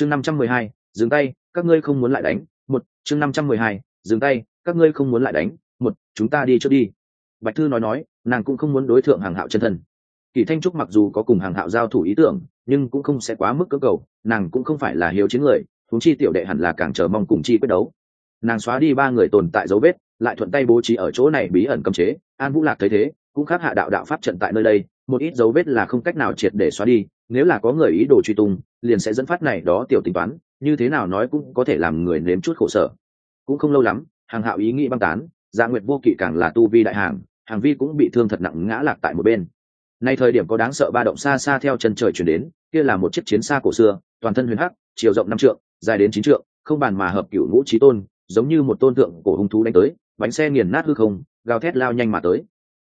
chương năm trăm mười hai, dừng tay, các ngươi không muốn lại đánh, một, chương năm trăm mười hai, dừng tay, các ngươi không muốn lại đánh, một, chúng ta đi trước đi. Bạch thư nói nói, nàng cũng không muốn đối tượng hàng hạo chân thân. Kỳ thanh trúc mặc dù có cùng hàng hạo giao thủ ý tưởng, nhưng cũng không sẽ quá mức cơ cầu, nàng cũng không phải là hiếu chiến người thúng chi tiểu đệ hẳn là càng chờ mong cùng chi quyết đấu. Nàng xóa đi ba người tồn tại dấu vết, lại thuận tay bố trí ở chỗ này bí ẩn cấm chế, an vũ lạc thấy thế, cũng khác hạ đạo đạo pháp trận tại nơi đây, một ít dấu vết là không cách nào triệt để xóa đi nếu là có người ý đồ truy tung, liền sẽ dẫn phát này đó tiểu tính toán, như thế nào nói cũng có thể làm người nếm chút khổ sở. Cũng không lâu lắm, hàng hạo ý nghĩ băng tán dạ nguyệt vô kỵ càng là tu vi đại hàng hàng vi cũng bị thương thật nặng ngã lạc tại một bên. Nay thời điểm có đáng sợ ba động xa xa theo chân trời chuyển đến, kia là một chiếc chiến xa cổ xưa, toàn thân huyền hắc, chiều rộng năm trượng, dài đến chín trượng, không bàn mà hợp cựu ngũ trí tôn, giống như một tôn tượng cổ hung thú đánh tới, bánh xe nghiền nát hư không, gào thét lao nhanh mà tới.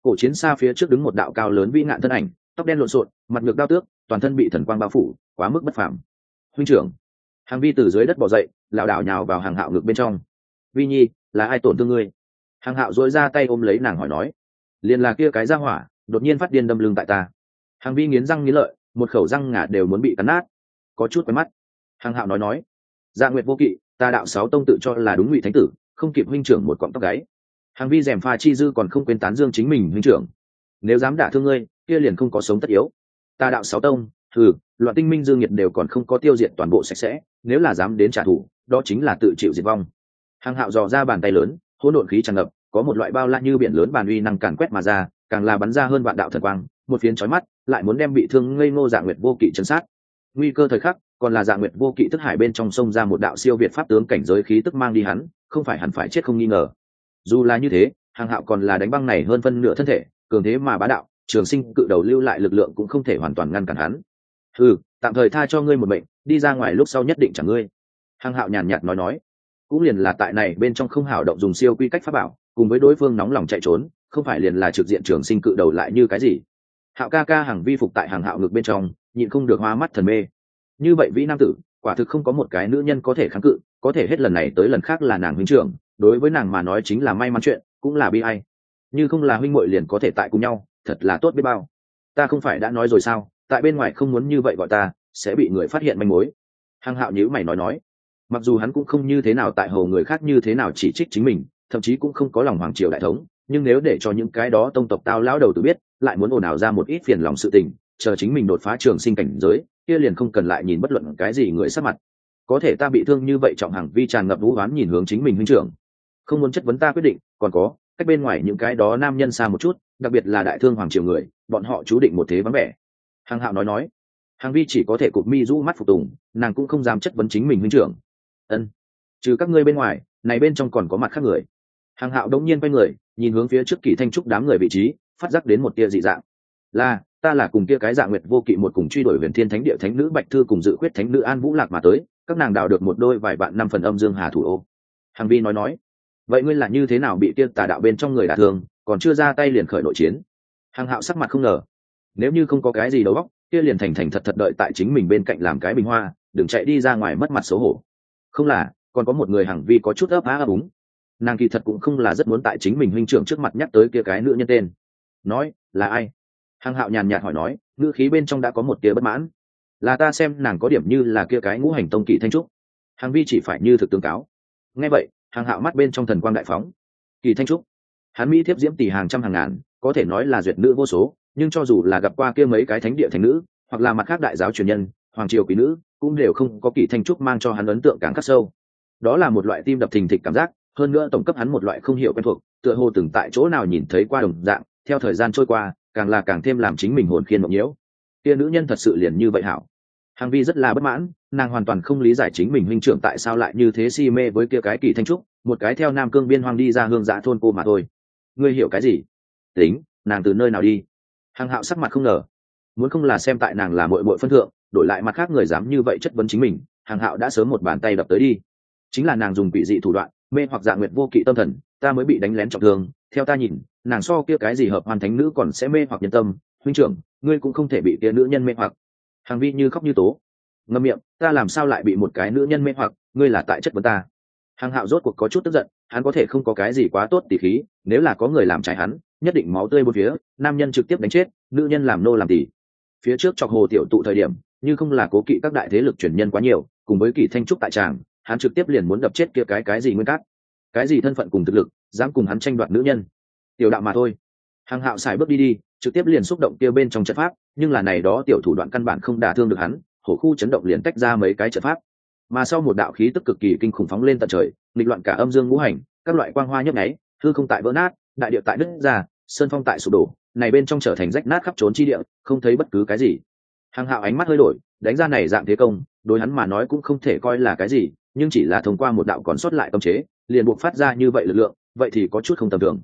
Cổ chiến xa phía trước đứng một đạo cao lớn vĩ ngạn thân ảnh tóc đen lộn xộn, mặt ngược đao tước, toàn thân bị thần quang bao phủ, quá mức bất phàm. Huynh trưởng, hàng vi từ dưới đất bỏ dậy, lảo đảo nhào vào hàng hạo ngực bên trong. Vi nhi, là ai tổn thương ngươi? Hàng hạo dội ra tay ôm lấy nàng hỏi nói. Liền là kia cái ra hỏa, đột nhiên phát điên đâm lưng tại ta. Hàng vi nghiến răng nghiến lợi, một khẩu răng ngả đều muốn bị cắn nát. Có chút quay mắt. Hàng hạo nói nói. Dạ nguyệt vô kỵ, ta đạo sáu tông tự cho là đúng ngụy thánh tử, không kịp huynh trưởng một cọng tóc gáy. Hàng vi rèm pha chi dư còn không quên tán dương chính mình, huynh trưởng. Nếu dám đả thương ngươi kia liền không có sống tất yếu. Ta đạo sáu tông thử loạn tinh minh dương nhiệt đều còn không có tiêu diệt toàn bộ sạch sẽ, nếu là dám đến trả thù, đó chính là tự chịu diệt vong. Hàng hạo dò ra bàn tay lớn, hỗn độn khí tràn ngập, có một loại bao la như biển lớn bàn uy năng càn quét mà ra, càng là bắn ra hơn vạn đạo thần quang, một phiến chói mắt, lại muốn đem bị thương ngây ngô dạng nguyệt vô kỵ chấn sát. Nguy cơ thời khắc, còn là dạng nguyệt vô kỵ tức hải bên trong sông ra một đạo siêu việt pháp tướng cảnh giới khí tức mang đi hắn, không phải hẳn phải chết không nghi ngờ. Dù là như thế hàng hạo còn là đánh băng này hơn phân nửa thân thể, cường thế mà bá đạo trường sinh cự đầu lưu lại lực lượng cũng không thể hoàn toàn ngăn cản hắn. Ừ tạm thời tha cho ngươi một mệnh, đi ra ngoài lúc sau nhất định chẳng ngươi. Hằng hạo nhàn nhạt nói nói. Cũng liền là tại này bên trong không hảo động dùng siêu quy cách pháp bảo, cùng với đối phương nóng lòng chạy trốn, không phải liền là trực diện trường sinh cự đầu lại như cái gì. Hạo ca ca hàng vi phục tại hàng hạo ngực bên trong, nhịn không được hoa mắt thần mê. Như vậy vĩ nam tử, quả thực không có một cái nữ nhân có thể kháng cự, có thể hết lần này tới lần khác là nàng huynh trưởng, đối với nàng mà nói chính là may mắn chuyện, cũng là bi ai. Như không là huynh muội liền có thể tại cùng nhau thật là tốt biết bao. Ta không phải đã nói rồi sao? Tại bên ngoài không muốn như vậy gọi ta, sẽ bị người phát hiện manh mối. Hằng hạo nhữ mày nói nói. Mặc dù hắn cũng không như thế nào tại hồ người khác như thế nào chỉ trích chính mình, thậm chí cũng không có lòng hoàng triều đại thống, nhưng nếu để cho những cái đó tông tộc tao lão đầu tự biết, lại muốn ồn ào ra một ít phiền lòng sự tình, chờ chính mình đột phá trường sinh cảnh giới, kia liền không cần lại nhìn bất luận cái gì người sát mặt. Có thể ta bị thương như vậy, trọng hàng vi tràn ngập vũ hoán nhìn hướng chính mình huynh trưởng. Không muốn chất vấn ta quyết định, còn có cách bên ngoài những cái đó nam nhân xa một chút, đặc biệt là đại thương hoàng triều người, bọn họ chú định một thế vắng vẻ. Hằng hạo nói nói, hằng vi chỉ có thể cụp mi rũ mắt phục tùng, nàng cũng không dám chất vấn chính mình huynh trưởng. Ân, trừ các ngươi bên ngoài, này bên trong còn có mặt khác người. Hằng hạo đống nhiên quay người, nhìn hướng phía trước kỳ thanh trúc đám người vị trí, phát giác đến một tia dị dạng. Là, ta là cùng kia cái dạng nguyệt vô kỵ một cùng truy đuổi huyền thiên thánh địa thánh nữ bạch thư cùng dự khuyết thánh nữ an vũ lạc mà tới, các nàng đào được một đôi vài bạn năm phần âm dương hà thủ ô. Hằng vi nói nói vậy ngươi là như thế nào bị tiên tà đạo bên trong người đả thương, còn chưa ra tay liền khởi nội chiến? Hàng hạo sắc mặt không ngờ. Nếu như không có cái gì đầu óc, kia liền thành thành thật thật đợi tại chính mình bên cạnh làm cái bình hoa, đừng chạy đi ra ngoài mất mặt xấu hổ. Không là, còn có một người hàng vi có chút ấp á ấp úng. Nàng kỳ thật cũng không là rất muốn tại chính mình huynh trưởng trước mặt nhắc tới kia cái nữ nhân tên. Nói, là ai? Hàng hạo nhàn nhạt hỏi nói, ngữ khí bên trong đã có một tia bất mãn. Là ta xem nàng có điểm như là kia cái ngũ hành tông kỵ thanh trúc. Hàng vi chỉ phải như thực tướng cáo. Nghe vậy hàng hạo mắt bên trong thần quang đại phóng. Kỳ thanh trúc. Hắn mỹ thiếp diễm tỷ hàng trăm hàng ngàn, có thể nói là duyệt nữ vô số, nhưng cho dù là gặp qua kia mấy cái thánh địa thành nữ, hoặc là mặt khác đại giáo truyền nhân, hoàng triều quý nữ, cũng đều không có kỳ thanh trúc mang cho hắn ấn tượng càng khắc sâu. Đó là một loại tim đập thình thịch cảm giác, hơn nữa tổng cấp hắn một loại không hiểu quen thuộc, tựa hồ từng tại chỗ nào nhìn thấy qua đồng dạng, theo thời gian trôi qua, càng là càng thêm làm chính mình hồn khiên mộng nhiễu. Kia nữ nhân thật sự liền như vậy hảo. Hàng vi rất là bất mãn, nàng hoàn toàn không lý giải chính mình huynh trưởng tại sao lại như thế si mê với kia cái kỳ thanh trúc một cái theo nam cương biên hoang đi ra hương giã thôn cô mà thôi. Ngươi hiểu cái gì? Tính, nàng từ nơi nào đi? Hằng hạo sắc mặt không ngờ. Muốn không là xem tại nàng là mội mội phân thượng, đổi lại mặt khác người dám như vậy chất vấn chính mình, Hằng hạo đã sớm một bàn tay đập tới đi. Chính là nàng dùng quỷ dị thủ đoạn, mê hoặc dạng nguyệt vô kỵ tâm thần, ta mới bị đánh lén trọng thương. Theo ta nhìn, nàng so kia cái gì hợp hoàn thánh nữ còn sẽ mê hoặc nhân tâm. Huynh trưởng, ngươi cũng không thể bị kia nữ nhân mê hoặc. Hàng vi như khóc như tố. Ngâm miệng, ta làm sao lại bị một cái nữ nhân mê hoặc? Ngươi là tại chất vấn ta hàng hạo rốt cuộc có chút tức giận, hắn có thể không có cái gì quá tốt tỉ khí, nếu là có người làm trái hắn, nhất định máu tươi bốn phía, nam nhân trực tiếp đánh chết, nữ nhân làm nô làm tỉ phía trước chọc hồ tiểu tụ thời điểm, như không là cố kỵ các đại thế lực chuyển nhân quá nhiều, cùng với kỳ thanh trúc tại tràng, hắn trực tiếp liền muốn đập chết kia cái cái gì nguyên cát cái gì thân phận cùng thực lực, dám cùng hắn tranh đoạt nữ nhân. Tiểu đạo mà thôi. Hàng hạo xài bước đi đi, trực tiếp liền xúc động kia bên trong trận pháp, nhưng là này đó tiểu thủ đoạn căn bản không đả thương được hắn, hổ khu chấn động liền tách ra mấy cái trận pháp mà sau một đạo khí tức cực kỳ kinh khủng phóng lên tận trời, nghịch loạn cả âm dương ngũ hành, các loại quang hoa nhấp nháy, hư không tại vỡ nát, đại địa tại đứt ra, sơn phong tại sụp đổ, này bên trong trở thành rách nát khắp trốn chi địa, không thấy bất cứ cái gì. Hàng hạo ánh mắt hơi đổi, đánh ra này dạng thế công, đối hắn mà nói cũng không thể coi là cái gì, nhưng chỉ là thông qua một đạo còn sót lại cấm chế, liền buộc phát ra như vậy lực lượng, vậy thì có chút không tầm thường.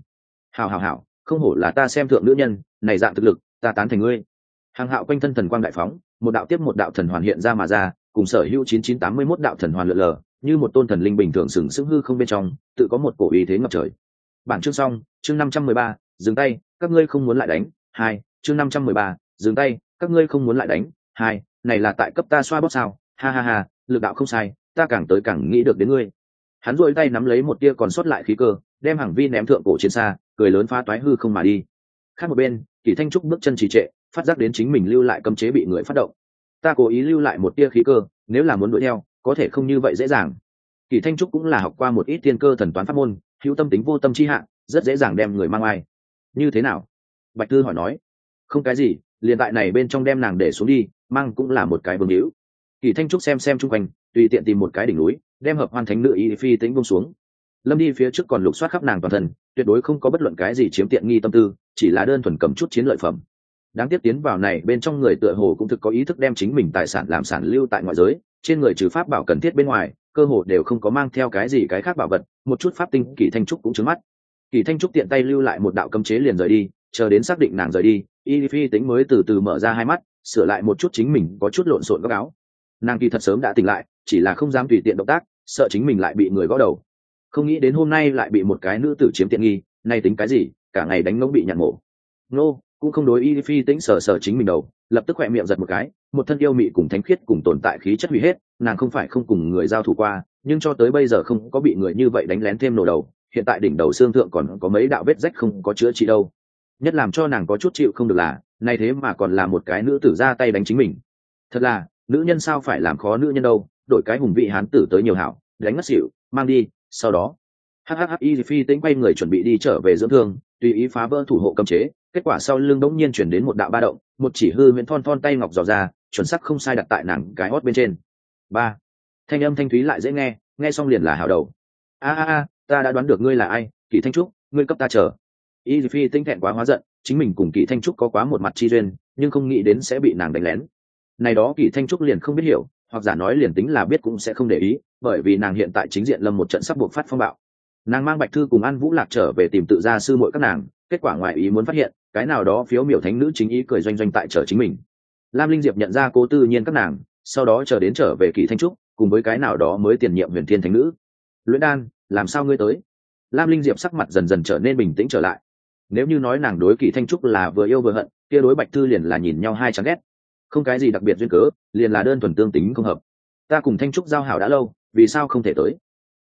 Hào hào hào không hổ là ta xem thượng nữ nhân, này dạng thực lực, ta tán thành ngươi. Hàng hạo quanh thân thần quang đại phóng, một đạo tiếp một đạo thần hoàn hiện ra mà ra cùng sở hữu 9981 đạo thần hoàn lượn lờ như một tôn thần linh bình thường sừng sững hư không bên trong tự có một cổ uy thế ngập trời. Bản chương xong chương 513, dừng tay các ngươi không muốn lại đánh hai chương 513, dừng tay các ngươi không muốn lại đánh hai này là tại cấp ta xoa bóp sao? Ha ha ha lực đạo không sai ta càng tới càng nghĩ được đến ngươi. Hắn duỗi tay nắm lấy một tia còn sót lại khí cơ đem hàng vi ném thượng cổ chiến xa cười lớn phá toái hư không mà đi. Khác một bên kỳ thanh trúc bước chân trì trệ phát giác đến chính mình lưu lại cấm chế bị người phát động ta cố ý lưu lại một tia khí cơ, nếu là muốn đuổi theo, có thể không như vậy dễ dàng. Kỳ thanh trúc cũng là học qua một ít tiên cơ thần toán pháp môn, hữu tâm tính vô tâm chi hạ, rất dễ dàng đem người mang ai. Như thế nào? Bạch tư hỏi nói. Không cái gì, liền tại này bên trong đem nàng để xuống đi, mang cũng là một cái vương hữu. Kỳ thanh trúc xem xem chung quanh, tùy tiện tìm một cái đỉnh núi, đem hợp hoan thánh nữ y phi tính bông xuống. Lâm đi phía trước còn lục soát khắp nàng toàn thân, tuyệt đối không có bất luận cái gì chiếm tiện nghi tâm tư, chỉ là đơn thuần cầm chút chiến lợi phẩm đáng tiếc tiến vào này, bên trong người tựa hồ cũng thực có ý thức đem chính mình tài sản làm sản lưu tại ngoại giới, trên người trừ pháp bảo cần thiết bên ngoài, cơ hồ đều không có mang theo cái gì cái khác bảo vật, một chút pháp tinh, kỳ thanh trúc cũng trứng mắt. Kỳ thanh trúc tiện tay lưu lại một đạo cấm chế liền rời đi, chờ đến xác định nàng rời đi, y phi tính mới từ từ mở ra hai mắt, sửa lại một chút chính mình, có chút lộn xộn góc áo. Nàng kỳ thật sớm đã tỉnh lại, chỉ là không dám tùy tiện động tác, sợ chính mình lại bị người gõ đầu. Không nghĩ đến hôm nay lại bị một cái nữ tử chiếm tiện nghi, nay tính cái gì, cả ngày đánh ngỗng bị nhặt mổ. Nô cũng không đối y phi tĩnh sờ sờ chính mình đầu, lập tức khỏe miệng giật một cái, một thân yêu mị cùng thánh khiết cùng tồn tại khí chất hủy hết, nàng không phải không cùng người giao thủ qua, nhưng cho tới bây giờ không có bị người như vậy đánh lén thêm nổ đầu, hiện tại đỉnh đầu xương thượng còn có mấy đạo vết rách không có chữa trị đâu. Nhất làm cho nàng có chút chịu không được là, nay thế mà còn là một cái nữ tử ra tay đánh chính mình. Thật là, nữ nhân sao phải làm khó nữ nhân đâu, đổi cái hùng vị hán tử tới nhiều hảo, đánh ngất xỉu, mang đi, sau đó. Hhhi phi tính quay người chuẩn bị đi trở về dưỡng thương, tùy ý phá vỡ thủ hộ cầm chế kết quả sau lưng đống nhiên chuyển đến một đạo ba động, một chỉ hư huyễn thon thon tay ngọc dò ra, chuẩn sắc không sai đặt tại nàng cái hót bên trên. Ba. Thanh âm thanh thúy lại dễ nghe nghe xong liền là hào đầu. A a a, ta đã đoán được ngươi là ai, kỳ thanh trúc, ngươi cấp ta chờ. Y phi tinh thẹn quá hóa giận, chính mình cùng kỳ thanh trúc có quá một mặt chi duyên, nhưng không nghĩ đến sẽ bị nàng đánh lén. Này đó kỳ thanh trúc liền không biết hiểu, hoặc giả nói liền tính là biết cũng sẽ không để ý, bởi vì nàng hiện tại chính diện lâm một trận sắp buộc phát phong bạo. Nàng mang bạch thư cùng an vũ lạc trở về tìm tự gia sư muội các nàng kết quả ngoài ý muốn phát hiện, cái nào đó phiếu miểu thánh nữ chính ý cười doanh doanh tại chở chính mình. Lam linh diệp nhận ra cố tư nhiên các nàng, sau đó chờ đến trở về kỳ thanh trúc, cùng với cái nào đó mới tiền nhiệm huyền thiên thánh nữ. Luyện đan, làm sao ngươi tới? Lam linh diệp sắc mặt dần dần trở nên bình tĩnh trở lại. Nếu như nói nàng đối kỳ thanh trúc là vừa yêu vừa hận, kia đối bạch thư liền là nhìn nhau hai chán ghét. Không cái gì đặc biệt duyên cớ, liền là đơn thuần tương tính không hợp. Ta cùng thanh trúc giao hảo đã lâu, vì sao không thể tới?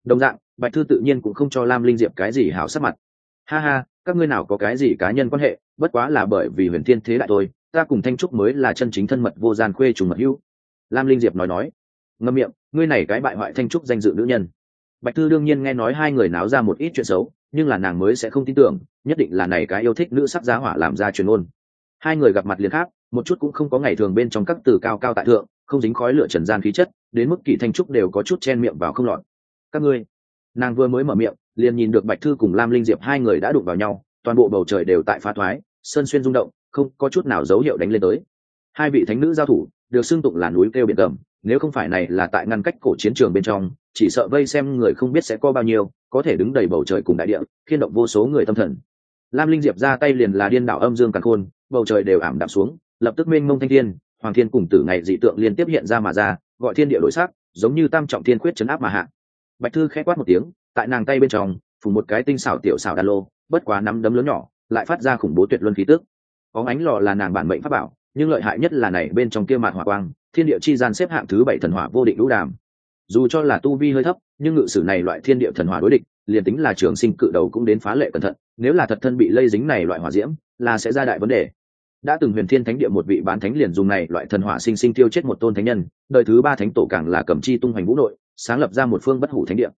Đồng dạng, bạch thư tự nhiên cũng không cho lam linh diệp cái gì hảo sắc mặt. Ha ha các ngươi nào có cái gì cá nhân quan hệ, bất quá là bởi vì huyền thiên thế đại tôi ta cùng thanh trúc mới là chân chính thân mật vô gian khuê trùng mật hữu. Lam linh diệp nói nói. Ngâm miệng, ngươi này cái bại hoại thanh trúc danh dự nữ nhân. Bạch thư đương nhiên nghe nói hai người náo ra một ít chuyện xấu, nhưng là nàng mới sẽ không tin tưởng, nhất định là này cái yêu thích nữ sắc giá hỏa làm ra truyền ôn hai người gặp mặt liền khác, một chút cũng không có ngày thường bên trong các từ cao cao tại thượng, không dính khói lửa trần gian khí chất, đến mức kỳ thanh trúc đều có chút chen miệng vào không lọt. Các ngươi nàng vừa mới mở miệng, liền nhìn được bạch thư cùng lam linh diệp hai người đã đụng vào nhau, toàn bộ bầu trời đều tại phá thoái sơn xuyên rung động, không có chút nào dấu hiệu đánh lên tới. Hai vị thánh nữ giao thủ được xưng tụng là núi kêu biển cầm nếu không phải này là tại ngăn cách cổ chiến trường bên trong, chỉ sợ vây xem người không biết sẽ có bao nhiêu, có thể đứng đầy bầu trời cùng đại địa khiên động vô số người tâm thần. Lam linh diệp ra tay liền là điên đảo âm dương càng khôn, bầu trời đều ảm đạm xuống, lập tức mênh mông thanh thiên, hoàng thiên cùng tử ngày dị tượng liên tiếp hiện ra mà ra, gọi thiên địa đổi sắc, giống như tam trọng thiên quyết chấn áp mà hạ bạch thư khẽ quát một tiếng, tại nàng tay bên trong, phủ một cái tinh xảo tiểu xảo đan lô, bất quá nắm đấm lớn nhỏ, lại phát ra khủng bố tuyệt luân khí tức. Có ánh lò là nàng bản mệnh pháp bảo, nhưng lợi hại nhất là này bên trong kia mạt hỏa quang, thiên địa chi gian xếp hạng thứ bảy thần hỏa vô định lũ đàm. Dù cho là tu vi hơi thấp, nhưng ngự sử này loại thiên địa thần hỏa đối địch, liền tính là trường sinh cự đầu cũng đến phá lệ cẩn thận, nếu là thật thân bị lây dính này loại hỏa diễm, là sẽ ra đại vấn đề. Đã từng huyền thiên thánh địa một vị bán thánh liền dùng này loại thần hỏa sinh sinh tiêu chết một tôn thánh nhân, đời thứ ba thánh tổ càng là cầm chi tung hoành vũ nội sáng lập ra một phương bất hủ thánh địa.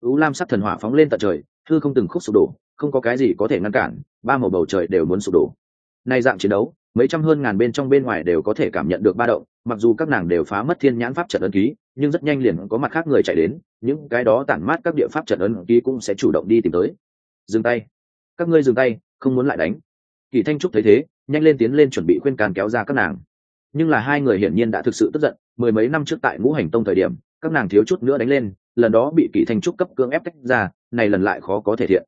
U lam sắc thần hỏa phóng lên tận trời thư không từng khúc sụp đổ, không có cái gì có thể ngăn cản, ba màu bầu trời đều muốn sụp đổ. Nay dạng chiến đấu, mấy trăm hơn ngàn bên trong bên ngoài đều có thể cảm nhận được ba động, mặc dù các nàng đều phá mất thiên nhãn pháp trận ấn ký, nhưng rất nhanh liền có mặt khác người chạy đến, những cái đó tản mát các địa pháp trận ấn ký cũng sẽ chủ động đi tìm tới. Dừng tay. Các ngươi dừng tay, không muốn lại đánh. Kỳ thanh trúc thấy thế, nhanh lên tiến lên chuẩn bị khuyên can kéo ra các nàng. Nhưng là hai người hiển nhiên đã thực sự tức giận, mười mấy năm trước tại ngũ hành tông thời điểm các nàng thiếu chút nữa đánh lên, lần đó bị kỷ thanh trúc cấp cưỡng ép tách ra, này lần lại khó có thể thiện.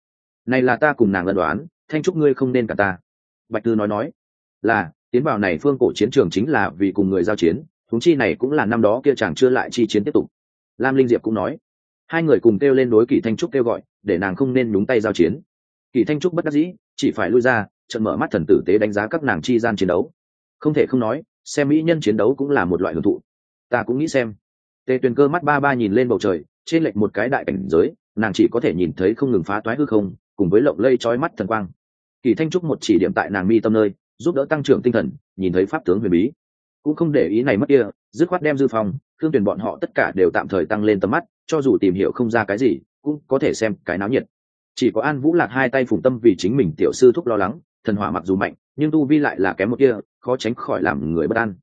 Này là ta cùng nàng lần đoán thanh trúc ngươi không nên cả ta. Bạch tư nói nói, là, tiến vào này phương cổ chiến trường chính là vì cùng người giao chiến thúng chi này cũng là năm đó kia chàng chưa lại chi chiến tiếp tục. Lam linh diệp cũng nói, hai người cùng kêu lên đối kỷ thanh trúc kêu gọi, để nàng không nên nhúng tay giao chiến. Kỷ thanh trúc bất đắc dĩ, chỉ phải lui ra trận mở mắt thần tử tế đánh giá các nàng chi gian chiến đấu. Không thể không nói, xem mỹ nhân chiến đấu cũng là một loại hưởng thụ. Ta cũng nghĩ xem tề tuyền cơ mắt ba ba nhìn lên bầu trời, trên lệch một cái đại cảnh giới, nàng chỉ có thể nhìn thấy không ngừng phá toái hư không, cùng với lộng lây trói mắt thần quang. Kỳ thanh trúc một chỉ điểm tại nàng mi tâm nơi, giúp đỡ tăng trưởng tinh thần, nhìn thấy pháp tướng huyền bí. Cũng không để ý này mất kia, dứt khoát đem dư phòng thương tuyển bọn họ tất cả đều tạm thời tăng lên tầm mắt, cho dù tìm hiểu không ra cái gì, cũng có thể xem cái náo nhiệt. Chỉ có an vũ lạc hai tay phùng tâm vì chính mình tiểu sư thúc lo lắng, thần hỏa mặc dù mạnh, nhưng tu vi lại là kém một kia, khó tránh khỏi làm người bất an.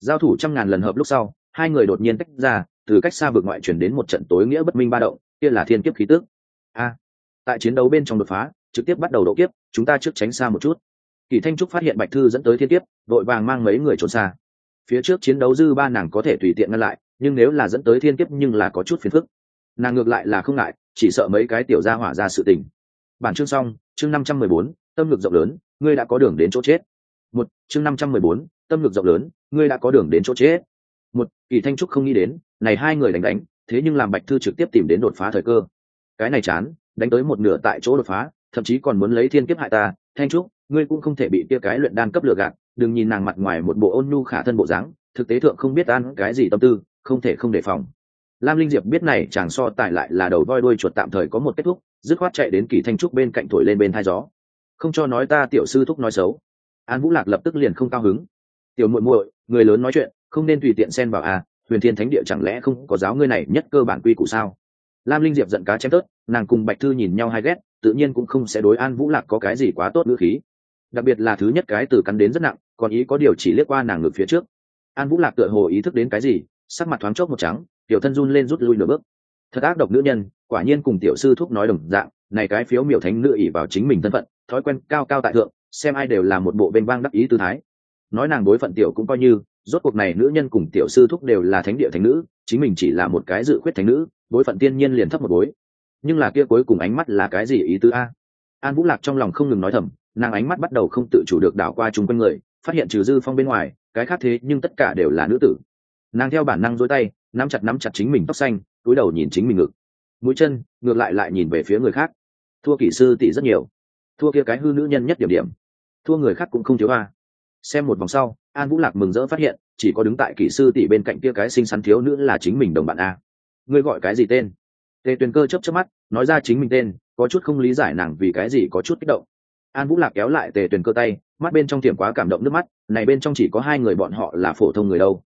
Giao thủ trăm ngàn lần hợp lúc sau hai người đột nhiên tách ra, từ cách xa vực ngoại chuyển đến một trận tối nghĩa bất minh ba động, kia là thiên kiếp khí tước a, tại chiến đấu bên trong đột phá, trực tiếp bắt đầu độ kiếp, chúng ta trước tránh xa một chút. Kỳ thanh trúc phát hiện bạch thư dẫn tới thiên kiếp, đội vàng mang mấy người trốn xa. Phía trước chiến đấu dư ba nàng có thể tùy tiện ngăn lại, nhưng nếu là dẫn tới thiên kiếp nhưng là có chút phiền phức. Nàng ngược lại là không ngại, chỉ sợ mấy cái tiểu gia hỏa ra sự tình. Bản chương xong, chương năm trăm mười bốn, tâm lực rộng lớn, ngươi đã có đường đến chỗ chết. Một, chương năm trăm mười bốn, tâm lực rộng lớn, ngươi đã có đường đến chỗ chết một, kỳ thanh trúc không nghĩ đến, này hai người đánh đánh, thế nhưng làm bạch thư trực tiếp tìm đến đột phá thời cơ. Cái này chán, đánh tới một nửa tại chỗ đột phá, thậm chí còn muốn lấy thiên kiếp hại ta. Thanh trúc, ngươi cũng không thể bị kia cái luyện đan cấp lừa gạt, đừng nhìn nàng mặt ngoài một bộ ôn nhu khả thân bộ dáng, thực tế thượng không biết ăn cái gì tâm tư, không thể không đề phòng. Lam linh diệp biết này chàng so tài lại là đầu voi đuôi chuột tạm thời có một kết thúc, dứt khoát chạy đến kỳ thanh trúc bên cạnh thổi lên bên thai gió. Không cho nói ta tiểu sư thúc nói xấu. An vũ lạc lập tức liền không cao hứng. Tiểu muội muội, người lớn nói chuyện không nên tùy tiện xen vào à huyền thiên thánh địa chẳng lẽ không có giáo ngươi này nhất cơ bản quy củ sao? Lam linh diệp giận cá chém tớt, nàng cùng bạch thư nhìn nhau hai ghét, tự nhiên cũng không sẽ đối an vũ lạc có cái gì quá tốt ngữ khí. Đặc biệt là thứ nhất cái từ cắn đến rất nặng, còn ý có điều chỉ liếc qua nàng ngực phía trước. An vũ lạc tựa hồ ý thức đến cái gì, sắc mặt thoáng chốc một trắng, tiểu thân run lên rút lui nửa bước. Thật ác độc nữ nhân, quả nhiên cùng tiểu sư thúc nói đồng dạng, này cái phiếu miểu thánh nữ ỉ vào chính mình thân phận, thói quen cao cao tại thượng, xem ai đều là một bộ bên vang đắc ý tư thái nói nàng đối phận tiểu cũng coi như, rốt cuộc này nữ nhân cùng tiểu sư thúc đều là thánh địa thánh nữ, chính mình chỉ là một cái dự khuyết thánh nữ bối phận tiên nhiên liền thấp một bối. Nhưng là kia cuối cùng ánh mắt là cái gì ý tứ a? An vũ lạc trong lòng không ngừng nói thầm, nàng ánh mắt bắt đầu không tự chủ được đảo qua chung quanh người, phát hiện trừ dư phong bên ngoài, cái khác thế nhưng tất cả đều là nữ tử. Nàng theo bản năng dối tay, nắm chặt nắm chặt chính mình tóc xanh, túi đầu nhìn chính mình ngực. Mũi chân, ngược lại lại nhìn về phía người khác. Thua kỹ sư tỷ rất nhiều. Thua kia cái hư nữ nhân nhất điểm điểm. Thua người khác cũng không thiếu a xem một vòng sau, an vũ lạc mừng rỡ phát hiện, chỉ có đứng tại kỹ sư tỷ bên cạnh kia cái xinh xắn thiếu nữ là chính mình đồng bạn a. Ngươi gọi cái gì tên? Tề tuyền cơ chấp chấp mắt, nói ra chính mình tên, có chút không lý giải nàng vì cái gì có chút kích động. An vũ lạc kéo lại tề tuyền cơ tay, mắt bên trong tiềm quá cảm động nước mắt, này bên trong chỉ có hai người bọn họ là phổ thông người đâu.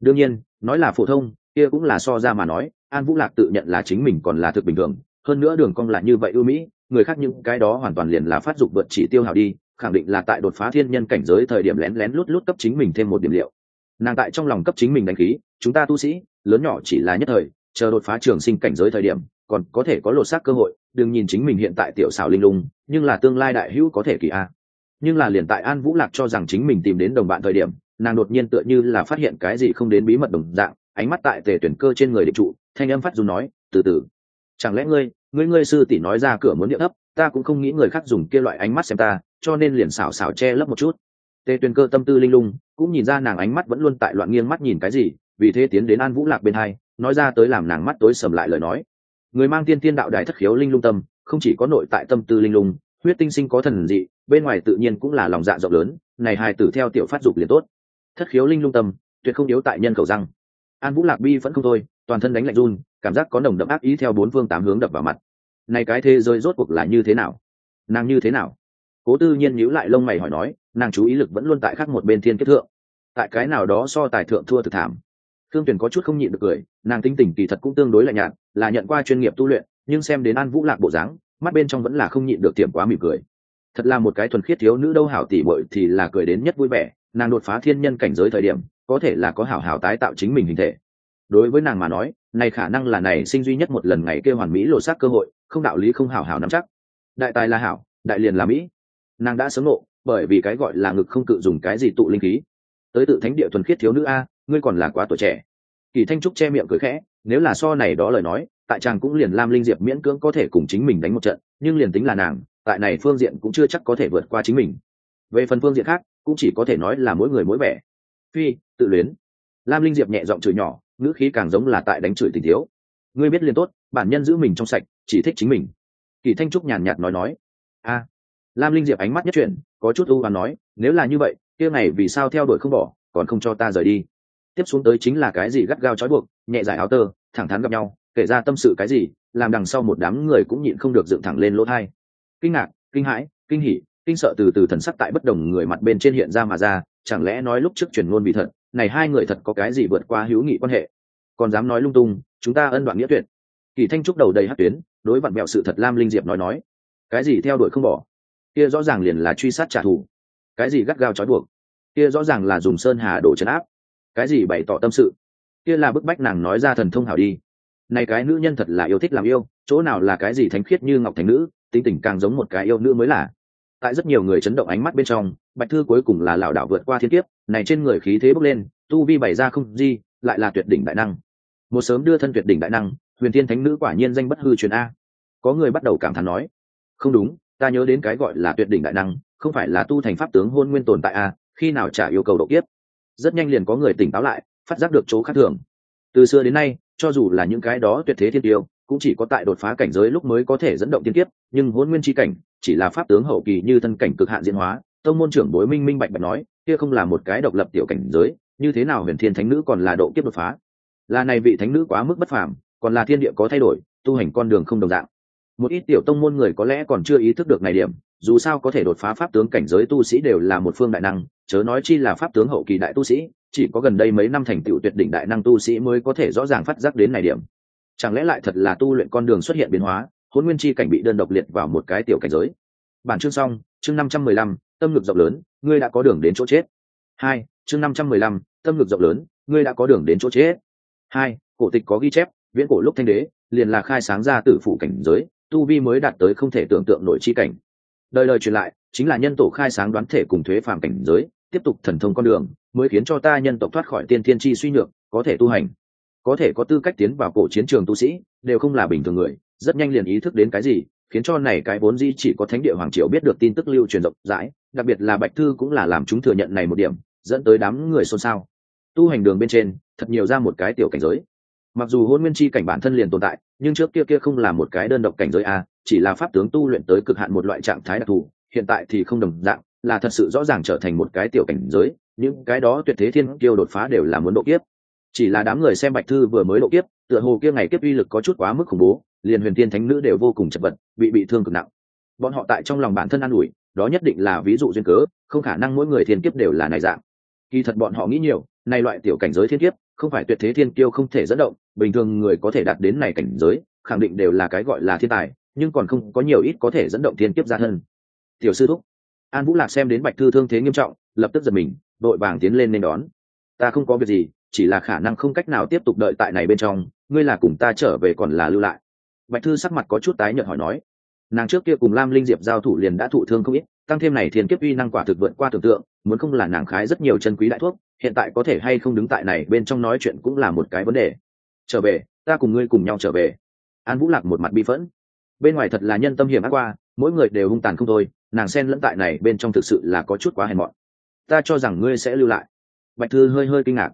Đương nhiên, nói là phổ thông, kia cũng là so ra mà nói, an vũ lạc tự nhận là chính mình còn là thực bình thường, hơn nữa đường cong là như vậy ưu mỹ, người khác những cái đó hoàn toàn liền là phát dục vượt chỉ tiêu hào đi khẳng định là tại đột phá thiên nhân cảnh giới thời điểm lén lén lút lút cấp chính mình thêm một điểm liệu. Nàng tại trong lòng cấp chính mình đánh khí, chúng ta tu sĩ, lớn nhỏ chỉ là nhất thời, chờ đột phá trường sinh cảnh giới thời điểm, còn có thể có lột xác cơ hội, đừng nhìn chính mình hiện tại tiểu xảo linh lung, nhưng là tương lai đại hữu có thể kỳ a. Nhưng là liền tại an vũ lạc cho rằng chính mình tìm đến đồng bạn thời điểm, nàng đột nhiên tựa như là phát hiện cái gì không đến bí mật đồng dạng, ánh mắt tại tề tuyển cơ trên người địch trụ, thanh âm phát dù nói, từ từ, chẳng lẽ ngươi ngươi ngươi sư tỷ nói ra cửa muốn điệu thấp, ta cũng không nghĩ người khác dùng kia loại ánh mắt xem ta cho nên liền xảo xảo che lấp một chút. Tề tuyền cơ tâm tư linh lung, cũng nhìn ra nàng ánh mắt vẫn luôn tại loạn nghiêng mắt nhìn cái gì, vì thế tiến đến an vũ lạc bên hai, nói ra tới làm nàng mắt tối sầm lại lời nói. Người mang tiên tiên đạo đài thất khiếu linh lung tâm, không chỉ có nội tại tâm tư linh lung, huyết tinh sinh có thần dị, bên ngoài tự nhiên cũng là lòng dạ rộng lớn, này hài tử theo tiểu phát dục liền tốt. Thất khiếu linh lung tâm, tuyệt không yếu tại nhân cầu răng. An vũ lạc bi vẫn không thôi, toàn thân đánh lạnh run, cảm giác có nồng đậm ác ý theo bốn phương tám hướng đập vào mặt. Này cái thế giới rốt cuộc là như thế nào? Nàng như thế nào? Cố tư nhiên nhíu lại lông mày hỏi nói, nàng chú ý lực vẫn luôn tại khác một bên thiên kết thượng. Tại cái nào đó so tài thượng thua thực thảm. Thương tuyển có chút không nhịn được cười, nàng tinh tỉnh kỳ thật cũng tương đối lạnh nhạt, là nhận qua chuyên nghiệp tu luyện, nhưng xem đến an vũ lạc bộ dáng, mắt bên trong vẫn là không nhịn được tiệm quá mỉm cười. Thật là một cái thuần khiết thiếu nữ đâu hảo tỉ bội thì là cười đến nhất vui vẻ, nàng đột phá thiên nhân cảnh giới thời điểm, có thể là có hảo hảo tái tạo chính mình hình thể. Đối với nàng mà nói, này khả năng là này sinh duy nhất một lần ngày kêu hoàn mỹ lộ xác cơ hội, không đạo lý không hảo hảo nắm chắc. Đại tài là hảo, đại liền là mỹ nàng đã sớm nộ bởi vì cái gọi là ngực không cự dùng cái gì tụ linh khí. Tới tự thánh địa thuần khiết thiếu nữ a, ngươi còn là quá tuổi trẻ. Kỳ thanh trúc che miệng cười khẽ, nếu là so này đó lời nói, tại chàng cũng liền lam linh diệp miễn cưỡng có thể cùng chính mình đánh một trận, nhưng liền tính là nàng, tại này phương diện cũng chưa chắc có thể vượt qua chính mình. Về phần phương diện khác, cũng chỉ có thể nói là mỗi người mỗi vẻ. Phi, tự luyến. Lam linh diệp nhẹ giọng chửi nhỏ, ngữ khí càng giống là tại đánh chửi tình thiếu. Ngươi biết liền tốt, bản nhân giữ mình trong sạch, chỉ thích chính mình. Kỳ thanh trúc nhàn nhạt nói nói. A lam linh diệp ánh mắt nhất chuyển, có chút ưu và nói, nếu là như vậy, kia này vì sao theo đuổi không bỏ, còn không cho ta rời đi? Tiếp xuống tới chính là cái gì gắt gao trói buộc, nhẹ giải áo tơ, thẳng thắn gặp nhau, kể ra tâm sự cái gì, làm đằng sau một đám người cũng nhịn không được dựng thẳng lên lỗ thai. Kinh ngạc, kinh hãi, kinh hỉ, kinh sợ từ từ thần sắc tại bất đồng người mặt bên trên hiện ra mà ra, chẳng lẽ nói lúc trước truyền ngôn bị thật, này hai người thật có cái gì vượt qua hữu nghị quan hệ? Còn dám nói lung tung, chúng ta ân đoạn nghĩa tuyệt. Kỳ thanh trúc đầu đầy hát tuyến, đối vặn mẹo sự thật lam linh diệp nói nói. Cái gì theo đuổi không bỏ? Kia rõ ràng liền là truy sát trả thù. Cái gì gắt gao trói buộc? Kia rõ ràng là dùng sơn hà đổ chấn áp. Cái gì bày tỏ tâm sự? Kia là bức bách nàng nói ra thần thông hảo đi. Này cái nữ nhân thật là yêu thích làm yêu, chỗ nào là cái gì thánh khiết như ngọc thành nữ, tính tình càng giống một cái yêu nữ mới là. Tại rất nhiều người chấn động ánh mắt bên trong, bạch thư cuối cùng là lảo đảo vượt qua thiên kiếp, này trên người khí thế bốc lên, tu vi bày ra không di lại là tuyệt đỉnh đại năng. Một sớm đưa thân tuyệt đỉnh đại năng, huyền thiên thánh nữ quả nhiên danh bất hư truyền a. Có người bắt đầu cảm thán nói, không đúng ta nhớ đến cái gọi là tuyệt đỉnh đại năng, không phải là tu thành pháp tướng hôn nguyên tồn tại a khi nào trả yêu cầu độ kiếp? Rất nhanh liền có người tỉnh táo lại, phát giác được chỗ khác thường. Từ xưa đến nay, cho dù là những cái đó tuyệt thế thiên tiêu, cũng chỉ có tại đột phá cảnh giới lúc mới có thể dẫn động tiên kiếp, nhưng hôn nguyên tri cảnh, chỉ là pháp tướng hậu kỳ như thân cảnh cực hạn diễn hóa, tông môn trưởng bối minh minh bạch bạch nói, kia không là một cái độc lập tiểu cảnh giới, như thế nào huyền thiên thánh nữ còn là độ kiếp đột phá? Là này vị thánh nữ quá mức bất phàm, còn là thiên địa có thay đổi, tu hành con đường không đồng dạng một ít tiểu tông môn người có lẽ còn chưa ý thức được này điểm, dù sao có thể đột phá pháp tướng cảnh giới tu sĩ đều là một phương đại năng, chớ nói chi là pháp tướng hậu kỳ đại tu sĩ, chỉ có gần đây mấy năm thành tựu tuyệt đỉnh đại năng tu sĩ mới có thể rõ ràng phát giác đến này điểm. Chẳng lẽ lại thật là tu luyện con đường xuất hiện biến hóa, hôn nguyên chi cảnh bị đơn độc liệt vào một cái tiểu cảnh giới? Bản chương xong, chương năm trăm mười lăm, tâm lực rộng lớn, ngươi đã có đường đến chỗ chết. Hai, chương năm trăm mười lăm, tâm lực rộng lớn, ngươi đã có đường đến chỗ chết. Hai, cổ tịch có ghi chép, viễn cổ lúc thanh đế, liền là khai sáng ra tử phủ cảnh giới tu vi mới đạt tới không thể tưởng tượng nổi chi cảnh. Đời đời truyền lại, chính là nhân tổ khai sáng đoán thể cùng thuế phàm cảnh giới, tiếp tục thần thông con đường, mới khiến cho ta nhân tộc thoát khỏi tiên thiên chi suy nhược, có thể tu hành. Có thể có tư cách tiến vào cổ chiến trường tu sĩ, đều không là bình thường người, rất nhanh liền ý thức đến cái gì, khiến cho này cái vốn di chỉ có thánh địa hoàng triều biết được tin tức lưu truyền rộng rãi, đặc biệt là bạch thư cũng là làm chúng thừa nhận này một điểm, dẫn tới đám người xôn xao. Tu hành đường bên trên, thật nhiều ra một cái tiểu cảnh giới. Mặc dù hôn nguyên chi cảnh bản thân liền tồn tại nhưng trước kia kia không là một cái đơn độc cảnh giới a, chỉ là pháp tướng tu luyện tới cực hạn một loại trạng thái đặc thù, hiện tại thì không đồng dạng, là thật sự rõ ràng trở thành một cái tiểu cảnh giới, những cái đó tuyệt thế thiên kiêu đột phá đều là muốn độ kiếp. Chỉ là đám người xem bạch thư vừa mới độ kiếp, tựa hồ kia ngày kiếp uy lực có chút quá mức khủng bố, liền huyền tiên thánh nữ đều vô cùng chật vật, bị bị thương cực nặng. Bọn họ tại trong lòng bản thân an ủi, đó nhất định là ví dụ duyên cớ, không khả năng mỗi người thiên kiếp đều là này dạng. Kỳ thật bọn họ nghĩ nhiều, này loại tiểu cảnh giới thiên kiếp không phải tuyệt thế thiên kiêu không thể dẫn động, bình thường người có thể đạt đến này cảnh giới, khẳng định đều là cái gọi là thiên tài, nhưng còn không có nhiều ít có thể dẫn động thiên kiếp ra hơn. tiểu sư thúc, an vũ lạc xem đến bạch thư thương thế nghiêm trọng, lập tức giật mình, đội vàng tiến lên nên đón. Ta không có việc gì, chỉ là khả năng không cách nào tiếp tục đợi tại này bên trong, ngươi là cùng ta trở về còn là lưu lại. Bạch thư sắc mặt có chút tái nhợt hỏi nói. Nàng trước kia cùng lam linh diệp giao thủ liền đã thụ thương không ít, tăng thêm này thiên kiếp uy năng quả thực vượt qua tưởng tượng, muốn không là nàng khái rất nhiều chân quý đại thuốc hiện tại có thể hay không đứng tại này bên trong nói chuyện cũng là một cái vấn đề. Trở về, ta cùng ngươi cùng nhau trở về. An vũ lạc một mặt bi phẫn. Bên ngoài thật là nhân tâm hiểm ác qua, mỗi người đều hung tàn không thôi, nàng sen lẫn tại này bên trong thực sự là có chút quá hèn mọn. Ta cho rằng ngươi sẽ lưu lại. Bạch thư hơi hơi kinh ngạc.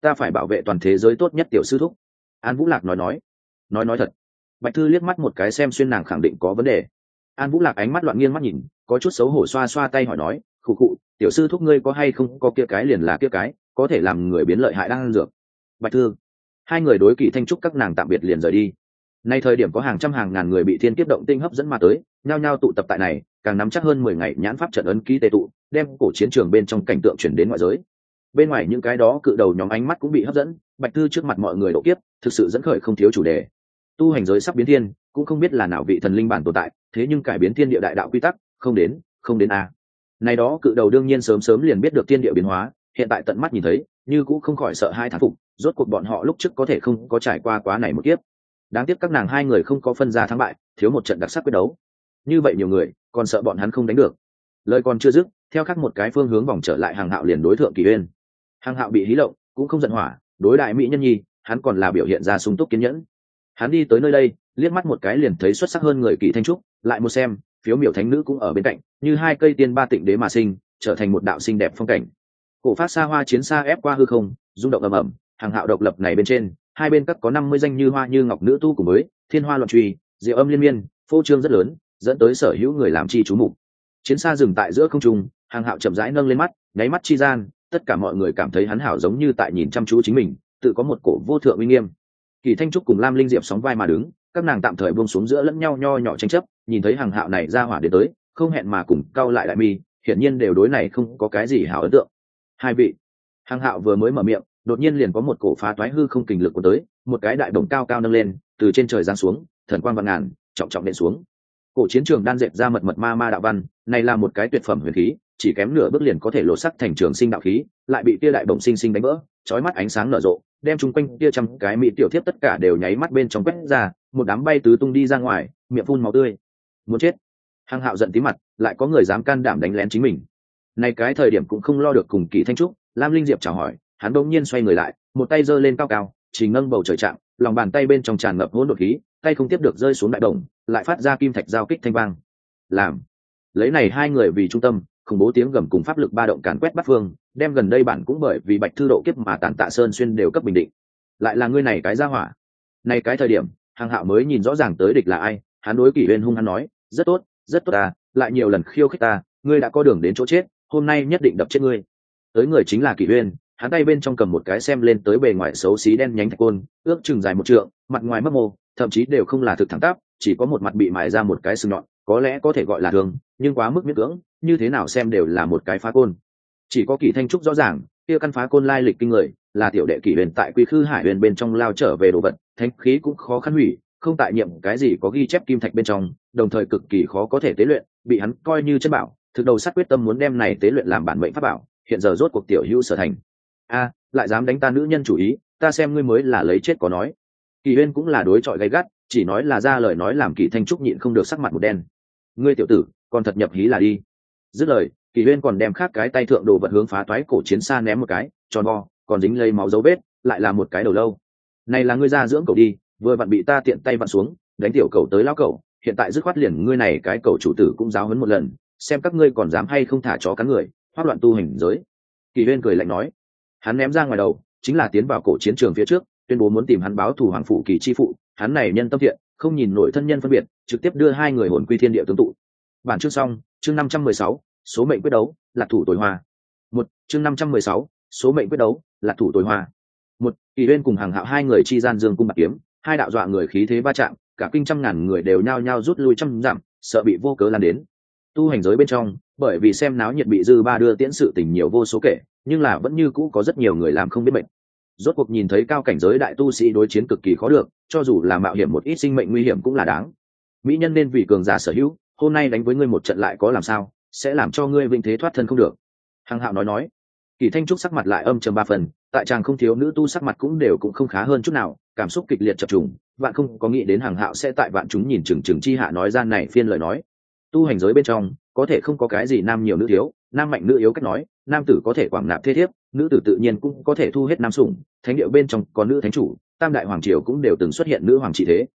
Ta phải bảo vệ toàn thế giới tốt nhất tiểu sư thúc. An vũ lạc nói nói. Nói nói thật. Bạch thư liếc mắt một cái xem xuyên nàng khẳng định có vấn đề. An vũ lạc ánh mắt loạn nghiêng mắt nhìn, có chút xấu hổ xoa xoa tay hỏi nói khụ khụ tiểu sư thúc ngươi có hay không có kia cái liền là kia cái có thể làm người biến lợi hại đang ăn dược. Bạch thương, hai người đối kỳ thanh trúc các nàng tạm biệt liền rời đi. Nay thời điểm có hàng trăm hàng ngàn người bị thiên kiếp động tinh hấp dẫn mà tới nhao nhao tụ tập tại này càng nắm chắc hơn mười ngày nhãn pháp trận ấn ký tệ tụ đem cổ chiến trường bên trong cảnh tượng chuyển đến ngoại giới. Bên ngoài những cái đó cự đầu nhóm ánh mắt cũng bị hấp dẫn bạch thư trước mặt mọi người độ kiếp thực sự dẫn khởi không thiếu chủ đề. Tu hành giới sắp biến thiên cũng không biết là nào vị thần linh bản tồn tại thế nhưng cải biến thiên địa đại đạo quy tắc không đến không đến a này đó cự đầu đương nhiên sớm sớm liền biết được thiên địa biến hóa, hiện tại tận mắt nhìn thấy, như cũng không khỏi sợ hai thán phục, rốt cuộc bọn họ lúc trước có thể không có trải qua quá này một kiếp. Đáng tiếc các nàng hai người không có phân ra thắng bại, thiếu một trận đặc sắc quyết đấu. Như vậy nhiều người, còn sợ bọn hắn không đánh được. Lời còn chưa dứt, theo khắc một cái phương hướng vòng trở lại hàng hạo liền đối thượng kỳ uyên. Hàng hạo bị hí lộng, cũng không giận hỏa, đối đại mỹ nhân nhi, hắn còn là biểu hiện ra sung túc kiên nhẫn. Hắn đi tới nơi đây, liếc mắt một cái liền thấy xuất sắc hơn người kỳ thanh trúc, lại một xem phiếu miểu thánh nữ cũng ở bên cạnh như hai cây tiên ba tịnh đế mà sinh trở thành một đạo sinh đẹp phong cảnh. Cổ phát xa hoa chiến xa ép qua hư không rung động ầm ầm hàng hạo độc lập này bên trên hai bên các có năm mươi danh như hoa như ngọc nữ tu cùng mới, thiên hoa loạn truy diệu âm liên miên phô trương rất lớn dẫn tới sở hữu người làm chi chú mục. Chiến xa dừng tại giữa không trung hàng hạo chậm rãi nâng lên mắt nháy mắt chi gian tất cả mọi người cảm thấy hắn hảo giống như tại nhìn chăm chú chính mình tự có một cổ vô thượng uy nghiêm. Kỳ thanh trúc cùng lam linh diệp sóng vai mà đứng các nàng tạm thời buông xuống giữa lẫn nhau nho nhỏ tranh chấp, nhìn thấy hàng hạo này ra hỏa đến tới, không hẹn mà cùng cao lại đại mi, hiển nhiên đều đối này không có cái gì hảo ấn tượng. Hai vị. Hàng hạo vừa mới mở miệng, đột nhiên liền có một cổ phá toái hư không kình lực của tới, một cái đại đồng cao cao nâng lên, từ trên trời giáng xuống, thần quang vạn ngàn, trọng trọng đệ xuống. Cổ chiến trường đan dẹp ra mật mật ma ma đạo văn, này là một cái tuyệt phẩm huyền khí chỉ kém nửa bước liền có thể lột sắc thành trường sinh đạo khí, lại bị tia đại bổng sinh sinh đánh vỡ, chói mắt ánh sáng nở rộ, đem chung quanh tia trăm cái mỹ tiểu thiếp tất cả đều nháy mắt bên trong quét ra, một đám bay tứ tung đi ra ngoài, miệng phun máu tươi. Muốn chết. Hăng hạo giận tí mặt, lại có người dám can đảm đánh lén chính mình. Này cái thời điểm cũng không lo được cùng kỳ thanh trúc, lam linh diệp chào hỏi, hắn bỗng nhiên xoay người lại, một tay giơ lên cao cao, chỉ nâng bầu trời trạng lòng bàn tay bên trong tràn ngập hỗn độn khí, tay không tiếp được rơi xuống đại đồng lại phát ra kim thạch giao kích thanh vang. Làm. Lấy này hai người vì trung tâm khủng bố tiếng gầm cùng pháp lực ba động càn quét bắt phương, đem gần đây bản cũng bởi vì bạch thư độ kiếp mà tàn tạ sơn xuyên đều cấp bình định. Lại là ngươi này cái ra hỏa. Này cái thời điểm hàng hạo mới nhìn rõ ràng tới địch là ai, hắn đối kỷ huyên hung hắn nói, rất tốt rất tốt ta, lại nhiều lần khiêu khích ta, ngươi đã có đường đến chỗ chết, hôm nay nhất định đập chết ngươi. Tới người chính là kỷ huyên, hắn tay bên trong cầm một cái xem lên tới bề ngoài xấu xí đen nhánh thạch côn, ước chừng dài một trượng, mặt ngoài mấp mô, thậm chí đều không là thực thẳng tắp, chỉ có một mặt bị mài ra một cái sừng nhọn, có lẽ có thể gọi là thường, nhưng quá mức miễn cưỡng như thế nào xem đều là một cái phá côn. Chỉ có kỳ thanh trúc rõ ràng, kia căn phá côn lai lịch kinh người, là tiểu đệ kỷ huyền tại quy khư hải huyền bên trong lao trở về đồ vật, thánh khí cũng khó khăn hủy, không tại nhiệm cái gì có ghi chép kim thạch bên trong, đồng thời cực kỳ khó có thể tế luyện, bị hắn coi như chân bảo, thực đầu sát quyết tâm muốn đem này tế luyện làm bản mệnh pháp bảo, hiện giờ rốt cuộc tiểu hữu sở thành. A, lại dám đánh ta nữ nhân chủ ý, ta xem ngươi mới là lấy chết có nói. Kỳ huyên cũng là đối chọi gay gắt, chỉ nói là ra lời nói làm kỳ thanh trúc nhịn không được sắc mặt một đen. Ngươi tiểu tử, còn thật nhập hí là đi dứt lời, kỳ huyên còn đem khác cái tay thượng đồ vật hướng phá toái cổ chiến xa ném một cái, tròn vo, còn dính lấy máu dấu vết, lại là một cái đầu lâu. Này là ngươi ra dưỡng cậu đi, vừa vặn bị ta tiện tay vặn xuống, đánh tiểu cầu tới lao cậu, hiện tại dứt khoát liền ngươi này cái cậu chủ tử cũng giáo hấn một lần, xem các ngươi còn dám hay không thả chó cắn người, hoác loạn tu hình giới. Kỳ huyên cười lạnh nói. Hắn ném ra ngoài đầu, chính là tiến vào cổ chiến trường phía trước, tuyên bố muốn tìm hắn báo thù hoàng phụ kỳ chi phụ, hắn này nhân tâm thiện, không nhìn nổi thân nhân phân biệt, trực tiếp đưa hai người hồn quy thiên địa tương tụ. Bản chương xong chương năm trăm mười sáu, số mệnh quyết đấu lạc thủ tối hoa. Một, chương năm trăm mười sáu, số mệnh quyết đấu lạc thủ tối hoa. Một, kỳ bên cùng hàng hạo hai người chi gian dương cung bạc kiếm, hai đạo dọa người khí thế va chạm, cả kinh trăm ngàn người đều nhao nhao rút lui trăm dặm, sợ bị vô cớ lan đến. Tu hành giới bên trong, bởi vì xem náo nhiệt bị dư ba đưa tiễn sự tình nhiều vô số kể, nhưng là vẫn như cũ có rất nhiều người làm không biết mệnh. rốt cuộc nhìn thấy cao cảnh giới đại tu sĩ đối chiến cực kỳ khó được, cho dù là mạo hiểm một ít sinh mệnh nguy hiểm cũng là đáng. Mỹ nhân nên vì cường giả sở hữu hôm nay đánh với ngươi một trận lại có làm sao, sẽ làm cho ngươi vinh thế thoát thân không được. Hằng hạo nói nói. Kỳ thanh trúc sắc mặt lại âm trầm ba phần, tại chàng không thiếu nữ tu sắc mặt cũng đều cũng không khá hơn chút nào, cảm xúc kịch liệt chập trùng, vạn không có nghĩ đến hàng hạo sẽ tại vạn chúng nhìn chừng chừng chi hạ nói ra này phiên lời nói. Tu hành giới bên trong, có thể không có cái gì nam nhiều nữ thiếu, nam mạnh nữ yếu cách nói, nam tử có thể quảng nạp thế thiếp, nữ tử tự nhiên cũng có thể thu hết nam sủng, thánh điệu bên trong có nữ thánh chủ, tam đại hoàng triều cũng đều từng xuất hiện nữ hoàng trị thế.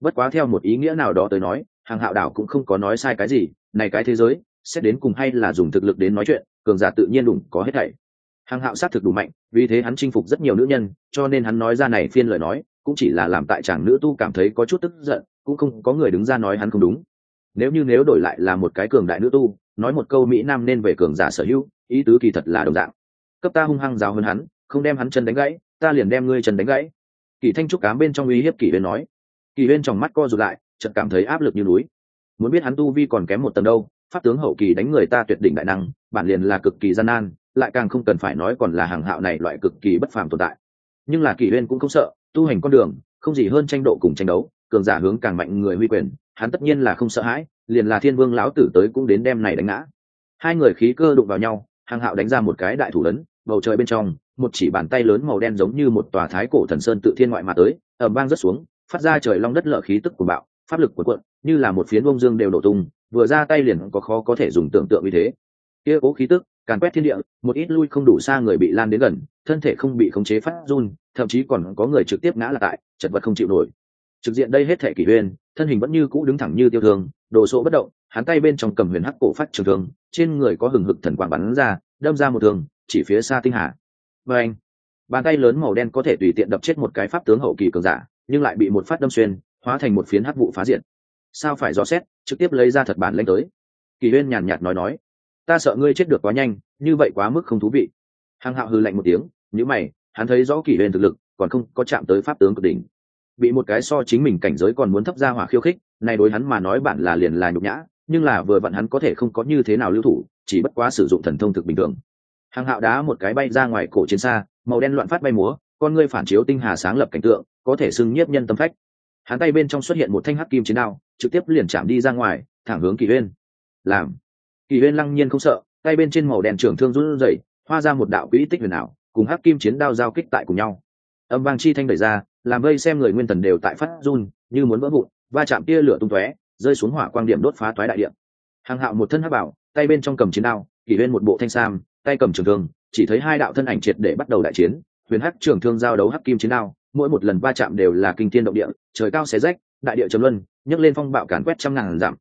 Bất quá theo một ý nghĩa nào đó tới nói hàng hạo đảo cũng không có nói sai cái gì, này cái thế giới, xét đến cùng hay là dùng thực lực đến nói chuyện, cường giả tự nhiên đủng có hết thảy. Hàng hạo sát thực đủ mạnh, vì thế hắn chinh phục rất nhiều nữ nhân, cho nên hắn nói ra này phiên lời nói, cũng chỉ là làm tại chàng nữ tu cảm thấy có chút tức giận, cũng không có người đứng ra nói hắn không đúng. Nếu như nếu đổi lại là một cái cường đại nữ tu, nói một câu mỹ nam nên về cường giả sở hữu, ý tứ kỳ thật là đồng dạng. Cấp ta hung hăng giáo hơn hắn, không đem hắn chân đánh gãy, ta liền đem ngươi chân đánh gãy. Kỳ thanh trúc cám bên trong uy hiếp kỳ huyên nói. Kỳ huyên trong mắt co rụt lại chợt cảm thấy áp lực như núi. Muốn biết hắn tu vi còn kém một tầng đâu, pháp tướng hậu kỳ đánh người ta tuyệt đỉnh đại năng, bản liền là cực kỳ gian nan, lại càng không cần phải nói còn là hàng hạo này loại cực kỳ bất phàm tồn tại. Nhưng là kỳ liên cũng không sợ, tu hành con đường, không gì hơn tranh độ cùng tranh đấu, cường giả hướng càng mạnh người huy quyền, hắn tất nhiên là không sợ hãi, liền là thiên vương lão tử tới cũng đến đem này đánh ngã. Hai người khí cơ đụng vào nhau, hàng hạo đánh ra một cái đại thủ lớn, bầu trời bên trong, một chỉ bàn tay lớn màu đen giống như một tòa thái cổ thần sơn tự thiên ngoại mà tới ẩm bang rất xuống, phát ra trời long đất lở khí tức của bạo pháp lực cuộn cuộn, như là một phiến bông dương đều nổ tung vừa ra tay liền có khó có thể dùng tưởng tượng như thế. Kia cố khí tức càn quét thiên địa một ít lui không đủ xa người bị lan đến gần thân thể không bị khống chế phát run thậm chí còn có người trực tiếp ngã là tại chật vật không chịu nổi. Trực diện đây hết thể kỷ huyên thân hình vẫn như cũ đứng thẳng như tiêu thương đồ sộ bất động hắn tay bên trong cầm huyền hắc cổ phát trường thương trên người có hừng hực thần quang bắn ra đâm ra một thương chỉ phía xa tinh hà. Và anh bàn tay lớn màu đen có thể tùy tiện đập chết một cái pháp tướng hậu kỳ cường giả nhưng lại bị một phát đâm xuyên hóa thành một phiến hắc vụ phá diện sao phải dò xét, trực tiếp lấy ra thật bản lên tới? Kỳ huyên nhàn nhạt nói nói, ta sợ ngươi chết được quá nhanh, như vậy quá mức không thú vị. Hằng hạo hư lạnh một tiếng nhữ mày, hắn thấy rõ kỳ Uyên thực lực, còn không có chạm tới pháp tướng cực đỉnh. Bị một cái so chính mình cảnh giới còn muốn thấp ra hỏa khiêu khích, này đối hắn mà nói bản là liền là nhục nhã, nhưng là vừa vặn hắn có thể không có như thế nào lưu thủ, chỉ bất quá sử dụng thần thông thực bình thường. Hàng hạo đá một cái bay ra ngoài cổ chiến xa, màu đen loạn phát bay múa, con ngươi phản chiếu tinh hà sáng lập cảnh tượng, có thể xưng nhiếp nhân tâm phách hắn tay bên trong xuất hiện một thanh hắc kim chiến đao, trực tiếp liền chạm đi ra ngoài, thẳng hướng kỳ huyên. Làm. Kỳ huyên lăng nhiên không sợ, tay bên trên màu đen trưởng thương run rẩy, hoa ra một đạo quỹ tích huyền ảo, cùng hắc kim chiến đao giao kích tại cùng nhau. Âm vang chi thanh đẩy ra, làm vây xem người nguyên thần đều tại phát run, như muốn vỡ vụn, va chạm tia lửa tung tóe, rơi xuống hỏa quang điểm đốt phá toái đại điện hàng hạo một thân hắc bảo, tay bên trong cầm chiến đao, kỳ huyên một bộ thanh sam, tay cầm trường thương, chỉ thấy hai đạo thân ảnh triệt để bắt đầu đại chiến, huyền hắc trường thương giao đấu hắc kim chiến đao mỗi một lần va chạm đều là kinh thiên động địa, trời cao xé rách, đại địa trầm luân, nhấc lên phong bạo càn quét trăm ngàn giảm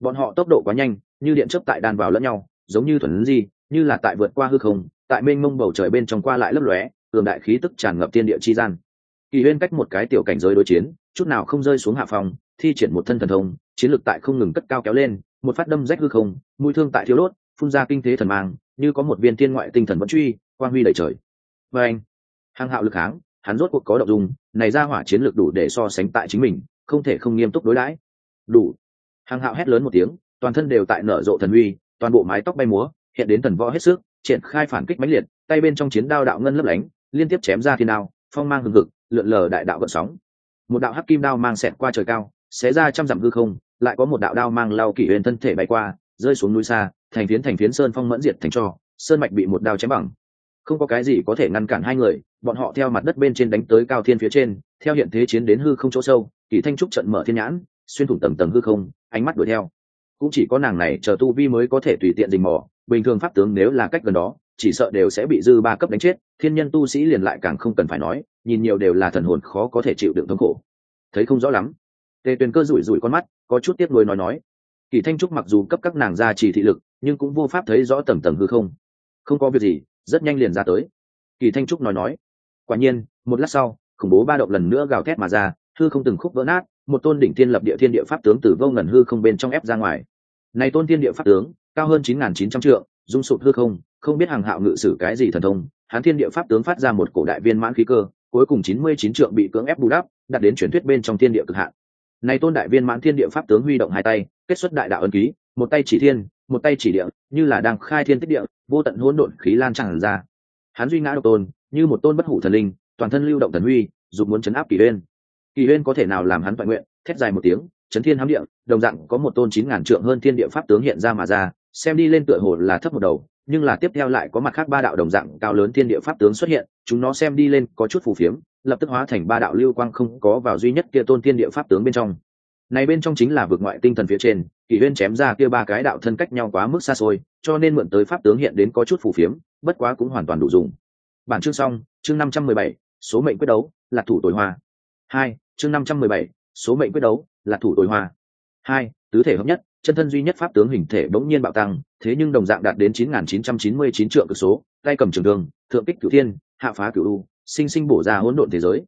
bọn họ tốc độ quá nhanh, như điện chớp tại đan vào lẫn nhau, giống như thuần di, như là tại vượt qua hư không, tại mênh mông bầu trời bên trong qua lại lấp lóe, cường đại khí tức tràn ngập tiên địa chi gian. Kỳ huyên cách một cái tiểu cảnh giới đối chiến, chút nào không rơi xuống hạ phòng, thi triển một thân thần thông, chiến lược tại không ngừng cất cao kéo lên, một phát đâm rách hư không, mũi thương tại thiếu đốt, phun ra kinh thế thần mang, như có một viên thiên ngoại tinh thần vẫn truy, quang huy đầy trời. Và anh hàng hạo lực háng hắn rốt cuộc có động dung, này ra hỏa chiến lược đủ để so sánh tại chính mình, không thể không nghiêm túc đối đãi. Đủ. Hàng hạo hét lớn một tiếng, toàn thân đều tại nở rộ thần uy, toàn bộ mái tóc bay múa, hiện đến thần võ hết sức, triển khai phản kích mãnh liệt, tay bên trong chiến đao đạo ngân lấp lánh, liên tiếp chém ra thiên đao, phong mang hừng hực, lượn lờ đại đạo vận sóng. Một đạo hắc kim đao mang xẹt qua trời cao, xé ra trăm dặm hư không, lại có một đạo đao mang lao kỷ huyền thân thể bay qua, rơi xuống núi xa, thành phiến thành phiến sơn phong mẫn diệt thành trò sơn mạch bị một đao chém bằng không có cái gì có thể ngăn cản hai người, bọn họ theo mặt đất bên trên đánh tới cao thiên phía trên, theo hiện thế chiến đến hư không chỗ sâu kỷ thanh trúc trận mở thiên nhãn, xuyên thủng tầng tầng hư không, ánh mắt đuổi theo. Cũng chỉ có nàng này chờ tu vi mới có thể tùy tiện dình mò, bình thường pháp tướng nếu là cách gần đó, chỉ sợ đều sẽ bị dư ba cấp đánh chết, thiên nhân tu sĩ liền lại càng không cần phải nói, nhìn nhiều đều là thần hồn khó có thể chịu đựng thống khổ. Thấy không rõ lắm. Tề tuyền cơ rủi rủi con mắt, có chút tiếc nuối nói nói. Kỳ thanh trúc mặc dù cấp các nàng ra chỉ thị lực, nhưng cũng vô pháp thấy rõ tầng tầng hư không. Không có việc gì rất nhanh liền ra tới. Kỳ thanh trúc nói nói, quả nhiên, một lát sau, khủng bố ba động lần nữa gào thét mà ra, hư không từng khúc vỡ nát, một tôn đỉnh thiên lập địa thiên địa pháp tướng từ vô ngần hư không bên trong ép ra ngoài. Này tôn thiên địa pháp tướng, cao hơn chín nghìn chín trăm trượng dung sụp hư không không biết hàng hạo ngự sử cái gì thần thông hán thiên địa pháp tướng phát ra một cổ đại viên mãn khí cơ, cuối cùng chín mươi chín trượng bị cưỡng ép bù đắp, đặt đến truyền thuyết bên trong thiên địa cực hạn. Này tôn đại viên mãn thiên địa pháp tướng huy động hai tay, kết xuất đại đạo ân ký một tay chỉ thiên, một tay chỉ địa, như là đang khai thiên tích địa, vô tận hỗn độn khí lan tràn ra. Hắn duy ngã độc tôn, như một tôn bất hủ thần linh, toàn thân lưu động thần huy dù muốn chấn áp kỳ uyên. Kỳ uyên có thể nào làm hắn toàn nguyện, thét dài một tiếng, chấn thiên hám địa, đồng dạng có một tôn chín ngàn trượng hơn thiên địa pháp tướng hiện ra mà ra, xem đi lên tựa hồ là thấp một đầu, nhưng là tiếp theo lại có mặt khác ba đạo đồng dạng cao lớn thiên địa pháp tướng xuất hiện, chúng nó xem đi lên có chút phù phiếm, lập tức hóa thành ba đạo lưu quang không có vào duy nhất kia tôn thiên địa pháp tướng bên trong. Này bên trong chính là vực ngoại tinh thần phía trên kỷ huyên chém ra kia ba cái đạo thân cách nhau quá mức xa xôi, cho nên mượn tới pháp tướng hiện đến có chút phù phiếm, bất quá cũng hoàn toàn đủ dùng. Bản chương xong, chương năm trăm mười bảy, số mệnh quyết đấu, là thủ tối hoa hai, chương năm trăm mười bảy, số mệnh quyết đấu, là thủ tối hoa hai, tứ thể hợp nhất, chân thân duy nhất pháp tướng hình thể bỗng nhiên bạo tăng, thế nhưng đồng dạng đạt đến chín nghìn chín trăm chín mươi chín triệu cực số, tay cầm trường thương, thượng kích cửu thiên, hạ phá cửu u, sinh sinh bổ ra hỗn độn thế giới.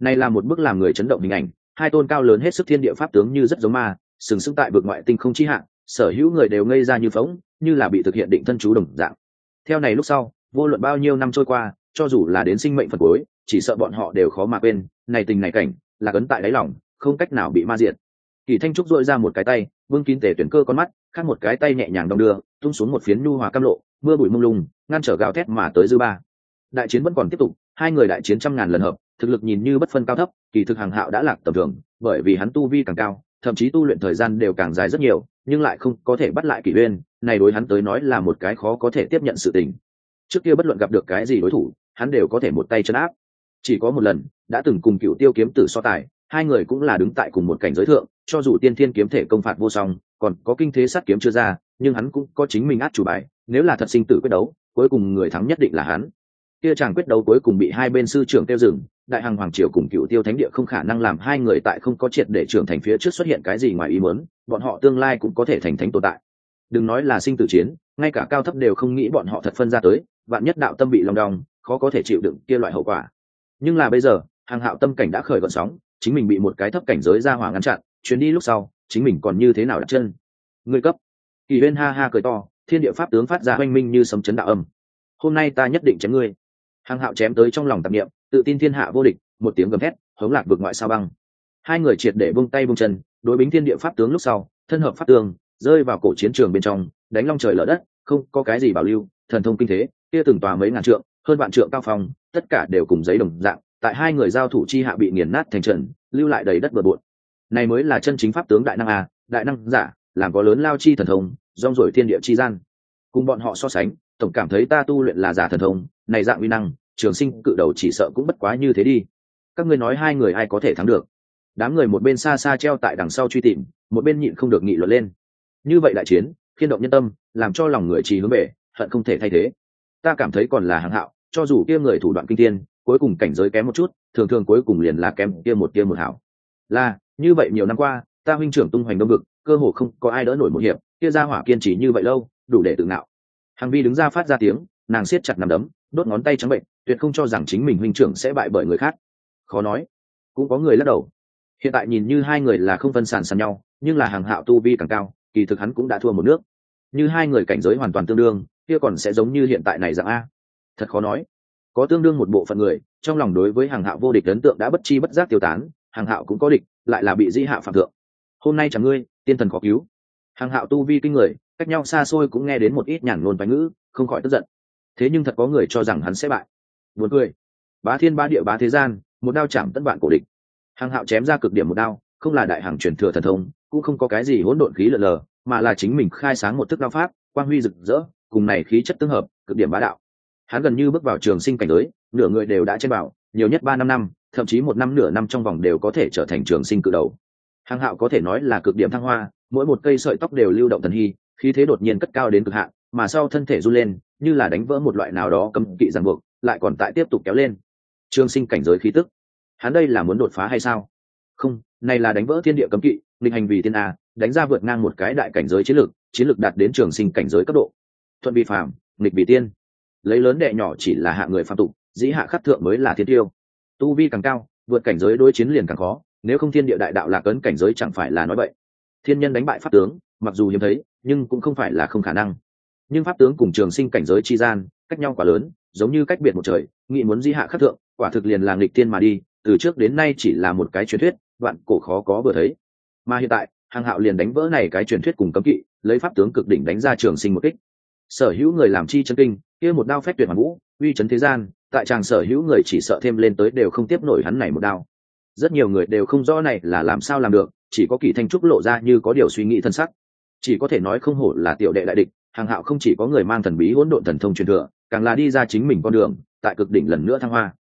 Này là một bức làm người chấn động hình ảnh, hai tôn cao lớn hết sức thiên địa pháp tướng như rất giống ma sừng sững tại vực ngoại tinh không chi hạng, sở hữu người đều ngây ra như phóng như là bị thực hiện định thân chú đồng dạng. Theo này lúc sau, vô luận bao nhiêu năm trôi qua, cho dù là đến sinh mệnh phần cuối, chỉ sợ bọn họ đều khó mà quên, này tình này cảnh, là cấn tại đáy lòng, không cách nào bị ma diệt. Kỳ thanh trúc dội ra một cái tay vương kín tể tuyển cơ con mắt, khác một cái tay nhẹ nhàng đong đưa, tung xuống một phiến nhu hòa cam lộ, mưa bụi mông lung, ngăn trở gào thét mà tới dư ba. Đại chiến vẫn còn tiếp tục, hai người đại chiến trăm ngàn lần hợp, thực lực nhìn như bất phân cao thấp, kỳ thực hàng hạo đã lạc tầm thường, bởi vì hắn tu vi càng cao thậm chí tu luyện thời gian đều càng dài rất nhiều, nhưng lại không có thể bắt lại kỷ uyên này đối hắn tới nói là một cái khó có thể tiếp nhận sự tình. Trước kia bất luận gặp được cái gì đối thủ, hắn đều có thể một tay chân áp. Chỉ có một lần, đã từng cùng cựu tiêu kiếm tử so tài, hai người cũng là đứng tại cùng một cảnh giới thượng, cho dù tiên thiên kiếm thể công phạt vô song, còn có kinh thế sát kiếm chưa ra, nhưng hắn cũng có chính mình át chủ bài, nếu là thật sinh tử quyết đấu, cuối cùng người thắng nhất định là hắn. Kia chàng quyết đấu cuối cùng bị hai bên sư trưởng tiêu dừng đại hằng hoàng triều cùng cựu tiêu thánh địa không khả năng làm hai người tại không có triệt để trưởng thành phía trước xuất hiện cái gì ngoài ý muốn, bọn họ tương lai cũng có thể thành thánh tồn tại. Đừng nói là sinh tử chiến, ngay cả cao thấp đều không nghĩ bọn họ thật phân ra tới, vạn nhất đạo tâm bị lòng đong, khó có thể chịu đựng kia loại hậu quả. Nhưng là bây giờ hàng hạo tâm cảnh đã khởi gọn sóng, chính mình bị một cái thấp cảnh giới ra hỏa ngăn chặn, chuyến đi lúc sau, chính mình còn như thế nào đặt chân? Người cấp. Kỳ huyên ha ha cười to, thiên địa pháp tướng phát ra oanh minh như sấm chấn đạo âm. Hôm nay ta nhất định chém ngươi. Hàng hạo chém tới trong lòng tạp nghiệm tự tin thiên hạ vô địch, một tiếng gầm thét, hống lạc vượt ngoại sao băng. Hai người triệt để vung tay vung chân, đối bính thiên địa pháp tướng lúc sau, thân hợp pháp tương rơi vào cổ chiến trường bên trong, đánh long trời lở đất, không có cái gì bảo lưu, thần thông kinh thế, kia từng tòa mấy ngàn trượng, hơn vạn trượng cao phong, tất cả đều cùng giấy đồng dạng, tại hai người giao thủ chi hạ bị nghiền nát thành trần, lưu lại đầy đất bừa bộn. Này mới là chân chính pháp tướng đại năng a, đại năng giả, làm có lớn lao chi thần thông, rong rổi thiên địa chi gian. Cùng bọn họ so sánh, tổng cảm thấy ta tu luyện là giả thần thông, này dạng uy năng trường sinh cự đầu chỉ sợ cũng bất quá như thế đi. Các ngươi nói hai người ai có thể thắng được? Đám người một bên xa xa treo tại đằng sau truy tìm, một bên nhịn không được nghị luận lên. Như vậy đại chiến, khiên động nhân tâm, làm cho lòng người trì hướng về, hận không thể thay thế. Ta cảm thấy còn là hàng hạo, cho dù kia người thủ đoạn kinh tiên cuối cùng cảnh giới kém một chút, thường thường cuối cùng liền là kém kia một kia một hảo. Là, như vậy nhiều năm qua, ta huynh trưởng tung hoành đông vực, cơ hồ không có ai đỡ nổi một hiệp, kia ra hỏa kiên trì như vậy lâu, đủ để tự ngạo. Hàng vi đứng ra phát ra tiếng, nàng siết chặt nằm đấm, đốt ngón tay trắng bệnh tuyệt không cho rằng chính mình huynh trưởng sẽ bại bởi người khác. Khó nói. Cũng có người lắc đầu. Hiện tại nhìn như hai người là không phân sàn sàn nhau, nhưng là hàng hạo tu vi càng cao, kỳ thực hắn cũng đã thua một nước. Như hai người cảnh giới hoàn toàn tương đương, kia còn sẽ giống như hiện tại này dạng a. Thật khó nói. Có tương đương một bộ phận người, trong lòng đối với hàng hạo vô địch ấn tượng đã bất chi bất giác tiêu tán, hàng hạo cũng có địch, lại là bị di hạ phạm thượng. Hôm nay chẳng ngươi, tiên thần khó cứu. Hàng hạo tu vi kinh người, cách nhau xa xôi cũng nghe đến một ít nhàn ngôn bánh ngữ, không khỏi tức giận. Thế nhưng thật có người cho rằng hắn sẽ bại buồn cười. Bá thiên bá địa bá thế gian, một đao chạm tất bạn cổ địch. Hàng hạo chém ra cực điểm một đao, không là đại hàng truyền thừa thần thông, cũng không có cái gì hỗn độn khí lờ lờ, mà là chính mình khai sáng một thức đao pháp, quang huy rực rỡ, cùng này khí chất tương hợp, cực điểm bá đạo. Hắn gần như bước vào trường sinh cảnh giới, nửa người đều đã trên bảo, nhiều nhất ba năm năm, thậm chí một năm nửa năm trong vòng đều có thể trở thành trường sinh cự đầu. Hàng hạo có thể nói là cực điểm thăng hoa, mỗi một cây sợi tóc đều lưu động thần hy, khí thế đột nhiên cất cao đến cực hạn, mà sau thân thể run lên, như là đánh vỡ một loại nào đó cấm kỵ ràng buộc lại còn tại tiếp tục kéo lên. Trường sinh cảnh giới khí tức, hắn đây là muốn đột phá hay sao? Không, này là đánh vỡ thiên địa cấm kỵ định hành vì thiên a, đánh ra vượt ngang một cái đại cảnh giới chiến lược chiến lược đạt đến trường sinh cảnh giới cấp độ. Thuận bị phạm nghịch bị tiên. Lấy lớn đệ nhỏ chỉ là hạ người phạm tục, dĩ hạ khắc thượng mới là thiên tiêu. Tu vi càng cao, vượt cảnh giới đối chiến liền càng khó, nếu không thiên địa đại đạo lạc ấn cảnh giới chẳng phải là nói vậy thiên nhân đánh bại pháp tướng, mặc dù hiếm thấy, nhưng cũng không phải là không khả năng. Nhưng pháp tướng cùng trường sinh cảnh giới chi gian cách nhau quá lớn, giống như cách biệt một trời nghị muốn di hạ khắc thượng, quả thực liền là nghịch tiên mà đi, từ trước đến nay chỉ là một cái truyền thuyết đoạn cổ khó có vừa thấy. Mà hiện tại hàng hạo liền đánh vỡ này cái truyền thuyết cùng cấm kỵ, lấy pháp tướng cực đỉnh đánh ra trường sinh một kích. Sở hữu người làm chi chân kinh, kia một đao phép tuyệt hoàn vũ uy chấn thế gian, tại chàng sở hữu người chỉ sợ thêm lên tới đều không tiếp nổi hắn này một đao. Rất nhiều người đều không rõ này là làm sao làm được, chỉ có kỳ thanh trúc lộ ra như có điều suy nghĩ thân sắc. Chỉ có thể nói không hổ là tiểu đệ đại địch hàng hạo không chỉ có người mang thần bí hỗn độn thần thông truyền thừa càng là đi ra chính mình con đường, tại cực đỉnh lần nữa thăng hoa.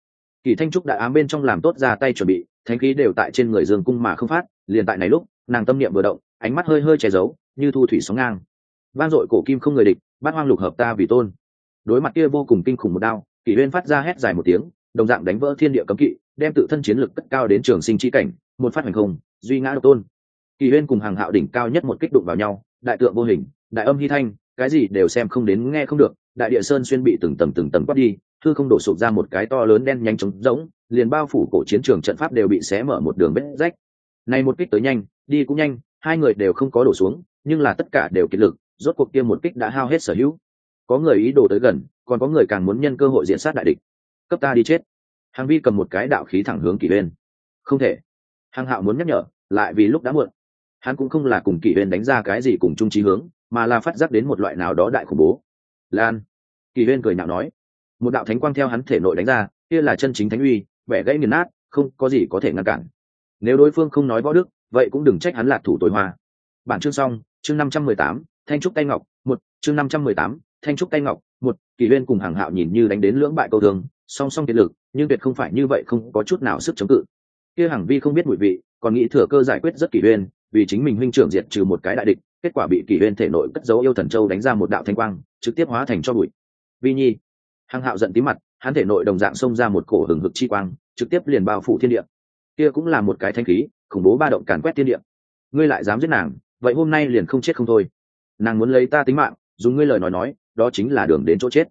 Kỳ thanh trúc đã ám bên trong làm tốt ra tay chuẩn bị, thánh khí đều tại trên người dương cung mà không phát, liền tại này lúc, nàng tâm niệm vừa động, ánh mắt hơi hơi che giấu, như thu thủy sóng ngang. Vang dội cổ kim không người địch, bát hoang lục hợp ta vì tôn. Đối mặt kia vô cùng kinh khủng một đao kỷ uyên phát ra hét dài một tiếng, đồng dạng đánh vỡ thiên địa cấm kỵ, đem tự thân chiến lực cất cao đến trường sinh chi cảnh, một phát hành không, duy ngã độc tôn. Kỷ uyên cùng hàng hạo đỉnh cao nhất một kích đụng vào nhau, đại tượng vô hình, đại âm hy thanh cái gì đều xem không đến, nghe không được, đại địa sơn xuyên bị từng tầng từng tầng quát đi, thư không đổ sụp ra một cái to lớn đen nhanh trống rỗng, liền bao phủ cổ chiến trường trận pháp đều bị xé mở một đường vết rách. Này một kích tới nhanh, đi cũng nhanh, hai người đều không có đổ xuống, nhưng là tất cả đều kiệt lực, rốt cuộc kia một kích đã hao hết sở hữu. Có người ý đồ tới gần, còn có người càng muốn nhân cơ hội diện sát đại địch. Cấp ta đi chết. Hàng vi cầm một cái đạo khí thẳng hướng kỷ bên không thể. Hàng hạo muốn nhắc nhở, lại vì lúc đã muộn. Hắn cũng không là cùng kỷ huyên đánh ra cái gì cùng chung trí hướng mà là phát giác đến một loại nào đó đại khủng bố. Lan. Kỳ huyên cười nhạo nói. Một đạo thánh quang theo hắn thể nội đánh ra, kia là chân chính thánh uy, vẻ gãy nghiền nát, không có gì có thể ngăn cản. Nếu đối phương không nói võ đức, vậy cũng đừng trách hắn lạc thủ tối hoa. Bản chương xong, chương năm trăm mười tám, thanh trúc tay ngọc, một, chương năm trăm mười tám, thanh trúc tay ngọc, một, kỳ huyên cùng hàng hạo nhìn như đánh đến lưỡng bại câu thường, song song kiệt lực, nhưng tuyệt không phải như vậy không có chút nào sức chống cự. Kia hàng vi không biết mùi vị, còn nghĩ thừa cơ giải quyết rất kỳ huyên vì chính mình huynh trưởng diệt trừ một cái đại địch, kết quả bị kỳ huyên thể nội cất dấu yêu thần châu đánh ra một đạo thanh quang, trực tiếp hóa thành cho bụi. Vi nhi, hằng hạo giận tí mặt, hắn thể nội đồng dạng xông ra một cổ hừng hực chi quang, trực tiếp liền bao phủ thiên địa. Kia cũng là một cái thanh khí, khủng bố ba động càn quét thiên địa. Ngươi lại dám giết nàng, vậy hôm nay liền không chết không thôi. Nàng muốn lấy ta tính mạng, dùng ngươi lời nói nói, đó chính là đường đến chỗ chết.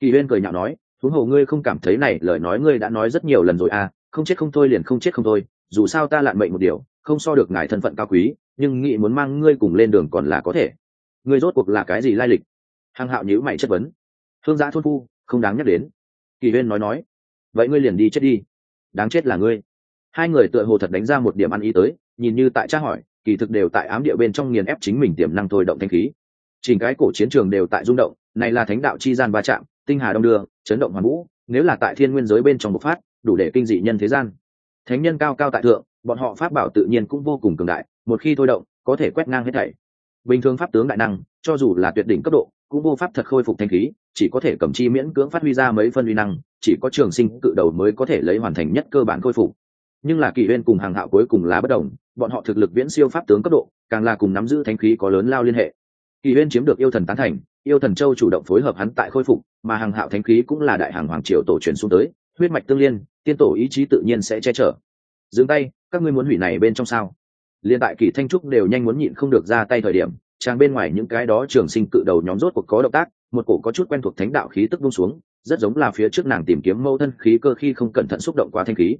Kỳ huyên cười nhạo nói huống hồ ngươi không cảm thấy này, lời nói ngươi đã nói rất nhiều lần rồi à không chết không thôi liền không chết không thôi, dù sao ta lạn mệnh một điều không so được ngài thân phận cao quý, nhưng nghĩ muốn mang ngươi cùng lên đường còn là có thể. Ngươi rốt cuộc là cái gì lai lịch? Hằng hạo nhữ mày chất vấn. Thương giã thôn phu, không đáng nhắc đến. Kỳ huyên nói nói. Vậy ngươi liền đi chết đi. Đáng chết là ngươi. Hai người tựa hồ thật đánh ra một điểm ăn ý tới, nhìn như tại tra hỏi, kỳ thực đều tại ám địa bên trong nghiền ép chính mình tiềm năng thôi động thanh khí. Chỉnh cái cổ chiến trường đều tại rung động, này là thánh đạo chi gian va chạm, tinh hà đông đưa, chấn động hoàn vũ, nếu là tại thiên nguyên giới bên trong bộc phát, đủ để kinh dị nhân thế gian. Thánh nhân cao cao tại thượng bọn họ pháp bảo tự nhiên cũng vô cùng cường đại, một khi thôi động, có thể quét ngang hết thảy. Bình thường pháp tướng đại năng, cho dù là tuyệt đỉnh cấp độ, cũng vô pháp thật khôi phục thanh khí, chỉ có thể cầm chi miễn cưỡng phát huy ra mấy phân uy năng, chỉ có trường sinh cự đầu mới có thể lấy hoàn thành nhất cơ bản khôi phục. Nhưng là kỳ huyên cùng hàng hạo cuối cùng là bất đồng, bọn họ thực lực viễn siêu pháp tướng cấp độ, càng là cùng nắm giữ thanh khí có lớn lao liên hệ. Kỳ huyên chiếm được yêu thần tán thành, yêu thần châu chủ động phối hợp hắn tại khôi phục, mà hàng hạo thanh khí cũng là đại hàng hoàng triều tổ truyền xuống tới, huyết mạch tương liên, tiên tổ ý chí tự nhiên sẽ che chở dừng tay, các ngươi muốn hủy này bên trong sao? Liên tại kỳ thanh trúc đều nhanh muốn nhịn không được ra tay thời điểm trang bên ngoài những cái đó trường sinh cự đầu nhóm rốt cuộc có động tác, một cổ có chút quen thuộc thánh đạo khí tức buông xuống, rất giống là phía trước nàng tìm kiếm mâu thân khí cơ khi không cẩn thận xúc động quá thanh khí.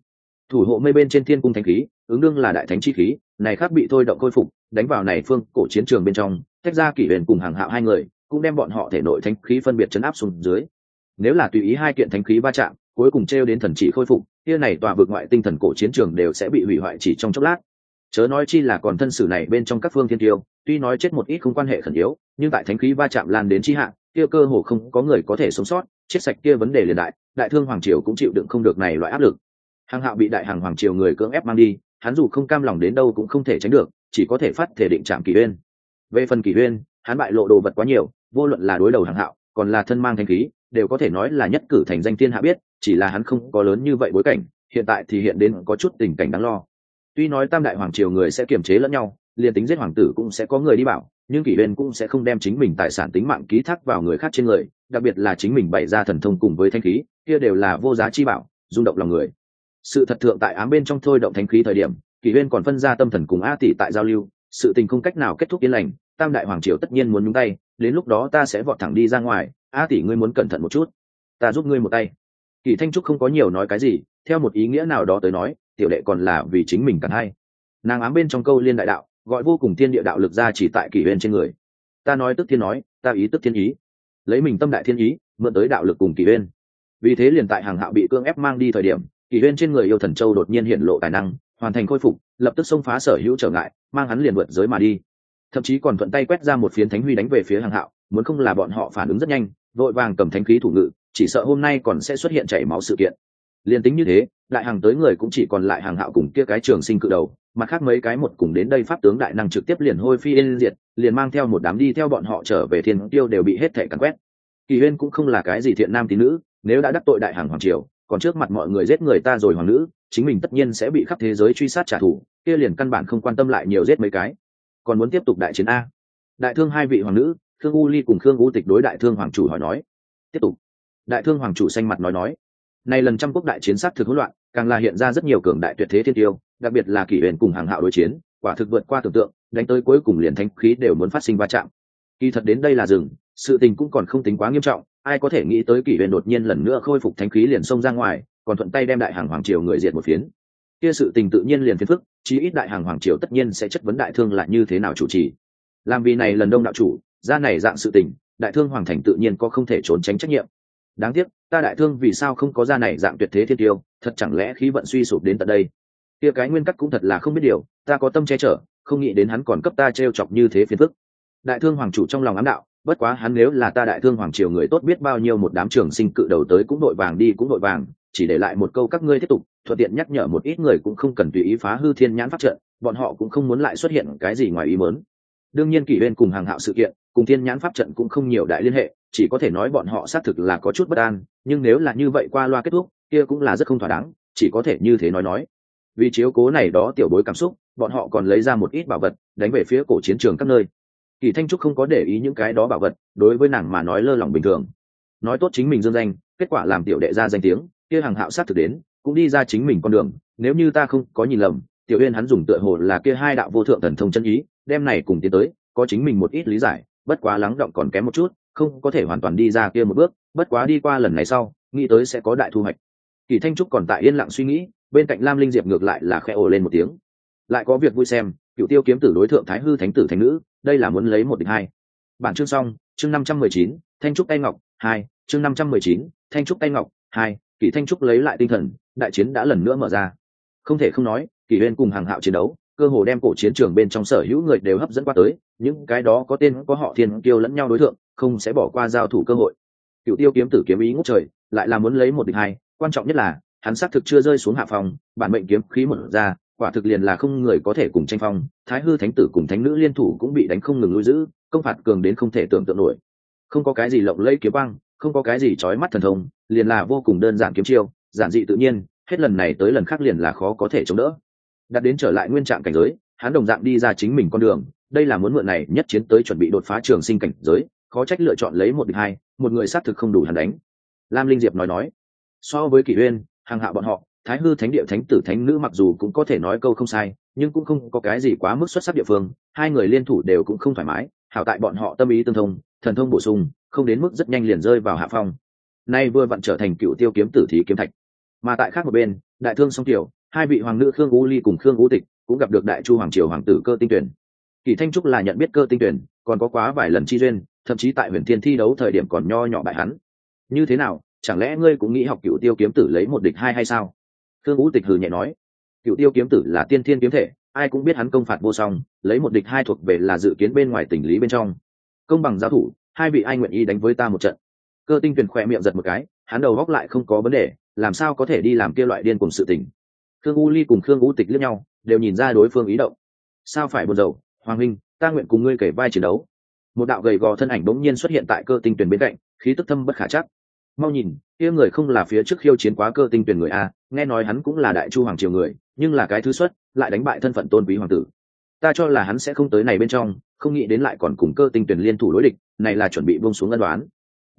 Thủ hộ mây bên trên thiên cung thanh khí, ứng đương là đại thánh chi khí, này khác bị thôi động khôi phục, đánh vào này phương cổ chiến trường bên trong, tách ra kỷ huyền cùng hàng hạo hai người, cũng đem bọn họ thể nội thanh khí phân biệt chấn áp xuống dưới. Nếu là tùy ý hai kiện thanh khí va chạm, cuối cùng treo đến thần chỉ khôi phục kia này tòa vực ngoại tinh thần cổ chiến trường đều sẽ bị hủy hoại chỉ trong chốc lát. Chớ nói chi là còn thân sử này bên trong các phương thiên tiêu, tuy nói chết một ít không quan hệ khẩn yếu, nhưng tại thánh khí va chạm lan đến chi hạ, kia cơ hồ không có người có thể sống sót, chết sạch kia vấn đề liền đại đại thương hoàng triều cũng chịu đựng không được này loại áp lực. Hàng hạo bị đại hàng hoàng triều người cưỡng ép mang đi, hắn dù không cam lòng đến đâu cũng không thể tránh được, chỉ có thể phát thể định trạm kỷ uyên. Về phần kỷ uyên, hắn bại lộ đồ vật quá nhiều, vô luận là đối đầu hàng hạo, còn là thân mang thanh khí, đều có thể nói là nhất cử thành danh thiên hạ biết chỉ là hắn không có lớn như vậy bối cảnh, hiện tại thì hiện đến có chút tình cảnh đáng lo. Tuy nói tam đại hoàng triều người sẽ kiềm chế lẫn nhau, liền tính giết hoàng tử cũng sẽ có người đi bảo, nhưng kỷ uyên cũng sẽ không đem chính mình tài sản tính mạng ký thác vào người khác trên người, đặc biệt là chính mình bày ra thần thông cùng với thanh khí, kia đều là vô giá chi bảo, rung động lòng người. Sự thật thượng tại ám bên trong thôi động thánh khí thời điểm, kỷ huyên còn phân ra tâm thần cùng a tỷ tại giao lưu, sự tình không cách nào kết thúc yên lành, tam đại hoàng triều tất nhiên muốn nhúng tay, đến lúc đó ta sẽ vọt thẳng đi ra ngoài, a tỷ ngươi muốn cẩn thận một chút, ta giúp ngươi một tay. Kỳ thanh trúc không có nhiều nói cái gì, theo một ý nghĩa nào đó tới nói, tiểu đệ còn là vì chính mình cần hay. Nàng ám bên trong câu liên đại đạo, gọi vô cùng thiên địa đạo lực ra chỉ tại kỷ huyền trên người. Ta nói tức thiên nói, ta ý tức thiên ý. Lấy mình tâm đại thiên ý, mượn tới đạo lực cùng kỷ huyền vì thế liền tại hàng hạo bị cương ép mang đi thời điểm kỷ huyền trên người yêu thần châu đột nhiên hiện lộ tài năng, hoàn thành khôi phục, lập tức xông phá sở hữu trở ngại, mang hắn liền vượt giới mà đi. Thậm chí còn thuận tay quét ra một phiến thánh huy đánh về phía hàng hạo, muốn không là bọn họ phản ứng rất nhanh, vội vàng cầm thánh khí thủ ngự chỉ sợ hôm nay còn sẽ xuất hiện chảy máu sự kiện. Liền tính như thế lại hàng tới người cũng chỉ còn lại hàng hạo cùng kia cái trường sinh cự đầu, mặt khác mấy cái một cùng đến đây pháp tướng đại năng trực tiếp liền hôi phi yên diệt, liền mang theo một đám đi theo bọn họ trở về thiên tiêu đều bị hết thể cắn quét. Kỳ huyên cũng không là cái gì thiện nam tín nữ, nếu đã đắc tội đại hàng hoàng triều, còn trước mặt mọi người giết người ta rồi hoàng nữ, chính mình tất nhiên sẽ bị khắp thế giới truy sát trả thù, kia liền căn bản không quan tâm lại nhiều giết mấy cái. Còn muốn tiếp tục đại chiến a. Đại thương hai vị hoàng nữ, khương u ly cùng khương u tịch đối đại thương hoàng chủ hỏi nói. Tiếp tục đại thương hoàng chủ xanh mặt nói nói, nay lần trăm quốc đại chiến sát thực hỗn loạn, càng là hiện ra rất nhiều cường đại tuyệt thế thiên tiêu, đặc biệt là kỷ huyền cùng hàng hạo đối chiến, quả thực vượt qua tưởng tượng, đánh tới cuối cùng liền thanh khí đều muốn phát sinh va chạm. Kỳ thật đến đây là rừng sự tình cũng còn không tính quá nghiêm trọng, ai có thể nghĩ tới kỷ huyền đột nhiên lần nữa khôi phục thanh khí liền xông ra ngoài, còn thuận tay đem đại hàng hoàng triều người diệt một phiến. Kia sự tình tự nhiên liền phiền phức, chí ít đại hàng hoàng triều tất nhiên sẽ chất vấn đại thương là như thế nào chủ trì. Làm vì này lần đông đạo chủ, ra này dạng sự tình, đại thương hoàng thành tự nhiên có không thể trốn tránh trách nhiệm đáng tiếc, ta đại thương vì sao không có ra này dạng tuyệt thế thiên tiêu, thật chẳng lẽ khí vận suy sụp đến tận đây? Kia cái nguyên cắt cũng thật là không biết điều, ta có tâm che chở, không nghĩ đến hắn còn cấp ta t r e o chọc như thế phiền phức. Đại thương hoàng chủ trong lòng ám đạo, bất quá hắn nếu là ta đại thương hoàng triều người tốt biết bao nhiêu một đám trường sinh cự đầu tới cũng đội vàng đi cũng đội vàng, chỉ để lại một câu các ngươi tiếp tục, thuận tiện nhắc nhở một ít người cũng không cần tùy ý phá hư thiên nhãn phát trận, bọn họ cũng không muốn lại xuất hiện cái gì ngoài ý mớn đương nhiên kỷ huyên cùng hàng hạo sự kiện cùng thiên nhãn pháp trận cũng không nhiều đại liên hệ, chỉ có thể nói bọn họ xác thực là có chút bất an, nhưng nếu là như vậy qua loa kết thúc, kia cũng là rất không thỏa đáng, chỉ có thể như thế nói nói. Vì chiếu cố này đó tiểu bối cảm xúc, bọn họ còn lấy ra một ít bảo vật, đánh về phía cổ chiến trường các nơi. Kỳ thanh trúc không có để ý những cái đó bảo vật, đối với nàng mà nói lơ lỏng bình thường. Nói tốt chính mình dương danh, kết quả làm tiểu đệ ra danh tiếng, kia hàng hạo sát thực đến, cũng đi ra chính mình con đường, nếu như ta không có nhìn lầm, tiểu uyên hắn dùng tựa hồ là kia hai đạo vô thượng thần thông chân ý, đem này cùng tiến tới, có chính mình một ít lý giải bất quá lắng động còn kém một chút, không có thể hoàn toàn đi ra kia một bước, bất quá đi qua lần này sau, nghĩ tới sẽ có đại thu hoạch. Kỳ thanh trúc còn tại yên lặng suy nghĩ, bên cạnh lam linh diệp ngược lại là khẽ ồ lên một tiếng. Lại có việc vui xem cựu tiêu kiếm tử đối thượng thái hư thánh tử thánh nữ, đây là muốn lấy một địch hai. Bản chương xong, chương năm trăm mười chín, thanh trúc tay ngọc hai, chương năm trăm mười chín, thanh trúc tay ngọc hai, kỳ thanh trúc lấy lại tinh thần, đại chiến đã lần nữa mở ra. Không thể không nói, kỳ huyên cùng hàng hạo chiến đấu cơ hồ đem cổ chiến trường bên trong sở hữu người đều hấp dẫn qua tới, những cái đó có tên có họ thiên kiêu lẫn nhau đối tượng không sẽ bỏ qua giao thủ cơ hội. Cựu tiêu kiếm tử kiếm ý ngút trời, lại là muốn lấy một địch hai, quan trọng nhất là, hắn xác thực chưa rơi xuống hạ phòng, bản mệnh kiếm khí một ra, quả thực liền là không người có thể cùng tranh phong, thái hư thánh tử cùng thánh nữ liên thủ cũng bị đánh không ngừng lui giữ, công phạt cường đến không thể tưởng tượng nổi. Không có cái gì lộng lẫy kiếm băng không có cái gì trói mắt thần thông, liền là vô cùng đơn giản kiếm chiêu, giản dị tự nhiên, hết lần này tới lần khác liền là khó có thể chống đỡ đặt đến trở lại nguyên trạng cảnh giới, hắn đồng dạng đi ra chính mình con đường. Đây là muốn mượn này nhất chiến tới chuẩn bị đột phá trường sinh cảnh giới, khó trách lựa chọn lấy một địch hai, một người xác thực không đủ hắn đánh. Lam linh diệp nói nói, so với kỷ uyên hàng hạ bọn họ, thái hư thánh địa thánh tử thánh nữ mặc dù cũng có thể nói câu không sai, nhưng cũng không có cái gì quá mức xuất sắc địa phương, hai người liên thủ đều cũng không thoải mái, hảo tại bọn họ tâm ý tương thông, thần thông bổ sung, không đến mức rất nhanh liền rơi vào hạ phong. Nay vừa vặn trở thành cựu tiêu kiếm tử thí kiếm thạch. Mà tại khác một bên, đại thương song tiểu hai vị hoàng nữ khương u ly cùng khương u tịch cũng gặp được đại chu hoàng triều hoàng tử cơ tinh tuyển. Kỳ thanh trúc là nhận biết cơ tinh tuyển, còn có quá vài lần chi duyên, thậm chí tại huyền thiên thi đấu thời điểm còn nho nhỏ bại hắn. Như thế nào, chẳng lẽ ngươi cũng nghĩ học cựu tiêu kiếm tử lấy một địch hai hay sao? Khương u tịch hừ nhẹ nói. Cựu tiêu kiếm tử là tiên thiên kiếm thể, ai cũng biết hắn công phạt vô song, lấy một địch hai thuộc về là dự kiến bên ngoài tình lý bên trong. Công bằng giáo thủ, hai vị ai nguyện ý đánh với ta một trận? Cơ tinh tuyển khỏe miệng giật một cái, hắn đầu góc lại không có vấn đề, làm sao có thể đi làm kia loại điên cùng sự tình? Khương u ly cùng khương u tịch liếc nhau, đều nhìn ra đối phương ý động. Sao phải buồn rầu? Hoàng huynh ta nguyện cùng ngươi kể vai chiến đấu. Một đạo gầy gò thân ảnh bỗng nhiên xuất hiện tại cơ tinh tuyển bên cạnh, khí tức thâm bất khả chắc. Mau nhìn, kia người không là phía trước khiêu chiến quá cơ tinh tuyển người a, nghe nói hắn cũng là đại chu hoàng triều người, nhưng là cái thứ xuất, lại đánh bại thân phận tôn quý hoàng tử. Ta cho là hắn sẽ không tới này bên trong, không nghĩ đến lại còn cùng cơ tinh tuyển liên thủ đối địch, này là chuẩn bị buông xuống ân đoán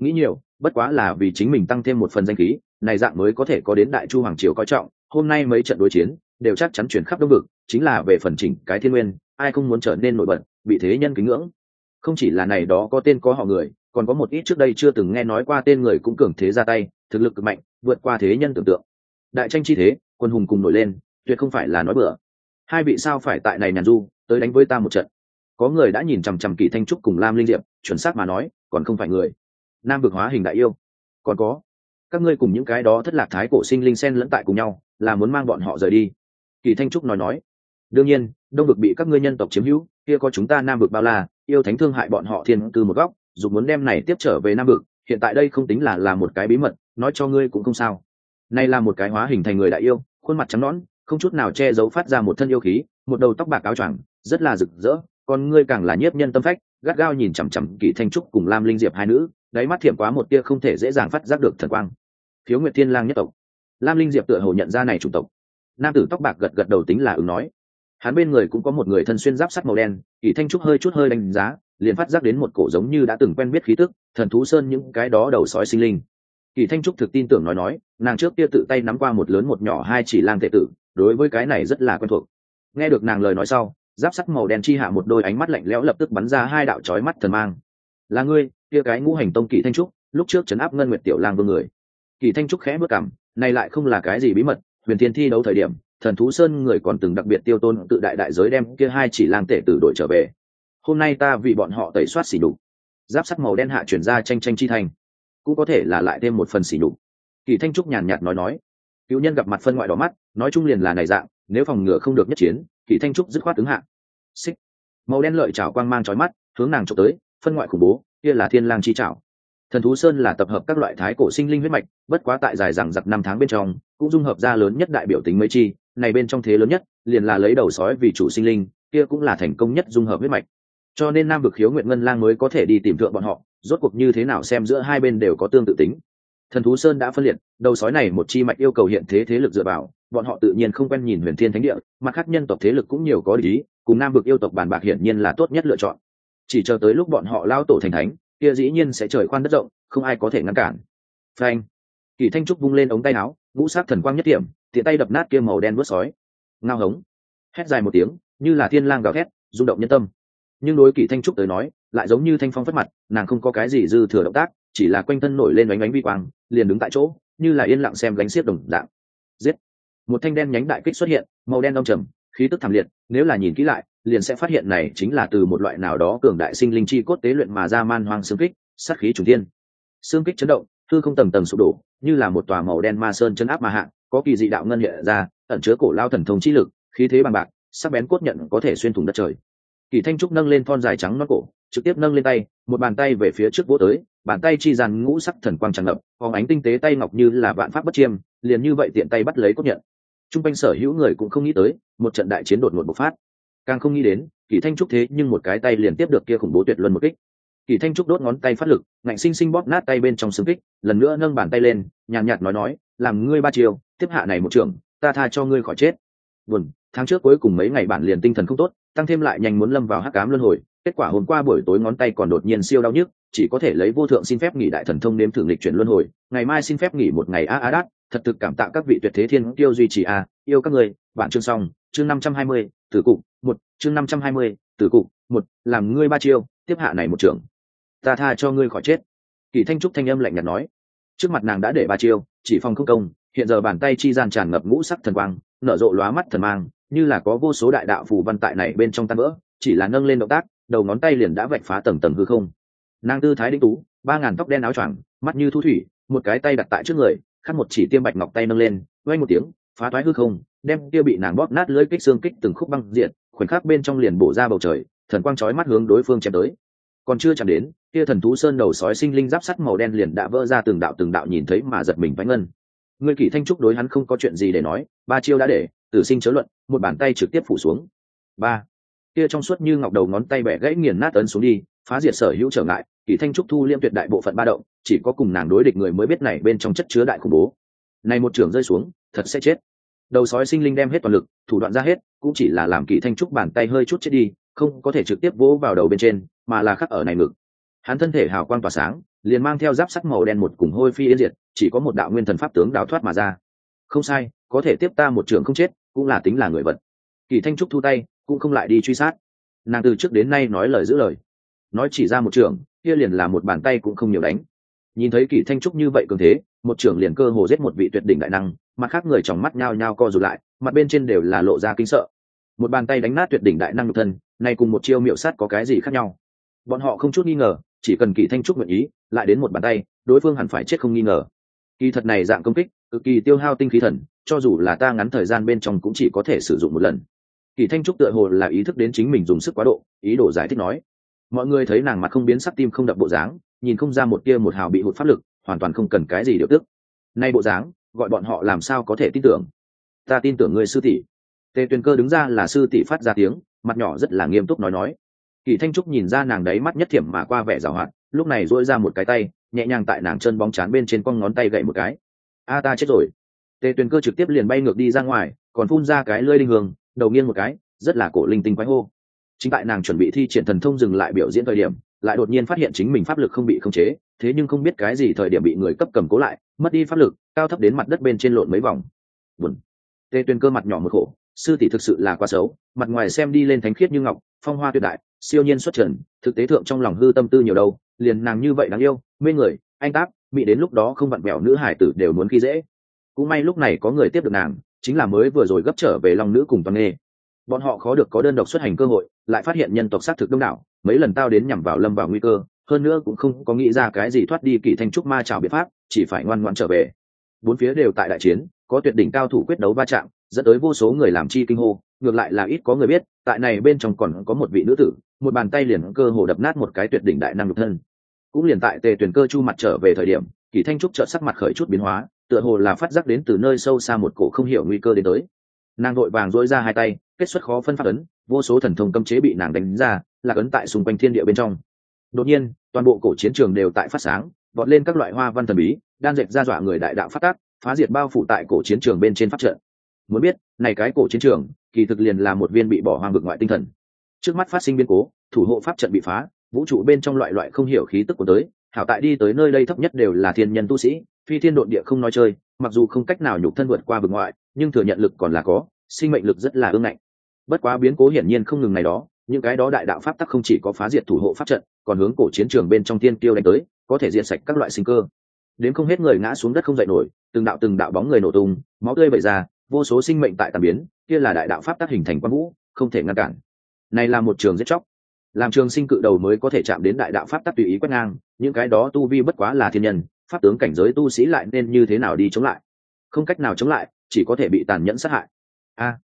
nghĩ nhiều, bất quá là vì chính mình tăng thêm một phần danh khí, này dạng mới có thể có đến đại chu hoàng triều coi trọng hôm nay mấy trận đối chiến đều chắc chắn chuyển khắp đông vực, chính là về phần chỉnh cái thiên nguyên, ai không muốn trở nên nổi bật, bị thế nhân kính ngưỡng. Không chỉ là này đó có tên có họ người, còn có một ít trước đây chưa từng nghe nói qua tên người cũng cường thế ra tay, thực lực cực mạnh, vượt qua thế nhân tưởng tượng. Đại tranh chi thế, quân hùng cùng nổi lên, tuyệt không phải là nói bừa. Hai vị sao phải tại này nhàn du, tới đánh với ta một trận. Có người đã nhìn chằm chằm kỳ thanh trúc cùng lam linh diệp, chuẩn xác mà nói, còn không phải người. Nam vực hóa hình đại yêu. Còn có, các ngươi cùng những cái đó thất lạc thái cổ sinh linh sen lẫn tại cùng nhau là muốn mang bọn họ rời đi. Kỳ thanh trúc nói nói, đương nhiên, đông vực bị các ngươi nhân tộc chiếm hữu, kia có chúng ta nam vực bao la, yêu thánh thương hại bọn họ thiên cư một góc, dù muốn đem này tiếp trở về nam vực, hiện tại đây không tính là là một cái bí mật, nói cho ngươi cũng không sao. Nay là một cái hóa hình thành người đại yêu, khuôn mặt trắng nõn, không chút nào che giấu phát ra một thân yêu khí, một đầu tóc bạc áo choàng, rất là rực rỡ còn ngươi càng là nhiếp nhân tâm phách, gắt gao nhìn chằm chằm kỳ thanh trúc cùng lam linh diệp hai nữ, đáy mắt thiểm quá một tia không thể dễ dàng phát giác được thần quang. Thiếu nguyệt thiên lang nhất tộc lam linh diệp tựa hồ nhận ra này chủ tộc. Nam tử tóc bạc gật gật đầu tính là ứng nói. Hắn bên người cũng có một người thân xuyên giáp sắt màu đen kỳ thanh trúc hơi chút hơi đánh giá, liền phát giác đến một cổ giống như đã từng quen biết khí tức, thần thú sơn những cái đó đầu sói sinh linh. Kỳ thanh trúc thực tin tưởng nói nói, nàng trước kia tự tay nắm qua một lớn một nhỏ hai chỉ lang tệ tử, đối với cái này rất là quen thuộc. Nghe được nàng lời nói sau, giáp sắt màu đen chi hạ một đôi ánh mắt lạnh lẽo lập tức bắn ra hai đạo chói mắt thần mang. Là ngươi, kia cái ngũ hành tông kỳ thanh trúc, lúc trước chấn áp ngân nguyệt tiểu lang vương người. Kỳ thanh trúc khẽ bước cằm này lại không là cái gì bí mật, huyền thiên thi đấu thời điểm, thần thú sơn người còn từng đặc biệt tiêu tôn tự đại đại giới đem kia hai chỉ lang tể tử đổi trở về. Hôm nay ta vì bọn họ tẩy soát xỉ đục giáp sắc màu đen hạ chuyển ra tranh tranh chi thành. Cũng có thể là lại thêm một phần xỉ đục kỳ thanh trúc nhàn nhạt nói nói. Cựu nhân gặp mặt phân ngoại đỏ mắt, nói chung liền là này dạng, nếu phòng ngừa không được nhất chiến, kỳ thanh trúc dứt khoát ứng hạ. Xích. Màu đen lợi chảo quang mang trói mắt, hướng nàng trộm tới, phân ngoại khủng bố, kia là thiên lang chi chảo thần thú sơn là tập hợp các loại thái cổ sinh linh huyết mạch, bất quá tại dài rằng giặc năm tháng bên trong, cũng dung hợp ra lớn nhất đại biểu tính mấy chi, này bên trong thế lớn nhất, liền là lấy đầu sói vì chủ sinh linh, kia cũng là thành công nhất dung hợp huyết mạch. Cho nên nam vực khiếu nguyện ngân lang mới có thể đi tìm thượng bọn họ, rốt cuộc như thế nào xem giữa hai bên đều có tương tự tính. Thần thú sơn đã phân liệt, đầu sói này một chi mạch yêu cầu hiện thế thế lực dựa vào, bọn họ tự nhiên không quen nhìn huyền thiên thánh địa, mặt khác nhân tộc thế lực cũng nhiều có lý, cùng nam vực yêu tộc bàn bạc hiển nhiên là tốt nhất lựa chọn. Chỉ chờ tới lúc bọn họ lao tổ thành thánh kia dĩ nhiên sẽ trời khoan đất rộng, không ai có thể ngăn cản. Phanh. Kỳ thanh trúc vung lên ống tay áo, ngũ sát thần quang nhất điểm tiện tay đập nát kia màu đen vớt sói. Ngao hống. Hét dài một tiếng, như là thiên lang gào thét, rung động nhân tâm. Nhưng đối kỳ thanh trúc tới nói, lại giống như thanh phong phất mặt, nàng không có cái gì dư thừa động tác, chỉ là quanh thân nổi lên ánh ánh vi quang, liền đứng tại chỗ, như là yên lặng xem gánh xiết đồng dạng. Giết. Một thanh đen nhánh đại kích xuất hiện, màu đen đông trầm, khí tức thảm liệt, nếu là nhìn kỹ lại liền sẽ phát hiện này chính là từ một loại nào đó cường đại sinh linh chi cốt tế luyện mà ra man hoang xương kích, sát khí trùng thiên. Xương kích chấn động thư không tầng tầng sụp đổ, như là một tòa màu đen ma sơn chân áp mà hạ, có kỳ dị đạo ngân hiện ra, ẩn chứa cổ lao thần thông chi lực, khí thế bằng bạc, sắc bén cốt nhận có thể xuyên thủng đất trời. Kỳ thanh trúc nâng lên thon dài trắng nó cổ, trực tiếp nâng lên tay, một bàn tay về phía trước vỗ tới, bàn tay chi dàn ngũ sắc thần quang tràn ngập, phóng ánh tinh tế tay ngọc như là vạn pháp bất chiêm, liền như vậy tiện tay bắt lấy cốt nhận. T r u n g quanh sở hữu người cũng không nghĩ tới, một trận đại chiến đột ngột bộc phát càng không nghĩ đến, kỳ thanh trúc thế nhưng một cái tay liền tiếp được kia khủng bố tuyệt luân một kích. Kỳ thanh trúc đốt ngón tay phát lực, ngạnh xinh xinh bóp nát tay bên trong xương kích, lần nữa nâng bàn tay lên, nhàn nhạt nói nói, làm ngươi ba chiều tiếp hạ này một trưởng, ta tha cho ngươi khỏi chết. Buồn, tháng trước cuối cùng mấy ngày bản liền tinh thần không tốt, tăng thêm lại nhanh muốn lâm vào hắc cám luân hồi, kết quả hôm qua buổi tối ngón tay còn đột nhiên siêu đau nhức, chỉ có thể lấy vô thượng xin phép nghỉ đại thần thông nếm thử lịch chuyển luân hồi, ngày mai xin phép nghỉ một ngày a a đát, thật thực cảm tạ các vị tuyệt thế thiên tiêu duy trì a, yêu các người bạn chương xong, chương năm trăm hai mươi, tử cụ một, chương năm trăm hai mươi, tử cụ. Một, làm ngươi ba chiêu, tiếp hạ này một trưởng. Ta tha cho ngươi khỏi chết. Kỳ thanh trúc thanh âm lạnh nhạt nói. Trước mặt nàng đã để ba chiêu, chỉ phòng không công, hiện giờ bàn tay chi gian tràn ngập ngũ sắc thần quang, nở rộ lóa mắt thần mang, như là có vô số đại đạo phù văn tại này bên trong tan vỡ, chỉ là nâng lên động tác, đầu ngón tay liền đã vạch phá tầng tầng hư không. Nàng tư thái đĩnh tú, ba ngàn tóc đen áo choàng, mắt như thu thủy, một cái tay đặt tại trước người, khắc một chỉ tiêm bạch ngọc tay nâng lên quay một tiếng, phá thoái hư không, đem kia bị nàng bóp nát lưỡi kích xương kích từng khúc băng diện khoảnh khắc bên trong liền bổ ra bầu trời, thần quang chói mắt hướng đối phương chém tới. Còn chưa chạm đến, kia thần thú sơn đầu sói sinh linh giáp sắt màu đen liền đã vỡ ra từng đạo từng đạo nhìn thấy mà giật mình vánh ngân. Người kỷ thanh trúc đối hắn không có chuyện gì để nói, ba chiêu đã để, tử sinh chớ luận, một bàn tay trực tiếp phủ xuống. Ba. Kia trong suốt như ngọc đầu ngón tay bẻ gãy nghiền nát ấn xuống đi, phá diệt sở hữu trở ngại, kỷ thanh trúc thu liêm tuyệt đại bộ phận ba động, chỉ có cùng nàng đối địch người mới biết này bên trong chất chứa đại khủng bố. Này một trường rơi xuống, thật sẽ chết đầu sói sinh linh đem hết toàn lực, thủ đoạn ra hết, cũng chỉ là làm kỳ thanh trúc bàn tay hơi chút chết đi, không có thể trực tiếp vỗ vào đầu bên trên, mà là khắc ở này ngực. Hắn thân thể hào quang tỏa sáng, liền mang theo giáp sắc màu đen một cùng hôi phi yên diệt, chỉ có một đạo nguyên thần pháp tướng đào thoát mà ra. Không sai, có thể tiếp ta một trường không chết, cũng là tính là người vật. Kỳ thanh trúc thu tay, cũng không lại đi truy sát. Nàng từ trước đến nay nói lời giữ lời. Nói chỉ ra một trường kia liền là một bàn tay cũng không nhiều đánh. Nhìn thấy kỳ thanh trúc như vậy cường thế một trưởng liền cơ hồ giết một vị tuyệt đỉnh đại năng mặt khác người trong mắt nhao nhao co rụt lại, mặt bên trên đều là lộ ra kinh sợ. Một bàn tay đánh nát tuyệt đỉnh đại năng nhục thân, nay cùng một chiêu miệu sát có cái gì khác nhau? Bọn họ không chút nghi ngờ, chỉ cần kỳ thanh trúc nguyện ý, lại đến một bàn tay, đối phương hẳn phải chết không nghi ngờ. Kỳ thật này dạng công kích, cực kỳ tiêu hao tinh khí thần, cho dù là ta ngắn thời gian bên trong cũng chỉ có thể sử dụng một lần. Kỳ thanh trúc tựa hồ là ý thức đến chính mình dùng sức quá độ, ý đồ giải thích nói. Mọi người thấy nàng mặt không biến sắc tim không đập bộ dáng, nhìn không ra một tia một hào bị hụt pháp lực hoàn toàn không cần cái gì điều tức. Nay bộ dáng, gọi bọn họ làm sao có thể tin tưởng? Ta tin tưởng người sư tỷ. Tề tuyền cơ đứng ra là sư tỷ phát ra tiếng, mặt nhỏ rất là nghiêm túc nói nói. Kỳ thanh trúc nhìn ra nàng đấy mắt nhất thiểm mà qua vẻ giảo hoạt, lúc này dỗi ra một cái tay, nhẹ nhàng tại nàng chân bóng chán bên trên con ngón tay gậy một cái. A ta chết rồi. Tề tuyền cơ trực tiếp liền bay ngược đi ra ngoài, còn phun ra cái lơi linh hương, đầu nghiêng một cái, rất là cổ linh tinh quái hô. Chính tại nàng chuẩn bị thi triển thần thông dừng lại biểu diễn thời điểm lại đột nhiên phát hiện chính mình pháp lực không bị khống chế, thế nhưng không biết cái gì thời điểm bị người cấp cầm cố lại, mất đi pháp lực, cao thấp đến mặt đất bên trên lộn mấy vòng. Buồn. Tê tuyên cơ mặt nhỏ một khổ, sư tỷ thực sự là quá xấu, mặt ngoài xem đi lên thánh khiết như ngọc, phong hoa tuyệt đại, siêu nhiên xuất trần, thực tế thượng trong lòng hư tâm tư nhiều đâu, liền nàng như vậy đáng yêu, mê người, anh tác, bị đến lúc đó không vặn vẹo nữ hải tử đều muốn khi dễ. Cũng may lúc này có người tiếp được nàng, chính là mới vừa rồi gấp trở về lòng nữ cùng toàn nghề bọn họ khó được có đơn độc xuất hành cơ hội, lại phát hiện nhân tộc xác thực đông đảo mấy lần tao đến nhằm vào lâm vào nguy cơ, hơn nữa cũng không có nghĩ ra cái gì thoát đi kỳ thanh trúc ma trào biện pháp, chỉ phải ngoan ngoãn trở về. Bốn phía đều tại đại chiến, có tuyệt đỉnh cao thủ quyết đấu va chạm, dẫn tới vô số người làm chi kinh hô, ngược lại là ít có người biết, tại này bên trong còn có một vị nữ tử, một bàn tay liền cơ hồ đập nát một cái tuyệt đỉnh đại năng nhục thân. Cũng liền tại tề tuyển cơ chu mặt trở về thời điểm, kỳ thanh trúc trợ sắc mặt khởi chút biến hóa, tựa hồ là phát giác đến từ nơi sâu xa một cổ không hiểu nguy cơ đến tới. Nàng vội vàng dỗi ra hai tay, kết xuất khó phân phát ấn, vô số thần thông cấm chế bị nàng đánh ra là ấn tại xung quanh thiên địa bên trong. Đột nhiên, toàn bộ cổ chiến trường đều tại phát sáng, vọt lên các loại hoa văn thần bí, đan dệt ra dọa người đại đạo phát tác, phá diệt bao phủ tại cổ chiến trường bên trên phát trận. Muốn biết, này cái cổ chiến trường, kỳ thực liền là một viên bị bỏ hoang vực ngoại tinh thần. Trước mắt phát sinh biến cố, thủ hộ pháp trận bị phá, vũ trụ bên trong loại loại không hiểu khí tức của tới, hảo tại đi tới nơi đây thấp nhất đều là thiên nhân tu sĩ, phi thiên độn địa không nói chơi, mặc dù không cách nào nhục thân vượt qua vực ngoại, nhưng thừa nhận lực còn là có, sinh mệnh lực rất là ương ngạnh. Bất quá biến cố hiển nhiên không ngừng này đó những cái đó đại đạo pháp tắc không chỉ có phá diệt thủ hộ pháp trận, còn hướng cổ chiến trường bên trong tiên tiêu đánh tới, có thể diệt sạch các loại sinh cơ. Đến không hết người ngã xuống đất không dậy nổi, từng đạo từng đạo bóng người nổ tung, máu tươi vẩy ra, vô số sinh mệnh tại tàn biến, kia là đại đạo pháp tác hình thành quan vũ, không thể ngăn cản. Này là một trường giết chóc. Làm trường sinh cự đầu mới có thể chạm đến đại đạo pháp tắc tùy ý quét ngang, những cái đó tu vi bất quá là thiên nhân, pháp tướng cảnh giới tu sĩ lại nên như thế nào đi chống lại? Không cách nào chống lại, chỉ có thể bị tàn nhẫn sát hại. A.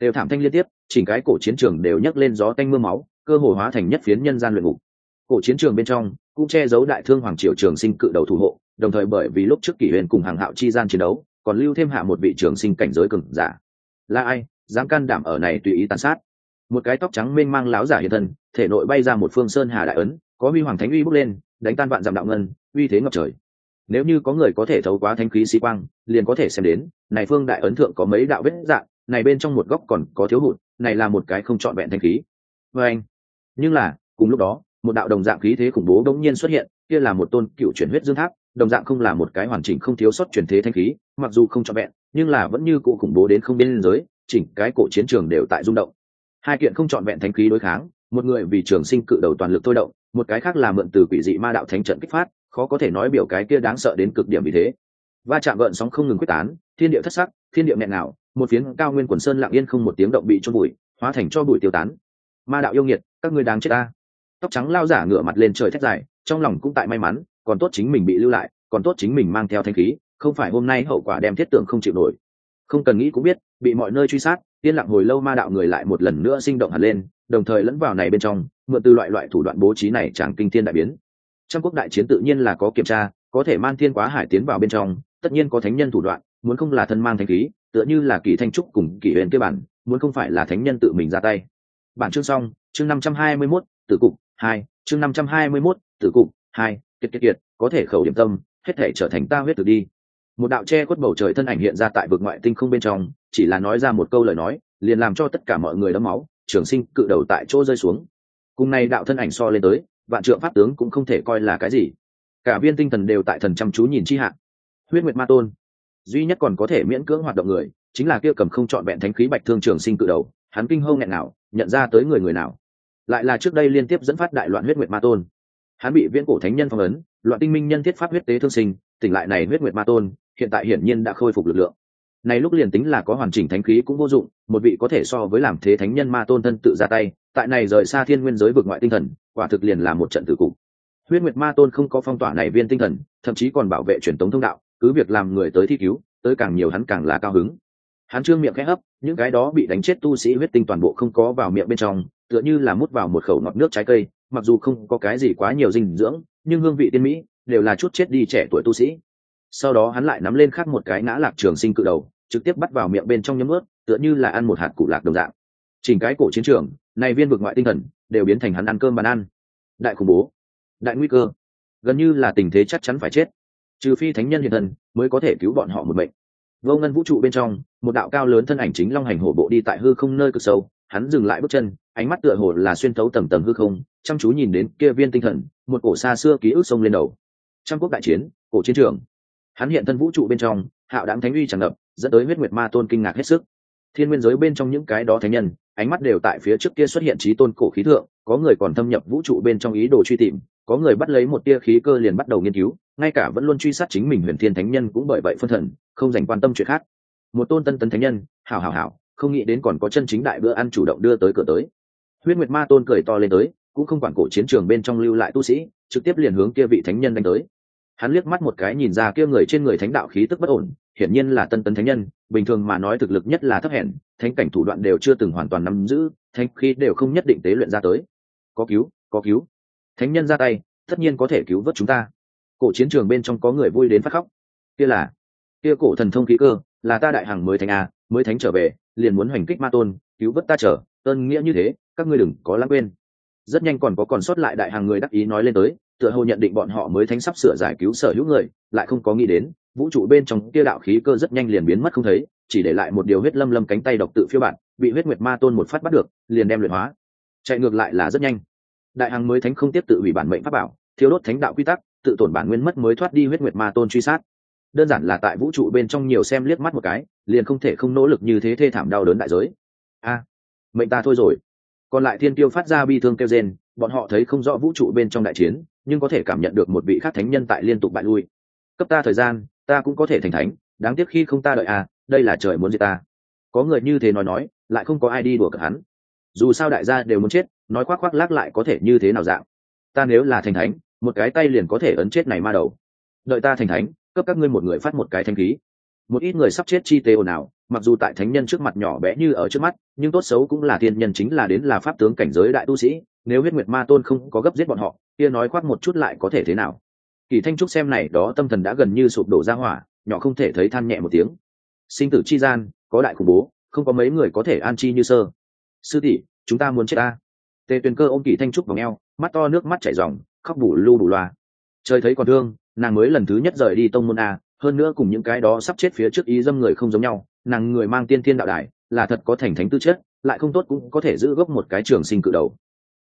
Đều thảm thanh liên tiếp chỉnh cái cổ chiến trường đều nhấc lên gió tanh mưa máu, cơ hồ hóa thành nhất phiến nhân gian luyện ngục. Cổ chiến trường bên trong cũng che giấu đại thương hoàng triều trường sinh cự đầu thủ hộ, đồng thời bởi vì lúc trước kỷ huyền cùng hàng hạo chi gian chiến đấu, còn lưu thêm hạ một vị trường sinh cảnh giới cường giả. Là ai, dám can đảm ở này tùy ý tàn sát? Một cái tóc trắng mênh mang láo giả hiện thân, thể nội bay ra một phương sơn hà đại ấn, có huy hoàng thánh uy bốc lên, đánh tan vạn dặm đạo ngân, uy thế ngập trời. Nếu như có người có thể thấu quá thanh khí sĩ quang, liền có thể xem đến, này phương đại ấn thượng có mấy đạo vết dạng, này bên trong một góc còn có thiếu hụt này là một cái không trọn vẹn thanh khí. Vê anh, nhưng là, cùng lúc đó, một đạo đồng dạng khí thế khủng bố đống nhiên xuất hiện, kia là một tôn cựu chuyển huyết dương tháp, đồng dạng không là một cái hoàn chỉnh không thiếu sót chuyển thế thanh khí, mặc dù không trọn vẹn, nhưng là vẫn như cụ khủng bố đến không biên giới, chỉnh cái cổ chiến trường đều tại rung động. Hai kiện không trọn vẹn thanh khí đối kháng, một người vì trường sinh cự đầu toàn lực thôi động, một cái khác là mượn từ quỷ dị ma đạo thánh trận kích phát, khó có thể nói biểu cái kia đáng sợ đến cực điểm vì thế. Va chạm gợn sóng không ngừng quyết tán, thiên địa thất sắc, thiên địa nghẹn nào một phiến cao nguyên quần sơn lặng yên không một tiếng động bị chôn bụi hóa thành cho bụi tiêu tán. Ma đạo yêu nghiệt, các ngươi đáng chết ta. Tóc trắng lao giả ngửa mặt lên trời thét dài, trong lòng cũng tại may mắn, còn tốt chính mình bị lưu lại, còn tốt chính mình mang theo thanh khí, không phải hôm nay hậu quả đem thiết tượng không chịu nổi. Không cần nghĩ cũng biết, bị mọi nơi truy sát, yên lặng hồi lâu ma đạo người lại một lần nữa sinh động hẳn lên, đồng thời lẫn vào này bên trong, mượn từ loại loại thủ đoạn bố trí này chẳng kinh thiên đại biến. Trong quốc đại chiến tự nhiên là có kiểm tra, có thể man thiên quá hải tiến vào bên trong, tất nhiên có thánh nhân thủ đoạn muốn không là thân mang thanh khí tựa như là kỳ thanh trúc cùng kỳ huyền kia bản muốn không phải là thánh nhân tự mình ra tay. Bản chương xong chương năm trăm hai mươi 521, tử cục hai chương năm trăm hai mươi 521, tử cục hai kiệt kiệt kiệt có thể khẩu điểm tâm hết thể trở thành ta huyết tử đi. Một đạo che khuất bầu trời thân ảnh hiện ra tại vực ngoại tinh không bên trong chỉ là nói ra một câu lời nói liền làm cho tất cả mọi người đấm máu trường sinh cự đầu tại chỗ rơi xuống. Cùng này đạo thân ảnh so lên tới vạn trượng pháp tướng cũng không thể coi là cái gì. Cả viên tinh thần đều tại thần chăm chú nhìn chi hạ. Huyết nguyệt ma tôn duy nhất còn có thể miễn cưỡng hoạt động người, chính là kia cầm không trọn vẹn thánh khí bạch thương trường sinh cự đầu, hắn kinh hâu nghẹn nào nhận ra tới người người nào. Lại là trước đây liên tiếp dẫn phát đại loạn huyết nguyệt ma tôn. Hắn bị viễn cổ thánh nhân phong ấn, loạn tinh minh nhân thiết pháp huyết tế thương sinh, tỉnh lại này huyết nguyệt ma tôn, hiện tại hiển nhiên đã khôi phục lực lượng. Này lúc liền tính là có hoàn chỉnh thánh khí cũng vô dụng, một vị có thể so với làm thế thánh nhân ma tôn thân tự ra tay, tại này rời xa thiên nguyên giới vực ngoại tinh thần, quả thực liền là một trận tử cục. Huyết nguyệt ma tôn không có phong tỏa này viên tinh thần, thậm chí còn bảo vệ truyền tống thông đạo cứ việc làm người tới thi cứu, tới càng nhiều hắn càng là cao hứng. Hắn trương miệng khẽ hấp, những cái đó bị đánh chết tu sĩ huyết tinh toàn bộ không có vào miệng bên trong, tựa như là mút vào một khẩu ngọt nước trái cây, mặc dù không có cái gì quá nhiều dinh dưỡng, nhưng hương vị tiên mỹ đều là chút chết đi trẻ tuổi tu sĩ. Sau đó hắn lại nắm lên khác một cái ngã lạc trường sinh cự đầu, trực tiếp bắt vào miệng bên trong nhấm ướt, tựa như là ăn một hạt củ lạc đồng dạng. Chỉnh cái cổ chiến trường, này viên vực ngoại tinh thần đều biến thành hắn ăn cơm bàn ăn. Đại khủng bố, đại nguy cơ, gần như là tình thế chắc chắn phải chết trừ phi thánh nhân hiện thân, mới có thể cứu bọn họ một mệnh. Vô ngân vũ trụ bên trong, một đạo cao lớn thân ảnh chính long hành hổ bộ đi tại hư không nơi cực sâu, hắn dừng lại bước chân, ánh mắt tựa hồ là xuyên thấu tầng tầng hư không, chăm chú nhìn đến kia viên tinh thần, một cổ xa xưa ký ức sông lên đầu. Trăm quốc đại chiến, cổ chiến trường. Hắn hiện thân vũ trụ bên trong, hạo đáng thánh uy tràn ngập, dẫn tới huyết nguyệt ma tôn kinh ngạc hết sức. Thiên nguyên giới bên trong những cái đó thánh nhân, ánh mắt đều tại phía trước kia xuất hiện trí tôn cổ khí thượng, có người còn thâm nhập vũ trụ bên trong ý đồ truy tìm, có người bắt lấy một tia khí cơ liền bắt đầu nghiên cứu ngay cả vẫn luôn truy sát chính mình huyền thiên thánh nhân cũng bởi vậy phân thần, không dành quan tâm chuyện khác. Một tôn tân tấn thánh nhân, hảo hảo hảo, không nghĩ đến còn có chân chính đại bữa ăn chủ động đưa tới cửa tới. Huyết nguyệt ma tôn cười to lên tới, cũng không quản cổ chiến trường bên trong lưu lại tu sĩ, trực tiếp liền hướng kia vị thánh nhân đánh tới. Hắn liếc mắt một cái nhìn ra kia người trên người thánh đạo khí tức bất ổn, hiển nhiên là tân tấn thánh nhân, bình thường mà nói thực lực nhất là thấp hèn, thánh cảnh thủ đoạn đều chưa từng hoàn toàn nắm giữ, thánh khí đều không nhất định tế luyện ra tới. Có cứu có cứu. Thánh nhân ra tay, tất nhiên có thể cứu vớt chúng ta cổ chiến trường bên trong có người vui đến phát khóc. Kia là, kia cổ thần thông khí cơ, là ta đại hằng mới thánh a, mới thánh trở về, liền muốn hoành kích ma tôn, cứu vớt ta trở, ơn nghĩa như thế, các ngươi đừng có lãng quên. Rất nhanh còn có còn sót lại đại hàng người đắc ý nói lên tới, tựa hồ nhận định bọn họ mới thánh sắp sửa giải cứu sở hữu người, lại không có nghĩ đến, vũ trụ bên trong kia đạo khí cơ rất nhanh liền biến mất không thấy, chỉ để lại một điều huyết lâm lâm cánh tay độc tự phiêu bản bị huyết nguyệt ma tôn một phát bắt được, liền đem luyện hóa. Chạy ngược lại là rất nhanh. Đại hàng mới thánh không tiếp tự hủy bản mệnh pháp bảo, thiếu đốt thánh đạo quy tắc tự tổn bản nguyên mất mới thoát đi huyết nguyệt ma tôn truy sát. Đơn giản là tại vũ trụ bên trong nhiều xem liếc mắt một cái, liền không thể không nỗ lực như thế thê thảm đau đớn đại giới. A à, mệnh ta thôi rồi. Còn lại thiên tiêu phát ra bi thương kêu rên, bọn họ thấy không rõ vũ trụ bên trong đại chiến, nhưng có thể cảm nhận được một vị khác thánh nhân tại liên tục bại lui. Cấp ta thời gian, ta cũng có thể thành thánh, đáng tiếc khi không ta đợi à đây là trời muốn giết ta. Có người như thế nói nói, lại không có ai đi đùa cợt hắn. Dù sao đại gia đều muốn chết, nói khoác khoác lác lại có thể như thế nào dạng? Ta nếu là thành thánh một cái tay liền có thể ấn chết này ma đầu. Đợi ta thành thánh, cấp các ngươi một người phát một cái thanh khí. Một ít người sắp chết chi tế ồn ào, mặc dù tại thánh nhân trước mặt nhỏ bé như ở trước mắt, nhưng tốt xấu cũng là thiên nhân chính là đến là pháp tướng cảnh giới đại tu sĩ, nếu huyết nguyệt ma tôn không có gấp giết bọn họ, kia nói khoác một chút lại có thể thế nào? Kỳ thanh trúc xem này, đó tâm thần đã gần như sụp đổ ra hỏa, nhỏ không thể thấy than nhẹ một tiếng. Sinh tử chi gian, có đại khủng bố, không có mấy người có thể an chi như sơ. Sư tỷ, chúng ta muốn chết ta. Tề tuyền cơ ôm kỳ thanh trúc vào ngheo mắt to nước mắt chảy ròng khóc bù lu bù loa. Trời thấy còn thương, nàng mới lần thứ nhất rời đi tông môn a, hơn nữa cùng những cái đó sắp chết phía trước ý dâm người không giống nhau, nàng người mang tiên thiên đạo đài, là thật có thành thánh tư chất, lại không tốt cũng có thể giữ gốc một cái trường sinh cự đầu.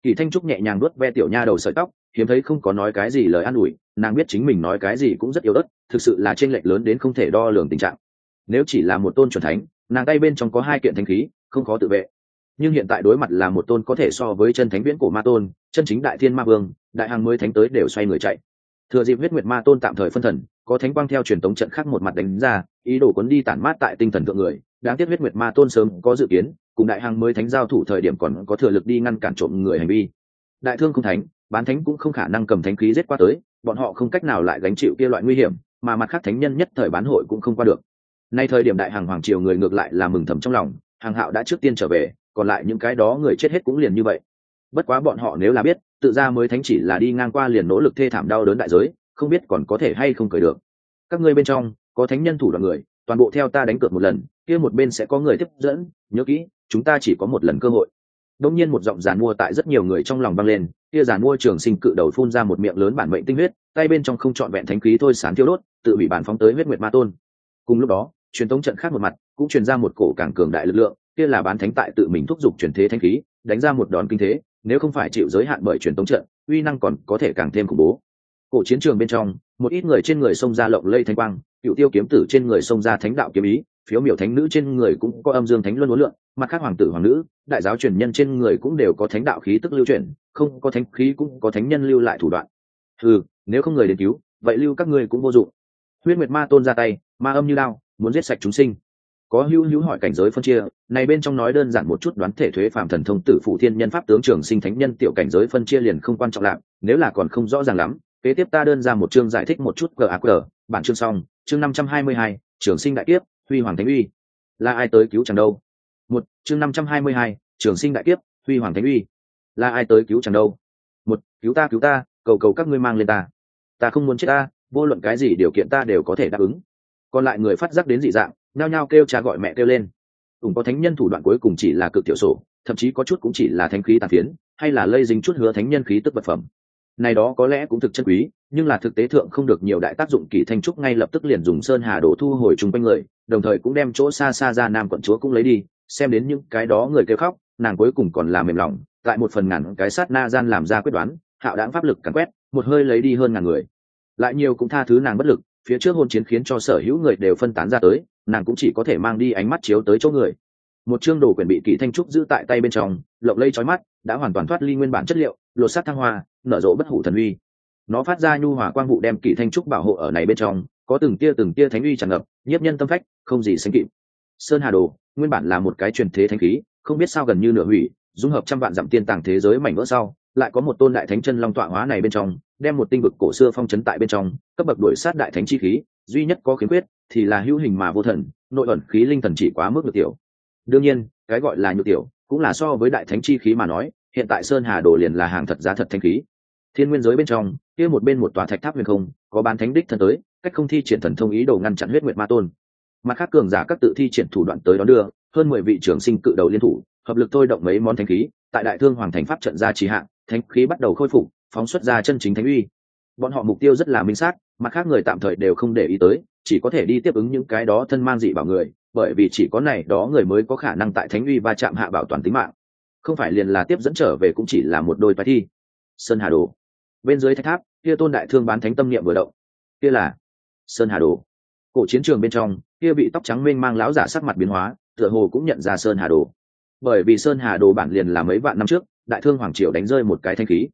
Kỳ thanh trúc nhẹ nhàng nuốt ve tiểu nha đầu sợi tóc, hiếm thấy không có nói cái gì lời an ủi, nàng biết chính mình nói cái gì cũng rất yếu ớt, thực sự là tranh lệch lớn đến không thể đo lường tình trạng. Nếu chỉ là một tôn chuẩn thánh, nàng tay bên trong có hai kiện thanh khí, không khó tự vệ nhưng hiện tại đối mặt là một tôn có thể so với chân thánh viễn của ma tôn, chân chính đại thiên ma vương, đại hàng mới thánh tới đều xoay người chạy. Thừa dịp huyết nguyệt ma tôn tạm thời phân thần, có thánh quang theo truyền tống trận khác một mặt đánh ra, ý đồ cuốn đi tản mát tại tinh thần thượng người. Đáng tiếc huyết nguyệt ma tôn sớm có dự kiến, cùng đại hàng mới thánh giao thủ thời điểm còn có thừa lực đi ngăn cản trộm người hành vi. Đại thương không thánh, bán thánh cũng không khả năng cầm thánh khí giết qua tới, bọn họ không cách nào lại gánh chịu kia loại nguy hiểm, mà mặt khác thánh nhân nhất thời bán hội cũng không qua được. Nay thời điểm đại hàng hoàng triều người ngược lại là mừng thầm trong lòng hàng hạo đã trước tiên trở về còn lại những cái đó người chết hết cũng liền như vậy. Bất quá bọn họ nếu là biết, tự ra mới thánh chỉ là đi ngang qua liền nỗ lực thê thảm đau đớn đại giới, không biết còn có thể hay không cười được. Các ngươi bên trong, có thánh nhân thủ đoạn người, toàn bộ theo ta đánh cược một lần, kia một bên sẽ có người tiếp dẫn, nhớ kỹ, chúng ta chỉ có một lần cơ hội. Đông nhiên một giọng giàn mua tại rất nhiều người trong lòng vang lên, kia giàn mua trường sinh cự đầu phun ra một miệng lớn bản mệnh tinh huyết, tay bên trong không trọn vẹn thánh khí thôi sán thiêu đốt, tự bị bản phóng tới huyết nguyệt ma tôn. Cùng lúc đó, truyền tống trận khác một mặt, cũng truyền ra một cổ càng cường đại lực lượng kia là bán thánh tại tự mình thúc giục truyền thế thánh khí, đánh ra một đòn kinh thế, nếu không phải chịu giới hạn bởi truyền tống trận, uy năng còn có thể càng thêm khủng bố. Cổ chiến trường bên trong, một ít người trên người xông ra lộng lây thanh quang, cựu tiêu kiếm tử trên người xông ra thánh đạo kiếm ý, phiếu miểu thánh nữ trên người cũng có âm dương thánh luân uốn lượn, mặt khác hoàng tử hoàng nữ, đại giáo truyền nhân trên người cũng đều có thánh đạo khí tức lưu truyền không có thánh khí cũng có thánh nhân lưu lại thủ đoạn. Ừ nếu không người đến cứu, vậy lưu các ngươi cũng vô dụng. Huyết nguyệt ma tôn ra tay, ma âm như lao muốn giết sạch chúng sinh có hữu hữu hỏi cảnh giới phân chia, này bên trong nói đơn giản một chút đoán thể thuế phạm thần thông tử phụ thiên nhân pháp tướng trường sinh thánh nhân tiểu cảnh giới phân chia liền không quan trọng lắm nếu là còn không rõ ràng lắm, kế tiếp ta đơn ra một chương giải thích một chút gaq bản chương xong, chương năm trăm hai mươi hai, trường sinh đại kiếp, huy hoàng thánh uy. Là ai tới cứu chẳng đâu? Một, chương năm trăm hai mươi hai, trường sinh đại kiếp, huy hoàng thánh uy. Là ai tới cứu chẳng đâu? Một, cứu ta cứu ta, cầu cầu các ngươi mang lên ta. Ta không muốn chết ta, vô luận cái gì điều kiện ta đều có thể đáp ứng. Còn lại người phát giác đến dị dạng nhao nhao kêu cha gọi mẹ kêu lên. Ủng có thánh nhân thủ đoạn cuối cùng chỉ là cực tiểu sổ, thậm chí có chút cũng chỉ là thánh khí tàn phiến, hay là lây dính chút hứa thánh nhân khí tức vật phẩm. Này đó có lẽ cũng thực chân quý, nhưng là thực tế thượng không được nhiều đại tác dụng kỳ thanh trúc ngay lập tức liền dùng sơn hà đổ thu hồi chung quanh người, đồng thời cũng đem chỗ xa xa ra nam quận chúa cũng lấy đi, xem đến những cái đó người kêu khóc, nàng cuối cùng còn là mềm lòng, tại một phần ngàn cái sát na gian làm ra quyết đoán, hạo đáng pháp lực càn quét, một hơi lấy đi hơn ngàn người. Lại nhiều cũng tha thứ nàng bất lực, phía trước hôn chiến khiến cho sở hữu người đều phân tán ra tới nàng cũng chỉ có thể mang đi ánh mắt chiếu tới chỗ người. Một chương đồ quyển bị kỳ thanh trúc giữ tại tay bên trong, lộng lây trói mắt, đã hoàn toàn thoát ly nguyên bản chất liệu, lột sát thăng hoa, nở rộ bất hủ thần uy. Nó phát ra nhu hòa quang vụ đem kỳ thanh trúc bảo hộ ở này bên trong, có từng tia từng tia thánh uy tràn ngập, nhiếp nhân tâm phách, không gì sánh kịp. Sơn hà đồ, nguyên bản là một cái truyền thế thánh khí, không biết sao gần như nửa hủy, dung hợp trăm vạn dặm tiên tàng thế giới mảnh vỡ sau, lại có một tôn đại thánh chân long tọa hóa này bên trong, đem một tinh vực cổ xưa phong chấn tại bên trong, cấp bậc đuổi sát đại thánh chi khí, duy nhất có khiếm khuyết thì là hữu hình mà vô thần, nội ẩn khí linh thần chỉ quá mức nhược tiểu. Đương nhiên, cái gọi là nhược tiểu cũng là so với đại thánh chi khí mà nói, hiện tại sơn hà đồ liền là hàng thật giá thật thanh khí. Thiên nguyên giới bên trong, kia một bên một tòa thạch tháp huyền không, có bán thánh đích thần tới, cách không thi triển thần thông ý đồ ngăn chặn huyết nguyệt ma tôn. Mặt khác cường giả các tự thi triển thủ đoạn tới đón đưa, hơn mười vị trưởng sinh cự đầu liên thủ, hợp lực thôi động mấy món thánh khí, tại đại thương hoàng thành pháp trận ra trì hạn thánh khí bắt đầu khôi phục, phóng xuất ra chân chính thánh uy. Bọn họ mục tiêu rất là minh xác, mặt khác người tạm thời đều không để ý tới chỉ có thể đi tiếp ứng những cái đó thân mang dị bảo người, bởi vì chỉ có này đó người mới có khả năng tại thánh uy va chạm hạ bảo toàn tính mạng. Không phải liền là tiếp dẫn trở về cũng chỉ là một đôi bài thi. Sơn hà đồ. Bên dưới thạch tháp, kia tôn đại thương bán thánh tâm niệm vừa động. Kia là sơn hà đồ. Cổ chiến trường bên trong, kia bị tóc trắng mênh mang láo giả sắc mặt biến hóa, tựa hồ cũng nhận ra sơn hà đồ. Bởi vì sơn hà đồ bản liền là mấy vạn năm trước, đại thương hoàng triều đánh rơi một cái thanh khí.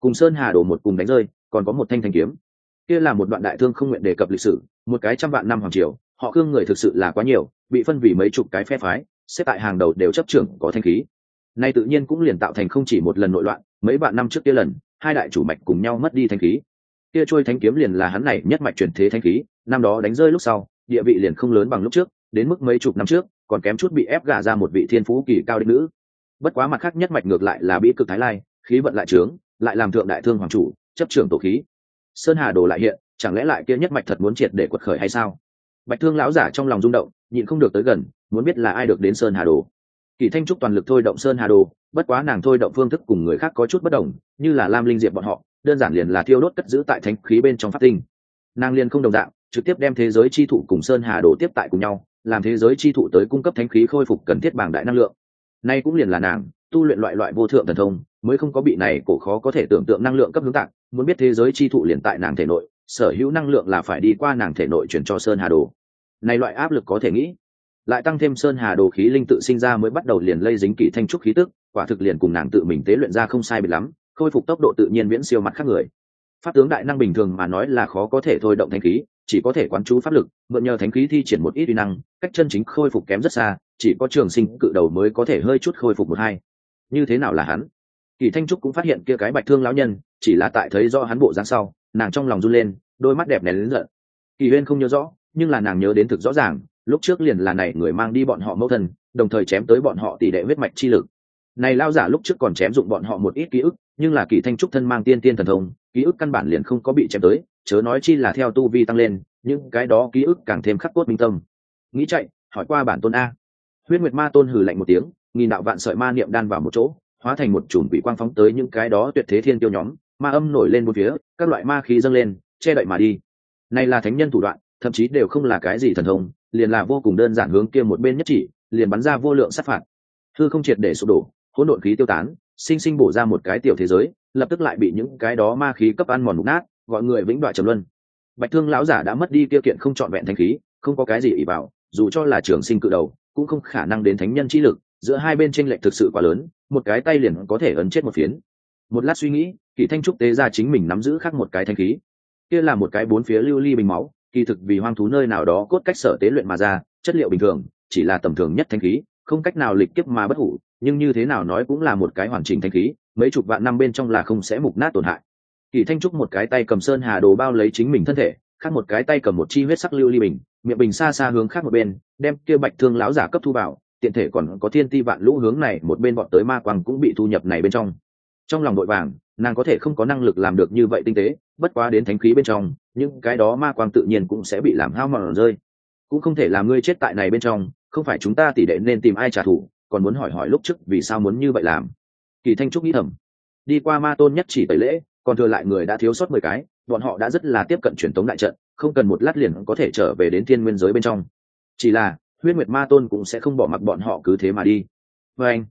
Cùng sơn hà đồ một cùng đánh rơi, còn có một thanh thanh kiếm kia là một đoạn đại thương không nguyện đề cập lịch sử, một cái trăm vạn năm hoàng triều, họ cương người thực sự là quá nhiều, bị phân vì mấy chục cái phe phái, xếp tại hàng đầu đều chấp trưởng có thanh khí. Nay tự nhiên cũng liền tạo thành không chỉ một lần nội loạn, mấy vạn năm trước kia lần, hai đại chủ mạch cùng nhau mất đi thanh khí. Kia trôi thanh kiếm liền là hắn này nhất mạch truyền thế thanh khí, năm đó đánh rơi lúc sau, địa vị liền không lớn bằng lúc trước, đến mức mấy chục năm trước, còn kém chút bị ép gả ra một vị thiên phú kỳ cao đích nữ. Bất quá mặt khác nhất mạch ngược lại là bị cực thái lai, khí vận lại trướng, lại làm thượng đại thương hoàng chủ, chấp trưởng tổ khí sơn hà đồ lại hiện, chẳng lẽ lại kia nhất mạch thật muốn triệt để quật khởi hay sao? Bạch thương lão giả trong lòng rung động, nhịn không được tới gần, muốn biết là ai được đến sơn hà đồ. Kỳ thanh trúc toàn lực thôi động sơn hà đồ, bất quá nàng thôi động phương thức cùng người khác có chút bất đồng, như là lam linh diệp bọn họ, đơn giản liền là thiêu đốt cất giữ tại thánh khí bên trong phát tinh. Nàng liền không đồng dạng, trực tiếp đem thế giới chi thụ cùng sơn hà đồ tiếp tại cùng nhau, làm thế giới chi thụ tới cung cấp thánh khí khôi phục cần thiết bảng đại năng lượng. Nay cũng liền là nàng, tu luyện loại loại vô thượng thần thông, mới không có bị này cổ khó có thể tưởng tượng năng lượng cấp hướng tạng muốn biết thế giới chi thụ liền tại nàng thể nội, sở hữu năng lượng là phải đi qua nàng thể nội chuyển cho sơn hà đồ. Này loại áp lực có thể nghĩ. Lại tăng thêm sơn hà đồ khí linh tự sinh ra mới bắt đầu liền lây dính kỷ thanh trúc khí tức, quả thực liền cùng nàng tự mình tế luyện ra không sai bị lắm, khôi phục tốc độ tự nhiên viễn siêu mặt khác người. Pháp tướng đại năng bình thường mà nói là khó có thể thôi động thanh khí, chỉ có thể quán chú pháp lực, mượn nhờ thánh khí thi triển một ít uy năng, cách chân chính khôi phục kém rất xa, chỉ có trường sinh cự đầu mới có thể hơi chút khôi phục một hai. Như thế nào là hắn? Kỳ thanh trúc cũng phát hiện kia cái bạch thương lão nhân, chỉ là tại thấy do hắn bộ dáng sau, nàng trong lòng run lên, đôi mắt đẹp nén lớn giận. Kỳ huyên không nhớ rõ, nhưng là nàng nhớ đến thực rõ ràng, lúc trước liền là này người mang đi bọn họ mẫu thân, đồng thời chém tới bọn họ tỷ đệ huyết mạch chi lực. Này lao giả lúc trước còn chém dụng bọn họ một ít ký ức, nhưng là kỳ thanh trúc thân mang tiên tiên thần thông, ký ức căn bản liền không có bị chém tới, chớ nói chi là theo tu vi tăng lên, những cái đó ký ức càng thêm khắc cốt minh tâm. Nghĩ chạy, hỏi qua bản tôn a. Huyết nguyệt ma tôn hừ lạnh một tiếng, nghìn đạo vạn sợi ma niệm đan vào một chỗ hóa thành một chùm quỷ quang phóng tới những cái đó tuyệt thế thiên tiêu nhóm, ma âm nổi lên một phía, các loại ma khí dâng lên, che đậy mà đi. Này là thánh nhân thủ đoạn, thậm chí đều không là cái gì thần thông, liền là vô cùng đơn giản hướng kia một bên nhất chỉ, liền bắn ra vô lượng sát phạt. Thư không triệt để sụp đổ, hỗn độn khí tiêu tán, sinh sinh bổ ra một cái tiểu thế giới, lập tức lại bị những cái đó ma khí cấp ăn mòn mục nát, gọi người vĩnh đoạn trầm luân. Bạch thương lão giả đã mất đi kia kiện không trọn vẹn thanh khí, không có cái gì ỷ vào, dù cho là trường sinh cự đầu, cũng không khả năng đến thánh nhân trí lực, giữa hai bên tranh lệch thực sự quá lớn một cái tay liền có thể ấn chết một phiến. Một lát suy nghĩ, kỳ thanh trúc tế ra chính mình nắm giữ khác một cái thanh khí. Kia là một cái bốn phía lưu ly bình máu, kỳ thực vì hoang thú nơi nào đó cốt cách sở tế luyện mà ra, chất liệu bình thường, chỉ là tầm thường nhất thanh khí, không cách nào lịch kiếp mà bất hủ, nhưng như thế nào nói cũng là một cái hoàn chỉnh thanh khí, mấy chục vạn năm bên trong là không sẽ mục nát tổn hại. Kỳ thanh trúc một cái tay cầm sơn hà đồ bao lấy chính mình thân thể, khác một cái tay cầm một chi huyết sắc lưu ly bình, miệng bình xa xa hướng khác một bên, đem kia bạch thương lão giả cấp thu vào tiện thể còn có thiên ti vạn lũ hướng này, một bên bọn tới ma quang cũng bị thu nhập này bên trong. Trong lòng đội vàng, nàng có thể không có năng lực làm được như vậy tinh tế, bất quá đến thánh khí bên trong, những cái đó ma quang tự nhiên cũng sẽ bị làm hao mòn rơi. Cũng không thể làm ngươi chết tại này bên trong, không phải chúng ta tỷ đệ nên tìm ai trả thù, còn muốn hỏi hỏi lúc trước vì sao muốn như vậy làm. Kỳ thanh trúc nghĩ thầm. Đi qua ma tôn nhất chỉ tẩy lễ, còn thừa lại người đã thiếu sót mười cái, bọn họ đã rất là tiếp cận truyền tống đại trận, không cần một lát liền có thể trở về đến thiên nguyên giới bên trong. Chỉ là huyết nguyệt ma tôn cũng sẽ không bỏ mặc bọn họ cứ thế mà đi. Vê anh,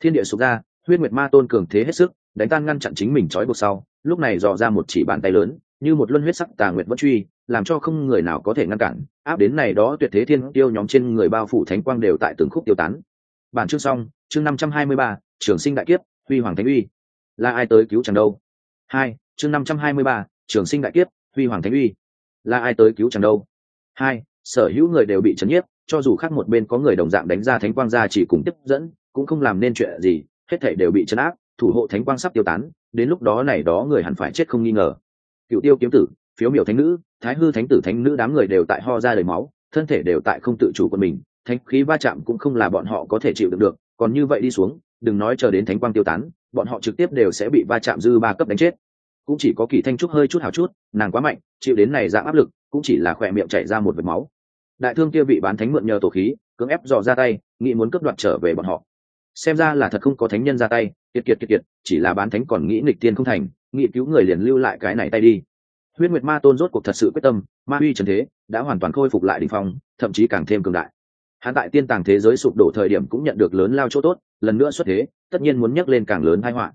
thiên địa sụp ra, huyết nguyệt ma tôn cường thế hết sức, đánh tan ngăn chặn chính mình trói buộc sau, lúc này dò ra một chỉ bàn tay lớn, như một luân huyết sắc tà nguyệt vẫn truy, làm cho không người nào có thể ngăn cản. Áp đến này đó tuyệt thế thiên tiêu nhóm trên người bao phủ thánh quang đều tại từng khúc tiêu tán. Bản chương xong, chương năm trăm hai mươi ba, trường sinh đại kiếp, huy hoàng thánh uy. Là ai tới cứu chẳng đâu? Hai, chương năm trăm hai mươi ba, trường sinh đại kiếp, huy hoàng thánh uy. Là ai tới cứu chẳng đâu? Hai, sở hữu người đều bị chấn nhiếp cho dù khác một bên có người đồng dạng đánh ra thánh quang ra chỉ cùng tiếp dẫn, cũng không làm nên chuyện gì, hết thể đều bị chấn áp, thủ hộ thánh quang sắp tiêu tán, đến lúc đó này đó người hẳn phải chết không nghi ngờ. Cựu tiêu kiếm tử, phiếu miểu thánh nữ, thái hư thánh tử thánh nữ đám người đều tại ho ra đầy máu, thân thể đều tại không tự chủ của mình, thánh khí va chạm cũng không là bọn họ có thể chịu được được, còn như vậy đi xuống, đừng nói chờ đến thánh quang tiêu tán, bọn họ trực tiếp đều sẽ bị va chạm dư ba cấp đánh chết. Cũng chỉ có kỳ thanh trúc hơi chút hào chút, nàng quá mạnh, chịu đến này dạng áp lực, cũng chỉ là khỏe miệng chảy ra một vệt máu đại thương kia bị bán thánh mượn nhờ tổ khí, cưỡng ép dò ra tay, nghĩ muốn cướp đoạt trở về bọn họ. Xem ra là thật không có thánh nhân ra tay, kiệt kiệt kiệt kiệt, chỉ là bán thánh còn nghĩ nghịch tiên không thành, nghĩ cứu người liền lưu lại cái này tay đi. Huyết nguyệt ma tôn rốt cuộc thật sự quyết tâm, ma uy trần thế, đã hoàn toàn khôi phục lại đình phong, thậm chí càng thêm cường đại. Hắn tại tiên tàng thế giới sụp đổ thời điểm cũng nhận được lớn lao chỗ tốt, lần nữa xuất thế, tất nhiên muốn nhắc lên càng lớn hai họa.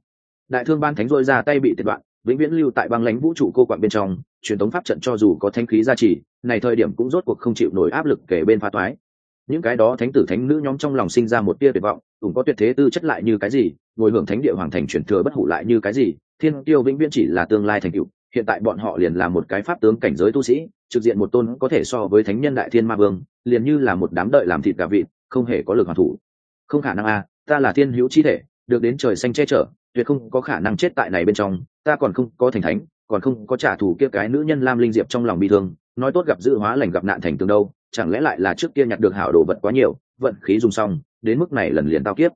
Đại thương ban thánh dội ra tay bị tiệt đoạn, vĩnh viễn lưu tại băng lãnh vũ trụ cô quạng bên trong truyền thống pháp trận cho dù có thanh khí gia trì này thời điểm cũng rốt cuộc không chịu nổi áp lực kể bên phá toái. Những cái đó thánh tử thánh nữ nhóm trong lòng sinh ra một tia tuyệt vọng cũng có tuyệt thế tư chất lại như cái gì ngồi hưởng thánh địa hoàng thành chuyển thừa bất hủ lại như cái gì thiên tiêu vĩnh viễn chỉ là tương lai thành cựu hiện tại bọn họ liền là một cái pháp tướng cảnh giới tu sĩ trực diện một tôn có thể so với thánh nhân đại thiên ma vương liền như là một đám đợi làm thịt gà vịt không hề có lực hoàn thủ. Không khả năng a à, ta là thiên hữu chi thể được đến trời xanh che chở tuyệt không có khả năng chết tại này bên trong ta còn không có thành thánh, còn không có trả thù kia cái nữ nhân lam linh diệp trong lòng bị thương, nói tốt gặp dự hóa lành gặp nạn thành tường đâu, chẳng lẽ lại là trước kia nhặt được hảo đồ vật quá nhiều, vận khí dùng xong, đến mức này lần liền tao kiếp.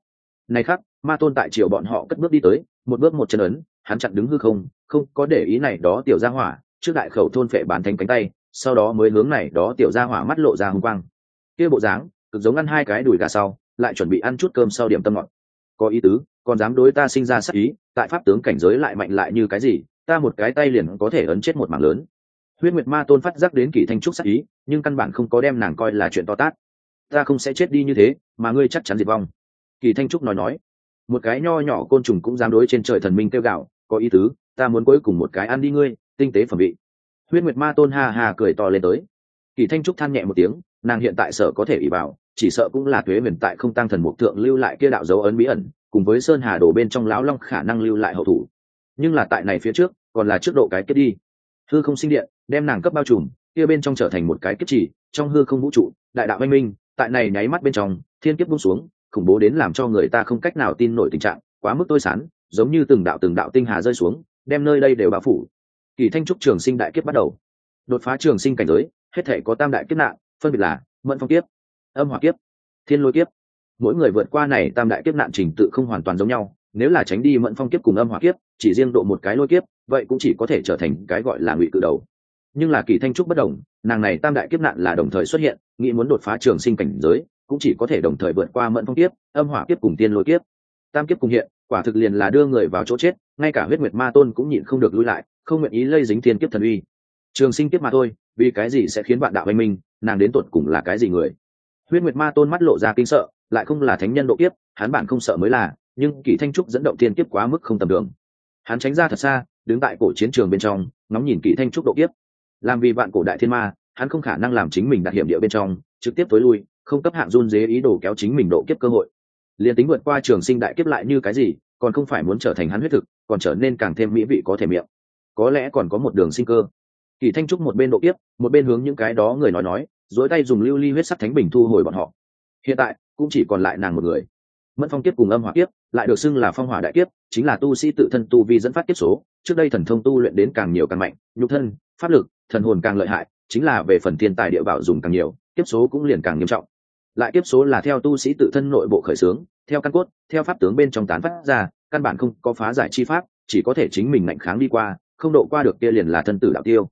Này khác ma tôn tại triều bọn họ cất bước đi tới, một bước một chân ấn, hắn chặn đứng hư không không có để ý này đó tiểu gia hỏa, trước đại khẩu thôn phệ bán thánh cánh tay, sau đó mới hướng này đó tiểu gia hỏa mắt lộ ra hung quang. Kia bộ dáng, cực giống ăn hai cái đùi gà sau, lại chuẩn bị ăn chút cơm sau điểm tâm ngọt có ý tứ, còn dám đối ta sinh ra sắc ý, tại pháp tướng cảnh giới lại mạnh lại như cái gì, ta một cái tay liền có thể ấn chết một mảng lớn. Huyết nguyệt ma tôn phát giác đến kỷ thanh trúc sắc ý, nhưng căn bản không có đem nàng coi là chuyện to tát. Ta không sẽ chết đi như thế, mà ngươi chắc chắn diệt vong. Kỳ thanh trúc nói nói. Một cái nho nhỏ côn trùng cũng dám đối trên trời thần minh kêu gạo có ý tứ, ta muốn cuối cùng một cái ăn đi ngươi, tinh tế phẩm vị. Huyết nguyệt ma tôn ha ha cười to lên tới. Kỳ thanh trúc than nhẹ một tiếng, nàng hiện tại sợ có thể ỉ vào chỉ sợ cũng là thuế huyền tại không tăng thần mục tượng lưu lại kia đạo dấu ấn bí ẩn, cùng với sơn hà đổ bên trong lão long khả năng lưu lại hậu thủ. Nhưng là tại này phía trước, còn là trước độ cái kết đi. Hư không sinh điện, đem nàng cấp bao trùm, kia bên trong trở thành một cái kết chỉ, trong hư không vũ trụ, đại đạo anh minh, tại này nháy mắt bên trong, thiên kiếp buông xuống, khủng bố đến làm cho người ta không cách nào tin nổi tình trạng, quá mức tôi sán, giống như từng đạo từng đạo tinh hà rơi xuống, đem nơi đây đều bao phủ. Kỳ thanh trúc trường sinh đại kiếp bắt đầu. Đột phá trường sinh cảnh giới, hết thể có tam đại kiếp nạn, phân biệt là mẫn phong kiếp âm hỏa kiếp, thiên lôi kiếp. Mỗi người vượt qua này tam đại kiếp nạn trình tự không hoàn toàn giống nhau, nếu là tránh đi mẫn phong kiếp cùng âm hỏa kiếp, chỉ riêng độ một cái lôi kiếp, vậy cũng chỉ có thể trở thành cái gọi là ngụy cự đầu. Nhưng là kỳ thanh trúc bất đồng, nàng này tam đại kiếp nạn là đồng thời xuất hiện, nghĩ muốn đột phá trường sinh cảnh giới, cũng chỉ có thể đồng thời vượt qua mẫn phong kiếp, âm hỏa kiếp cùng tiên lôi kiếp. Tam kiếp cùng hiện, quả thực liền là đưa người vào chỗ chết, ngay cả huyết nguyệt ma tôn cũng nhịn không được lui lại, không nguyện ý lây dính thiên kiếp thần uy. Trường sinh kiếp mà thôi, vì cái gì sẽ khiến bạn đạo anh minh, nàng đến tột cùng là cái gì người? Huyết nguyệt ma tôn mắt lộ ra kinh sợ, lại không là thánh nhân độ kiếp, hắn bản không sợ mới là, nhưng kỷ thanh trúc dẫn động thiên kiếp quá mức không tầm đường hắn tránh ra thật xa, đứng tại cổ chiến trường bên trong ngóng nhìn kỷ thanh trúc độ kiếp. Làm vì bạn cổ đại thiên ma, hắn không khả năng làm chính mình đạt hiểm địa bên trong, trực tiếp tối lui, không cấp hạng run dế ý đồ kéo chính mình độ kiếp cơ hội. Liền tính vượt qua trường sinh đại kiếp lại như cái gì, còn không phải muốn trở thành hắn huyết thực, còn trở nên càng thêm mỹ vị có thể miệng. Có lẽ còn có một đường sinh cơ kỳ thanh trúc một bên độ tiếp một bên hướng những cái đó người nói nói dối tay dùng lưu ly huyết sắc thánh bình thu hồi bọn họ. Hiện tại, cũng chỉ còn lại nàng một người. Mẫn phong kiếp cùng âm hỏa kiếp, lại được xưng là phong hỏa đại kiếp, chính là tu sĩ tự thân tu vi dẫn phát kiếp số. Trước đây thần thông tu luyện đến càng nhiều càng mạnh, nhục thân, pháp lực, thần hồn càng lợi hại, chính là về phần thiên tài địa bảo dùng càng nhiều, kiếp số cũng liền càng nghiêm trọng. Lại kiếp số là theo tu sĩ tự thân nội bộ khởi xướng, theo căn cốt, theo pháp tướng bên trong tán phát ra, căn bản không có phá giải chi pháp, chỉ có thể chính mình ngạnh kháng đi qua, không độ qua được kia liền là thân tử đạo tiêu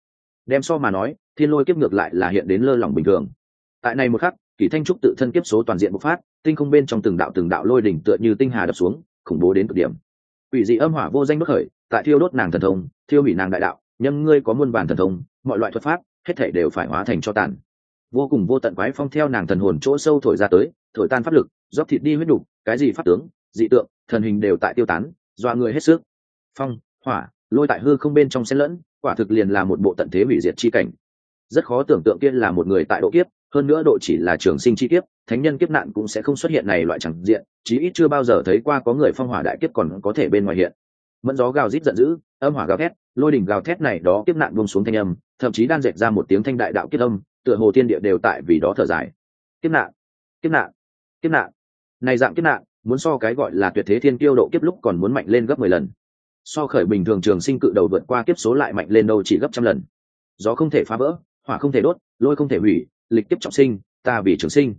đem so mà nói, thiên lôi kiếp ngược lại là hiện đến lơ lỏng bình thường. Tại này một khắc kỷ thanh trúc tự thân kiếp số toàn diện bộc phát, tinh không bên trong từng đạo từng đạo lôi đỉnh tựa như tinh hà đập xuống, khủng bố đến cực điểm. Ủy dị âm hỏa vô danh bất khởi, tại thiêu đốt nàng thần thông, thiêu hủy nàng đại đạo, nhâm ngươi có muôn bản thần thông, mọi loại thuật pháp, hết thể đều phải hóa thành cho tàn. Vô cùng vô tận quái phong theo nàng thần hồn chỗ sâu thổi ra tới, thổi tan pháp lực, rót thịt đi huyết đục cái gì pháp tướng, dị tượng, thần hình đều tại tiêu tán doa người hết sức. Phong, hỏa, lôi tại hư không bên trong xen lẫn quả thực liền là một bộ tận thế hủy diệt chi cảnh. Rất khó tưởng tượng kia là một người tại độ kiếp, hơn nữa độ chỉ là trường sinh chi kiếp, thánh nhân kiếp nạn cũng sẽ không xuất hiện này loại chẳng diện, chí ít chưa bao giờ thấy qua có người phong hỏa đại kiếp còn có thể bên ngoài hiện. Mẫn gió gào rít giận dữ, âm hỏa gào thét, lôi đỉnh gào thét này đó kiếp nạn buông xuống thanh âm, thậm chí đan dệt ra một tiếng thanh đại đạo kiếp âm, tựa hồ thiên địa đều tại vì đó thở dài. Kiếp nạn kiếp nạn kiếp nạn. Này dạng kiếp nạn, muốn so cái gọi là tuyệt thế thiên tiêu độ kiếp lúc còn muốn mạnh lên gấp mười lần so khởi bình thường trường sinh cự đầu vượt qua kiếp số lại mạnh lên đâu chỉ gấp trăm lần. Gió không thể phá vỡ, hỏa không thể đốt, lôi không thể hủy, lịch tiếp trọng sinh, ta vì trường sinh.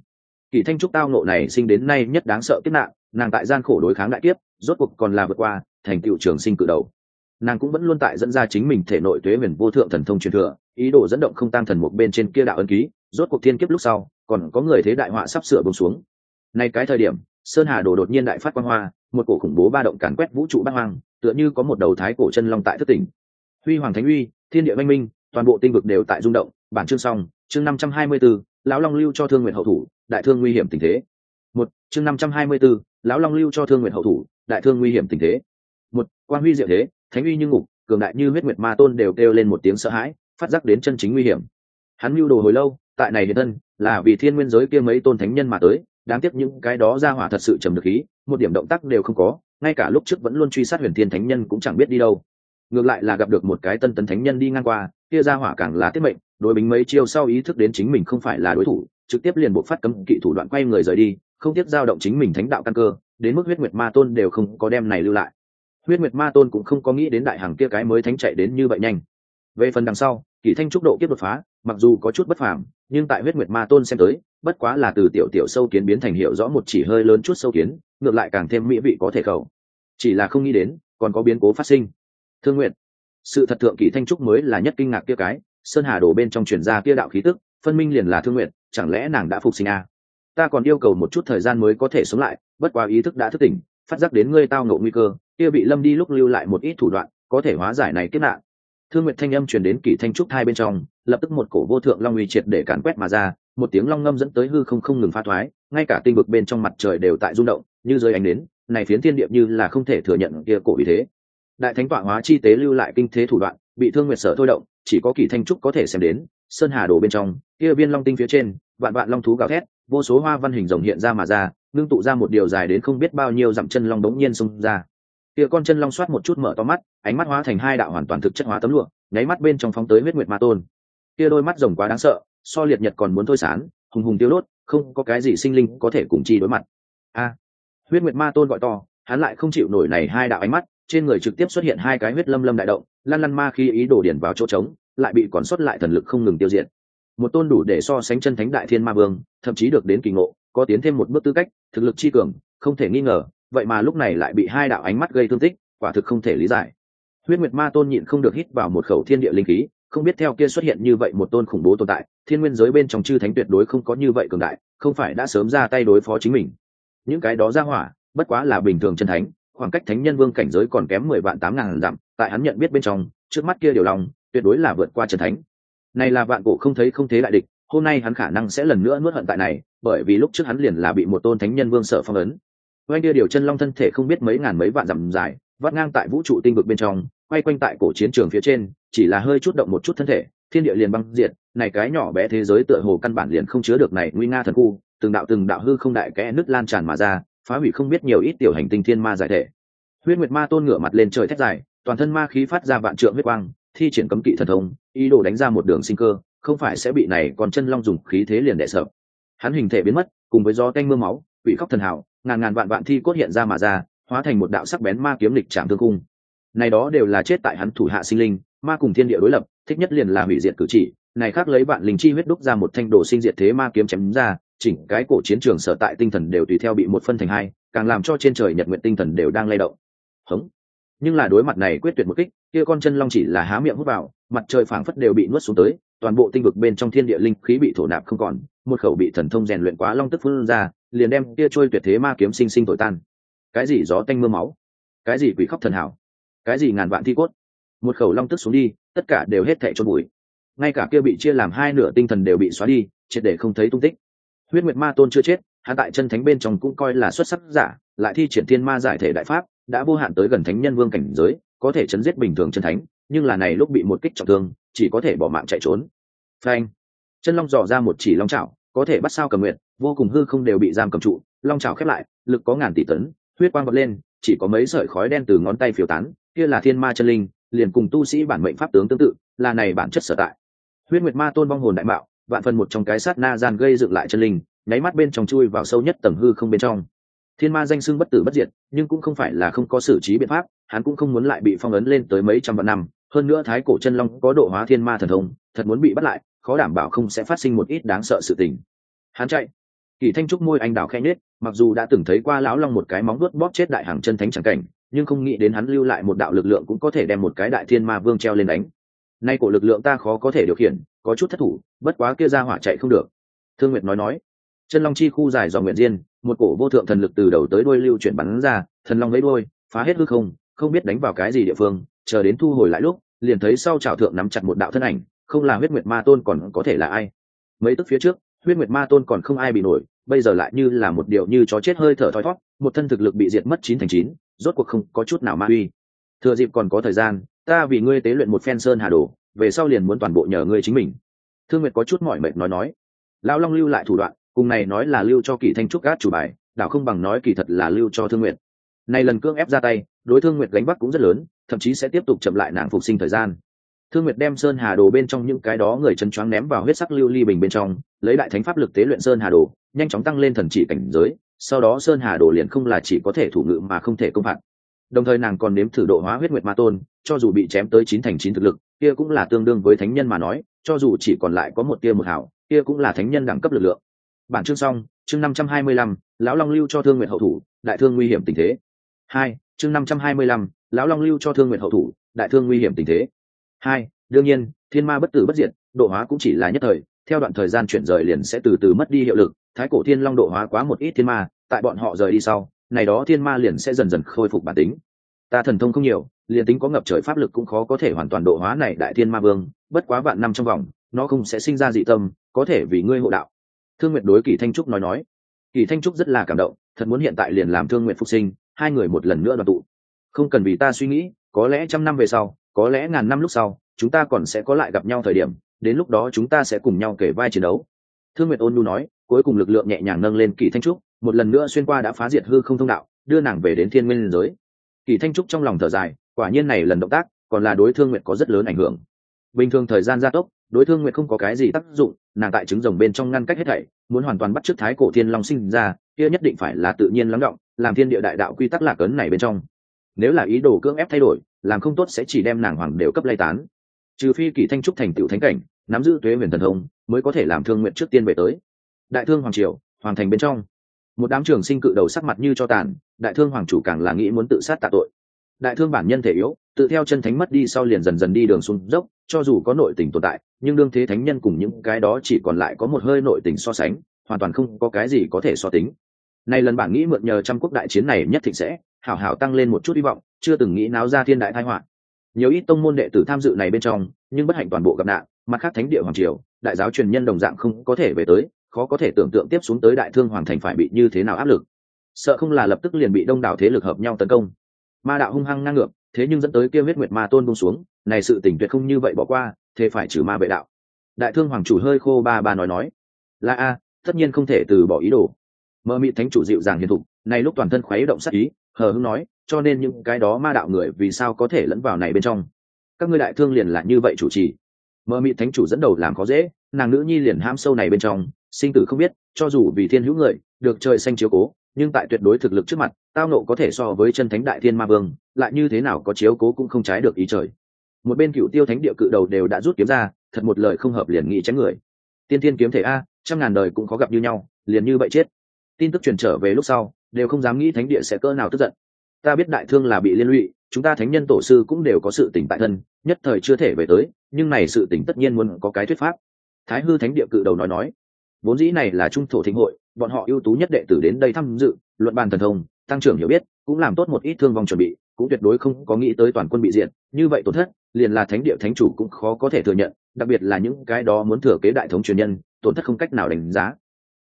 Kỳ thanh trúc tao nộ này sinh đến nay nhất đáng sợ kiếp nạn, nàng tại gian khổ đối kháng đại kiếp, rốt cuộc còn là vượt qua, thành tựu trường sinh cự đầu. Nàng cũng vẫn luôn tại dẫn ra chính mình thể nội tuế huyền vô thượng thần thông truyền thừa, ý đồ dẫn động không tăng thần một bên trên kia đạo ân ký, rốt cuộc thiên kiếp lúc sau, còn có người thế đại họa sắp sửa bông xuống. Nay cái thời điểm, sơn hà đồ đột nhiên đại phát quang hoa, một cổ khủng bố ba động càn quét vũ trụ bát hoang tựa như có một đầu thái cổ chân long tại thất tỉnh. Huy hoàng thánh uy thiên địa văn minh toàn bộ tinh vực đều tại rung động. Bản chương xong chương năm trăm hai mươi 524, lão long lưu cho thương nguyện hậu thủ đại thương nguy hiểm tình thế. Một chương năm trăm hai mươi 524, lão long lưu cho thương nguyện hậu thủ đại thương nguy hiểm tình thế. Một quan huy diệu thế thánh uy như ngục cường đại như huyết nguyệt ma tôn đều kêu lên một tiếng sợ hãi phát giác đến chân chính nguy hiểm. Hắn mưu đồ hồi lâu tại này hiện thân là vì thiên nguyên giới kia mấy tôn thánh nhân mà tới đáng tiếc những cái đó ra hỏa thật sự trầm được khí một điểm động tác đều không có ngay cả lúc trước vẫn luôn truy sát huyền thiên thánh nhân cũng chẳng biết đi đâu. Ngược lại là gặp được một cái tân tấn thánh nhân đi ngang qua, kia ra hỏa càng là tiết mệnh, đối bính mấy chiêu sau ý thức đến chính mình không phải là đối thủ, trực tiếp liền buộc phát cấm kỵ thủ đoạn quay người rời đi, không tiếc giao động chính mình thánh đạo căn cơ, đến mức huyết nguyệt ma tôn đều không có đem này lưu lại. Huyết nguyệt ma tôn cũng không có nghĩ đến đại hàng kia cái mới thánh chạy đến như vậy nhanh. Về phần đằng sau, kỷ thanh trúc độ kiếp đột phá, mặc dù có chút bất phàm nhưng tại huyết nguyệt ma tôn xem tới, bất quá là từ tiểu tiểu sâu kiến biến thành hiệu rõ một chỉ hơi lớn chút sâu kiến, ngược lại càng thêm mỹ vị có thể khẩu chỉ là không nghĩ đến, còn có biến cố phát sinh. Thương nguyện sự thật thượng kỷ thanh trúc mới là nhất kinh ngạc kia cái, sơn hà đổ bên trong truyền ra kia đạo khí tức, phân minh liền là thương nguyện chẳng lẽ nàng đã phục sinh à? ta còn yêu cầu một chút thời gian mới có thể sống lại, bất quá ý thức đã thức tỉnh, phát giác đến ngươi tao ngộ nguy cơ, kia bị lâm đi lúc lưu lại một ít thủ đoạn, có thể hóa giải này kết nạn. Thương nguyệt thanh âm truyền đến kỷ thanh trúc thai bên trong lập tức một cổ vô thượng long uy triệt để càn quét mà ra, một tiếng long ngâm dẫn tới hư không không ngừng pha thoái, ngay cả tinh vực bên trong mặt trời đều tại rung động, như rơi ánh đến này phiến thiên điệp như là không thể thừa nhận kia cổ vì thế. Đại thánh tọa hóa chi tế lưu lại kinh thế thủ đoạn, bị thương nguyệt sở thôi động, chỉ có kỳ thanh trúc có thể xem đến, sơn hà đổ bên trong, kia viên long tinh phía trên, vạn vạn long thú gào thét, vô số hoa văn hình rồng hiện ra mà ra, ngưng tụ ra một điều dài đến không biết bao nhiêu dặm chân long đống nhiên xông ra. Kia con chân long xoát một chút mở to mắt, ánh mắt hóa thành hai đạo hoàn toàn thực chất hóa tấm lụa, nháy mắt bên trong phóng tới huyết nguyệt ma tôn kia đôi mắt rồng quá đáng sợ, so liệt nhật còn muốn thôi sán, hùng hùng tiêu đốt, không có cái gì sinh linh có thể cùng chi đối mặt. A, huyết nguyệt ma tôn gọi to, hắn lại không chịu nổi này hai đạo ánh mắt, trên người trực tiếp xuất hiện hai cái huyết lâm lâm đại động, lăn lăn ma khi ý đổ điển vào chỗ trống, lại bị còn xuất lại thần lực không ngừng tiêu diệt. Một tôn đủ để so sánh chân thánh đại thiên ma vương, thậm chí được đến kỳ ngộ, có tiến thêm một bước tư cách, thực lực chi cường, không thể nghi ngờ, vậy mà lúc này lại bị hai đạo ánh mắt gây thương tích, quả thực không thể lý giải. Huyết nguyệt ma tôn nhịn không được hít vào một khẩu thiên địa linh khí không biết theo kia xuất hiện như vậy một tôn khủng bố tồn tại, thiên nguyên giới bên trong chư thánh tuyệt đối không có như vậy cường đại, không phải đã sớm ra tay đối phó chính mình. Những cái đó ra hỏa, bất quá là bình thường chân thánh, khoảng cách thánh nhân vương cảnh giới còn kém mười vạn tám ngàn dặm, tại hắn nhận biết bên trong, trước mắt kia điều lòng, tuyệt đối là vượt qua chân thánh. Này là vạn cổ không thấy không thế đại địch, hôm nay hắn khả năng sẽ lần nữa nuốt hận tại này, bởi vì lúc trước hắn liền là bị một tôn thánh nhân vương sợ phong ấn. Oanh kia điều chân long thân thể không biết mấy ngàn mấy vạn dặm dài, vắt ngang tại vũ trụ tinh vực bên trong quay quanh tại cổ chiến trường phía trên, chỉ là hơi chút động một chút thân thể, thiên địa liền băng diệt, này cái nhỏ bé thế giới tựa hồ căn bản liền không chứa được này nguy nga thần khu, từng đạo từng đạo hư không đại kẽ nứt lan tràn mà ra, phá hủy không biết nhiều ít tiểu hành tinh thiên ma giải thể. Huyết nguyệt ma tôn ngửa mặt lên trời thét dài, toàn thân ma khí phát ra vạn trượng huyết quang, thi triển cấm kỵ thần thông, ý đồ đánh ra một đường sinh cơ, không phải sẽ bị này còn chân long dùng khí thế liền đẻ sợ. Hắn hình thể biến mất, cùng với gió canh mưa máu, quỷ khóc thần hảo ngàn ngàn vạn vạn thi cốt hiện ra mà ra, hóa thành một đạo sắc bén ma kiếm lịch trạm thương cung này đó đều là chết tại hắn thủ hạ sinh linh, ma cùng thiên địa đối lập, thích nhất liền là hủy diệt cử chỉ, này khác lấy bạn linh chi huyết đúc ra một thanh đồ sinh diệt thế ma kiếm chém ra, chỉnh cái cổ chiến trường sở tại tinh thần đều tùy theo bị một phân thành hai, càng làm cho trên trời nhật nguyện tinh thần đều đang lay động. Hống. Nhưng là đối mặt này quyết tuyệt một kích, kia con chân long chỉ là há miệng hút vào, mặt trời phảng phất đều bị nuốt xuống tới, toàn bộ tinh vực bên trong thiên địa linh khí bị thổ nạp không còn, một khẩu bị thần thông rèn luyện quá long tức phun ra, liền đem kia trôi tuyệt thế ma kiếm sinh sinh thổi tan. Cái gì gió tanh mưa máu? Cái gì quỷ khóc thần hảo? Cái gì ngàn vạn thi cốt? Một khẩu long tức xuống đi, tất cả đều hết thẻ trôn bụi ngay cả kia bị chia làm hai nửa tinh thần đều bị xóa đi, triệt để không thấy tung tích. Huyết nguyệt ma tôn chưa chết hạ tại chân thánh bên trong cũng coi là xuất sắc giả, lại thi triển thiên ma giải thể đại pháp, đã vô hạn tới gần thánh nhân vương cảnh giới, có thể chấn giết bình thường chân thánh, nhưng là này lúc bị một kích trọng thương, chỉ có thể bỏ mạng chạy trốn. Phanh! Chân long dò ra một chỉ long chảo, có thể bắt sao cầm nguyện vô cùng hư không đều bị giam cầm trụ, long chảo khép lại, lực có ngàn tỷ tấn, huyết quang bật lên, chỉ có mấy sợi khói đen từ ngón tay phiêu tán kia là thiên ma chân linh, liền cùng tu sĩ bản mệnh pháp tướng tương tự, là này bản chất sở tại. Huyết nguyệt ma tôn vong hồn đại mạo, vạn phần một trong cái sát na gian gây dựng lại chân linh, nháy mắt bên trong chui vào sâu nhất tầng hư không bên trong. Thiên ma danh xưng bất tử bất diệt, nhưng cũng không phải là không có xử trí biện pháp, hắn cũng không muốn lại bị phong ấn lên tới mấy trăm vạn năm. Hơn nữa thái cổ chân long có độ hóa thiên ma thần thông, thật muốn bị bắt lại, khó đảm bảo không sẽ phát sinh một ít đáng sợ sự tình. Hắn chạy. Kỳ thanh trúc môi anh đào khen nết mặc dù đã từng thấy qua lão long một cái móng vuốt bóp chết đại hàng chân thánh chẳng cảnh nhưng không nghĩ đến hắn lưu lại một đạo lực lượng cũng có thể đem một cái đại thiên ma vương treo lên đánh. Nay cổ lực lượng ta khó có thể điều khiển, có chút thất thủ, bất quá kia ra hỏa chạy không được. Thương nguyệt nói nói. Chân long chi khu dài dòng nguyện diên, một cổ vô thượng thần lực từ đầu tới đuôi lưu chuyển bắn ra, thần long lấy đuôi, phá hết hư không không biết đánh vào cái gì địa phương, chờ đến thu hồi lại lúc, liền thấy sau trào thượng nắm chặt một đạo thân ảnh, không là huyết nguyệt ma tôn còn có thể là ai? Mấy tức phía trước, huyết nguyệt ma tôn còn không ai bị nổi, bây giờ lại như là một điều như chó chết hơi thở thoi thót một thân thực lực bị diệt mất chín thành chín rốt cuộc không có chút nào ma uy. Thừa dịp còn có thời gian, ta vì ngươi tế luyện một phen sơn hà đồ, về sau liền muốn toàn bộ nhờ ngươi chính mình. Thương nguyệt có chút mỏi mệt nói nói. Lão long lưu lại thủ đoạn, cùng này nói là lưu cho kỳ thanh trúc gác chủ bài, đảo không bằng nói kỳ thật là lưu cho thương nguyệt. Này lần cưỡng ép ra tay, đối thương nguyệt gánh vác cũng rất lớn, thậm chí sẽ tiếp tục chậm lại nàng phục sinh thời gian. Thương nguyệt đem sơn hà đồ bên trong những cái đó người chân choáng ném vào huyết sắc lưu ly bình bên trong, lấy đại thánh pháp lực tế luyện sơn hà đồ, nhanh chóng tăng lên thần chỉ cảnh giới sau đó sơn hà đồ liền không là chỉ có thể thủ ngự mà không thể công phạt. Đồng thời nàng còn nếm thử độ hóa huyết nguyệt ma tôn, cho dù bị chém tới chín thành chín thực lực, kia cũng là tương đương với thánh nhân mà nói, cho dù chỉ còn lại có một tia một hảo, kia cũng là thánh nhân đẳng cấp lực lượng. Bản chương xong, chương năm trăm hai mươi lăm, lão long lưu cho thương nguyện hậu thủ, đại thương nguy hiểm tình thế. Hai, chương năm trăm hai mươi lăm, lão long lưu cho thương nguyện hậu thủ, đại thương nguy hiểm tình thế. Hai, đương nhiên, thiên ma bất tử bất diệt, độ hóa cũng chỉ là nhất thời, theo đoạn thời gian chuyển rời liền sẽ từ từ mất đi hiệu lực thái cổ thiên long độ hóa quá một ít thiên ma, tại bọn họ rời đi sau, này đó thiên ma liền sẽ dần dần khôi phục bản tính. Ta thần thông không nhiều, liền tính có ngập trời pháp lực cũng khó có thể hoàn toàn độ hóa này đại thiên ma vương, bất quá vạn năm trong vòng, nó không sẽ sinh ra dị tâm, có thể vì ngươi hộ đạo. Thương nguyện đối kỳ thanh trúc nói nói. Kỳ thanh trúc rất là cảm động, thật muốn hiện tại liền làm thương nguyện phục sinh, hai người một lần nữa đoàn tụ. Không cần vì ta suy nghĩ, có lẽ trăm năm về sau, có lẽ ngàn năm lúc sau, chúng ta còn sẽ có lại gặp nhau thời điểm, đến lúc đó chúng ta sẽ cùng nhau kể vai chiến đấu. Thương nguyện ôn nhu nói cuối cùng lực lượng nhẹ nhàng nâng lên kỳ thanh trúc, một lần nữa xuyên qua đã phá diệt hư không thông đạo, đưa nàng về đến thiên nguyên liên giới. Kỳ thanh trúc trong lòng thở dài, quả nhiên này lần động tác, còn là đối thương nguyện có rất lớn ảnh hưởng. Bình thường thời gian gia tốc, đối thương nguyện không có cái gì tác dụng, nàng tại trứng rồng bên trong ngăn cách hết thảy, muốn hoàn toàn bắt chước thái cổ thiên long sinh ra, kia nhất định phải là tự nhiên lắng động, làm thiên địa đại đạo quy tắc lạc ấn này bên trong. Nếu là ý đồ cưỡng ép thay đổi, làm không tốt sẽ chỉ đem nàng hoàng đều cấp lay tán. Trừ phi kỳ thanh trúc thành tựu thánh cảnh, nắm giữ tuế huyền thần thông, mới có thể làm thương nguyện trước tiên về tới đại thương hoàng triều, hoàng thành bên trong. Một đám trường sinh cự đầu sắc mặt như cho tàn, đại thương hoàng chủ càng là nghĩ muốn tự sát tạ tội. Đại thương bản nhân thể yếu, tự theo chân thánh mất đi sau liền dần dần đi đường xuống dốc, cho dù có nội tình tồn tại, nhưng đương thế thánh nhân cùng những cái đó chỉ còn lại có một hơi nội tình so sánh, hoàn toàn không có cái gì có thể so tính. Nay lần bản nghĩ mượn nhờ trăm quốc đại chiến này nhất thịnh sẽ, hảo hảo tăng lên một chút hy vọng, chưa từng nghĩ náo ra thiên đại thái họa. Nhiều ít tông môn đệ tử tham dự này bên trong, nhưng bất hạnh toàn bộ gặp nạn, mặt khác thánh địa hoàng triều, đại giáo truyền nhân đồng dạng không có thể về tới khó có thể tưởng tượng tiếp xuống tới đại thương hoàng thành phải bị như thế nào áp lực. Sợ không là lập tức liền bị đông đảo thế lực hợp nhau tấn công. Ma đạo hung hăng ngang ngược, thế nhưng dẫn tới kia huyết nguyệt ma tôn bung xuống, này sự tình tuyệt không như vậy bỏ qua, thế phải trừ ma vệ đạo. Đại thương hoàng chủ hơi khô ba ba nói nói. Là a, tất nhiên không thể từ bỏ ý đồ. Mơ mị thánh chủ dịu dàng hiền thục, này lúc toàn thân khuấy động sắc ý, hờ hưng nói, cho nên những cái đó ma đạo người vì sao có thể lẫn vào này bên trong? Các ngươi đại thương liền là như vậy chủ trì. Mơ mị thánh chủ dẫn đầu làm khó dễ, nàng nữ nhi liền ham sâu này bên trong sinh tử không biết, cho dù vì thiên hữu người, được trời xanh chiếu cố, nhưng tại tuyệt đối thực lực trước mặt, tao nộ có thể so với chân thánh đại thiên ma vương, lại như thế nào có chiếu cố cũng không trái được ý trời. Một bên cựu tiêu thánh địa cự đầu đều đã rút kiếm ra, thật một lời không hợp liền nghĩ tránh người. Tiên thiên kiếm thể a, trăm ngàn đời cũng khó gặp như nhau, liền như vậy chết. Tin tức truyền trở về lúc sau, đều không dám nghĩ thánh địa sẽ cỡ nào tức giận. Ta biết đại thương là bị liên lụy, chúng ta thánh nhân tổ sư cũng đều có sự tỉnh tại thân, nhất thời chưa thể về tới, nhưng này sự tỉnh tất nhiên muốn có cái thuyết pháp. Thái hư thánh địa cự đầu nói nói vốn dĩ này là trung thổ thịnh hội, bọn họ ưu tú nhất đệ tử đến đây tham dự, luận bàn thần thông, tăng trưởng hiểu biết, cũng làm tốt một ít thương vong chuẩn bị, cũng tuyệt đối không có nghĩ tới toàn quân bị diện như vậy tổn thất, liền là thánh địa thánh chủ cũng khó có thể thừa nhận, đặc biệt là những cái đó muốn thừa kế đại thống truyền nhân, tổn thất không cách nào đánh giá.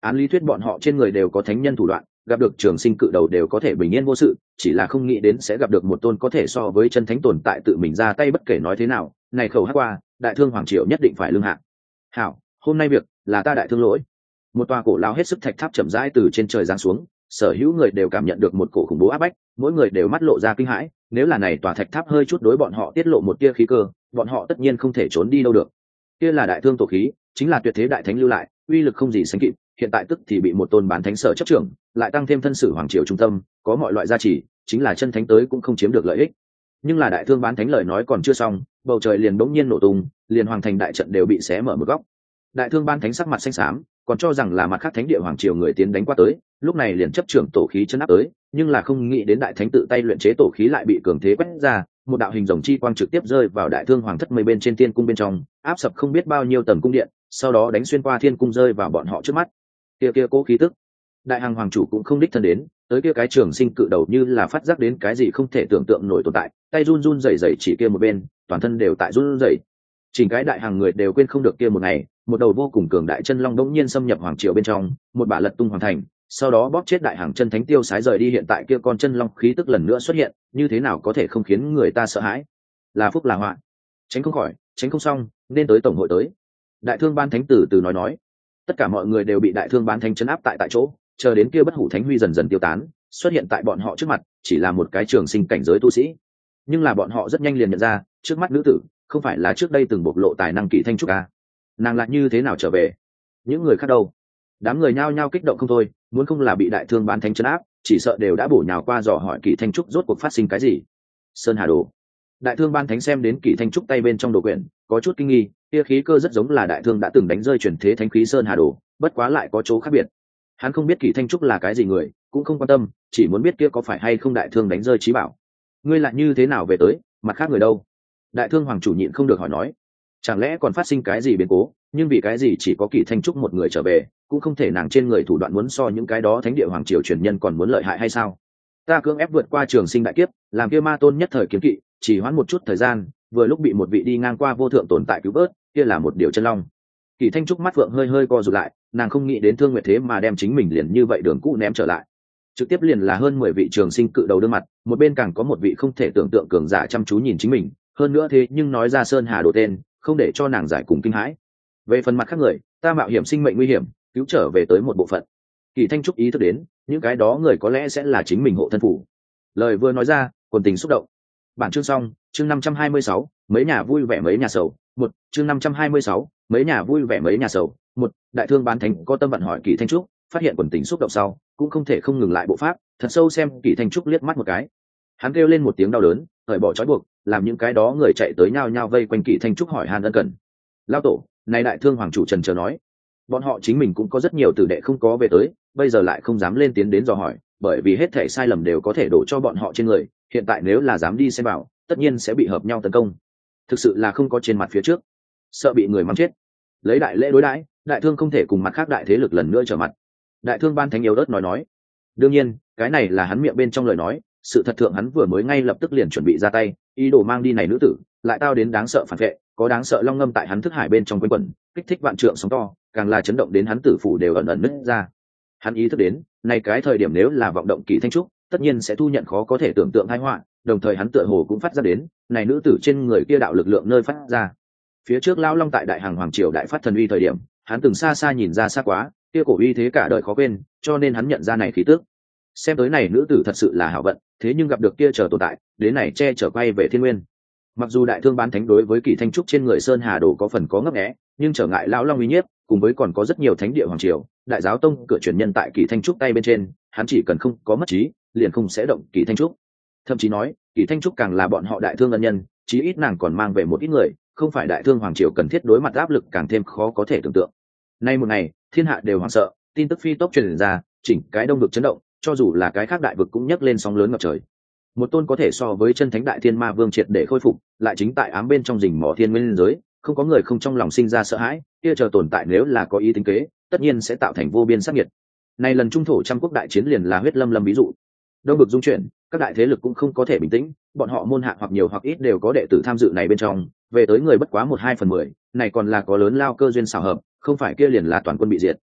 Án lý thuyết bọn họ trên người đều có thánh nhân thủ đoạn, gặp được trường sinh cự đầu đều có thể bình yên vô sự, chỉ là không nghĩ đến sẽ gặp được một tôn có thể so với chân thánh tồn tại tự mình ra tay bất kể nói thế nào, này khẩu hát qua, đại thương hoàng triệu nhất định phải lương hạ. Hảo, hôm nay việc là ta đại thương lỗi. Một tòa cổ lao hết sức thạch tháp chậm rãi từ trên trời giáng xuống, sở hữu người đều cảm nhận được một cổ khủng bố áp bách, mỗi người đều mắt lộ ra kinh hãi, nếu là này tòa thạch tháp hơi chút đối bọn họ tiết lộ một tia khí cơ, bọn họ tất nhiên không thể trốn đi đâu được. Kia là đại thương tổ khí, chính là tuyệt thế đại thánh lưu lại, uy lực không gì sánh kịp, hiện tại tức thì bị một tôn bán thánh sở chấp trưởng, lại tăng thêm thân sử hoàng triều trung tâm, có mọi loại gia trì, chính là chân thánh tới cũng không chiếm được lợi ích. Nhưng là đại thương bán thánh lời nói còn chưa xong, bầu trời liền bỗng nhiên nổ tung, liền hoàng thành đại trận đều bị xé mở một góc đại thương ban thánh sắc mặt xanh xám, còn cho rằng là mặt khác thánh địa hoàng triều người tiến đánh qua tới, lúc này liền chấp trưởng tổ khí chân áp tới, nhưng là không nghĩ đến đại thánh tự tay luyện chế tổ khí lại bị cường thế quét ra, một đạo hình rồng chi quang trực tiếp rơi vào đại thương hoàng thất mây bên trên thiên cung bên trong, áp sập không biết bao nhiêu tầng cung điện, sau đó đánh xuyên qua thiên cung rơi vào bọn họ trước mắt. Kia kia cố khí tức, đại hàng hoàng chủ cũng không đích thân đến, tới kia cái trường sinh cự đầu như là phát giác đến cái gì không thể tưởng tượng nổi tồn tại, tay run run rẩy rẩy chỉ kia một bên, toàn thân đều tại run rẩy. Chỉnh cái đại hàng người đều quên không được kia một ngày một đầu vô cùng cường đại chân long đống nhiên xâm nhập hoàng triều bên trong, một bả lật tung hoàng thành, sau đó bóp chết đại hàng chân thánh tiêu sái rời đi hiện tại kia con chân long khí tức lần nữa xuất hiện, như thế nào có thể không khiến người ta sợ hãi? Là phúc là họa. Tránh không khỏi, tránh không xong, nên tới tổng hội tới. Đại thương ban thánh tử từ nói nói. Tất cả mọi người đều bị đại thương ban thánh chấn áp tại tại chỗ, chờ đến kia bất hủ thánh huy dần dần tiêu tán, xuất hiện tại bọn họ trước mặt, chỉ là một cái trường sinh cảnh giới tu sĩ. Nhưng là bọn họ rất nhanh liền nhận ra, trước mắt nữ tử, không phải là trước đây từng bộc lộ tài năng kỳ thanh trúc ca nàng lại như thế nào trở về? Những người khác đâu? Đám người nhao nhao kích động không thôi, muốn không là bị đại thương bán thánh chấn áp, chỉ sợ đều đã bổ nhào qua dò hỏi kỳ thanh trúc rốt cuộc phát sinh cái gì. Sơn hà đồ. Đại thương ban thánh xem đến kỳ thanh trúc tay bên trong đồ quyển, có chút kinh nghi kia khí cơ rất giống là đại thương đã từng đánh rơi chuyển thế thánh khí sơn hà đồ, bất quá lại có chỗ khác biệt. Hắn không biết kỳ thanh trúc là cái gì người, cũng không quan tâm, chỉ muốn biết kia có phải hay không đại thương đánh rơi trí bảo. Ngươi lại như thế nào về tới, mặt khác người đâu? Đại thương hoàng chủ nhịn không được hỏi nói chẳng lẽ còn phát sinh cái gì biến cố? Nhưng vì cái gì chỉ có kỳ thanh trúc một người trở về, cũng không thể nàng trên người thủ đoạn muốn so những cái đó thánh địa hoàng triều truyền nhân còn muốn lợi hại hay sao? Ta cưỡng ép vượt qua trường sinh đại kiếp, làm kia ma tôn nhất thời kiếm kỵ, chỉ hoãn một chút thời gian, vừa lúc bị một vị đi ngang qua vô thượng tồn tại cứu vớt, kia là một điều chân long. Kỳ thanh trúc mắt phượng hơi hơi co rụt lại, nàng không nghĩ đến thương nguyệt thế mà đem chính mình liền như vậy đường cũ ném trở lại. Trực tiếp liền là hơn mười vị trường sinh cự đầu đương mặt, một bên càng có một vị không thể tưởng tượng cường giả chăm chú nhìn chính mình, hơn nữa thế nhưng nói ra sơn hà đồ tên không để cho nàng giải cùng kinh hãi. Về phần mặt khác người, ta mạo hiểm sinh mệnh nguy hiểm, cứu trở về tới một bộ phận. Kỳ thanh trúc ý thức đến, những cái đó người có lẽ sẽ là chính mình hộ thân phủ. Lời vừa nói ra, quần tình xúc động. Bản chương xong, chương năm trăm hai mươi sáu, mấy nhà vui vẻ mấy nhà sầu. Một, chương năm trăm hai mươi sáu, mấy nhà vui vẻ mấy nhà sầu. Một, đại thương bán thánh có tâm vận hỏi kỳ thanh trúc, phát hiện quần tình xúc động sau, cũng không thể không ngừng lại bộ pháp, thật sâu xem kỳ thanh trúc liếc mắt một cái. Hắn kêu lên một tiếng đau đớn, thời bỏ trói buộc làm những cái đó người chạy tới nhao nhao vây quanh kỵ thanh trúc hỏi hàn ân cần. Lao tổ, này đại thương hoàng chủ trần chờ nói. Bọn họ chính mình cũng có rất nhiều tử đệ không có về tới, bây giờ lại không dám lên tiến đến dò hỏi, bởi vì hết thể sai lầm đều có thể đổ cho bọn họ trên người, hiện tại nếu là dám đi xem bảo, tất nhiên sẽ bị hợp nhau tấn công. Thực sự là không có trên mặt phía trước. Sợ bị người mắng chết. Lấy đại lễ đối đãi, đại thương không thể cùng mặt khác đại thế lực lần nữa trở mặt. Đại thương ban thánh yếu đất nói nói. Đương nhiên, cái này là hắn miệng bên trong lời nói sự thật thượng hắn vừa mới ngay lập tức liền chuẩn bị ra tay, ý đồ mang đi này nữ tử, lại tao đến đáng sợ phản vệ, có đáng sợ long ngâm tại hắn thức hải bên trong quanh quẩn, kích thích vạn trượng sóng to, càng là chấn động đến hắn tử phủ đều ẩn ẩn nứt ra. Hắn ý thức đến, này cái thời điểm nếu là vọng động kỳ thanh trúc, tất nhiên sẽ thu nhận khó có thể tưởng tượng hai họa, đồng thời hắn tựa hồ cũng phát ra đến, này nữ tử trên người kia đạo lực lượng nơi phát ra. Phía trước lao long tại đại hàng hoàng triều đại phát thần uy thời điểm, hắn từng xa xa nhìn ra xa quá, kia cổ uy thế cả đời khó quên, cho nên hắn nhận ra này khí tước xem tới này nữ tử thật sự là hảo vận thế nhưng gặp được kia chờ tồn tại, đến này che chở quay về thiên nguyên. Mặc dù đại thương bán thánh đối với kỳ thanh trúc trên người sơn hà đồ có phần có ngấp nghé, nhưng trở ngại lão long uy nhiếp, cùng với còn có rất nhiều thánh địa hoàng triều, đại giáo tông cửa truyền nhân tại kỳ thanh trúc tay bên trên, hắn chỉ cần không có mất trí, liền không sẽ động kỳ thanh trúc. Thậm chí nói, kỳ thanh trúc càng là bọn họ đại thương ân nhân, chí ít nàng còn mang về một ít người, không phải đại thương hoàng triều cần thiết đối mặt áp lực càng thêm khó có thể tưởng tượng. Nay một ngày, thiên hạ đều hoảng sợ, tin tức phi tốc truyền ra, chỉnh cái đông được chấn động cho dù là cái khác đại vực cũng nhấc lên sóng lớn ngập trời. Một tôn có thể so với chân thánh đại thiên ma vương triệt để khôi phục, lại chính tại ám bên trong rình mỏ thiên nguyên giới, không có người không trong lòng sinh ra sợ hãi, kia chờ tồn tại nếu là có ý tính kế, tất nhiên sẽ tạo thành vô biên sắc nhiệt này lần trung thổ trăm quốc đại chiến liền là huyết lâm lâm ví dụ. Đông bực dung chuyển, các đại thế lực cũng không có thể bình tĩnh, bọn họ môn hạ hoặc nhiều hoặc ít đều có đệ tử tham dự này bên trong, về tới người bất quá một hai phần mười, này còn là có lớn lao cơ duyên xảo hợp, không phải kia liền là toàn quân bị diệt.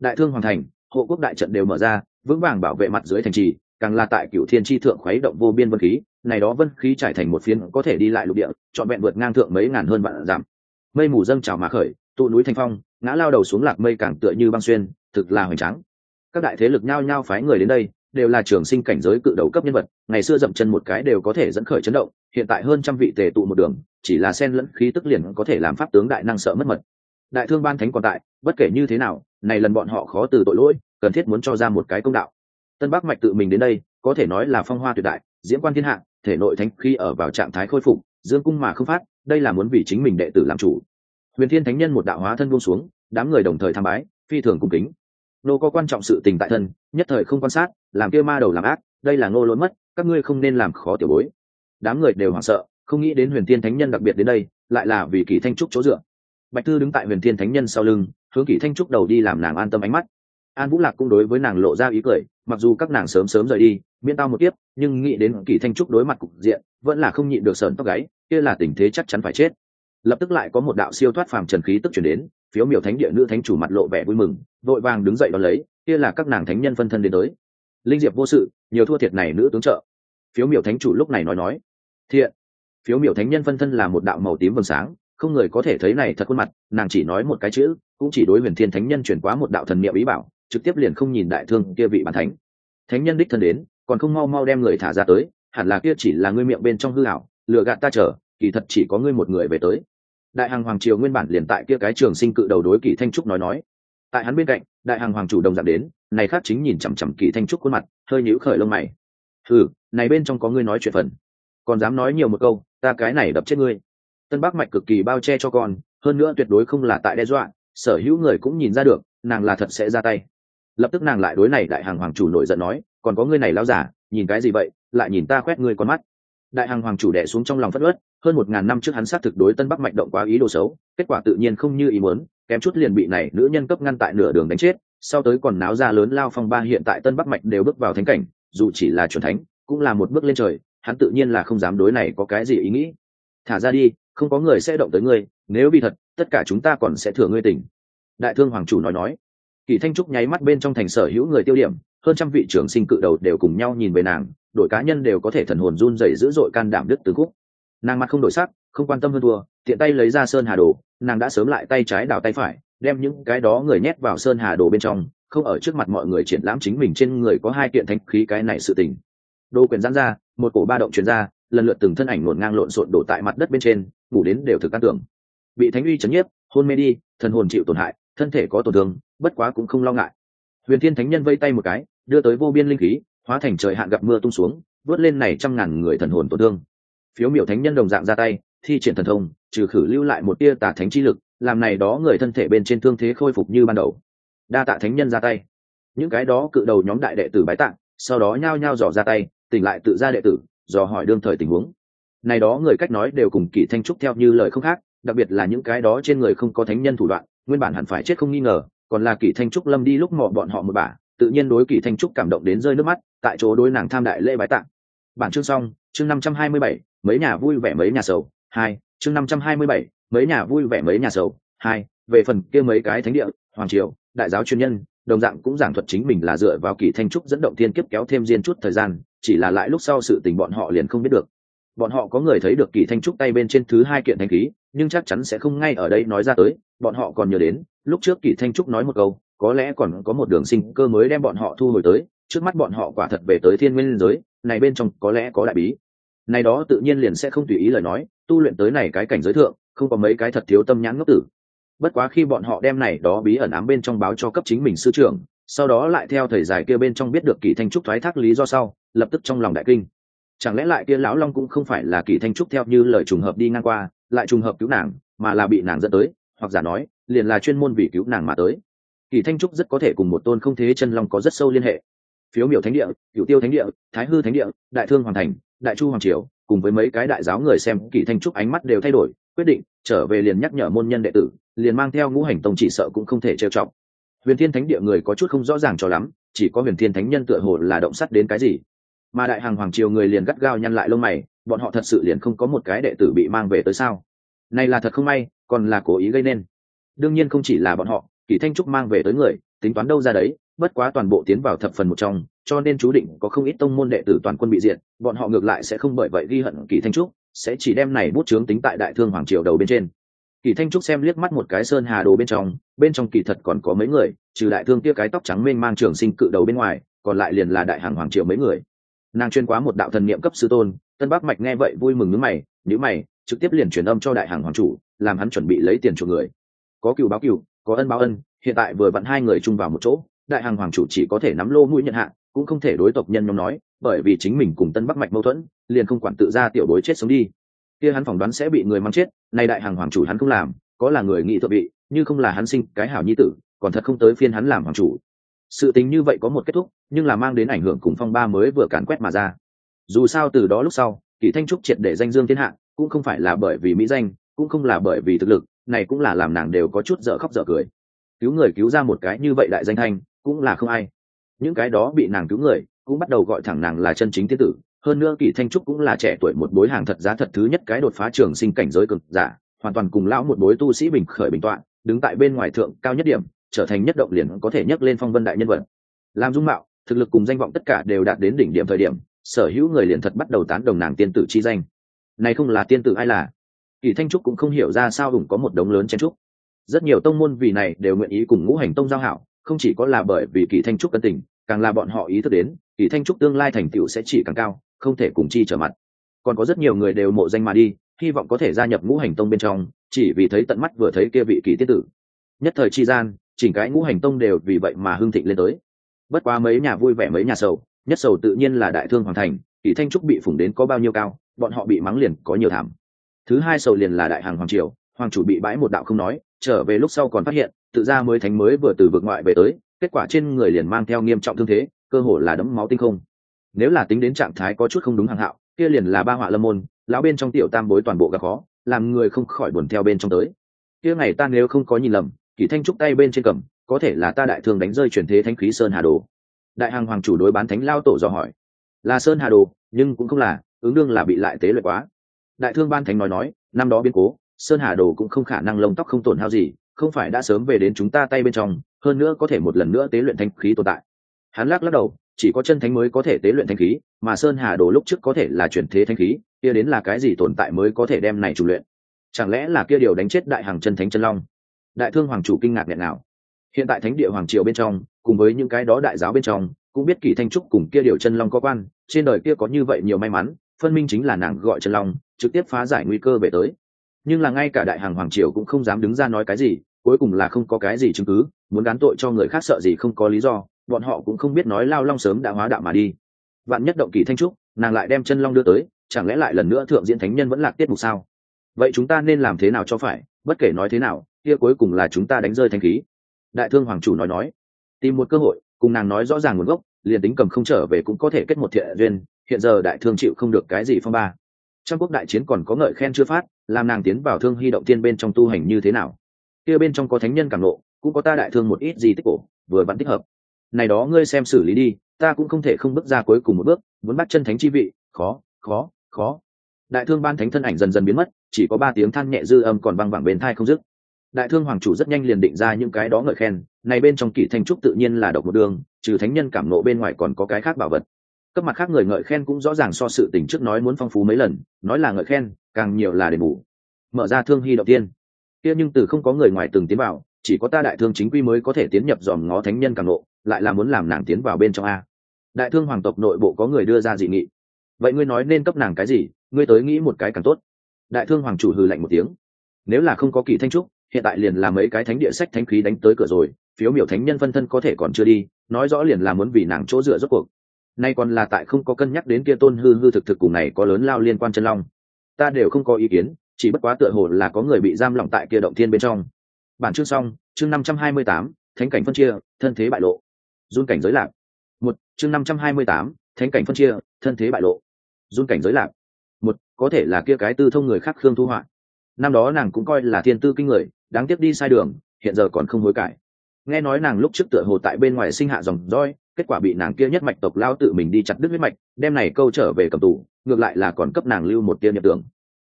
Đại thương hoàn thành, hộ quốc đại trận đều mở ra vững vàng bảo vệ mặt dưới thành trì, càng là tại cựu thiên tri thượng khuấy động vô biên vân khí, này đó vân khí trải thành một phiến có thể đi lại lục địa, trọn vẹn vượt ngang thượng mấy ngàn hơn vạn giảm mây mù dâng trào mà khởi, tụ núi thanh phong, ngã lao đầu xuống lạc mây càng tựa như băng xuyên, thực là hoành tráng. Các đại thế lực nhao nhao phái người đến đây, đều là trường sinh cảnh giới cự đầu cấp nhân vật, ngày xưa dậm chân một cái đều có thể dẫn khởi chấn động, hiện tại hơn trăm vị tề tụ một đường, chỉ là sen lẫn khí tức liền có thể làm pháp tướng đại năng sợ mất mật. Đại thương ban thánh còn tại, bất kể như thế nào, này lần bọn họ khó từ tội lỗi cần thiết muốn cho ra một cái công đạo. Tân bắc mạch tự mình đến đây, có thể nói là phong hoa tuyệt đại diễn quan thiên hạ, thể nội thánh khi ở vào trạng thái khôi phục, dương cung mà không phát, đây là muốn vì chính mình đệ tử làm chủ. Huyền thiên thánh nhân một đạo hóa thân buông xuống, đám người đồng thời tham bái, phi thường cung kính. Nô có quan trọng sự tình tại thân, nhất thời không quan sát, làm kia ma đầu làm ác, đây là ngô lỗi mất, các ngươi không nên làm khó tiểu bối. Đám người đều hoảng sợ, không nghĩ đến huyền thiên thánh nhân đặc biệt đến đây, lại là vì kỳ thanh trúc chỗ dựa. Bạch thư đứng tại huyền thiên thánh nhân sau lưng, hướng kỳ thanh trúc đầu đi làm nàng an tâm ánh mắt an vũ lạc cũng đối với nàng lộ ra ý cười, mặc dù các nàng sớm sớm rời đi, miễn tao một tiếp nhưng nghĩ đến kỳ thanh trúc đối mặt cục diện, vẫn là không nhịn được sờn tóc gáy, kia là tình thế chắc chắn phải chết. Lập tức lại có một đạo siêu thoát phàm trần khí tức chuyển đến, phiếu miểu thánh địa nữ thánh chủ mặt lộ vẻ vui mừng, vội vàng đứng dậy đón lấy, kia là các nàng thánh nhân phân thân đến tới. Linh diệp vô sự, nhiều thua thiệt này nữ tướng trợ. Phiếu miểu thánh chủ lúc này nói nói, thiện. Phiếu miểu thánh nhân phân thân là một đạo màu tím vầng sáng, không người có thể thấy này thật khuôn mặt, nàng chỉ nói một cái chữ, cũng chỉ đối huyền thiên thánh nhân chuyển quá một đạo thần niệm ý bảo trực tiếp liền không nhìn đại thương kia vị bản thánh. Thánh nhân đích thân đến, còn không mau mau đem người thả ra tới, hẳn là kia chỉ là ngươi miệng bên trong hư ảo, lừa gạt ta chờ, kỳ thật chỉ có ngươi một người về tới. Đại hàng hoàng triều nguyên bản liền tại kia cái trường sinh cự đầu đối kỳ thanh trúc nói nói. Tại hắn bên cạnh, đại hàng hoàng chủ đồng dạng đến, này khác chính nhìn chằm chằm kỳ thanh trúc khuôn mặt, hơi nhíu khởi lông mày. Ừ này bên trong có ngươi nói chuyện phần. Còn dám nói nhiều một câu, ta cái này đập chết ngươi. Tân bắc mạch cực kỳ bao che cho con, hơn nữa tuyệt đối không là tại đe dọa, sở hữu người cũng nhìn ra được, nàng là thật sẽ ra tay lập tức nàng lại đối này đại hàng hoàng chủ nổi giận nói, còn có ngươi này lao giả, nhìn cái gì vậy, lại nhìn ta quét ngươi con mắt. Đại hàng hoàng chủ đẻ xuống trong lòng phất ớt hơn một ngàn năm trước hắn xác thực đối tân bắc mạch động quá ý đồ xấu, kết quả tự nhiên không như ý muốn, kém chút liền bị này nữ nhân cấp ngăn tại nửa đường đánh chết, sau tới còn náo ra lớn lao phong ba hiện tại tân bắc mạch đều bước vào thánh cảnh, dù chỉ là chuẩn thánh, cũng là một bước lên trời, hắn tự nhiên là không dám đối này có cái gì ý nghĩ. Thả ra đi, không có người sẽ động tới ngươi, nếu vì thật, tất cả chúng ta còn sẽ thừa ngươi tỉnh. Đại thương hoàng chủ nói nói kỳ thanh trúc nháy mắt bên trong thành sở hữu người tiêu điểm, hơn trăm vị trưởng sinh cự đầu đều cùng nhau nhìn về nàng, đội cá nhân đều có thể thần hồn run rẩy dữ dội can đảm đức từ khúc. Nàng mặt không đổi sắc, không quan tâm hơn thua, tiện tay lấy ra sơn hà đồ, nàng đã sớm lại tay trái đào tay phải, đem những cái đó người nhét vào sơn hà đồ bên trong, không ở trước mặt mọi người triển lãm chính mình trên người có hai kiện thanh khí cái này sự tình. Đô quyền giãn ra, một cổ ba động chuyển ra, lần lượt từng thân ảnh ngổn ngang lộn xộn đổ tại mặt đất bên trên, ngủ đến đều thực căn tưởng. Bị thánh uy chấn nhiếp, hôn mê đi, thần hồn chịu tổn hại, thân thể có tổn thương bất quá cũng không lo ngại. Huyền thiên thánh nhân vây tay một cái, đưa tới vô biên linh khí, hóa thành trời hạn gặp mưa tung xuống, vớt lên này trăm ngàn người thần hồn tổn thương. Phiếu miểu thánh nhân đồng dạng ra tay, thi triển thần thông, trừ khử lưu lại một tia tà thánh chi lực, làm này đó người thân thể bên trên thương thế khôi phục như ban đầu. Đa tạ thánh nhân ra tay. Những cái đó cự đầu nhóm đại đệ tử bái tạng sau đó nhao nhao dò ra tay, tỉnh lại tự ra đệ tử, dò hỏi đương thời tình huống. Này đó người cách nói đều cùng kỳ thanh trúc theo như lời không khác, đặc biệt là những cái đó trên người không có thánh nhân thủ đoạn, nguyên bản hẳn phải chết không nghi ngờ còn là kỷ thanh trúc lâm đi lúc mò bọn họ một bả tự nhiên đối kỷ thanh trúc cảm động đến rơi nước mắt, tại chỗ đối nàng tham đại lễ bái tạng bản chương xong, chương năm trăm hai mươi bảy, mấy nhà vui vẻ mấy nhà sầu, hai, chương năm trăm hai mươi bảy, mấy nhà vui vẻ mấy nhà sầu, hai, về phần kia mấy cái thánh địa, hoàng triều, đại giáo chuyên nhân, đồng dạng cũng giảng thuật chính mình là dựa vào kỳ thanh trúc dẫn động thiên kiếp kéo thêm diên chút thời gian, chỉ là lại lúc sau sự tình bọn họ liền không biết được. Bọn họ có người thấy được kỳ thanh trúc tay bên trên thứ hai kiện thanh khí, nhưng chắc chắn sẽ không ngay ở đây nói ra tới, bọn họ còn nhớ đến lúc trước kỷ thanh trúc nói một câu, có lẽ còn có một đường sinh cơ mới đem bọn họ thu hồi tới, trước mắt bọn họ quả thật về tới thiên nguyên giới, này bên trong có lẽ có đại bí. Này đó tự nhiên liền sẽ không tùy ý lời nói, tu luyện tới này cái cảnh giới thượng, không có mấy cái thật thiếu tâm nhãn ngốc tử. Bất quá khi bọn họ đem này đó bí ẩn ám bên trong báo cho cấp chính mình sư trưởng, sau đó lại theo thời dài kia bên trong biết được kỳ thanh trúc thoái thác lý do sau, lập tức trong lòng đại kinh. Chẳng lẽ lại kia lão long cũng không phải là kỳ thanh trúc theo như lời trùng hợp đi ngang qua, lại trùng hợp cứu nàng, mà là bị nàng dẫn tới, hoặc giả nói liền là chuyên môn vì cứu nàng mà tới. Kỳ thanh trúc rất có thể cùng một tôn không thế chân long có rất sâu liên hệ. Phiếu miểu thánh địa cựu tiêu thánh địa, thái hư thánh địa, đại thương hoàng thành, đại chu hoàng triều, cùng với mấy cái đại giáo người xem, kỳ thanh trúc ánh mắt đều thay đổi, quyết định trở về liền nhắc nhở môn nhân đệ tử, liền mang theo ngũ hành tông chỉ sợ cũng không thể trêu trọng huyền thiên thánh địa người có chút không rõ ràng cho lắm, chỉ có huyền thiên thánh nhân tựa hồ là động sắt đến cái gì. Mà đại hàng hoàng triều người liền gắt gao nhăn lại lông mày, bọn họ thật sự liền không có một cái đệ tử bị mang về tới sao? Này là thật không may, còn là cố ý gây nên đương nhiên không chỉ là bọn họ, kỳ thanh trúc mang về tới người, tính toán đâu ra đấy, bất quá toàn bộ tiến vào thập phần một trong, cho nên chú định có không ít tông môn đệ tử toàn quân bị diệt, bọn họ ngược lại sẽ không bởi vậy ghi hận kỳ thanh trúc, sẽ chỉ đem này bút chướng tính tại đại thương hoàng triều đầu bên trên. Kỳ thanh trúc xem liếc mắt một cái sơn hà đồ bên trong bên trong kỳ thật còn có mấy người, trừ đại thương kia cái tóc trắng mênh mang trường sinh cự đầu bên ngoài, còn lại liền là đại hàng hoàng triều mấy người. Nàng chuyên quá một đạo thần niệm cấp sư tôn, tân bắc mạch nghe vậy vui mừng nước mày nhữ mày, trực tiếp liền truyền âm cho đại hàng hoàng chủ, làm hắn chuẩn bị lấy tiền chuộc người có cựu báo cựu có ân báo ân, hiện tại vừa vặn hai người chung vào một chỗ, đại hàng hoàng chủ chỉ có thể nắm lô mũi nhận hạ, cũng không thể đối tộc nhân nhóm nói, bởi vì chính mình cùng tân bắc mạch mâu thuẫn, liền không quản tự ra tiểu đối chết sống đi. Kia hắn phỏng đoán sẽ bị người mang chết, nay đại hàng hoàng chủ hắn không làm, có là người nghĩ thợ vị như không là hắn sinh cái hảo nhi tử, còn thật không tới phiên hắn làm hoàng chủ. Sự tính như vậy có một kết thúc, nhưng là mang đến ảnh hưởng cùng phong ba mới vừa càn quét mà ra. Dù sao từ đó lúc sau, kỷ thanh trúc triệt để danh dương thiên hạ, cũng không phải là bởi vì mỹ danh, cũng không là bởi vì thực lực này cũng là làm nàng đều có chút dở khóc dở cười. Cứu người cứu ra một cái như vậy đại danh thanh, cũng là không ai. Những cái đó bị nàng cứu người, cũng bắt đầu gọi thẳng nàng là chân chính tiên tử. Hơn nữa kỳ thanh trúc cũng là trẻ tuổi một bối hàng thật giá thật thứ nhất cái đột phá trường sinh cảnh giới cực giả, hoàn toàn cùng lão một bối tu sĩ bình khởi bình tọa đứng tại bên ngoài thượng cao nhất điểm, trở thành nhất động liền có thể nhấc lên phong vân đại nhân vật. Làm dung mạo, thực lực cùng danh vọng tất cả đều đạt đến đỉnh điểm thời điểm, sở hữu người liền thật bắt đầu tán đồng nàng tiên tử chi danh. Này không là tiên tử ai là? Kỳ thanh trúc cũng không hiểu ra sao hùng có một đống lớn chen trúc. Rất nhiều tông môn vì này đều nguyện ý cùng ngũ hành tông giao hảo, không chỉ có là bởi vì kỳ thanh trúc cân tình, càng là bọn họ ý thức đến, kỳ thanh trúc tương lai thành tựu sẽ chỉ càng cao, không thể cùng chi trở mặt. Còn có rất nhiều người đều mộ danh mà đi, hy vọng có thể gia nhập ngũ hành tông bên trong, chỉ vì thấy tận mắt vừa thấy kia vị kỳ tiết tử. Nhất thời chi gian, chỉnh cái ngũ hành tông đều vì vậy mà hưng thịnh lên tới. Bất quá mấy nhà vui vẻ mấy nhà sầu, nhất sầu tự nhiên là đại thương hoàng thành, kỳ thanh trúc bị phủng đến có bao nhiêu cao, bọn họ bị mắng liền có nhiều thảm thứ hai sầu liền là đại hàng hoàng triều, hoàng chủ bị bãi một đạo không nói, trở về lúc sau còn phát hiện, tự ra mới thánh mới vừa từ vực ngoại về tới, kết quả trên người liền mang theo nghiêm trọng thương thế, cơ hồ là đấm máu tinh không. Nếu là tính đến trạng thái có chút không đúng hàng hạo, kia liền là ba họa lâm môn, lão bên trong tiểu tam bối toàn bộ gặp khó, làm người không khỏi buồn theo bên trong tới. Kia ngày ta nếu không có nhìn lầm, kỷ thanh trúc tay bên trên cầm, có thể là ta đại thương đánh rơi chuyển thế thánh khí sơn hà đồ. Đại hàng hoàng chủ đối bán thánh lao tổ dò hỏi. Là sơn hà đồ, nhưng cũng không là, ứng đương là bị lại tế luyện quá đại thương ban thánh nói nói, năm đó biến cố, sơn hà đồ cũng không khả năng lông tóc không tổn hao gì, không phải đã sớm về đến chúng ta tay bên trong, hơn nữa có thể một lần nữa tế luyện thanh khí tồn tại. Hắn lắc lắc đầu, chỉ có chân thánh mới có thể tế luyện thanh khí, mà sơn hà đồ lúc trước có thể là chuyển thế thanh khí, kia đến là cái gì tồn tại mới có thể đem này chủ luyện? Chẳng lẽ là kia điều đánh chết đại hàng chân thánh chân long? Đại thương hoàng chủ kinh ngạc nghẹn nào. Hiện tại thánh địa hoàng triều bên trong, cùng với những cái đó đại giáo bên trong, cũng biết kỳ thanh trúc cùng kia điều chân long có quan, trên đời kia có như vậy nhiều may mắn, phân minh chính là nàng gọi chân long trực tiếp phá giải nguy cơ về tới. Nhưng là ngay cả đại hàng hoàng triều cũng không dám đứng ra nói cái gì, cuối cùng là không có cái gì chứng cứ, muốn gán tội cho người khác sợ gì không có lý do, bọn họ cũng không biết nói lao long sớm đã hóa đạo mà đi. Vạn nhất động kỳ thanh trúc, nàng lại đem chân long đưa tới, chẳng lẽ lại lần nữa thượng diễn thánh nhân vẫn lạc tiết mục sao? Vậy chúng ta nên làm thế nào cho phải, bất kể nói thế nào, kia cuối cùng là chúng ta đánh rơi thanh khí. Đại thương hoàng chủ nói nói. Tìm một cơ hội, cùng nàng nói rõ ràng nguồn gốc, liền tính cầm không trở về cũng có thể kết một thiện duyên, hiện giờ đại thương chịu không được cái gì phong ba trong quốc đại chiến còn có ngợi khen chưa phát, làm nàng tiến vào thương hy động tiên bên trong tu hành như thế nào? Kia bên trong có thánh nhân cảm lộ cũng có ta đại thương một ít gì tích cổ, vừa vẫn thích hợp. Này đó ngươi xem xử lý đi, ta cũng không thể không bước ra cuối cùng một bước, muốn bắt chân thánh chi vị, khó khó khó. Đại thương ban thánh thân ảnh dần dần biến mất, chỉ có ba tiếng than nhẹ dư âm còn văng vẳng bên thai không dứt. Đại thương hoàng chủ rất nhanh liền định ra những cái đó ngợi khen, này bên trong kỷ thanh trúc tự nhiên là độc một đường, trừ thánh nhân cảm nộ bên ngoài còn có cái khác bảo vật cấp mặt khác người ngợi khen cũng rõ ràng so sự tình trước nói muốn phong phú mấy lần, nói là ngợi khen, càng nhiều là đền bù. Mở ra thương hy đầu tiên. Kia nhưng từ không có người ngoài từng tiến vào, chỉ có ta đại thương chính quy mới có thể tiến nhập dòm ngó thánh nhân càng nộ lại là muốn làm nàng tiến vào bên trong a. Đại thương hoàng tộc nội bộ có người đưa ra dị nghị. Vậy ngươi nói nên cấp nàng cái gì, ngươi tới nghĩ một cái càng tốt. Đại thương hoàng chủ hừ lạnh một tiếng. Nếu là không có kỳ thanh trúc, hiện tại liền là mấy cái thánh địa sách thánh khí đánh tới cửa rồi, phiếu miểu thánh nhân phân thân có thể còn chưa đi, nói rõ liền là muốn vì nàng chỗ dựa rốt cuộc nay còn là tại không có cân nhắc đến kia tôn hư hư thực thực cùng này có lớn lao liên quan chân long. Ta đều không có ý kiến, chỉ bất quá tựa hồ là có người bị giam lỏng tại kia động thiên bên trong. Bản chương xong, chương năm trăm hai mươi tám, thánh cảnh phân chia, thân thế bại lộ. Run cảnh giới lạc. Một, chương năm trăm hai mươi tám, thánh cảnh phân chia, thân thế bại lộ. Run cảnh giới lạc. Một, có thể là kia cái tư thông người khác khương thu hoạn năm đó nàng cũng coi là thiên tư kinh người, đáng tiếc đi sai đường, hiện giờ còn không hối cải. Nghe nói nàng lúc trước tựa hồ tại bên ngoài sinh hạ dòng roi kết quả bị nàng kia nhất mạch tộc lao tự mình đi chặt đứt huyết mạch, đem này câu trở về cầm tù, ngược lại là còn cấp nàng lưu một tiên nhập tưởng.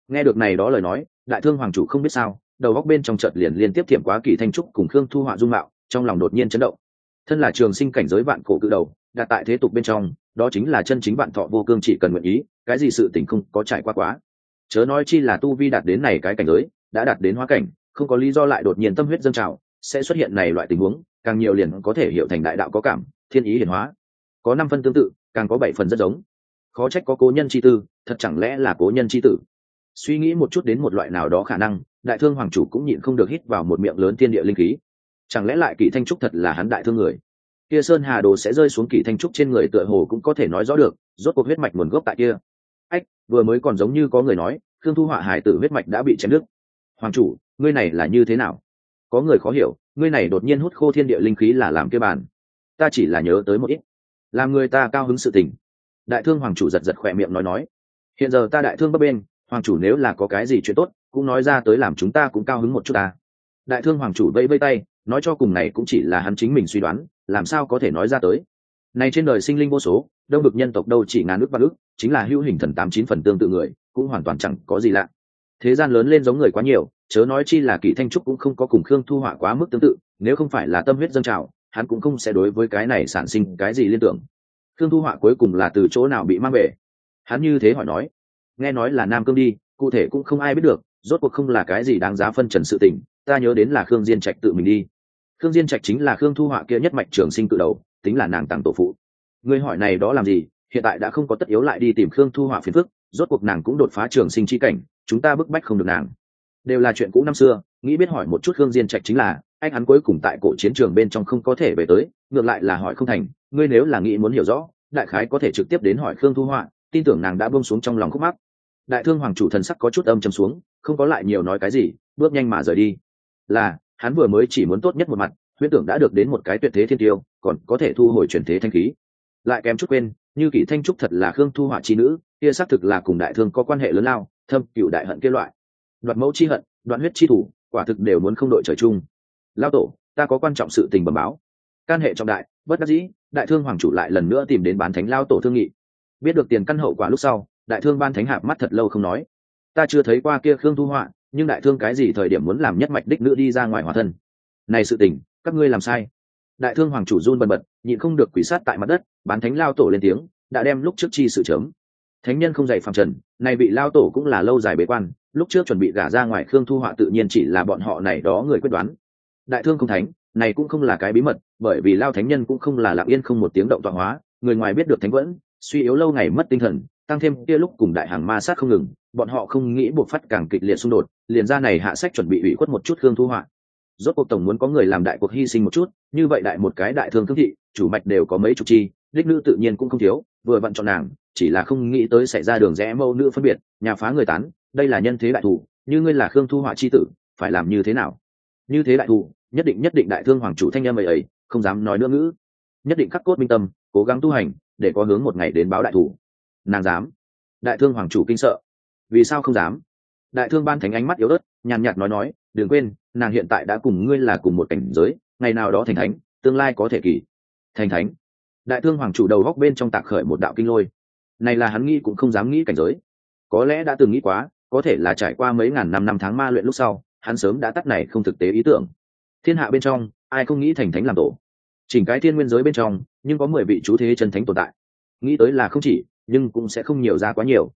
Nghe được này đó lời nói, đại thương hoàng chủ không biết sao, đầu góc bên trong chợt liền liên tiếp thiểm quá kỳ thanh trúc cùng khương thu họa dung mạo, trong lòng đột nhiên chấn động. Thân là trường sinh cảnh giới vạn cổ cự đầu, đặt tại thế tục bên trong, đó chính là chân chính vạn thọ vô cương chỉ cần nguyện ý, cái gì sự tình không có trải qua quá. Chớ nói chi là tu vi đạt đến này cái cảnh giới, đã đạt đến hóa cảnh, không có lý do lại đột nhiên tâm huyết dâng trào, sẽ xuất hiện này loại tình huống càng nhiều liền có thể hiểu thành đại đạo có cảm, thiên ý hiển hóa. Có năm phân tương tự, càng có bảy phần rất giống. Khó trách có cố nhân chi tư, thật chẳng lẽ là cố nhân chi tử? Suy nghĩ một chút đến một loại nào đó khả năng, đại thương hoàng chủ cũng nhịn không được hít vào một miệng lớn thiên địa linh khí. Chẳng lẽ lại kỳ thanh trúc thật là hắn đại thương người? Kia sơn hà đồ sẽ rơi xuống kỳ thanh trúc trên người tựa hồ cũng có thể nói rõ được, rốt cuộc huyết mạch nguồn gốc tại kia. Ách, vừa mới còn giống như có người nói, khương thu họa hải tử huyết mạch đã bị chém đứt. Hoàng chủ, ngươi này là như thế nào? Có người khó hiểu, ngươi này đột nhiên hút khô thiên địa linh khí là làm kia bàn. Ta chỉ là nhớ tới một ít. Làm người ta cao hứng sự tình. Đại thương hoàng chủ giật giật khỏe miệng nói nói. Hiện giờ ta đại thương bấp bên, hoàng chủ nếu là có cái gì chuyện tốt, cũng nói ra tới làm chúng ta cũng cao hứng một chút ta. Đại thương hoàng chủ vẫy vây tay, nói cho cùng này cũng chỉ là hắn chính mình suy đoán, làm sao có thể nói ra tới. Này trên đời sinh linh vô số, đông bực nhân tộc đâu chỉ ngàn ước và ước, chính là hữu hình thần tám chín phần tương tự người, cũng hoàn toàn chẳng có gì lạ thế gian lớn lên giống người quá nhiều, chớ nói chi là kỳ thanh trúc cũng không có cùng khương thu họa quá mức tương tự, nếu không phải là tâm huyết dâng trào, hắn cũng không sẽ đối với cái này sản sinh cái gì liên tưởng. Khương thu họa cuối cùng là từ chỗ nào bị mang về? Hắn như thế hỏi nói. Nghe nói là nam cương đi, cụ thể cũng không ai biết được, rốt cuộc không là cái gì đáng giá phân trần sự tình, ta nhớ đến là khương diên trạch tự mình đi. Khương diên trạch chính là khương thu họa kia nhất mạch trường sinh tự đầu, tính là nàng tặng tổ phụ. Người hỏi này đó làm gì, hiện tại đã không có tất yếu lại đi tìm khương thu họa phiền phức, rốt cuộc nàng cũng đột phá trường sinh chi cảnh chúng ta bức bách không được nàng. Đều là chuyện cũ năm xưa, nghĩ biết hỏi một chút khương diên trạch chính là, anh hắn cuối cùng tại cổ chiến trường bên trong không có thể về tới, ngược lại là hỏi không thành, ngươi nếu là nghĩ muốn hiểu rõ, đại khái có thể trực tiếp đến hỏi khương thu họa tin tưởng nàng đã buông xuống trong lòng khúc mắc. Đại thương hoàng chủ thần sắc có chút âm trầm xuống, không có lại nhiều nói cái gì, bước nhanh mà rời đi. Là, hắn vừa mới chỉ muốn tốt nhất một mặt, huyễn tưởng đã được đến một cái tuyệt thế thiên tiêu, còn có thể thu hồi truyền thế thanh khí. Lại kém chút quên, như kỷ thanh trúc thật là khương thu họa chi nữ, kia xác thực là cùng đại thương có quan hệ lớn lao thâm cựu đại hận kia loại. Đoạt mẫu chi hận đoạn huyết chi thủ, quả thực đều muốn không đội trời chung. Lao tổ, ta có quan trọng sự tình bẩm báo. Can hệ trọng đại, bất đắc dĩ, đại thương hoàng chủ lại lần nữa tìm đến bán thánh lao tổ thương nghị. Biết được tiền căn hậu quả lúc sau, đại thương ban thánh hạp mắt thật lâu không nói. Ta chưa thấy qua kia khương thu họa, nhưng đại thương cái gì thời điểm muốn làm nhất mạch đích nữ đi ra ngoài hòa thân. Này sự tình, các ngươi làm sai. Đại thương hoàng chủ run bần bật, nhịn không được quỷ sát tại mặt đất, bán thánh lao tổ lên tiếng, đã đem lúc trước chi sự chớm thánh nhân không dạy phạm trần này bị lao tổ cũng là lâu dài bế quan, lúc trước chuẩn bị gả ra ngoài khương thu họa tự nhiên chỉ là bọn họ này đó người quyết đoán. Đại thương không thánh, này cũng không là cái bí mật, bởi vì lao thánh nhân cũng không là lặng yên không một tiếng động tọa hóa, người ngoài biết được thánh vẫn, suy yếu lâu ngày mất tinh thần, tăng thêm kia lúc cùng đại hàng ma sát không ngừng, bọn họ không nghĩ buộc phát càng kịch liệt xung đột, liền ra này hạ sách chuẩn bị ủy khuất một chút khương thu họa. Rốt cuộc tổng muốn có người làm đại cuộc hy sinh một chút, như vậy đại một cái đại thương thương thị, chủ mạch đều có mấy chục chi, đích nữ tự nhiên cũng không thiếu, vừa vặn chọn nàng chỉ là không nghĩ tới xảy ra đường rẽ mâu nữ phân biệt, nhà phá người tán, đây là nhân thế đại thủ như ngươi là khương thu họa chi tử, phải làm như thế nào? Như thế đại thủ nhất định nhất định đại thương hoàng chủ thanh em ấy ấy, không dám nói nữa ngữ. Nhất định khắc cốt minh tâm, cố gắng tu hành, để có hướng một ngày đến báo đại thủ nàng dám. Đại thương hoàng chủ kinh sợ. Vì sao không dám? Đại thương ban thánh ánh mắt yếu ớt, nhàn nhạt nói nói, đừng quên, nàng hiện tại đã cùng ngươi là cùng một cảnh giới, ngày nào đó thành thánh, tương lai có thể kỳ. Thành thánh. Đại thương hoàng chủ đầu góc bên trong tạc khởi một đạo kinh lôi này là hắn nghĩ cũng không dám nghĩ cảnh giới. Có lẽ đã từng nghĩ quá, có thể là trải qua mấy ngàn năm năm tháng ma luyện lúc sau, hắn sớm đã tắt này không thực tế ý tưởng. Thiên hạ bên trong, ai không nghĩ thành thánh làm tổ? Chỉnh cái thiên nguyên giới bên trong, nhưng có mười vị chú thế chân thánh tồn tại. Nghĩ tới là không chỉ, nhưng cũng sẽ không nhiều ra quá nhiều.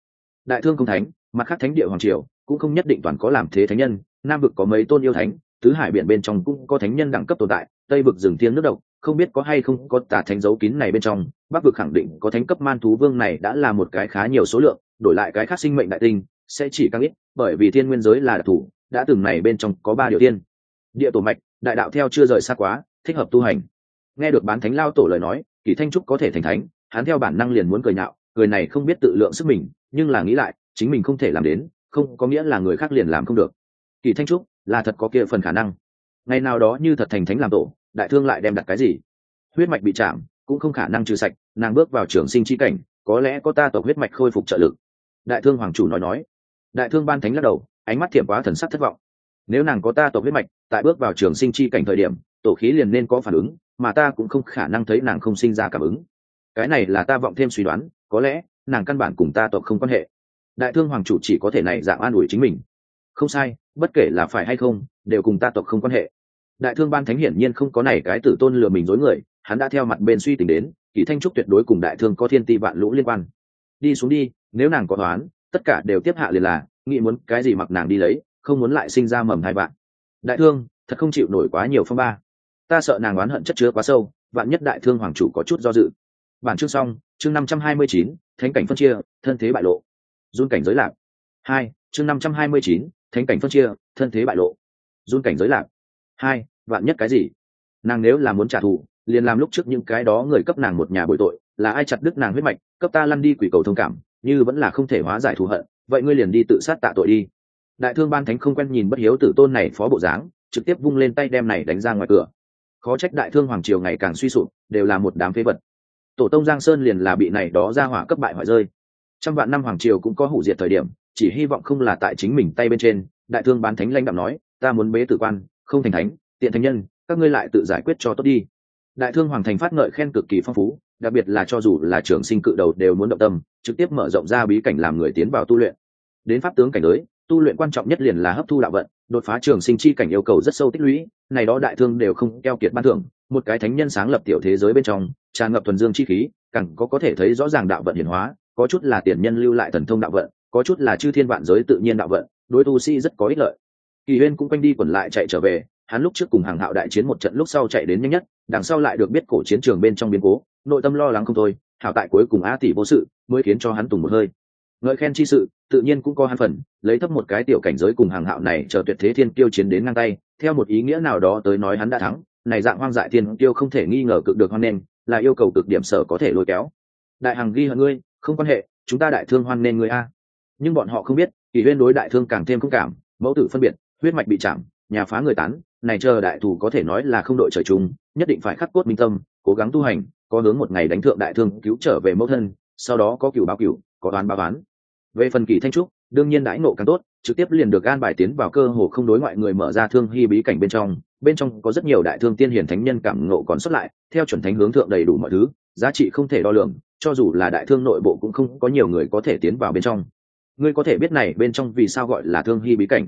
Đại thương không thánh, mặt khác thánh địa hoàng triều, cũng không nhất định toàn có làm thế thánh nhân. Nam vực có mấy tôn yêu thánh, tứ hải biển bên trong cũng có thánh nhân đẳng cấp tồn tại, tây vực rừng thiên nước độc không biết có hay không có tà thánh dấu kín này bên trong, bắc vực khẳng định có thánh cấp man thú vương này đã là một cái khá nhiều số lượng, đổi lại cái khác sinh mệnh đại tinh, sẽ chỉ càng ít, bởi vì thiên nguyên giới là đặc thù, đã từng này bên trong có ba điều tiên. Địa tổ mạch, đại đạo theo chưa rời xa quá, thích hợp tu hành. Nghe được bán thánh lao tổ lời nói, kỳ thanh trúc có thể thành thánh, hắn theo bản năng liền muốn cười nhạo, người này không biết tự lượng sức mình, nhưng là nghĩ lại, chính mình không thể làm đến, không có nghĩa là người khác liền làm không được. Kỳ thanh trúc, là thật có kia phần khả năng. Ngày nào đó như thật thành thánh làm tổ đại thương lại đem đặt cái gì? Huyết mạch bị chạm, cũng không khả năng trừ sạch, nàng bước vào trường sinh chi cảnh, có lẽ có ta tộc huyết mạch khôi phục trợ lực. Đại thương hoàng chủ nói nói. Đại thương ban thánh lắc đầu, ánh mắt thiểm quá thần sắc thất vọng. Nếu nàng có ta tộc huyết mạch, tại bước vào trường sinh chi cảnh thời điểm, tổ khí liền nên có phản ứng, mà ta cũng không khả năng thấy nàng không sinh ra cảm ứng. Cái này là ta vọng thêm suy đoán, có lẽ, nàng căn bản cùng ta tộc không quan hệ. Đại thương hoàng chủ chỉ có thể này dạng an ủi chính mình. Không sai, bất kể là phải hay không, đều cùng ta tộc không quan hệ đại thương ban thánh hiển nhiên không có này cái tử tôn lừa mình dối người, hắn đã theo mặt bên suy tính đến, kỳ thanh trúc tuyệt đối cùng đại thương có thiên ti vạn lũ liên quan. Đi xuống đi, nếu nàng có toán, tất cả đều tiếp hạ liền là, nghĩ muốn cái gì mặc nàng đi lấy, không muốn lại sinh ra mầm hai bạn. Đại thương, thật không chịu nổi quá nhiều phong ba. Ta sợ nàng oán hận chất chứa quá sâu, vạn nhất đại thương hoàng chủ có chút do dự. Bản chương xong, chương năm trăm hai mươi chín, thánh cảnh phân chia, thân thế bại lộ. Run cảnh giới lạc. Hai, chương năm trăm hai mươi chín, thánh cảnh phân chia, thân thế bại lộ. Run cảnh giới lạc. Hai vạn nhất cái gì? Nàng nếu là muốn trả thù, liền làm lúc trước những cái đó người cấp nàng một nhà bội tội, là ai chặt đứt nàng huyết mạch, cấp ta lăn đi quỷ cầu thông cảm, như vẫn là không thể hóa giải thù hận, vậy ngươi liền đi tự sát tạ tội đi. Đại thương ban thánh không quen nhìn bất hiếu tử tôn này phó bộ dáng, trực tiếp vung lên tay đem này đánh ra ngoài cửa. Khó trách đại thương hoàng triều ngày càng suy sụp, đều là một đám phế vật. Tổ tông giang sơn liền là bị này đó ra hỏa cấp bại hoại rơi. Trăm vạn năm hoàng triều cũng có hủ diệt thời điểm, chỉ hy vọng không là tại chính mình tay bên trên, đại thương bán thánh lãnh đạo nói, ta muốn bế tử quan, không thành thánh tiện thành nhân, các ngươi lại tự giải quyết cho tốt đi. Đại thương hoàng thành phát ngợi khen cực kỳ phong phú, đặc biệt là cho dù là trường sinh cự đầu đều muốn động tâm, trực tiếp mở rộng ra bí cảnh làm người tiến vào tu luyện. Đến pháp tướng cảnh giới, tu luyện quan trọng nhất liền là hấp thu đạo vận, đột phá trường sinh chi cảnh yêu cầu rất sâu tích lũy, này đó đại thương đều không keo kiệt ban thưởng, một cái thánh nhân sáng lập tiểu thế giới bên trong, tràn ngập thuần dương chi khí, càng có có thể thấy rõ ràng đạo vận hiển hóa, có chút là tiền nhân lưu lại thần thông đạo vận, có chút là chư thiên vạn giới tự nhiên đạo vận, đối tu sĩ rất có ích lợi. Kỳ huyên cũng quanh đi quẩn lại chạy trở về hắn lúc trước cùng hàng hạo đại chiến một trận lúc sau chạy đến nhanh nhất, đằng sau lại được biết cổ chiến trường bên trong biến cố, nội tâm lo lắng không thôi hảo tại cuối cùng a tỷ vô sự, mới khiến cho hắn tùng một hơi. Ngợi khen chi sự, tự nhiên cũng có hắn phần, lấy thấp một cái tiểu cảnh giới cùng hàng hạo này chờ tuyệt thế thiên tiêu chiến đến ngang tay, theo một ý nghĩa nào đó tới nói hắn đã thắng, này dạng hoang dại thiên tiêu không thể nghi ngờ cực được hoan nghênh, là yêu cầu cực điểm sở có thể lôi kéo. Đại hằng ghi hận ngươi, không quan hệ, chúng ta đại thương hoan nghênh ngươi a. Nhưng bọn họ không biết, kỳ huyên đối đại thương càng thêm không cảm, mẫu tử phân biệt, huyết mạch bị chạm, nhà phá người tán này chờ đại thủ có thể nói là không đội trời chung, nhất định phải khắc cốt minh tâm, cố gắng tu hành, có hướng một ngày đánh thượng đại thương, cứu trở về mẫu thân, sau đó có cửu báo cửu, có đoán báo đoán về phần kỳ thanh trúc, đương nhiên đãi nộ càng tốt, trực tiếp liền được gan bài tiến vào cơ hồ không đối ngoại người mở ra thương hy bí cảnh bên trong bên trong có rất nhiều đại thương tiên hiển thánh nhân cảm ngộ còn xuất lại, theo chuẩn thánh hướng thượng đầy đủ mọi thứ, giá trị không thể đo lường, cho dù là đại thương nội bộ cũng không có nhiều người có thể tiến vào bên trong. Ngươi có thể biết này bên trong vì sao gọi là thương hy bí cảnh.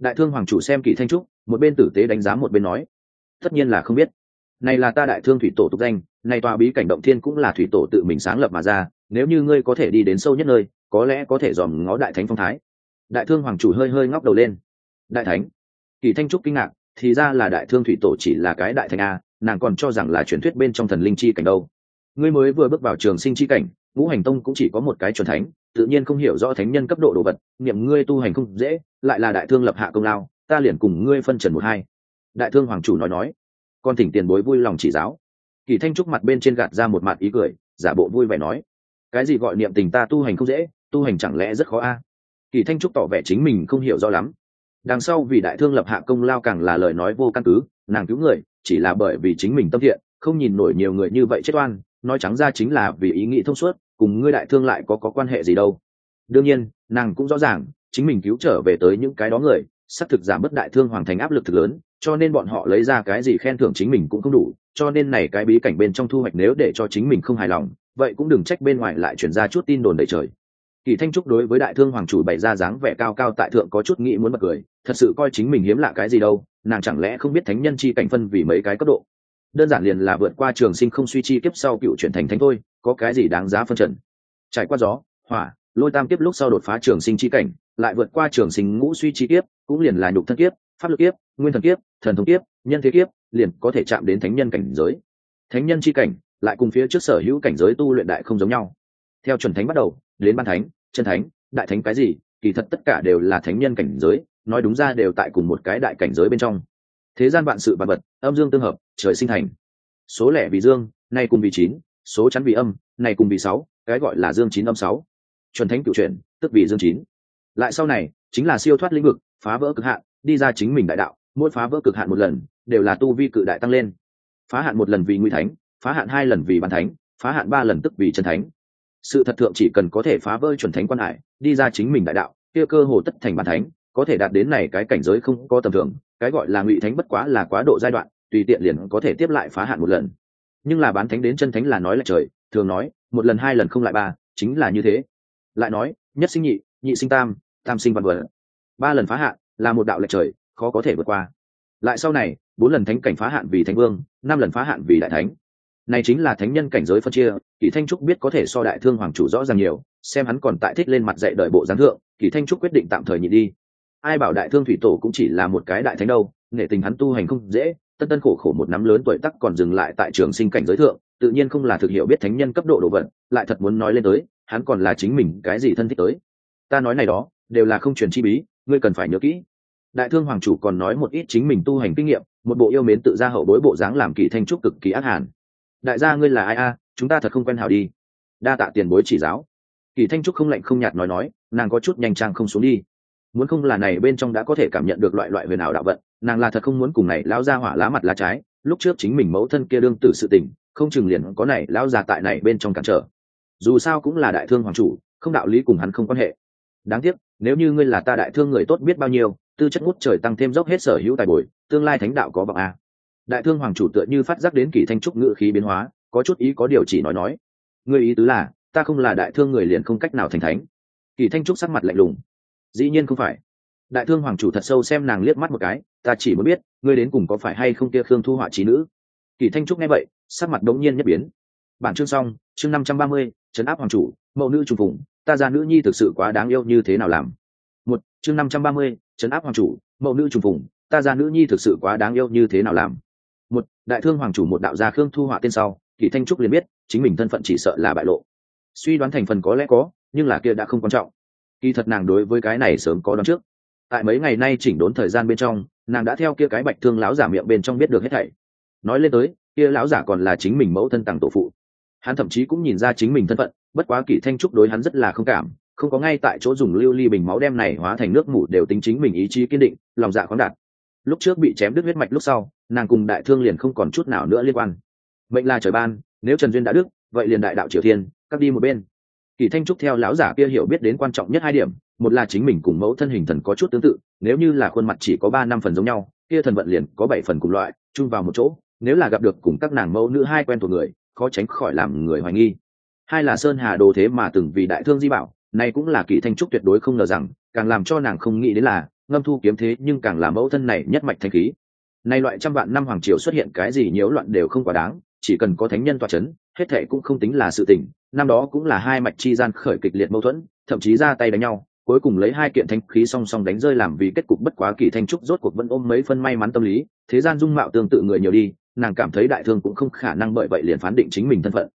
Đại thương hoàng chủ xem kỳ thanh trúc một bên tử tế đánh giá một bên nói, tất nhiên là không biết. Này là ta đại thương thủy tổ tục danh, này tòa bí cảnh động thiên cũng là thủy tổ tự mình sáng lập mà ra, nếu như ngươi có thể đi đến sâu nhất nơi, có lẽ có thể dòm ngó đại thánh phong thái. Đại thương hoàng chủ hơi hơi ngóc đầu lên. Đại thánh? Kỳ thanh trúc kinh ngạc, thì ra là đại thương thủy tổ chỉ là cái đại thánh a, nàng còn cho rằng là truyền thuyết bên trong thần linh chi cảnh đâu. Ngươi mới vừa bước vào trường sinh chi cảnh, ngũ hành tông cũng chỉ có một cái chuẩn thánh, tự nhiên không hiểu rõ thánh nhân cấp độ đồ vật, niệm ngươi tu hành không dễ, lại là đại thương lập hạ công lao ta liền cùng ngươi phân trần một hai. Đại thương hoàng chủ nói nói. Con thỉnh tiền bối vui lòng chỉ giáo. Kỳ thanh trúc mặt bên trên gạt ra một mặt ý cười, giả bộ vui vẻ nói. Cái gì gọi niệm tình ta tu hành không dễ, tu hành chẳng lẽ rất khó a? Kỳ thanh trúc tỏ vẻ chính mình không hiểu rõ lắm. Đằng sau vì đại thương lập hạ công lao càng là lời nói vô căn cứ, nàng cứu người, chỉ là bởi vì chính mình tâm thiện, không nhìn nổi nhiều người như vậy chết oan, nói trắng ra chính là vì ý nghĩ thông suốt, cùng ngươi đại thương lại có có quan hệ gì đâu. Đương nhiên, nàng cũng rõ ràng, chính mình cứu trở về tới những cái đó người xác thực giảm bớt đại thương hoàng thành áp lực thực lớn, cho nên bọn họ lấy ra cái gì khen thưởng chính mình cũng không đủ, cho nên này cái bí cảnh bên trong thu hoạch nếu để cho chính mình không hài lòng, vậy cũng đừng trách bên ngoài lại chuyển ra chút tin đồn đầy trời. Kỳ thanh trúc đối với đại thương hoàng chủ bày ra dáng vẻ cao cao tại thượng có chút nghĩ muốn bật cười, thật sự coi chính mình hiếm lạ cái gì đâu, nàng chẳng lẽ không biết thánh nhân chi cảnh phân vì mấy cái cấp độ? Đơn giản liền là vượt qua trường sinh không suy chi kiếp sau cựu chuyển thành thánh thôi, có cái gì đáng giá phân trần? Trải qua gió, hỏa, lôi tam kiếp lúc sau đột phá trường sinh chi cảnh lại vượt qua trường sinh ngũ suy chi kiếp, cũng liền là nhục thân kiếp, pháp lực kiếp, nguyên thần kiếp, thần thông kiếp, nhân thế kiếp, liền có thể chạm đến thánh nhân cảnh giới. Thánh nhân chi cảnh lại cùng phía trước sở hữu cảnh giới tu luyện đại không giống nhau. Theo chuẩn thánh bắt đầu, đến ban thánh, chân thánh, đại thánh cái gì, kỳ thật tất cả đều là thánh nhân cảnh giới, nói đúng ra đều tại cùng một cái đại cảnh giới bên trong. Thế gian vạn sự vạn vật, âm dương tương hợp, trời sinh thành. Số lẻ vì dương, nay cùng vì chín, số chắn vì âm này cùng vì sáu, cái gọi là dương chín âm sáu. Chuẩn thánh cựu chuyển, tức vì dương chín lại sau này, chính là siêu thoát lĩnh vực, phá vỡ cực hạn, đi ra chính mình đại đạo, mỗi phá vỡ cực hạn một lần, đều là tu vi cự đại tăng lên. Phá hạn một lần vì nguy thánh, phá hạn hai lần vì bàn thánh, phá hạn ba lần tức vì chân thánh. Sự thật thượng chỉ cần có thể phá vỡ chuẩn thánh quan hải, đi ra chính mình đại đạo, kia cơ hồ tất thành bàn thánh, có thể đạt đến này cái cảnh giới không có tầm thường, cái gọi là ngụy thánh bất quá là quá độ giai đoạn, tùy tiện liền có thể tiếp lại phá hạn một lần. Nhưng là bán thánh đến chân thánh là nói là trời, thường nói, một lần hai lần không lại ba, chính là như thế. Lại nói, nhất sinh nhị nhị sinh tam tam sinh văn vợ ba lần phá hạn là một đạo lệch trời, khó có thể vượt qua. Lại sau này, bốn lần thánh cảnh phá hạn vì thánh vương, năm lần phá hạn vì đại thánh. Này chính là thánh nhân cảnh giới phân chia, kỳ thanh trúc biết có thể so đại thương hoàng chủ rõ ràng nhiều, xem hắn còn tại thích lên mặt dạy đợi bộ giáng thượng, kỳ thanh trúc quyết định tạm thời nhịn đi. Ai bảo đại thương thủy tổ cũng chỉ là một cái đại thánh đâu, nể tình hắn tu hành không dễ tân tân khổ khổ một năm lớn tuổi tắc còn dừng lại tại trường sinh cảnh giới thượng, tự nhiên không là thực hiểu biết thánh nhân cấp độ đồ vật, lại thật muốn nói lên tới, hắn còn là chính mình cái gì thân thích tới. Ta nói này đó đều là không truyền chi bí, ngươi cần phải nhớ kỹ. Đại thương hoàng chủ còn nói một ít chính mình tu hành kinh nghiệm, một bộ yêu mến tự ra hậu bối bộ dáng làm kỳ thanh trúc cực kỳ ác hàn. Đại gia ngươi là ai a? Chúng ta thật không quen hảo đi. Đa tạ tiền bối chỉ giáo. Kỳ thanh trúc không lạnh không nhạt nói nói, nàng có chút nhanh trang không xuống đi. Muốn không là này bên trong đã có thể cảm nhận được loại loại huyền ảo đạo vận, nàng là thật không muốn cùng này lão ra hỏa lá mặt lá trái, lúc trước chính mình mẫu thân kia đương tử sự tình, không chừng liền có này lão già tại này bên trong cản trở. Dù sao cũng là đại thương hoàng chủ, không đạo lý cùng hắn không quan hệ. Đáng tiếc nếu như ngươi là ta đại thương người tốt biết bao nhiêu, tư chất ngút trời tăng thêm dốc hết sở hữu tài bồi, tương lai thánh đạo có vọng a. Đại thương hoàng chủ tựa như phát giác đến kỳ thanh trúc ngự khí biến hóa, có chút ý có điều chỉ nói nói. Ngươi ý tứ là, ta không là đại thương người liền không cách nào thành thánh. Kỳ thanh trúc sắc mặt lạnh lùng. Dĩ nhiên không phải. Đại thương hoàng chủ thật sâu xem nàng liếc mắt một cái, ta chỉ muốn biết, ngươi đến cùng có phải hay không kia khương thu họa trí nữ. Kỳ thanh trúc nghe vậy, sắc mặt đống nhiên nhất biến. Bản chương xong, chương năm trăm ba mươi, trấn áp hoàng chủ, mẫu nữ trùng phùng ta ra nữ nhi thực sự quá đáng yêu như thế nào làm? Một, chương năm trăm ba mươi chấn áp hoàng chủ, mẫu nữ trùng phùng, ta ra nữ nhi thực sự quá đáng yêu như thế nào làm? Một, đại thương hoàng chủ một đạo gia khương thu họa tên sau, kỳ thanh trúc liền biết, chính mình thân phận chỉ sợ là bại lộ. Suy đoán thành phần có lẽ có, nhưng là kia đã không quan trọng. Kỳ thật nàng đối với cái này sớm có đoán trước. Tại mấy ngày nay chỉnh đốn thời gian bên trong, nàng đã theo kia cái bạch thương láo giả miệng bên trong biết được hết thảy. Nói lên tới, kia láo giả còn là chính mình mẫu thân tặng tổ phụ. Hắn thậm chí cũng nhìn ra chính mình thân phận bất quá kỷ thanh trúc đối hắn rất là không cảm, không có ngay tại chỗ dùng lưu ly bình máu đem này hóa thành nước mủ đều tính chính mình ý chí kiên định, lòng dạ khoáng đạt. Lúc trước bị chém đứt huyết mạch lúc sau, nàng cùng đại thương liền không còn chút nào nữa liên quan. Mệnh là trời ban, nếu trần duyên đã đức, vậy liền đại đạo triều thiên cắt đi một bên. Kỳ thanh trúc theo lão giả kia hiểu biết đến quan trọng nhất hai điểm, một là chính mình cùng mẫu thân hình thần có chút tương tự, nếu như là khuôn mặt chỉ có ba năm phần giống nhau, kia thần vận liền có bảy phần cùng loại, chung vào một chỗ, nếu là gặp được cùng các nàng mẫu nữ hai quen thuộc người, khó tránh khỏi làm người hoài nghi hai là sơn hà đồ thế mà từng vì đại thương di bảo, nay cũng là kỳ thanh trúc tuyệt đối không ngờ rằng, càng làm cho nàng không nghĩ đến là, ngâm thu kiếm thế nhưng càng làm mẫu thân này nhất mạch thanh khí. Nay loại trăm vạn năm hoàng triều xuất hiện cái gì nhiễu loạn đều không quá đáng, chỉ cần có thánh nhân tọa chấn, hết thệ cũng không tính là sự tình, năm đó cũng là hai mạch chi gian khởi kịch liệt mâu thuẫn, thậm chí ra tay đánh nhau, cuối cùng lấy hai kiện thanh khí song song đánh rơi làm vì kết cục bất quá kỳ thanh trúc rốt cuộc vẫn ôm mấy phân may mắn tâm lý, thế gian dung mạo tương tự người nhiều đi, nàng cảm thấy đại thương cũng không khả năng bởi vậy liền phán định chính mình thân phận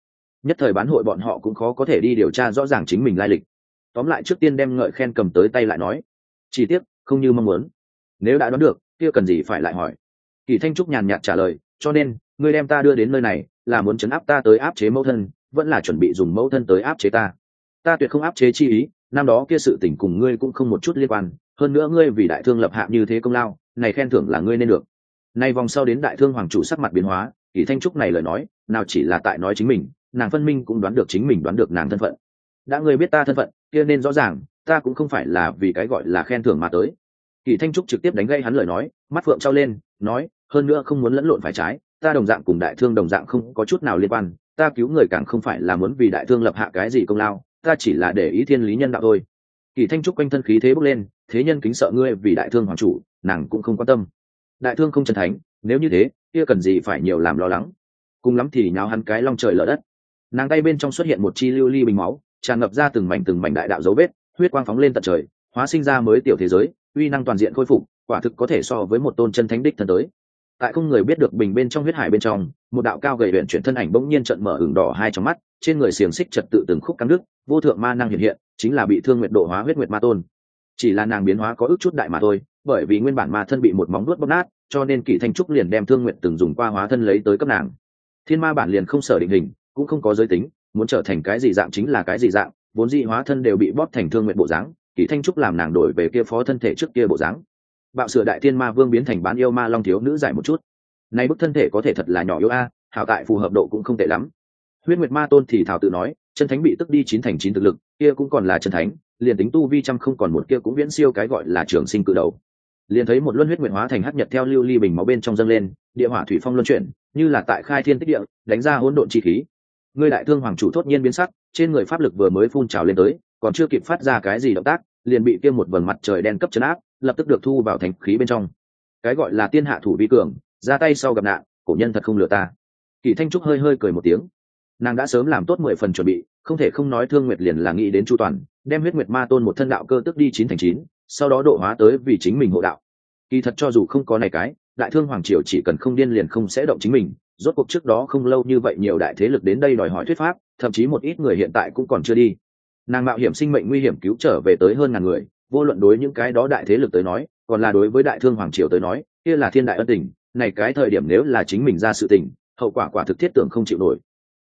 nhất thời bán hội bọn họ cũng khó có thể đi điều tra rõ ràng chính mình lai lịch. Tóm lại trước tiên đem ngợi khen cầm tới tay lại nói chi tiết không như mong muốn. Nếu đã đoán được, kia cần gì phải lại hỏi. Kỳ thanh trúc nhàn nhạt trả lời, cho nên, ngươi đem ta đưa đến nơi này, là muốn chấn áp ta tới áp chế mẫu thân, vẫn là chuẩn bị dùng mẫu thân tới áp chế ta. Ta tuyệt không áp chế chi ý, năm đó kia sự tình cùng ngươi cũng không một chút liên quan, hơn nữa ngươi vì đại thương lập hạ như thế công lao, này khen thưởng là ngươi nên được. Nay vòng sau đến đại thương hoàng chủ sắc mặt biến hóa, kỳ thanh trúc này lời nói, nào chỉ là tại nói chính mình nàng phân minh cũng đoán được chính mình đoán được nàng thân phận. Đã người biết ta thân phận, kia nên rõ ràng, ta cũng không phải là vì cái gọi là khen thưởng mà tới. Kỳ thanh trúc trực tiếp đánh gây hắn lời nói, mắt phượng trao lên, nói, hơn nữa không muốn lẫn lộn phải trái, ta đồng dạng cùng đại thương đồng dạng không có chút nào liên quan, ta cứu người càng không phải là muốn vì đại thương lập hạ cái gì công lao, ta chỉ là để ý thiên lý nhân đạo thôi. Kỳ thanh trúc quanh thân khí thế bốc lên, thế nhân kính sợ ngươi vì đại thương hoàng chủ, nàng cũng không quan tâm. Đại thương không chân thánh, nếu như thế, kia cần gì phải nhiều làm lo lắng. Cùng lắm thì nháo hắn cái long trời lở đất nàng tay bên trong xuất hiện một chi lưu ly bình máu, tràn ngập ra từng mảnh từng mảnh đại đạo dấu vết, huyết quang phóng lên tận trời, hóa sinh ra mới tiểu thế giới, uy năng toàn diện khôi phục, quả thực có thể so với một tôn chân thánh đích thân tới. Tại không người biết được bình bên trong huyết hải bên trong, một đạo cao gầy luyện chuyển thân ảnh bỗng nhiên trận mở hừng đỏ hai trong mắt, trên người xiềng xích trật tự từng khúc căng đức vô thượng ma năng hiện hiện, chính là bị thương nguyệt độ hóa huyết nguyệt ma tôn. Chỉ là nàng biến hóa có ước chút đại mà thôi, bởi vì nguyên bản ma thân bị một móng nuốt bóp nát, cho nên kỷ thanh trúc liền đem thương nguyện từng dùng qua hóa thân lấy tới cấp nàng. Thiên ma bản liền không sở định hình cũng không có giới tính, muốn trở thành cái gì dạng chính là cái gì dạng, vốn dị hóa thân đều bị bóp thành thương nguyện bộ dáng kỷ thanh trúc làm nàng đổi về kia phó thân thể trước kia bộ dáng. Bạo sửa đại thiên ma vương biến thành bán yêu ma long thiếu nữ giải một chút. Nay bức thân thể có thể thật là nhỏ yêu a, hảo tại phù hợp độ cũng không tệ lắm. Huyết nguyệt ma tôn thì thảo tự nói, chân thánh bị tức đi chín thành chín thực lực, kia cũng còn là chân thánh, liền tính tu vi trăm không còn một kia cũng viễn siêu cái gọi là trường sinh cự đầu. Liền thấy một luân huyết nguyện hóa thành hắc nhật theo lưu ly bình máu bên trong dâng lên, địa hỏa thủy phong luân chuyển, như là tại khai thiên tích địa, đánh ra hỗn độn chi khí ngươi đại thương hoàng chủ thốt nhiên biến sắc, trên người pháp lực vừa mới phun trào lên tới, còn chưa kịp phát ra cái gì động tác, liền bị kia một vầng mặt trời đen cấp chấn áp, lập tức được thu vào thành khí bên trong. Cái gọi là tiên hạ thủ vi cường, ra tay sau gặp nạn, cổ nhân thật không lừa ta. Kỳ thanh trúc hơi hơi cười một tiếng. Nàng đã sớm làm tốt mười phần chuẩn bị, không thể không nói thương nguyệt liền là nghĩ đến chu toàn, đem huyết nguyệt ma tôn một thân đạo cơ tức đi chín thành chín, sau đó độ hóa tới vì chính mình hộ đạo. Kỳ thật cho dù không có này cái, đại thương hoàng triều chỉ cần không điên liền không sẽ động chính mình rốt cuộc trước đó không lâu như vậy nhiều đại thế lực đến đây đòi hỏi thuyết pháp, thậm chí một ít người hiện tại cũng còn chưa đi. Nàng mạo hiểm sinh mệnh nguy hiểm cứu trở về tới hơn ngàn người, vô luận đối những cái đó đại thế lực tới nói, còn là đối với đại thương hoàng triều tới nói, kia là thiên đại ân tình, này cái thời điểm nếu là chính mình ra sự tình, hậu quả quả thực thiết tưởng không chịu nổi.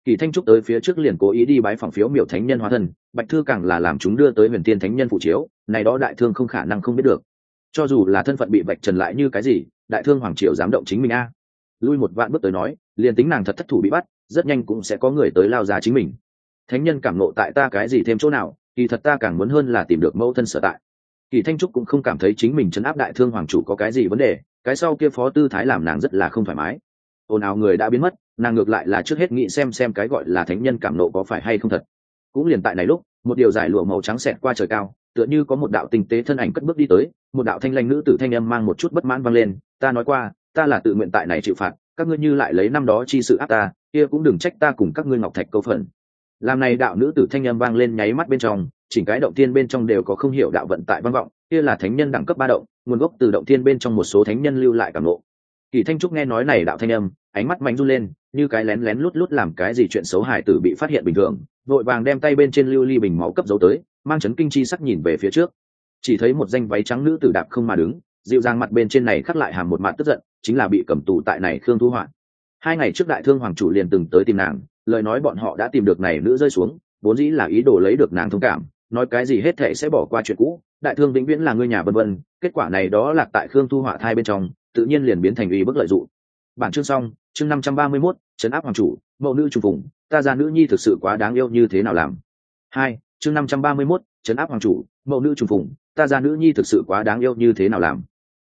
Kỳ thanh trúc tới phía trước liền cố ý đi bái phòng phiếu miểu thánh nhân hóa thân, bạch thư càng là làm chúng đưa tới huyền tiên thánh nhân phụ chiếu, này đó đại thương không khả năng không biết được. Cho dù là thân phận bị bạch trần lại như cái gì, đại thương hoàng triều dám động chính mình a lui một vạn bước tới nói, liền tính nàng thật thất thủ bị bắt, rất nhanh cũng sẽ có người tới lao ra chính mình. Thánh nhân cảm nộ tại ta cái gì thêm chỗ nào, kỳ thật ta càng muốn hơn là tìm được mẫu thân sở tại. Kỳ thanh trúc cũng không cảm thấy chính mình chấn áp đại thương hoàng chủ có cái gì vấn đề, cái sau kia phó tư thái làm nàng rất là không thoải mái. Ồn ào người đã biến mất, nàng ngược lại là trước hết nghĩ xem xem cái gọi là thánh nhân cảm nộ có phải hay không thật. Cũng liền tại này lúc, một điều giải lụa màu trắng xẹt qua trời cao, tựa như có một đạo tinh tế thân ảnh cất bước đi tới, một đạo thanh lanh nữ tử thanh âm mang một chút bất mãn vang lên, ta nói qua ta là tự nguyện tại này chịu phạt, các ngươi như lại lấy năm đó chi sự áp ta, kia cũng đừng trách ta cùng các ngươi ngọc thạch câu phần. Làm này đạo nữ tử thanh âm vang lên nháy mắt bên trong, chỉnh cái động tiên bên trong đều có không hiểu đạo vận tại vang vọng, kia là thánh nhân đẳng cấp ba động, nguồn gốc từ động tiên bên trong một số thánh nhân lưu lại cảm lộ kỳ thanh trúc nghe nói này đạo thanh âm, ánh mắt mạnh run lên, như cái lén lén lút lút làm cái gì chuyện xấu hài tử bị phát hiện bình thường, vội vàng đem tay bên trên lưu ly bình máu cấp dấu tới, mang chấn kinh chi sắc nhìn về phía trước. Chỉ thấy một danh váy trắng nữ tử đạp không mà đứng dịu dàng mặt bên trên này khắc lại hàm một mặt tức giận chính là bị cầm tù tại này khương thu hoạn. Hai ngày trước đại thương hoàng chủ liền từng tới tìm nàng lời nói bọn họ đã tìm được này nữ rơi xuống vốn dĩ là ý đồ lấy được nàng thông cảm nói cái gì hết thệ sẽ bỏ qua chuyện cũ đại thương vĩnh viễn là ngươi nhà vân vân kết quả này đó là tại khương thu họa thai bên trong tự nhiên liền biến thành uy bức lợi dụng. Bản chương xong chương năm trăm ba mươi 531, trấn áp hoàng chủ mẫu nữ trùng phùng ta ra nữ nhi thực sự quá đáng yêu như thế nào làm? Hai chương năm trăm ba mươi 531, trấn áp hoàng chủ mẫu nữ trùng phùng ta ra nữ nhi thực sự quá đáng yêu như thế nào làm?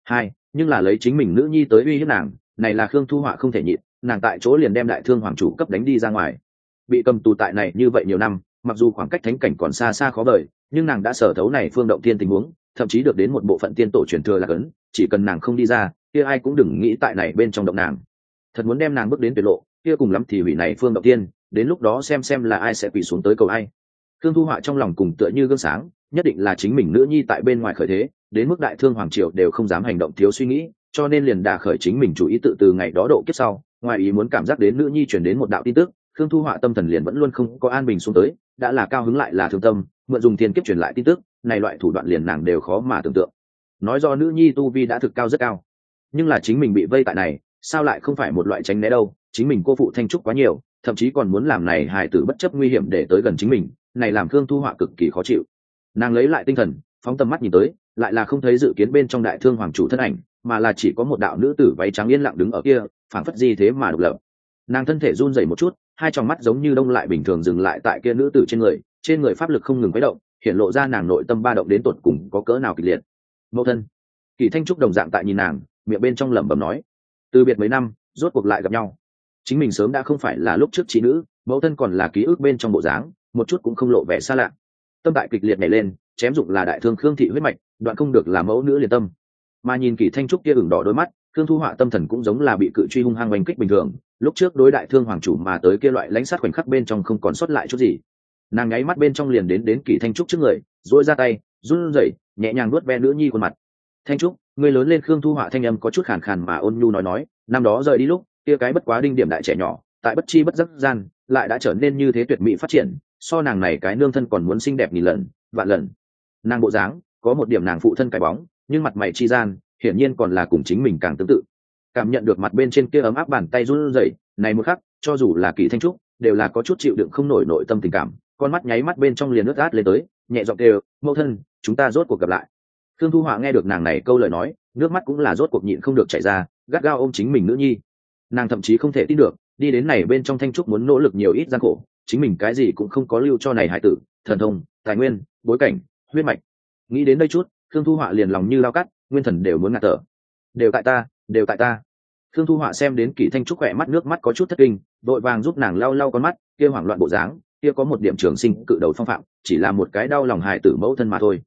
Hai, nhưng là lấy chính mình nữ nhi tới uy hiếp nàng, này là khương thu họa không thể nhịn, nàng tại chỗ liền đem đại thương hoàng chủ cấp đánh đi ra ngoài. Bị cầm tù tại này như vậy nhiều năm, mặc dù khoảng cách thánh cảnh còn xa xa khó vời, nhưng nàng đã sở thấu này phương động tiên tình huống, thậm chí được đến một bộ phận tiên tổ truyền thừa là cấn, chỉ cần nàng không đi ra, kia ai cũng đừng nghĩ tại này bên trong động nàng. Thật muốn đem nàng bước đến tuyệt lộ, kia cùng lắm thì hủy này phương động tiên đến lúc đó xem xem là ai sẽ quỳ xuống tới cầu ai. Thương thu họa trong lòng cùng tựa như gương sáng, nhất định là chính mình nữ nhi tại bên ngoài khởi thế đến mức đại thương hoàng triều đều không dám hành động thiếu suy nghĩ, cho nên liền đà khởi chính mình chủ ý tự từ ngày đó độ kiếp sau, ngoài ý muốn cảm giác đến nữ nhi chuyển đến một đạo tin tức, khương thu họa tâm thần liền vẫn luôn không có an bình xuống tới, đã là cao hứng lại là thương tâm, mượn dùng thiên kiếp truyền lại tin tức, này loại thủ đoạn liền nàng đều khó mà tưởng tượng. Nói do nữ nhi tu vi đã thực cao rất cao, nhưng là chính mình bị vây tại này, sao lại không phải một loại tránh né đâu, chính mình cô phụ thanh trúc quá nhiều, thậm chí còn muốn làm này hài tử bất chấp nguy hiểm để tới gần chính mình, này làm khương thu họa cực kỳ khó chịu. Nàng lấy lại tinh thần, phóng tầm mắt nhìn tới lại là không thấy dự kiến bên trong đại thương hoàng chủ thân ảnh, mà là chỉ có một đạo nữ tử váy trắng yên lặng đứng ở kia, phảng phất gì thế mà độc lập. Nàng thân thể run rẩy một chút, hai tròng mắt giống như đông lại bình thường dừng lại tại kia nữ tử trên người trên người pháp lực không ngừng quấy động, hiện lộ ra nàng nội tâm ba động đến tột cùng có cỡ nào kịch liệt. Mẫu thân. Kỳ thanh trúc đồng dạng tại nhìn nàng, miệng bên trong lẩm bẩm nói. Từ biệt mấy năm, rốt cuộc lại gặp nhau. Chính mình sớm đã không phải là lúc trước chị nữ, mẫu thân còn là ký ức bên trong bộ dáng, một chút cũng không lộ vẻ xa lạ. Tâm đại kịch liệt này lên chém dụng là đại thương khương thị huyết mạch, đoạn không được là mẫu nữ liền tâm. Mà nhìn kỳ thanh trúc kia ửng đỏ đôi mắt, khương thu họa tâm thần cũng giống là bị cự truy hung hăng oanh kích bình thường. Lúc trước đối đại thương hoàng chủ mà tới kia loại lãnh sát khoảnh khắc bên trong không còn sót lại chút gì. Nàng nháy mắt bên trong liền đến đến kỳ thanh trúc trước người dỗi ra tay, run rẩy, nhẹ nhàng nuốt ve nữ nhi khuôn mặt. Thanh trúc người lớn lên khương thu họa thanh âm có chút khàn khàn mà ôn nhu nói nói, năm đó rời đi lúc, kia cái bất quá đinh điểm đại trẻ nhỏ, tại bất chi bất giác gian, lại đã trở nên như thế tuyệt mỹ phát triển, so nàng này cái nương thân còn muốn xinh đẹp nghìn lần, vạn lần nàng bộ dáng, có một điểm nàng phụ thân cái bóng, nhưng mặt mày chi gian, hiển nhiên còn là cùng chính mình càng tương tự. Cảm nhận được mặt bên trên kia ấm áp bàn tay run rẩy, này một khắc, cho dù là kỳ thanh trúc, đều là có chút chịu đựng không nổi nội tâm tình cảm, con mắt nháy mắt bên trong liền nước át lên tới, nhẹ giọng kêu, mẫu thân, chúng ta rốt cuộc gặp lại. Thương thu họa nghe được nàng này câu lời nói, nước mắt cũng là rốt cuộc nhịn không được chảy ra, gắt gao ôm chính mình nữ nhi. Nàng thậm chí không thể tin được, đi đến này bên trong thanh trúc muốn nỗ lực nhiều ít gian khổ, chính mình cái gì cũng không có lưu cho này hải tử, thần thông, tài nguyên, bối cảnh huyết mạch. Nghĩ đến đây chút thương thu họa liền lòng như lao cắt, nguyên thần đều muốn ngạt thở. Đều tại ta, đều tại ta. Thương thu họa xem đến kỷ thanh trúc khỏe mắt, nước mắt có chút thất kinh vội vàng giúp nàng lau lau con mắt, kia hoảng loạn bộ dáng, kia có một điểm trường sinh cự đầu phong phạm, chỉ là một cái đau lòng hài tử mẫu thân mà thôi.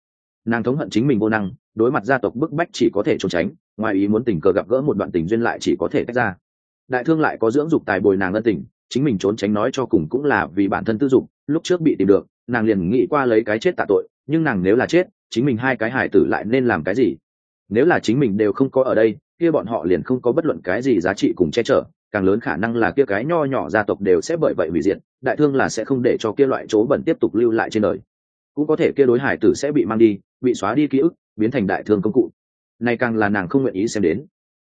Nàng thống hận chính mình vô năng, đối mặt gia tộc bức bách chỉ có thể trốn tránh, ngoài ý muốn tình cờ gặp gỡ một đoạn tình duyên lại chỉ có thể tách ra. Đại thương lại có dưỡng dục tài bồi nàng ân tình, chính mình trốn tránh nói cho cùng cũng là vì bản thân tư dục, lúc trước bị tìm được, nàng liền nghĩ qua lấy cái chết tạ tội nhưng nàng nếu là chết, chính mình hai cái hải tử lại nên làm cái gì? Nếu là chính mình đều không có ở đây, kia bọn họ liền không có bất luận cái gì giá trị cùng che chở, càng lớn khả năng là kia cái nho nhỏ gia tộc đều sẽ bởi vậy hủy diệt, đại thương là sẽ không để cho kia loại chỗ bẩn tiếp tục lưu lại trên đời. Cũng có thể kia đối hải tử sẽ bị mang đi, bị xóa đi ký ức, biến thành đại thương công cụ. Này càng là nàng không nguyện ý xem đến.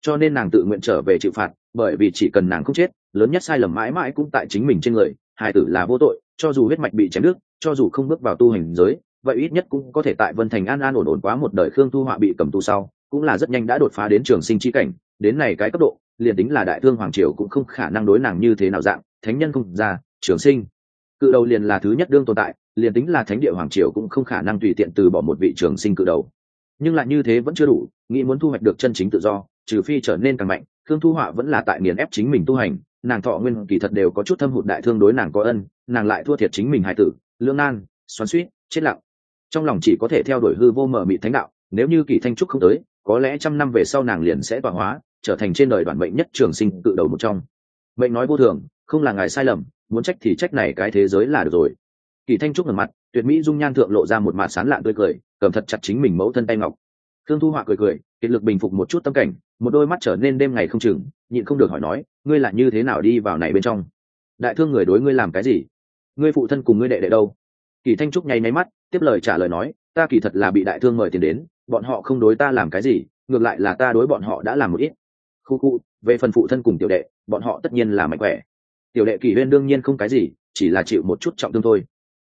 Cho nên nàng tự nguyện trở về chịu phạt, bởi vì chỉ cần nàng không chết, lớn nhất sai lầm mãi mãi cũng tại chính mình trên người, hải tử là vô tội, cho dù huyết mạch bị chém đứt, cho dù không bước vào tu hành giới vậy ít nhất cũng có thể tại vân thành an an ổn ổn quá một đời khương thu họa bị cầm tu sau, cũng là rất nhanh đã đột phá đến trường sinh chi cảnh, đến này cái cấp độ, liền tính là đại thương hoàng triều cũng không khả năng đối nàng như thế nào dạng, thánh nhân không ra, trường sinh. Cự đầu liền là thứ nhất đương tồn tại, liền tính là thánh địa hoàng triều cũng không khả năng tùy tiện từ bỏ một vị trường sinh cự đầu. Nhưng lại như thế vẫn chưa đủ, nghĩ muốn thu hoạch được chân chính tự do, trừ phi trở nên càng mạnh thương thu họa vẫn là tại nghiền ép chính mình tu hành, nàng thọ nguyên kỳ thật đều có chút thâm hụt đại thương đối nàng có ân, nàng lại thua thiệt chính mình hải tử lương nan, xoắn suýt chết lặng trong lòng chỉ có thể theo đuổi hư vô mở mị thánh đạo, nếu như kỳ thanh trúc không tới, có lẽ trăm năm về sau nàng liền sẽ tọa hóa, trở thành trên đời đoàn mệnh nhất trường sinh tự đầu một trong. Mệnh nói vô thường, không là ngài sai lầm, muốn trách thì trách này cái thế giới là được rồi. Kỳ thanh trúc ngẩng mặt, tuyệt mỹ dung nhan thượng lộ ra một mạt sán lạn tươi cười, cầm thật chặt chính mình mẫu thân tay ngọc. Thương thu họa cười cười, kiệt lực bình phục một chút tâm cảnh, một đôi mắt trở nên đêm ngày không chừng, nhịn không được hỏi nói, ngươi là như thế nào đi vào này bên trong? Đại thương người đối ngươi làm cái gì? Ngươi phụ thân cùng ngươi đệ đệ đâu? Kỳ thanh trúc nháy máy mắt tiếp lời trả lời nói, ta kỳ thật là bị đại thương mời tiền đến, bọn họ không đối ta làm cái gì, ngược lại là ta đối bọn họ đã làm một ít. Khu khu, về phần phụ thân cùng tiểu đệ, bọn họ tất nhiên là mạnh khỏe. Tiểu đệ kỳ huyên đương nhiên không cái gì, chỉ là chịu một chút trọng thương thôi.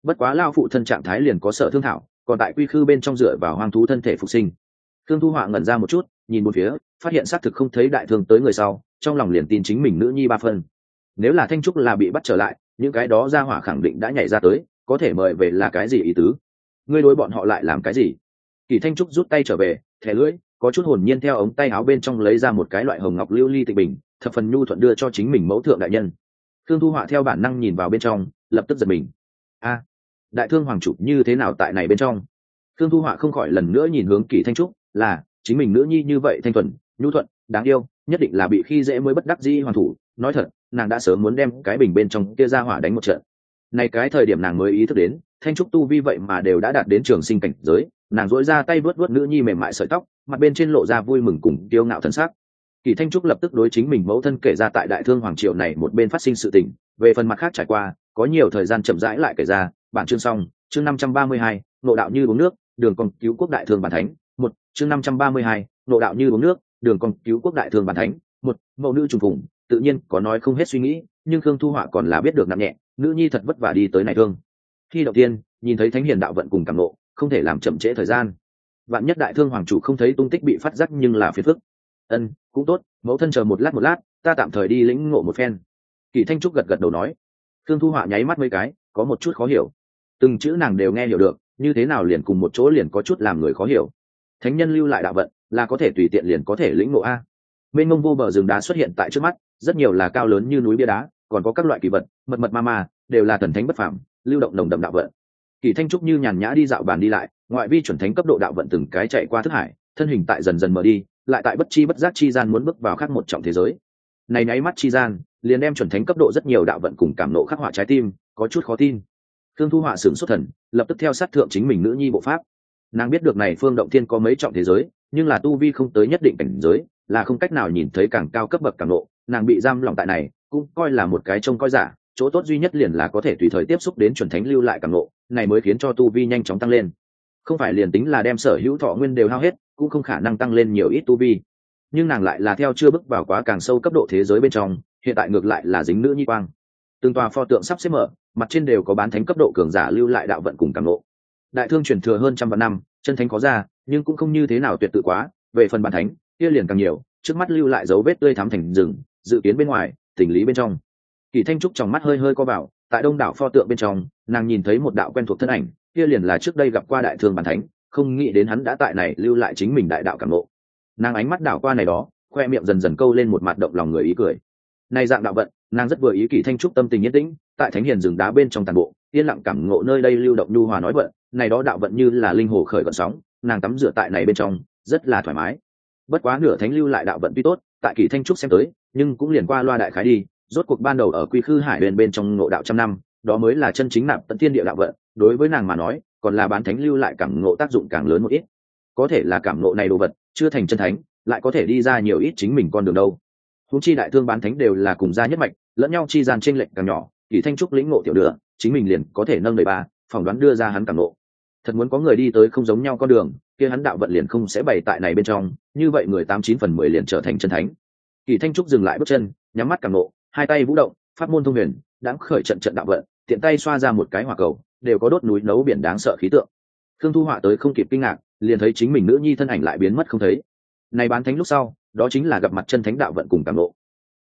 Bất quá lao phụ thân trạng thái liền có sợ thương thảo, còn tại quy khư bên trong dựa vào hoang thú thân thể phục sinh. Thương thu họa ngẩn ra một chút, nhìn một phía, phát hiện xác thực không thấy đại thương tới người sau, trong lòng liền tin chính mình nữ nhi ba phân. Nếu là thanh trúc là bị bắt trở lại, những cái đó ra hỏa khẳng định đã nhảy ra tới, có thể mời về là cái gì ý tứ? Ngươi đối bọn họ lại làm cái gì? Kỳ thanh trúc rút tay trở về, thẻ lưỡi, có chút hồn nhiên theo ống tay áo bên trong lấy ra một cái loại hồng ngọc lưu ly tịch bình, thập phần nhu thuận đưa cho chính mình mẫu thượng đại nhân. Thương thu họa theo bản năng nhìn vào bên trong, lập tức giật mình. A, đại thương hoàng chủ như thế nào tại này bên trong? Thương thu họa không khỏi lần nữa nhìn hướng kỳ thanh trúc, là, chính mình nữ nhi như vậy thanh thuần, nhu thuận, đáng yêu, nhất định là bị khi dễ mới bất đắc dĩ hoàn thủ. Nói thật, nàng đã sớm muốn đem cái bình bên trong kia ra hỏa đánh một trận này cái thời điểm nàng mới ý thức đến, thanh trúc tu vi vậy mà đều đã đạt đến trường sinh cảnh giới, nàng dỗi ra tay vớt vớt nữ nhi mềm mại sợi tóc, mặt bên trên lộ ra vui mừng cùng kiêu ngạo thân xác kỳ thanh trúc lập tức đối chính mình mẫu thân kể ra tại đại thương hoàng triều này một bên phát sinh sự tình, về phần mặt khác trải qua, có nhiều thời gian chậm rãi lại kể ra, bản chương xong, chương năm trăm ba mươi hai nộ đạo như uống nước, đường còn cứu quốc đại thương bản thánh, một, chương năm trăm ba mươi hai nộ đạo như uống nước, đường còn cứu quốc đại thương bản thánh, một, mẫu nữ trùng phùng, tự nhiên có nói không hết suy nghĩ, nhưng khương thu họa còn là biết được nặng nhẹ nữ nhi thật vất vả đi tới này thương. Khi đầu tiên, nhìn thấy thánh hiền đạo vận cùng cảm nộ, không thể làm chậm trễ thời gian. Vạn nhất đại thương hoàng chủ không thấy tung tích bị phát giác nhưng là phiền phức. Ân, cũng tốt, mẫu thân chờ một lát một lát, ta tạm thời đi lĩnh ngộ một phen. Kỳ thanh trúc gật gật đầu nói. Thương thu họa nháy mắt mấy cái, có một chút khó hiểu. Từng chữ nàng đều nghe hiểu được, như thế nào liền cùng một chỗ liền có chút làm người khó hiểu. Thánh nhân lưu lại đạo vận, là có thể tùy tiện liền có thể lĩnh ngộ a. Mênh mông vô bờ rừng đá xuất hiện tại trước mắt, rất nhiều là cao lớn như núi bia đá còn có các loại kỳ vật, mật mật ma ma, đều là thần thánh bất phạm lưu động nồng đậm đạo vận. Kỳ thanh trúc như nhàn nhã đi dạo bàn đi lại, ngoại vi chuẩn thánh cấp độ đạo vận từng cái chạy qua thức hải, thân hình tại dần dần mở đi, lại tại bất chi bất giác chi gian muốn bước vào khác một trọng thế giới. Này nháy mắt chi gian, liền đem chuẩn thánh cấp độ rất nhiều đạo vận cùng cảm nộ khắc họa trái tim, có chút khó tin. Thương thu họa sửng xuất thần, lập tức theo sát thượng chính mình nữ nhi bộ pháp. Nàng biết được này phương động thiên có mấy trọng thế giới, nhưng là tu vi không tới nhất định cảnh giới, là không cách nào nhìn thấy càng cao cấp bậc càng nộ, nàng bị giam lòng tại này cũng coi là một cái trông coi giả chỗ tốt duy nhất liền là có thể tùy thời tiếp xúc đến chuẩn thánh lưu lại càng ngộ, này mới khiến cho tu vi nhanh chóng tăng lên. Không phải liền tính là đem sở hữu thọ nguyên đều hao hết cũng không khả năng tăng lên nhiều ít tu vi. Nhưng nàng lại là theo chưa bước vào quá càng sâu cấp độ thế giới bên trong hiện tại ngược lại là dính nữ nhi quang. Từng tòa pho tượng sắp xếp mở mặt trên đều có bán thánh cấp độ cường giả lưu lại đạo vận cùng càng ngộ. đại thương truyền thừa hơn trăm vạn năm chân thánh có ra nhưng cũng không như thế nào tuyệt tự quá về phần bản thánh kia liền càng nhiều trước mắt lưu lại dấu vết tươi thắm thành rừng dự kiến bên ngoài tình lý bên trong. Kỳ thanh trúc trong mắt hơi hơi co vào, tại đông đảo pho tượng bên trong, nàng nhìn thấy một đạo quen thuộc thân ảnh, kia liền là trước đây gặp qua đại thương bản thánh, không nghĩ đến hắn đã tại này lưu lại chính mình đại đạo cảm ngộ. Nàng ánh mắt đảo qua này đó, khoe miệng dần dần câu lên một mặt động lòng người ý cười. Này dạng đạo vận, nàng rất vừa ý kỳ thanh trúc tâm tình yên tĩnh, tại thánh hiền rừng đá bên trong tàn bộ, yên lặng cảm ngộ nơi đây lưu động nhu hòa nói vận, này đó đạo vận như là linh hồ khởi vận sóng, nàng tắm rửa tại này bên trong, rất là thoải mái. Bất quá nửa thánh lưu lại đạo vận tuy tốt tại kỳ thanh trúc xem tới, nhưng cũng liền qua loa đại khái đi, rốt cuộc ban đầu ở quy khư hải bên bên trong ngộ đạo trăm năm, đó mới là chân chính nạp tận thiên địa đạo vận, đối với nàng mà nói, còn là bán thánh lưu lại cảm ngộ tác dụng càng lớn một ít. Có thể là cảm ngộ này đồ vật, chưa thành chân thánh, lại có thể đi ra nhiều ít chính mình con đường đâu. Húng chi đại thương bán thánh đều là cùng gia nhất mạch, lẫn nhau chi gian t r ê n lệch càng nhỏ, kỳ thanh trúc lĩnh ngộ tiểu đường, chính mình liền có thể nâng đời ba, phỏng đoán đưa ra hắn cảm ngộ. Thật muốn có người đi tới không giống nhau con đường kia hắn đạo vận liền không sẽ bày tại này bên trong, như vậy người tám chín phần mười liền trở thành chân thánh. Kỳ thanh trúc dừng lại bước chân, nhắm mắt cảm ngộ hai tay vũ động phát môn thông huyền đáng khởi trận trận đạo vận, tiện tay xoa ra một cái hỏa cầu, đều có đốt núi nấu biển đáng sợ khí tượng. Khương thu họa tới không kịp kinh ngạc, liền thấy chính mình nữ nhi thân ảnh lại biến mất không thấy. Này bán thánh lúc sau, đó chính là gặp mặt chân thánh đạo vận cùng cảm nộ.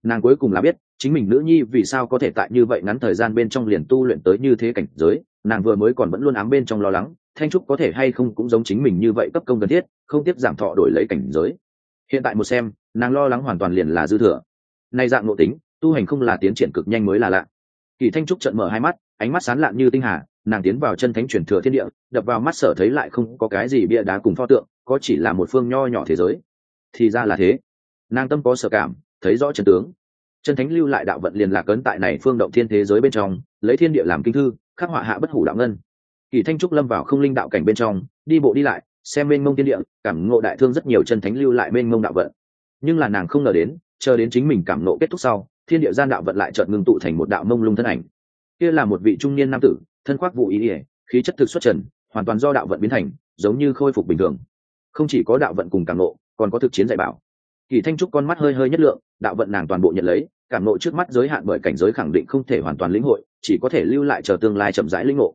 nàng cuối cùng là biết, chính mình nữ nhi vì sao có thể tại như vậy ngắn thời gian bên trong liền tu luyện tới như thế cảnh giới, nàng vừa mới còn vẫn luôn ám bên trong lo lắng thanh trúc có thể hay không cũng giống chính mình như vậy cấp công cần thiết, không tiếp giảm thọ đổi lấy cảnh giới. Hiện tại một xem, nàng lo lắng hoàn toàn liền là dư thừa. Nay dạng nội tính, tu hành không là tiến triển cực nhanh mới là lạ. Kỳ thanh trúc trận mở hai mắt, ánh mắt sán lạn như tinh hà, nàng tiến vào chân thánh chuyển thừa thiên địa, đập vào mắt sở thấy lại không có cái gì bia đá cùng pho tượng, có chỉ là một phương nho nhỏ thế giới. Thì ra là thế. Nàng tâm có sở cảm, thấy rõ trận tướng. Chân thánh lưu lại đạo vận liền lạc ấn tại này phương động thiên thế giới bên trong, lấy thiên địa làm kinh thư, khắc họa hạ bất hủ đạo ngân kỳ thanh trúc lâm vào không linh đạo cảnh bên trong, đi bộ đi lại, xem mênh mông thiên địa, cảm ngộ đại thương rất nhiều chân thánh lưu lại mênh mông đạo vận. Nhưng là nàng không ngờ đến, chờ đến chính mình cảm ngộ kết thúc sau, thiên địa gian đạo vận lại chợt ngưng tụ thành một đạo mông lung thân ảnh. Kia là một vị trung niên nam tử, thân khoác vụ ý ỉa khí chất thực xuất trần, hoàn toàn do đạo vận biến thành, giống như khôi phục bình thường. Không chỉ có đạo vận cùng cảm ngộ, còn có thực chiến dạy bảo. Kỳ thanh trúc con mắt hơi hơi nhất lượng, đạo vận nàng toàn bộ nhận lấy, cảm ngộ trước mắt giới hạn bởi cảnh giới khẳng định không thể hoàn toàn lĩnh hội, chỉ có thể lưu lại chờ tương lai chậm rãi lĩnh ngộ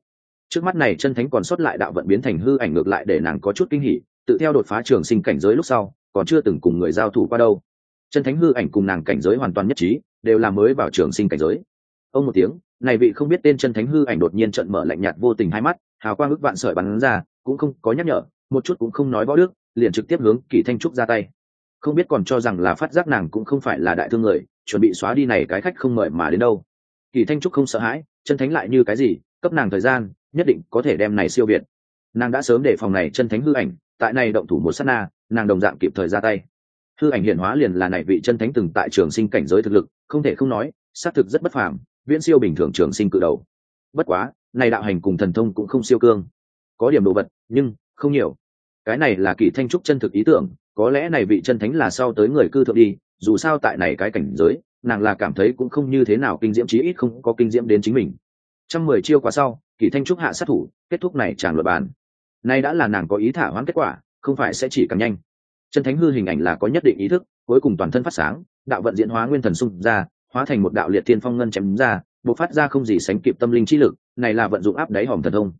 trước mắt này chân thánh còn sót lại đạo vận biến thành hư ảnh ngược lại để nàng có chút kinh hỉ, tự theo đột phá trường sinh cảnh giới lúc sau, còn chưa từng cùng người giao thủ qua đâu. Chân thánh hư ảnh cùng nàng cảnh giới hoàn toàn nhất trí, đều là mới vào trường sinh cảnh giới. Ông một tiếng, này vị không biết tên chân thánh hư ảnh đột nhiên trận mở lạnh nhạt vô tình hai mắt, hào quang ức vạn sợi bắn ra, cũng không có nhắc nhở, một chút cũng không nói võ đức, liền trực tiếp hướng kỳ thanh trúc ra tay. Không biết còn cho rằng là phát giác nàng cũng không phải là đại thương người, chuẩn bị xóa đi này cái khách không mời mà đến đâu. Kỳ thanh trúc không sợ hãi, chân thánh lại như cái gì, cấp nàng thời gian nhất định có thể đem này siêu việt. Nàng đã sớm để phòng này chân thánh hư ảnh, tại này động thủ một sát na, nàng đồng dạng kịp thời ra tay. Hư ảnh hiện hóa liền là này vị chân thánh từng tại trường sinh cảnh giới thực lực, không thể không nói, xác thực rất bất phàm, viễn siêu bình thường trường sinh cự đầu. Bất quá, này đạo hành cùng thần thông cũng không siêu cương. Có điểm đồ vật, nhưng không nhiều. Cái này là kỳ thanh trúc chân thực ý tưởng, có lẽ này vị chân thánh là sau tới người cư thượng đi, dù sao tại này cái cảnh giới, nàng là cảm thấy cũng không như thế nào kinh diễm chí ít không có kinh diễm đến chính mình. Trăm mười chiêu quá sau kỳ thanh trúc hạ sát thủ, kết thúc này tràn luật bàn. Nay đã là nàng có ý thả hoãn kết quả, không phải sẽ chỉ càng nhanh. Chân thánh hư hình ảnh là có nhất định ý thức, cuối cùng toàn thân phát sáng, đạo vận diễn hóa nguyên thần xung ra, hóa thành một đạo liệt thiên phong ngân chém ra, bộc phát ra không gì sánh kịp tâm linh chi lực, này là vận dụng áp đáy hòm thần thông.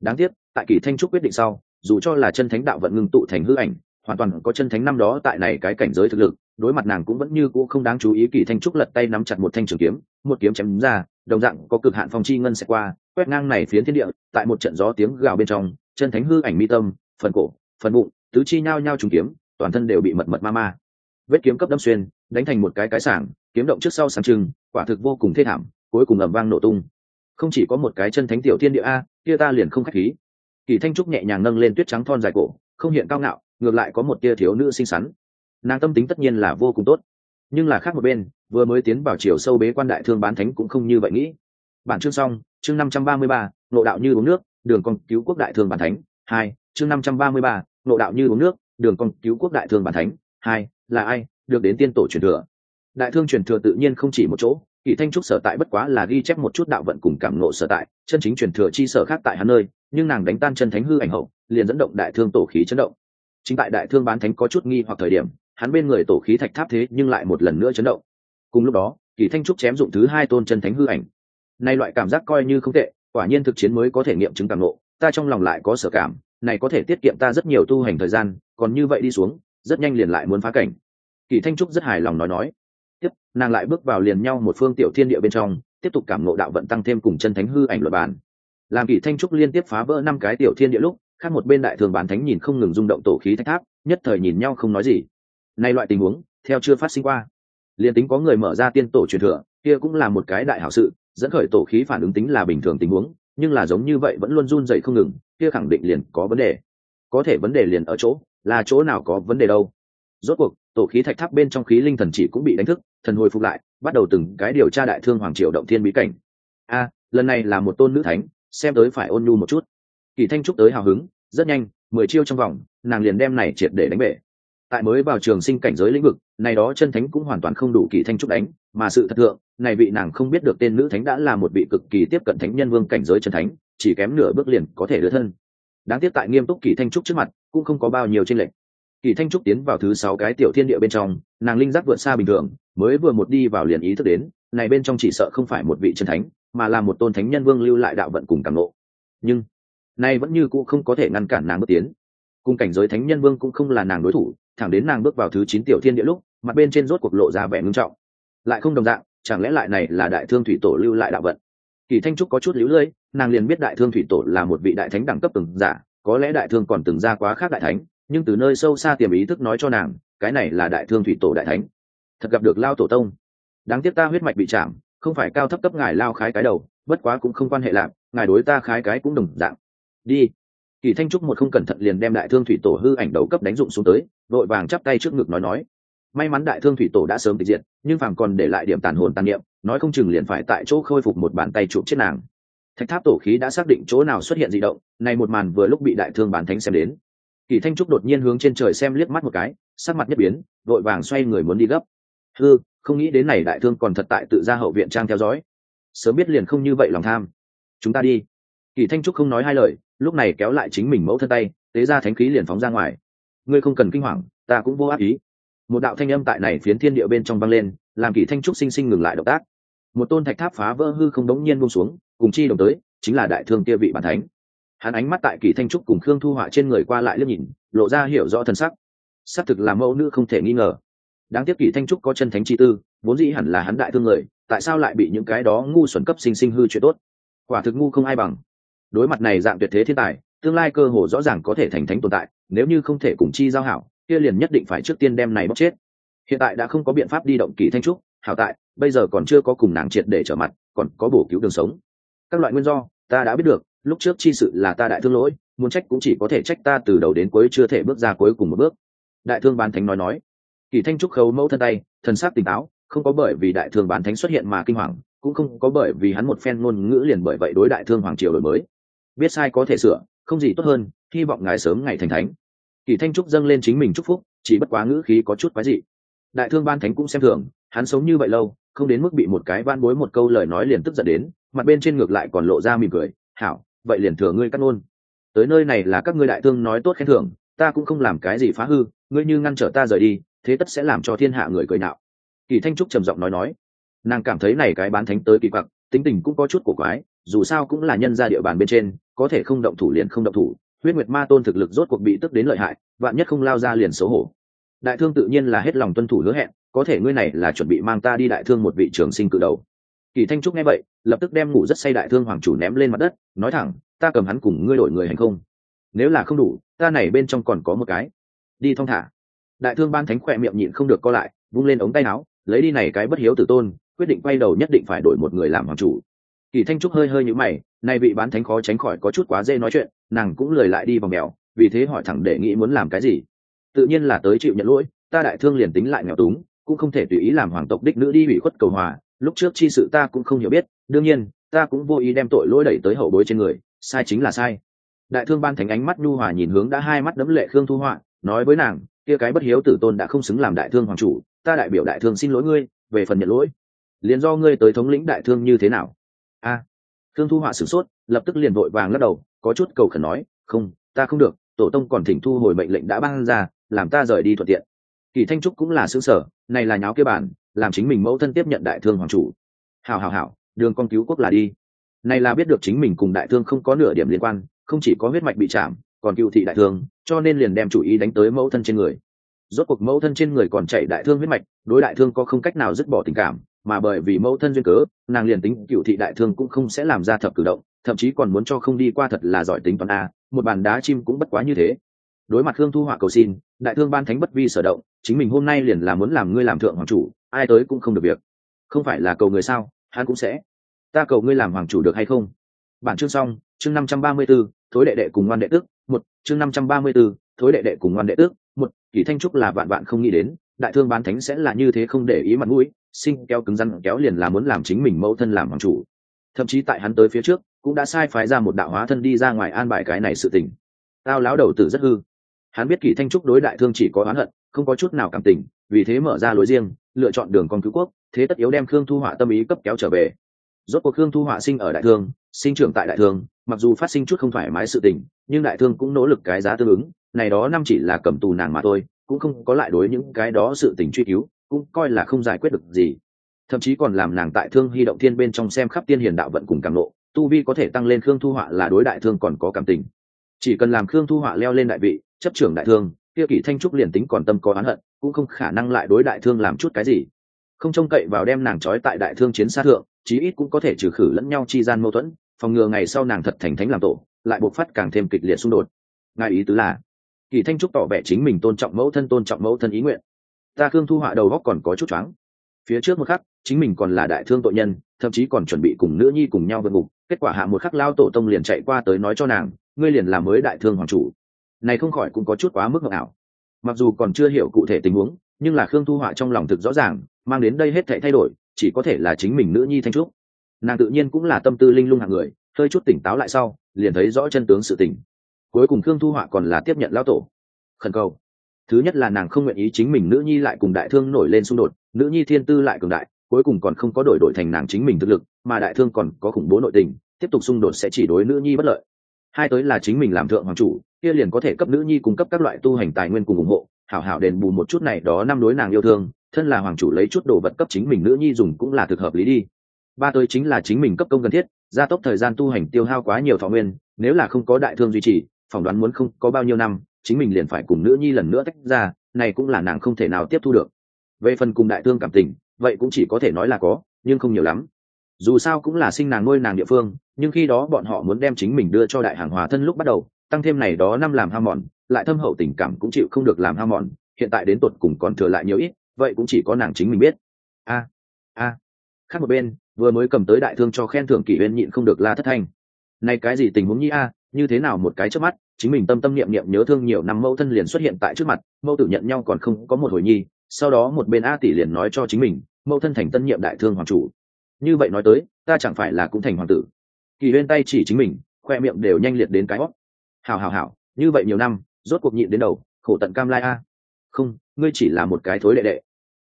Đáng tiếc, tại kỳ thanh trúc quyết định sau, dù cho là chân thánh đạo vận ngưng tụ thành hư ảnh, hoàn toàn có chân thánh năm đó tại này cái cảnh giới thực lực đối mặt nàng cũng vẫn như cũ không đáng chú ý kỳ thanh trúc lật tay nắm chặt một thanh trường kiếm, một kiếm chém ra, đồng dạng có cực hạn phong chi ngân sẽ qua, quét ngang này phiến thiên địa, tại một trận gió tiếng gào bên trong, chân thánh hư ảnh mi tâm, phần cổ, phần bụng, tứ chi nhao nhao trùng kiếm, toàn thân đều bị mật mật ma ma. Vết kiếm cấp đâm xuyên, đánh thành một cái cái sảng, kiếm động trước sau sáng trưng, quả thực vô cùng thê thảm, cuối cùng ầm vang nổ tung. Không chỉ có một cái chân thánh tiểu thiên địa a, kia ta liền không khách khí. Kỳ thanh trúc nhẹ nhàng nâng lên tuyết trắng thon dài cổ, không hiện cao ngạo, ngược lại có một tia thiếu nữ xinh xắn nàng tâm tính tất nhiên là vô cùng tốt. Nhưng là khác một bên, vừa mới tiến vào chiều sâu bế quan đại thương bán thánh cũng không như vậy nghĩ. Bản chương xong, chương năm trăm ba mươi ba nộ đạo như uống nước, đường con cứu quốc đại thương bản thánh. Hai, chương năm trăm ba mươi ba nộ đạo như uống nước, đường con cứu quốc đại thương bản thánh. Hai, là ai được đến tiên tổ truyền thừa? Đại thương truyền thừa tự nhiên không chỉ một chỗ kỳ thanh trúc sở tại bất quá là ghi chép một chút đạo vận cùng cảm nộ sở tại, chân chính truyền thừa chi sở khác tại hắn nơi, nhưng nàng đánh tan chân thánh hư ảnh hậu, liền dẫn động đại thương tổ khí chấn động. Chính tại đại thương bán thánh có chút nghi hoặc thời điểm hắn bên người tổ khí thạch tháp thế nhưng lại một lần nữa chấn động. Cùng lúc đó, kỳ thanh trúc chém dụng thứ hai tôn chân thánh hư ảnh. Nay loại cảm giác coi như không tệ, quả nhiên thực chiến mới có thể nghiệm chứng cảm nộ ta trong lòng lại có sở cảm, này có thể tiết kiệm ta rất nhiều tu hành thời gian, còn như vậy đi xuống, rất nhanh liền lại muốn phá cảnh. Kỳ thanh trúc rất hài lòng nói nói. Tiếp, nàng lại bước vào liền nhau một phương tiểu thiên địa bên trong, tiếp tục cảm nộ đạo vận tăng thêm cùng chân thánh hư ảnh luật bàn làm kỳ thanh trúc liên tiếp phá vỡ năm cái tiểu thiên địa lúc, khác một bên đại thường bán thánh nhìn không ngừng rung động tổ khí thách tháp, nhất thời nhìn nhau không nói gì nay loại tình huống, theo chưa phát sinh qua. Liền tính có người mở ra tiên tổ truyền thừa, kia cũng là một cái đại hảo sự, dẫn khởi tổ khí phản ứng tính là bình thường tình huống, nhưng là giống như vậy vẫn luôn run dậy không ngừng, kia khẳng định liền có vấn đề. Có thể vấn đề liền ở chỗ, là chỗ nào có vấn đề đâu. Rốt cuộc, tổ khí thạch tháp bên trong khí linh thần chỉ cũng bị đánh thức, thần hồi phục lại, bắt đầu từng cái điều tra đại thương hoàng triều động thiên bí cảnh. A, lần này là một tôn nữ thánh, xem tới phải ôn nhu một chút. Kỳ thanh trúc tới hào hứng, rất nhanh, mười chiêu trong vòng, nàng liền đem này triệt để đánh bể tại mới vào trường sinh cảnh giới lĩnh vực, này đó chân thánh cũng hoàn toàn không đủ kỳ thanh trúc đánh, mà sự thật thượng, này vị nàng không biết được tên nữ thánh đã là một vị cực kỳ tiếp cận thánh nhân vương cảnh giới chân thánh, chỉ kém nửa bước liền có thể đưa thân. Đáng tiếc tại nghiêm túc kỳ thanh trúc trước mặt, cũng không có bao nhiêu tranh lệch. Kỳ thanh trúc tiến vào thứ sáu cái tiểu thiên địa bên trong, nàng linh giác vượt xa bình thường, mới vừa một đi vào liền ý thức đến, này bên trong chỉ sợ không phải một vị chân thánh, mà là một tôn thánh nhân vương lưu lại đạo vận cùng cảm ngộ. Nhưng nay vẫn như cũ không có thể ngăn cản nàng bước tiến. Cùng cảnh giới thánh nhân vương cũng không là nàng đối thủ thẳng đến nàng bước vào thứ chín tiểu thiên địa lúc, mặt bên trên rốt cuộc lộ ra vẻ ngưng trọng. Lại không đồng dạng, chẳng lẽ lại này là đại thương thủy tổ lưu lại đạo vận? Kỳ thanh trúc có chút lũ lưỡi nàng liền biết đại thương thủy tổ là một vị đại thánh đẳng cấp từng giả, có lẽ đại thương còn từng ra quá khác đại thánh, nhưng từ nơi sâu xa tiềm ý thức nói cho nàng, cái này là đại thương thủy tổ đại thánh. Thật gặp được lao tổ tông. Đáng tiếc ta huyết mạch bị chạm, không phải cao thấp cấp ngài lao khái cái đầu, bất quá cũng không quan hệ lạc, ngài đối ta khái cái cũng đồng dạng. Đi kỳ thanh trúc một không cẩn thận liền đem đại thương thủy tổ hư ảnh đầu cấp đánh dụng xuống tới, vội vàng chắp tay trước ngực nói nói. May mắn đại thương thủy tổ đã sớm tịch diệt, nhưng phàm còn để lại điểm tàn hồn tàn niệm, nói không chừng liền phải tại chỗ khôi phục một bàn tay chụp chết nàng. Thạch tháp tổ khí đã xác định chỗ nào xuất hiện di động, này một màn vừa lúc bị đại thương bán thánh xem đến. Kỳ thanh trúc đột nhiên hướng trên trời xem liếc mắt một cái, sắc mặt nhất biến, vội vàng xoay người muốn đi gấp. Hư, không nghĩ đến này đại thương còn thật tại tự ra hậu viện trang theo dõi. Sớm biết liền không như vậy lòng tham. Chúng ta đi. Kỳ thanh trúc không nói hai lời lúc này kéo lại chính mình mẫu thân tay, tế ra thánh khí liền phóng ra ngoài. Ngươi không cần kinh hoàng, ta cũng vô ác ý. Một đạo thanh âm tại này phiến thiên địa bên trong vang lên, làm kỳ thanh trúc sinh sinh ngừng lại động tác. Một tôn thạch tháp phá vỡ hư không đống nhiên buông xuống, cùng chi đồng tới, chính là đại thương kia vị bản thánh. Hắn ánh mắt tại kỳ thanh trúc cùng khương thu họa trên người qua lại liếc nhìn, lộ ra hiểu rõ thân sắc. Xác thực là mẫu nữ không thể nghi ngờ. Đáng tiếc kỳ thanh trúc có chân thánh chi tư, vốn dĩ hẳn là hắn đại thương người, tại sao lại bị những cái đó ngu xuẩn cấp sinh sinh hư chuyện tốt? Quả thực ngu không ai bằng đối mặt này dạng tuyệt thế thiên tài, tương lai cơ hồ rõ ràng có thể thành thánh tồn tại, nếu như không thể cùng chi giao hảo, kia liền nhất định phải trước tiên đem này bóc chết. Hiện tại đã không có biện pháp đi động kỳ thanh trúc, hảo tại, bây giờ còn chưa có cùng nàng triệt để trở mặt, còn có bổ cứu đường sống. Các loại nguyên do, ta đã biết được, lúc trước chi sự là ta đại thương lỗi, muốn trách cũng chỉ có thể trách ta từ đầu đến cuối chưa thể bước ra cuối cùng một bước. Đại thương bán thánh nói nói. Kỳ thanh trúc khấu mẫu thân tay, thần sắc tỉnh táo, không có bởi vì đại thương bán thánh xuất hiện mà kinh hoàng, cũng không có bởi vì hắn một phen ngôn ngữ liền bởi vậy đối đại thương hoàng triều đổi mới biết sai có thể sửa, không gì tốt hơn, hy vọng ngài sớm ngày thành thánh. Kỳ thanh trúc dâng lên chính mình chúc phúc, chỉ bất quá ngữ khí có chút quái dị. Đại thương ban thánh cũng xem thường, hắn sống như vậy lâu, không đến mức bị một cái van bối một câu lời nói liền tức giận đến, mặt bên trên ngược lại còn lộ ra mỉm cười, hảo, vậy liền thừa ngươi cắt ngôn. Tới nơi này là các ngươi đại thương nói tốt khen thưởng, ta cũng không làm cái gì phá hư, ngươi như ngăn trở ta rời đi, thế tất sẽ làm cho thiên hạ người cười nạo. Kỳ thanh trúc trầm giọng nói nói. Nàng cảm thấy này cái bán thánh tới kỳ quặc, tính tình cũng có chút cổ quái dù sao cũng là nhân ra địa bàn bên trên, có thể không động thủ liền không động thủ. Huyết nguyệt ma tôn thực lực rốt cuộc bị tức đến lợi hại, vạn nhất không lao ra liền xấu hổ. Đại thương tự nhiên là hết lòng tuân thủ hứa hẹn, có thể ngươi này là chuẩn bị mang ta đi đại thương một vị trường sinh cự đầu. Kỳ thanh trúc nghe vậy, lập tức đem ngủ rất say đại thương hoàng chủ ném lên mặt đất, nói thẳng, ta cầm hắn cùng ngươi đổi người hành không? Nếu là không đủ, ta này bên trong còn có một cái. Đi thong thả. Đại thương ban thánh khỏe miệng nhịn không được co lại, vung lên ống tay áo, lấy đi này cái bất hiếu tử tôn, quyết định quay đầu nhất định phải đổi một người làm hoàng chủ kỳ thanh trúc hơi hơi nhũ mày, nay vị bán thánh khó tránh khỏi có chút quá dễ nói chuyện, nàng cũng lười lại đi vào mèo, vì thế hỏi thẳng để nghĩ muốn làm cái gì. Tự nhiên là tới chịu nhận lỗi, ta đại thương liền tính lại nghèo túng, cũng không thể tùy ý làm hoàng tộc đích nữ đi bị khuất cầu hòa, lúc trước chi sự ta cũng không hiểu biết, đương nhiên, ta cũng vô ý đem tội lỗi đẩy tới hậu bối trên người, sai chính là sai. Đại thương ban thánh ánh mắt nhu hòa nhìn hướng đã hai mắt đấm lệ khương thu họa nói với nàng, kia cái bất hiếu tử tôn đã không xứng làm đại thương hoàng chủ, ta đại biểu đại thương xin lỗi ngươi, về phần nhận lỗi. Liền do ngươi tới thống lĩnh đại thương như thế nào? A. À, thương thu họa sửng sốt lập tức liền vội vàng lắc đầu có chút cầu khẩn nói không ta không được tổ tông còn thỉnh thu hồi mệnh lệnh đã ban ra làm ta rời đi thuận tiện. Kỳ thanh trúc cũng là xứ sở này là nháo kia bản làm chính mình mẫu thân tiếp nhận đại thương hoàng chủ. Hảo hảo hảo đường con cứu quốc là đi. Này là biết được chính mình cùng đại thương không có nửa điểm liên quan không chỉ có huyết mạch bị chạm còn cựu thị đại thương cho nên liền đem chủ ý đánh tới mẫu thân trên người. Rốt cuộc mẫu thân trên người còn chảy đại thương huyết mạch đối đại thương có không cách nào dứt bỏ tình cảm mà bởi vì mẫu thân duyên cớ nàng liền tính cựu thị đại thương cũng không sẽ làm ra thập cử động thậm chí còn muốn cho không đi qua thật là giỏi tính toán a một bàn đá chim cũng bất quá như thế. Đối mặt hương thu họa cầu xin đại thương ban thánh bất vi sở động chính mình hôm nay liền là muốn làm ngươi làm thượng hoàng chủ ai tới cũng không được việc. Không phải là cầu người sao hắn cũng sẽ. Ta cầu ngươi làm hoàng chủ được hay không? Bản chương xong chương năm trăm ba mươi 534, thối đệ đệ cùng ngoan đệ tức một chương năm trăm ba mươi 534, thối đệ đệ cùng ngoan đệ tức một kỳ thanh trúc là vạn vạn không nghĩ đến đại thương bán thánh sẽ là như thế không để ý mặt mũi sinh kéo cứng răn kéo liền là muốn làm chính mình mẫu thân làm hoàng chủ. Thậm chí tại hắn tới phía trước, cũng đã sai phái ra một đạo hóa thân đi ra ngoài an bài cái này sự tình. Tao láo đầu tử rất hư. Hắn biết kỷ thanh trúc đối đại thương chỉ có oán hận, không có chút nào cảm tình, vì thế mở ra lối riêng, lựa chọn đường con cứu quốc, thế tất yếu đem khương thu họa tâm ý cấp kéo trở về. Rốt cuộc khương thu họa sinh ở đại thương, sinh trưởng tại đại thương, mặc dù phát sinh chút không thoải mái sự tình, nhưng đại thương cũng nỗ lực cái giá tương ứng, này đó năm chỉ là cầm tù nàng mà thôi cũng không có lại đối những cái đó sự tình truy cứu, cũng coi là không giải quyết được gì. Thậm chí còn làm nàng tại thương hy động thiên bên trong xem khắp tiên hiền đạo vận cùng cảm nộ tu vi có thể tăng lên khương thu họa là đối đại thương còn có cảm tình. Chỉ cần làm khương thu họa leo lên đại vị, chấp trưởng đại thương, kia kỷ thanh trúc liền tính còn tâm có oán hận, cũng không khả năng lại đối đại thương làm chút cái gì. Không trông cậy vào đem nàng trói tại đại thương chiến xa thượng, chí ít cũng có thể trừ khử lẫn nhau chi gian mâu thuẫn, phòng ngừa ngày sau nàng thật thành thánh làm tổ, lại buộc phát càng thêm kịch liệt xung đột. Ngài ý tứ là kỳ thanh trúc tỏ vẻ chính mình tôn trọng mẫu thân, tôn trọng mẫu thân ý nguyện. Ta khương thu họa đầu góc còn có chút choáng. Phía trước một khắc, chính mình còn là đại thương tội nhân, thậm chí còn chuẩn bị cùng nữ nhi cùng nhau vượt ngục. Kết quả hạ một khắc, lao tổ tông liền chạy qua tới nói cho nàng, ngươi liền làm mới đại thương hoàng chủ. Này không khỏi cũng có chút quá mức ngọc ảo mặc dù còn chưa hiểu cụ thể tình huống, nhưng là khương thu họa trong lòng thực rõ ràng, mang đến đây hết thảy thay đổi, chỉ có thể là chính mình nữ nhi thanh trúc. Nàng tự nhiên cũng là tâm tư linh lung hạng người, hơi chút tỉnh táo lại sau, liền thấy rõ chân tướng sự tình cuối cùng khương thu họa còn là tiếp nhận lão tổ. Khẩn cầu. Thứ nhất là nàng không nguyện ý chính mình nữ nhi lại cùng đại thương nổi lên xung đột, nữ nhi thiên tư lại cường đại, cuối cùng còn không có đổi đổi thành nàng chính mình thực lực, mà đại thương còn có khủng bố nội tình, tiếp tục xung đột sẽ chỉ đối nữ nhi bất lợi. Hai tới là chính mình làm thượng hoàng chủ, kia liền có thể cấp nữ nhi cung cấp các loại tu hành tài nguyên cùng ủng hộ, hảo hảo đền bù một chút này đó năm đối nàng yêu thương, thân là hoàng chủ lấy chút đồ vật cấp chính mình nữ nhi dùng cũng là thực hợp lý đi. Ba tới chính là chính mình cấp công cần thiết, gia tốc thời gian tu hành tiêu hao quá nhiều thọ nguyên, nếu là không có đại thương duy trì phỏng đoán muốn không có bao nhiêu năm, chính mình liền phải cùng nữ nhi lần nữa tách ra, này cũng là nàng không thể nào tiếp thu được. Về phần cùng đại thương cảm tình, vậy cũng chỉ có thể nói là có, nhưng không nhiều lắm. Dù sao cũng là sinh nàng nuôi nàng địa phương, nhưng khi đó bọn họ muốn đem chính mình đưa cho đại hàng hòa thân lúc bắt đầu, tăng thêm này đó năm làm ham mòn, lại thâm hậu tình cảm cũng chịu không được làm ham mòn, hiện tại đến tột cùng còn thừa lại nhiều ít, vậy cũng chỉ có nàng chính mình biết. A a. Khác một bên, vừa mới cầm tới đại thương cho khen thưởng kỷ huyên nhịn không được la thất thanh. Này cái gì tình huống nhi a? Như thế nào một cái trước mắt, chính mình tâm tâm niệm niệm nhớ thương nhiều năm mẫu thân liền xuất hiện tại trước mặt, mẫu tử nhận nhau còn không có một hồi nhi, sau đó một bên a tỷ liền nói cho chính mình, mẫu thân thành tân nhiệm đại thương hoàng chủ. Như vậy nói tới, ta chẳng phải là cũng thành hoàng tử. Kỳ huyên tay chỉ chính mình, khoe miệng đều nhanh liệt đến cái hót. Hào hào hào như vậy nhiều năm, rốt cuộc nhịn đến đầu, khổ tận cam lai a. Không, ngươi chỉ là một cái thối đệ đệ.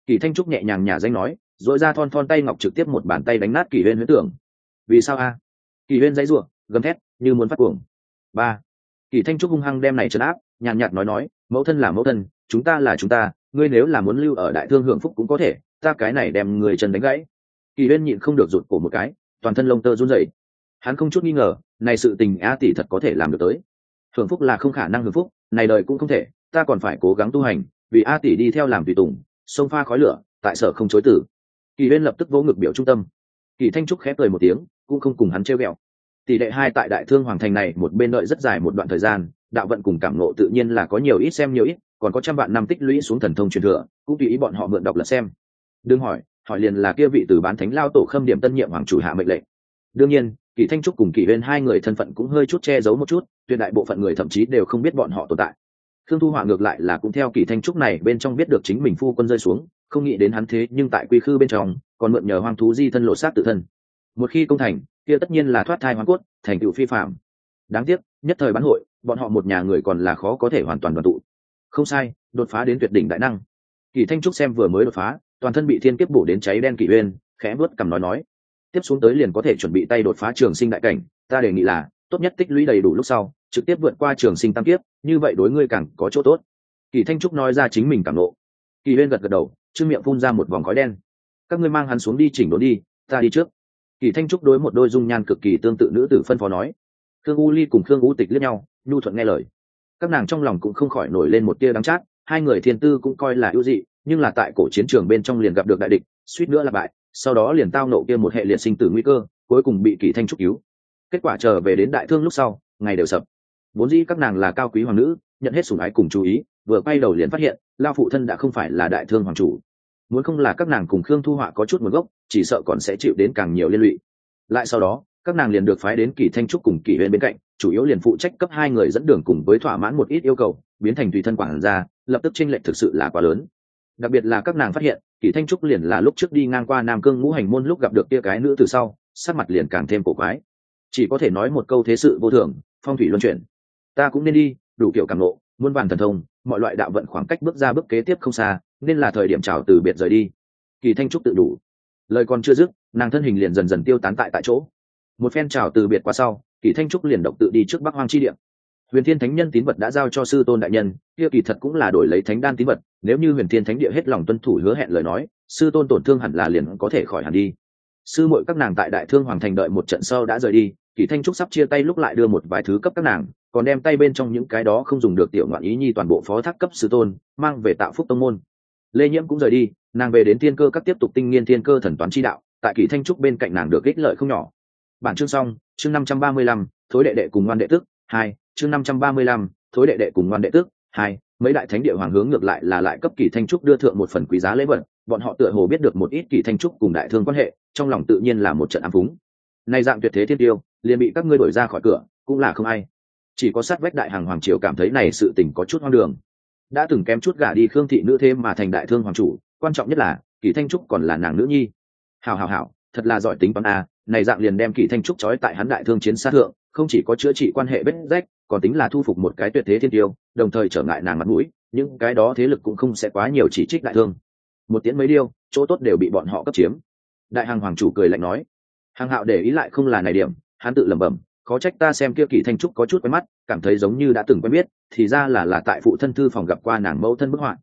Kỳ thanh trúc nhẹ nhàng nhà danh nói dội ra thon thon tay ngọc trực tiếp một bàn tay đánh nát kỳ huyên huyễn tưởng. Vì sao a? Kỳ huyên dãy ruộng gầm thét, như muốn phát cuồng ba. Kỳ thanh trúc hung hăng đem này trấn áp, nhàn nhạt nói nói, mẫu thân là mẫu thân, chúng ta là chúng ta, ngươi nếu là muốn lưu ở đại thương hưởng phúc cũng có thể, ta cái này đem người chân đánh gãy. Kỳ huyên nhịn không được rụt cổ một cái, toàn thân lông tơ run rẩy. Hắn không chút nghi ngờ, này sự tình a tỷ thật có thể làm được tới. Hưởng phúc là không khả năng hưởng phúc, này đời cũng không thể, ta còn phải cố gắng tu hành, vì a tỷ đi theo làm tùy tùng, sông pha khói lửa, tại sở không chối tử kỳ huyên lập tức vỗ ngực biểu trung tâm. Kỳ thanh trúc khép cười một tiếng, cũng không cùng hắn trêu ghẹo tỷ đệ hai tại đại thương hoàng thành này một bên đợi rất dài một đoạn thời gian, đạo vận cùng cảm nộ tự nhiên là có nhiều ít xem nhiều ít, còn có trăm vạn năm tích lũy xuống thần thông truyền thừa, cũng tùy ý bọn họ mượn đọc là xem. Đừng hỏi hỏi liền là kia vị từ bán thánh lao tổ khâm điểm tân nhiệm hoàng chủ hạ mệnh lệnh. Đương nhiên kỳ thanh trúc cùng kỳ huyên hai người thân phận cũng hơi chút che giấu một chút, tuyệt đại bộ phận người thậm chí đều không biết bọn họ tồn tại. Thương thu họa ngược lại là cũng theo kỳ thanh trúc này bên trong biết được chính mình phu quân rơi xuống, không nghĩ đến hắn thế nhưng tại quy khư bên trong, còn mượn nhờ hoang thú di thân lộ sát tự thân. Một khi công thành kia tất nhiên là thoát thai hoàn cốt, thành tựu phi phạm đáng tiếc, nhất thời bán hội, bọn họ một nhà người còn là khó có thể hoàn toàn đoàn tụ. Không sai, đột phá đến tuyệt đỉnh đại năng. Kỳ thanh trúc xem vừa mới đột phá, toàn thân bị thiên kiếp bổ đến cháy đen kỷ uyên khẽ bước cầm nói nói. Tiếp xuống tới liền có thể chuẩn bị tay đột phá trường sinh đại cảnh, ta đề nghị là, tốt nhất tích lũy đầy đủ lúc sau, trực tiếp vượt qua trường sinh tam kiếp, như vậy đối ngươi càng có chỗ tốt. Kỳ thanh trúc nói ra chính mình cảm nộ. Kỳ uyên gật gật đầu trương miệng phun ra một vòng khói đen. Các ngươi mang hắn xuống đi chỉnh đốn đi, ta đi trước kỳ thanh trúc đối một đôi dung nhan cực kỳ tương tự nữ tử phân phó nói. Khương u ly cùng khương u tịch liếc nhau, nhu thuận nghe lời. Các nàng trong lòng cũng không khỏi nổi lên một tia đắng chát, hai người thiên tư cũng coi là ưu dị, nhưng là tại cổ chiến trường bên trong liền gặp được đại địch, suýt nữa là bại, sau đó liền tao nộ kia một hệ liệt sinh tử nguy cơ, cuối cùng bị kỳ thanh trúc cứu. Kết quả trở về đến đại thương lúc sau, ngày đều sập. Vốn dĩ các nàng là cao quý hoàng nữ, nhận hết sủng ái cùng chú ý, vừa quay đầu liền phát hiện lao phụ thân đã không phải là đại thương hoàng chủ muốn không là các nàng cùng khương thu họa có chút nguồn gốc, chỉ sợ còn sẽ chịu đến càng nhiều liên lụy. Lại sau đó, các nàng liền được phái đến kỳ thanh trúc cùng kỳ huyên bên cạnh, chủ yếu liền phụ trách cấp hai người dẫn đường cùng với thỏa mãn một ít yêu cầu, biến thành tùy thân quản gia, lập tức tranh lệch thực sự là quá lớn. Đặc biệt là các nàng phát hiện, kỳ thanh trúc liền là lúc trước đi ngang qua nam cương ngũ hành môn lúc gặp được kia cái nữ từ sau, sắc mặt liền càng thêm cổ quái. Chỉ có thể nói một câu thế sự vô thường, phong thủy luân chuyển. Ta cũng nên đi, đủ kiểu cảm nộ muôn vàn thần thông mọi loại đạo vận khoảng cách bước ra bước kế tiếp không xa, nên là thời điểm chào từ biệt rời đi. Kỳ thanh trúc tự đủ. Lời còn chưa dứt, nàng thân hình liền dần dần tiêu tán tại tại chỗ. Một phen chào từ biệt qua sau, kỳ thanh trúc liền độc tự đi trước bắc hoang chi điện huyền thiên thánh nhân tín vật đã giao cho sư tôn đại nhân, kia kỳ thật cũng là đổi lấy thánh đan tín vật, nếu như huyền thiên thánh địa hết lòng tuân thủ hứa hẹn lời nói, sư tôn tổn thương hẳn là liền có thể khỏi hẳn đi. Sư muội các nàng tại đại thương hoàng thành đợi một trận sau đã rời đi, kỳ thanh trúc sắp chia tay lúc lại đưa một vài thứ cấp các nàng còn đem tay bên trong những cái đó không dùng được tiểu ngoạn ý nhi toàn bộ phó thác cấp sư tôn, mang về tạo phúc tông môn. Lê nhiễm cũng rời đi, nàng về đến thiên cơ các tiếp tục tinh nghiên thiên cơ thần toán chi đạo, tại kỳ thanh trúc bên cạnh nàng được ích lợi không nhỏ. Bản chương xong, chương năm trăm ba mươi lăm, thối đệ đệ cùng ngoan đệ tức hai, chương năm trăm ba mươi lăm, thối đệ đệ cùng ngoan đệ tức hai, mấy đại thánh địa hoàng hướng ngược lại là lại cấp kỳ thanh trúc đưa thượng một phần quý giá lễ vật, bọn họ tựa hồ biết được một ít kỳ thanh trúc cùng đại thương quan hệ, trong lòng tự nhiên là một trận ám phúng. Nay dạng tuyệt thế thiên tiêu, liền bị các ngươi đổi ra khỏi cửa, cũng là không ai chỉ có sát vách đại hàng hoàng triều cảm thấy này sự tình có chút hoang đường. Đã từng kém chút gả đi khương thị nữ thêm mà thành đại thương hoàng chủ, quan trọng nhất là, kỳ thanh trúc còn là nàng nữ nhi. Hào hào hào thật là giỏi tính toán a này dạng liền đem kỳ thanh trúc trói tại hắn đại thương chiến sát thượng, không chỉ có chữa trị quan hệ vết rách, còn tính là thu phục một cái tuyệt thế thiên tiêu, đồng thời trở ngại nàng mặt mũi, những cái đó thế lực cũng không sẽ quá nhiều chỉ trích đại thương. Một tiếng mấy điêu, chỗ tốt đều bị bọn họ cấp chiếm. Đại hàng hoàng chủ cười lạnh nói hàng hạo để ý lại không là này điểm, hắn tự lẩm bẩm khó trách ta xem kia kỳ thanh trúc có chút quen mắt, cảm thấy giống như đã từng quen biết, thì ra là là tại phụ thân thư phòng gặp qua nàng mẫu thân bức họa.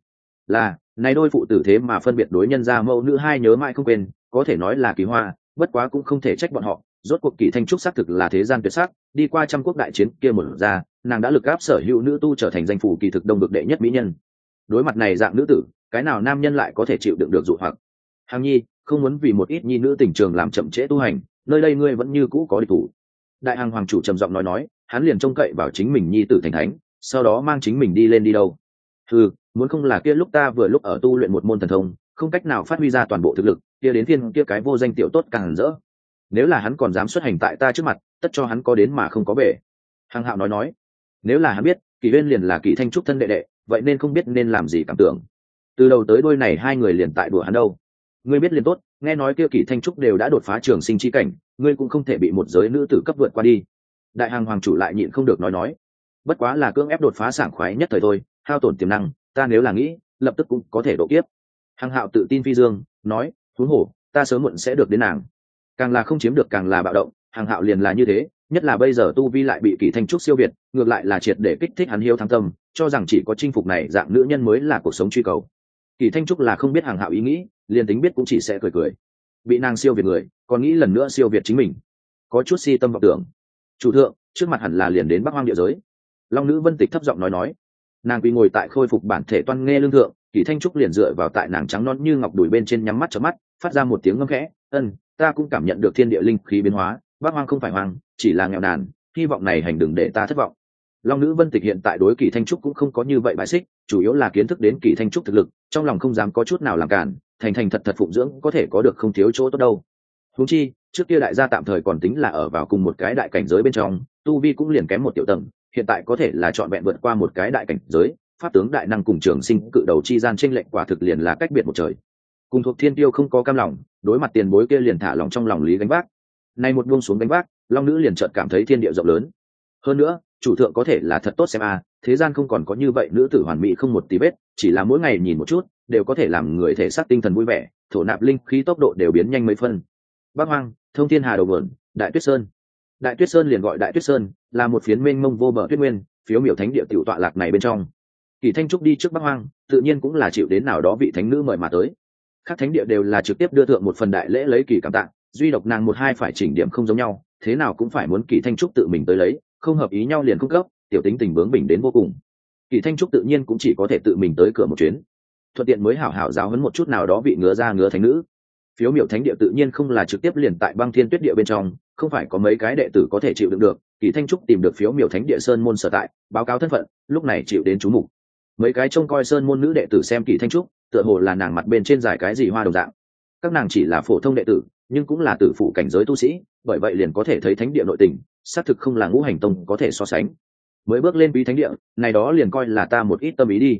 Là, này đôi phụ tử thế mà phân biệt đối nhân ra mẫu nữ hai nhớ mãi không quên, có thể nói là kỳ hoa, bất quá cũng không thể trách bọn họ, rốt cuộc kỳ thanh trúc xác thực là thế gian tuyệt sắc, đi qua trăm quốc đại chiến kia một ra, nàng đã lực áp sở hữu nữ tu trở thành danh phủ kỳ thực đông được đệ nhất mỹ nhân. Đối mặt này dạng nữ tử, cái nào nam nhân lại có thể chịu đựng được dụ hoặc? Hằng nhi, không muốn vì một ít nhi nữ tình trường làm chậm trễ tu hành, nơi đây ngươi vẫn như cũ có địch thủ đại hàng hoàng chủ trầm giọng nói nói, hắn liền trông cậy vào chính mình nhi tử thành thánh, sau đó mang chính mình đi lên đi đâu. Ừ muốn không là kia lúc ta vừa lúc ở tu luyện một môn thần thông, không cách nào phát huy ra toàn bộ thực lực, kia đến thiên kia cái vô danh tiểu tốt càng rỡ. Nếu là hắn còn dám xuất hành tại ta trước mặt, tất cho hắn có đến mà không có về hằng hạo nói nói, nếu là hắn biết, kỳ bên liền là kỳ thanh trúc thân đệ đệ, vậy nên không biết nên làm gì cảm tưởng. Từ đầu tới đôi này hai người liền tại đùa hắn đâu. Ngươi biết liền tốt, nghe nói kia kỳ thanh trúc đều đã đột phá trường sinh chi cảnh ngươi cũng không thể bị một giới nữ tử cấp vượt qua đi. Đại hàng hoàng chủ lại nhịn không được nói nói. Bất quá là cưỡng ép đột phá sảng khoái nhất thời thôi, hao tổn tiềm năng, ta nếu là nghĩ, lập tức cũng có thể độ kiếp. Hằng hạo tự tin phi dương, nói thú hổ ta sớm muộn sẽ được đến nàng. Càng là không chiếm được càng là bạo động, Hằng hạo liền là như thế, nhất là bây giờ tu vi lại bị kỷ thanh trúc siêu việt, ngược lại là triệt để kích thích hắn hiếu thăng tâm, cho rằng chỉ có chinh phục này dạng nữ nhân mới là cuộc sống truy cầu. Kỷ thanh trúc là không biết hằng hạo ý nghĩ, liền tính biết cũng chỉ sẽ cười cười bị nàng siêu việt người, còn nghĩ lần nữa siêu việt chính mình. Có chút si tâm vọng tưởng. Chủ thượng, trước mặt hẳn là liền đến bắc hoang địa giới. Long nữ vân tịch thấp giọng nói nói. Nàng quỳ ngồi tại khôi phục bản thể toan nghe lương thượng kỷ thanh trúc liền dựa vào tại nàng trắng non như ngọc đùi bên trên nhắm mắt chớp mắt, phát ra một tiếng ngâm khẽ. Ân, ta cũng cảm nhận được thiên địa linh khí biến hóa, Bắc hoang không phải hoang, chỉ là nghèo nàn, hy vọng này hành đừng để ta thất vọng. Long nữ vân tịch hiện tại đối kỳ thanh trúc cũng không có như vậy bãi xích, chủ yếu là kiến thức đến kỳ thanh trúc thực lực, trong lòng không dám có chút nào làm cản thành thành thật thật phụng dưỡng có thể có được không thiếu chỗ tốt đâu. Húng chi, trước kia đại gia tạm thời còn tính là ở vào cùng một cái đại cảnh giới bên trong, tu vi cũng liền kém một tiểu tầng, hiện tại có thể là trọn vẹn vượt qua một cái đại cảnh giới, pháp tướng đại năng cùng trường sinh cự đầu chi gian tranh lệnh quả thực liền là cách biệt một trời. Cùng thuộc thiên tiêu không có cam lòng, đối mặt tiền bối kia liền thả lòng trong lòng lý gánh vác. Nay một buông xuống gánh vác, long nữ liền chợt cảm thấy thiên địa rộng lớn. Hơn nữa, chủ thượng có thể là thật tốt xem a, thế gian không còn có như vậy nữ tử hoàn mỹ không một tí vết, chỉ là mỗi ngày nhìn một chút đều có thể làm người thể xác tinh thần vui vẻ, thổ nạp linh khí tốc độ đều biến nhanh mấy phân. Bắc hoang, thông thiên hà đầu vườn đại tuyết sơn. Đại tuyết sơn liền gọi đại tuyết sơn, là một phiến mênh mông vô bờ tuyết nguyên, phiếu miểu thánh địa tiểu tọa lạc này bên trong. Kỳ thanh trúc đi trước bắc hoang, tự nhiên cũng là chịu đến nào đó vị thánh nữ mời mà tới. Các thánh địa đều là trực tiếp đưa thượng một phần đại lễ lấy kỳ cảm tạng duy độc nàng một hai phải chỉnh điểm không giống nhau, thế nào cũng phải muốn kỳ thanh trúc tự mình tới lấy, không hợp ý nhau liền cung cấp, tiểu tính tình bướng bình đến vô cùng. Kỳ thanh trúc tự nhiên cũng chỉ có thể tự mình tới cửa một chuyến thuận tiện mới hảo hảo giáo hấn một chút nào đó bị ngứa ra ngứa thánh nữ. Phiếu miểu thánh địa tự nhiên không là trực tiếp liền tại băng thiên tuyết địa bên trong, không phải có mấy cái đệ tử có thể chịu đựng được, kỳ thanh trúc tìm được phiếu miểu thánh địa sơn môn sở tại, báo cáo thân phận, lúc này chịu đến chú mục. Mấy cái trông coi sơn môn nữ đệ tử xem kỳ thanh trúc, tựa hồ là nàng mặt bên trên giải cái gì hoa đồng dạng. Các nàng chỉ là phổ thông đệ tử, nhưng cũng là tử phụ cảnh giới tu sĩ, bởi vậy liền có thể thấy thánh địa nội tình, xác thực không là ngũ hành tông có thể so sánh. Mới bước lên bí thánh địa, này đó liền coi là ta một ít tâm ý đi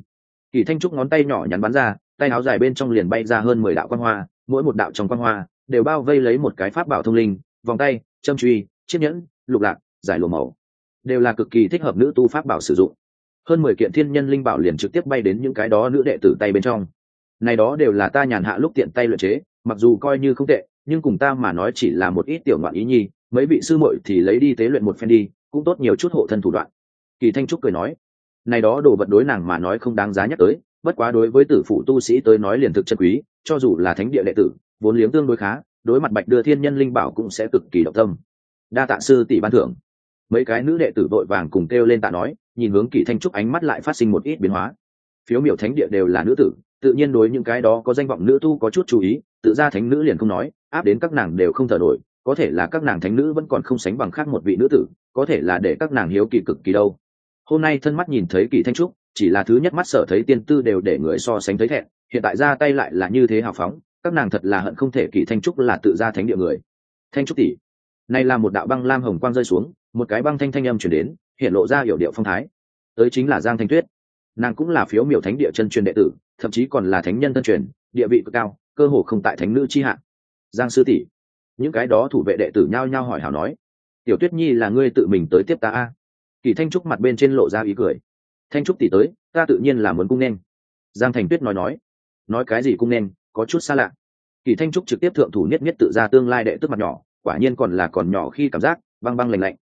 kỳ thanh trúc ngón tay nhỏ nhắn bắn ra, tay áo dài bên trong liền bay ra hơn mười đạo quan hoa, mỗi một đạo trong quan hoa đều bao vây lấy một cái pháp bảo thông linh, vòng tay, châm truy, chiếc nhẫn, lục lạc, giải lùa màu. Đều là cực kỳ thích hợp nữ tu pháp bảo sử dụng. Hơn mười kiện thiên nhân linh bảo liền trực tiếp bay đến những cái đó nữ đệ tử tay bên trong. Này đó đều là ta nhàn hạ lúc tiện tay luyện chế, mặc dù coi như không tệ, nhưng cùng ta mà nói chỉ là một ít tiểu ngoạn ý nhi, mấy vị sư muội thì lấy đi tế luyện một phen đi, cũng tốt nhiều chút hộ thân thủ đoạn. Kỳ thanh trúc cười nói này đó đồ vật đối nàng mà nói không đáng giá nhắc tới, bất quá đối với tử phụ tu sĩ tới nói liền thực chân quý, cho dù là thánh địa đệ tử, vốn liếng tương đối khá, đối mặt bạch đưa thiên nhân linh bảo cũng sẽ cực kỳ động tâm. Đa tạ sư tỷ ban thưởng. Mấy cái nữ đệ tử vội vàng cùng kêu lên tạ nói, nhìn hướng kỳ thanh trúc ánh mắt lại phát sinh một ít biến hóa. Phiếu miểu thánh địa đều là nữ tử, tự nhiên đối những cái đó có danh vọng nữ tu có chút chú ý, tự ra thánh nữ liền không nói, áp đến các nàng đều không thở nổi, có thể là các nàng thánh nữ vẫn còn không sánh bằng khác một vị nữ tử, có thể là để các nàng hiếu kỳ cực kỳ đâu hôm nay thân mắt nhìn thấy kỳ thanh trúc, chỉ là thứ nhất mắt sở thấy tiên tư đều để người so sánh thấy thẹn, hiện tại ra tay lại là như thế hào phóng, các nàng thật là hận không thể kỳ thanh trúc là tự ra thánh địa người. Thanh trúc tỷ, nay là một đạo băng lam hồng quang rơi xuống, một cái băng thanh thanh âm chuyển đến, hiện lộ ra hiểu điệu phong thái. Tới chính là giang thanh tuyết. Nàng cũng là phiếu miểu thánh địa chân truyền đệ tử, thậm chí còn là thánh nhân tân truyền, địa vị cực cao, cơ hồ không tại thánh nữ chi hạn giang sư tỷ, những cái đó thủ vệ đệ tử nhao nhao hỏi hảo nói, tiểu tuyết nhi là ngươi tự mình tới tiếp ta a? Kỳ thanh trúc mặt bên trên lộ ra ý cười. Thanh trúc tỷ tới, ta tự nhiên là muốn cung nên. Giang thành tuyết nói nói. Nói cái gì cung nên, có chút xa lạ. Kỳ thanh trúc trực tiếp thượng thủ nhất nhất tự ra tương lai đệ tức mặt nhỏ, quả nhiên còn là còn nhỏ khi cảm giác, băng băng lạnh lạnh.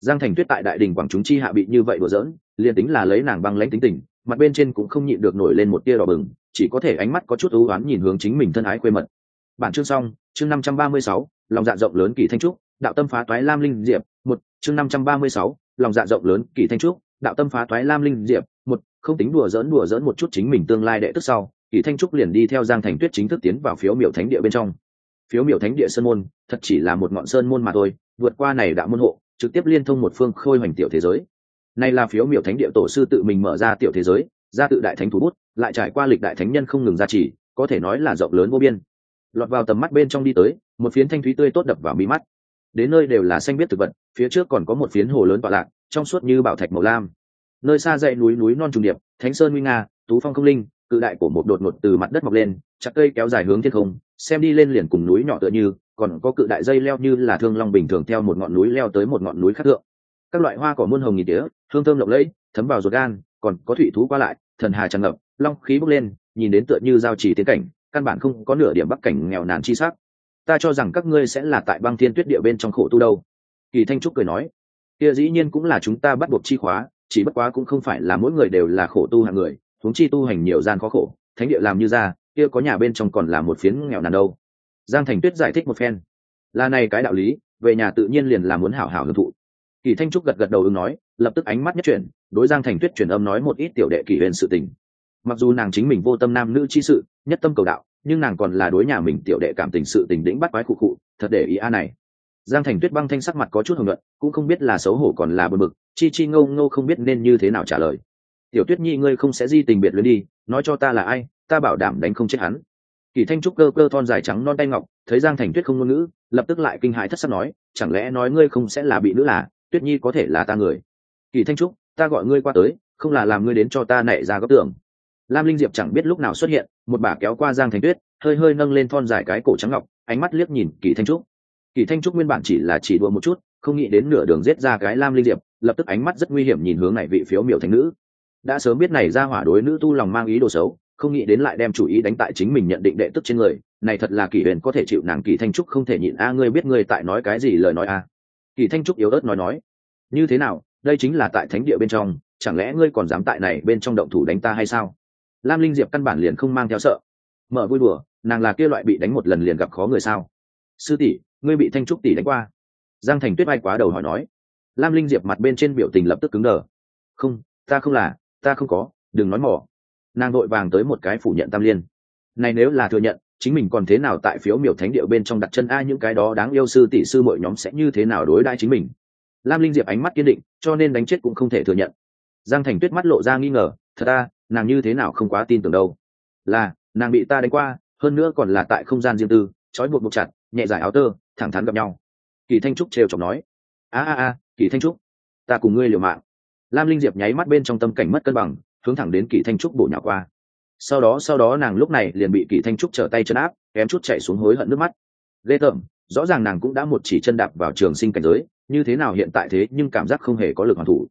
Giang thành tuyết tại đại đình quảng chúng chi hạ bị như vậy đùa giỡn, liền tính là lấy nàng băng lãnh tính tình, mặt bên trên cũng không nhịn được nổi lên một tia đỏ bừng, chỉ có thể ánh mắt có chút ưu oán nhìn hướng chính mình thân ái quê mật. Bản chương xong, chương năm trăm ba mươi sáu, lòng dạ rộng lớn kỳ thanh trúc, đạo tâm phá toái lam linh diệp, một, chương năm trăm ba mươi sáu lòng dạ rộng lớn kỳ thanh trúc đạo tâm phá thoái lam linh diệp một không tính đùa dỡn đùa dỡn một chút chính mình tương lai đệ tức sau kỳ thanh trúc liền đi theo giang thành tuyết chính thức tiến vào phiếu miểu thánh địa bên trong. Phiếu miểu thánh địa sơn môn thật chỉ là một ngọn sơn môn mà thôi vượt qua này đạo môn hộ trực tiếp liên thông một phương khôi hoành tiểu thế giới. Này là phiếu miểu thánh địa tổ sư tự mình mở ra tiểu thế giới ra tự đại thánh thủ bút lại trải qua lịch đại thánh nhân không ngừng ra chỉ, có thể nói là rộng lớn vô biên. Lọt vào tầm mắt bên trong đi tới một phiến thanh thúy tươi tốt đập vào mi mắt đến nơi đều là xanh biết thực vật, phía trước còn có một phiến hồ lớn tọa lạc, trong suốt như bảo thạch màu lam. Nơi xa dãy núi núi non trùng điệp, thánh sơn nguy nga, tú phong không linh, cự đại của một đột ngột từ mặt đất mọc lên, chặt cây kéo dài hướng thiên không, xem đi lên liền cùng núi nhỏ tựa như, còn có cự đại dây leo như là thương long bình thường theo một ngọn núi leo tới một ngọn núi khác thượng. Các loại hoa cỏ muôn hồng nghìn tía, hương thơm lộng lẫy, thấm vào ruột gan, còn có thủy thú qua lại, thần hà tràn ngập, long khí bốc lên, nhìn đến tựa như giao trì tiến cảnh, căn bản không có nửa điểm bắc cảnh nghèo nàn chi sắc ta cho rằng các ngươi sẽ là tại băng thiên tuyết địa bên trong khổ tu đâu. Kỳ thanh trúc cười nói, kia dĩ nhiên cũng là chúng ta bắt buộc chi khóa, chỉ bất quá cũng không phải là mỗi người đều là khổ tu hạng người, huống chi tu hành nhiều gian khó khổ, thánh địa làm như ra, kia có nhà bên trong còn là một phiến nghèo nàn đâu. Giang thành tuyết giải thích một phen, là này cái đạo lý, về nhà tự nhiên liền là muốn hảo hảo hưởng thụ. Kỳ thanh trúc gật gật đầu ứng nói, lập tức ánh mắt nhất chuyển, đối giang thành tuyết truyền âm nói một ít tiểu đệ kỷ huyền sự tình. Mặc dù nàng chính mình vô tâm nam nữ chi sự, nhất tâm cầu đạo nhưng nàng còn là đối nhà mình tiểu đệ cảm tình sự tình đĩnh bắt quái cụ cụ thật để ý a này. Giang thành tuyết băng thanh sắc mặt có chút hồng luận cũng không biết là xấu hổ còn là bờ bực, chi chi ngâu ngâu không biết nên như thế nào trả lời. Tiểu tuyết nhi, ngươi không sẽ di tình biệt luyến đi, nói cho ta là ai, ta bảo đảm đánh không chết hắn. Kỳ thanh trúc cơ cơ thon dài trắng non tay ngọc, thấy giang thành tuyết không ngôn ngữ, lập tức lại kinh hãi thất sắc nói, chẳng lẽ nói ngươi không sẽ là bị nữ là, tuyết nhi có thể là ta người? Kỳ thanh trúc, ta gọi ngươi qua tới, không là làm ngươi đến cho ta nảy ra góc tưởng lam linh diệp chẳng biết lúc nào xuất hiện, một bà kéo qua giang Thanh tuyết, hơi hơi nâng lên thon dài cái cổ trắng ngọc, ánh mắt liếc nhìn kỳ thanh trúc. Kỳ thanh trúc nguyên bản chỉ là chỉ đùa một chút, không nghĩ đến nửa đường giết ra cái lam linh diệp, lập tức ánh mắt rất nguy hiểm nhìn hướng này vị phiếu miểu thành nữ. Đã sớm biết này ra hỏa đối nữ tu lòng mang ý đồ xấu, không nghĩ đến lại đem chủ ý đánh tại chính mình nhận định đệ tức trên người, này thật là kỳ huyền có thể chịu nàng kỳ thanh trúc không thể nhịn a, ngươi biết ngươi tại nói cái gì lời nói a? Kỳ thanh trúc yếu ớt nói nói, như thế nào, đây chính là tại thánh địa bên trong, chẳng lẽ ngươi còn dám tại này bên trong động thủ đánh ta hay sao? Lam linh diệp căn bản liền không mang theo sợ. Mở vui đùa, nàng là kia loại bị đánh một lần liền gặp khó người sao? Sư tỷ, ngươi bị thanh trúc tỷ đánh qua. Giang thành tuyết bay quá đầu hỏi nói. Lam linh diệp mặt bên trên biểu tình lập tức cứng đờ. Không, ta không là, ta không có, đừng nói mỏ nàng đội vàng tới một cái phủ nhận tam liên. Này nếu là thừa nhận, chính mình còn thế nào tại phiếu miểu thánh điệu bên trong đặt chân ai những cái đó đáng yêu sư tỷ sư mọi nhóm sẽ như thế nào đối đãi chính mình? Lam linh diệp ánh mắt kiên định, cho nên đánh chết cũng không thể thừa nhận. Giang thành tuyết mắt lộ ra nghi ngờ, thật ta nàng như thế nào không quá tin tưởng đâu. Là, nàng bị ta đánh qua, hơn nữa còn là tại không gian riêng tư, trói buộc buộc chặt, nhẹ giải áo tơ, thẳng thắn gặp nhau. Kỳ thanh trúc trêu chọc nói. A a a, kỳ thanh trúc, ta cùng ngươi liều mạng. Lam linh diệp nháy mắt bên trong tâm cảnh mất cân bằng, hướng thẳng đến kỳ thanh trúc bổ nhỏ qua. Sau đó sau đó nàng lúc này liền bị kỳ thanh trúc trở tay chân áp, kém chút chạy xuống hối hận nước mắt. Ghê tởm, rõ ràng nàng cũng đã một chỉ chân đạp vào trường sinh cảnh giới, như thế nào hiện tại thế nhưng cảm giác không hề có lực hoàn thủ.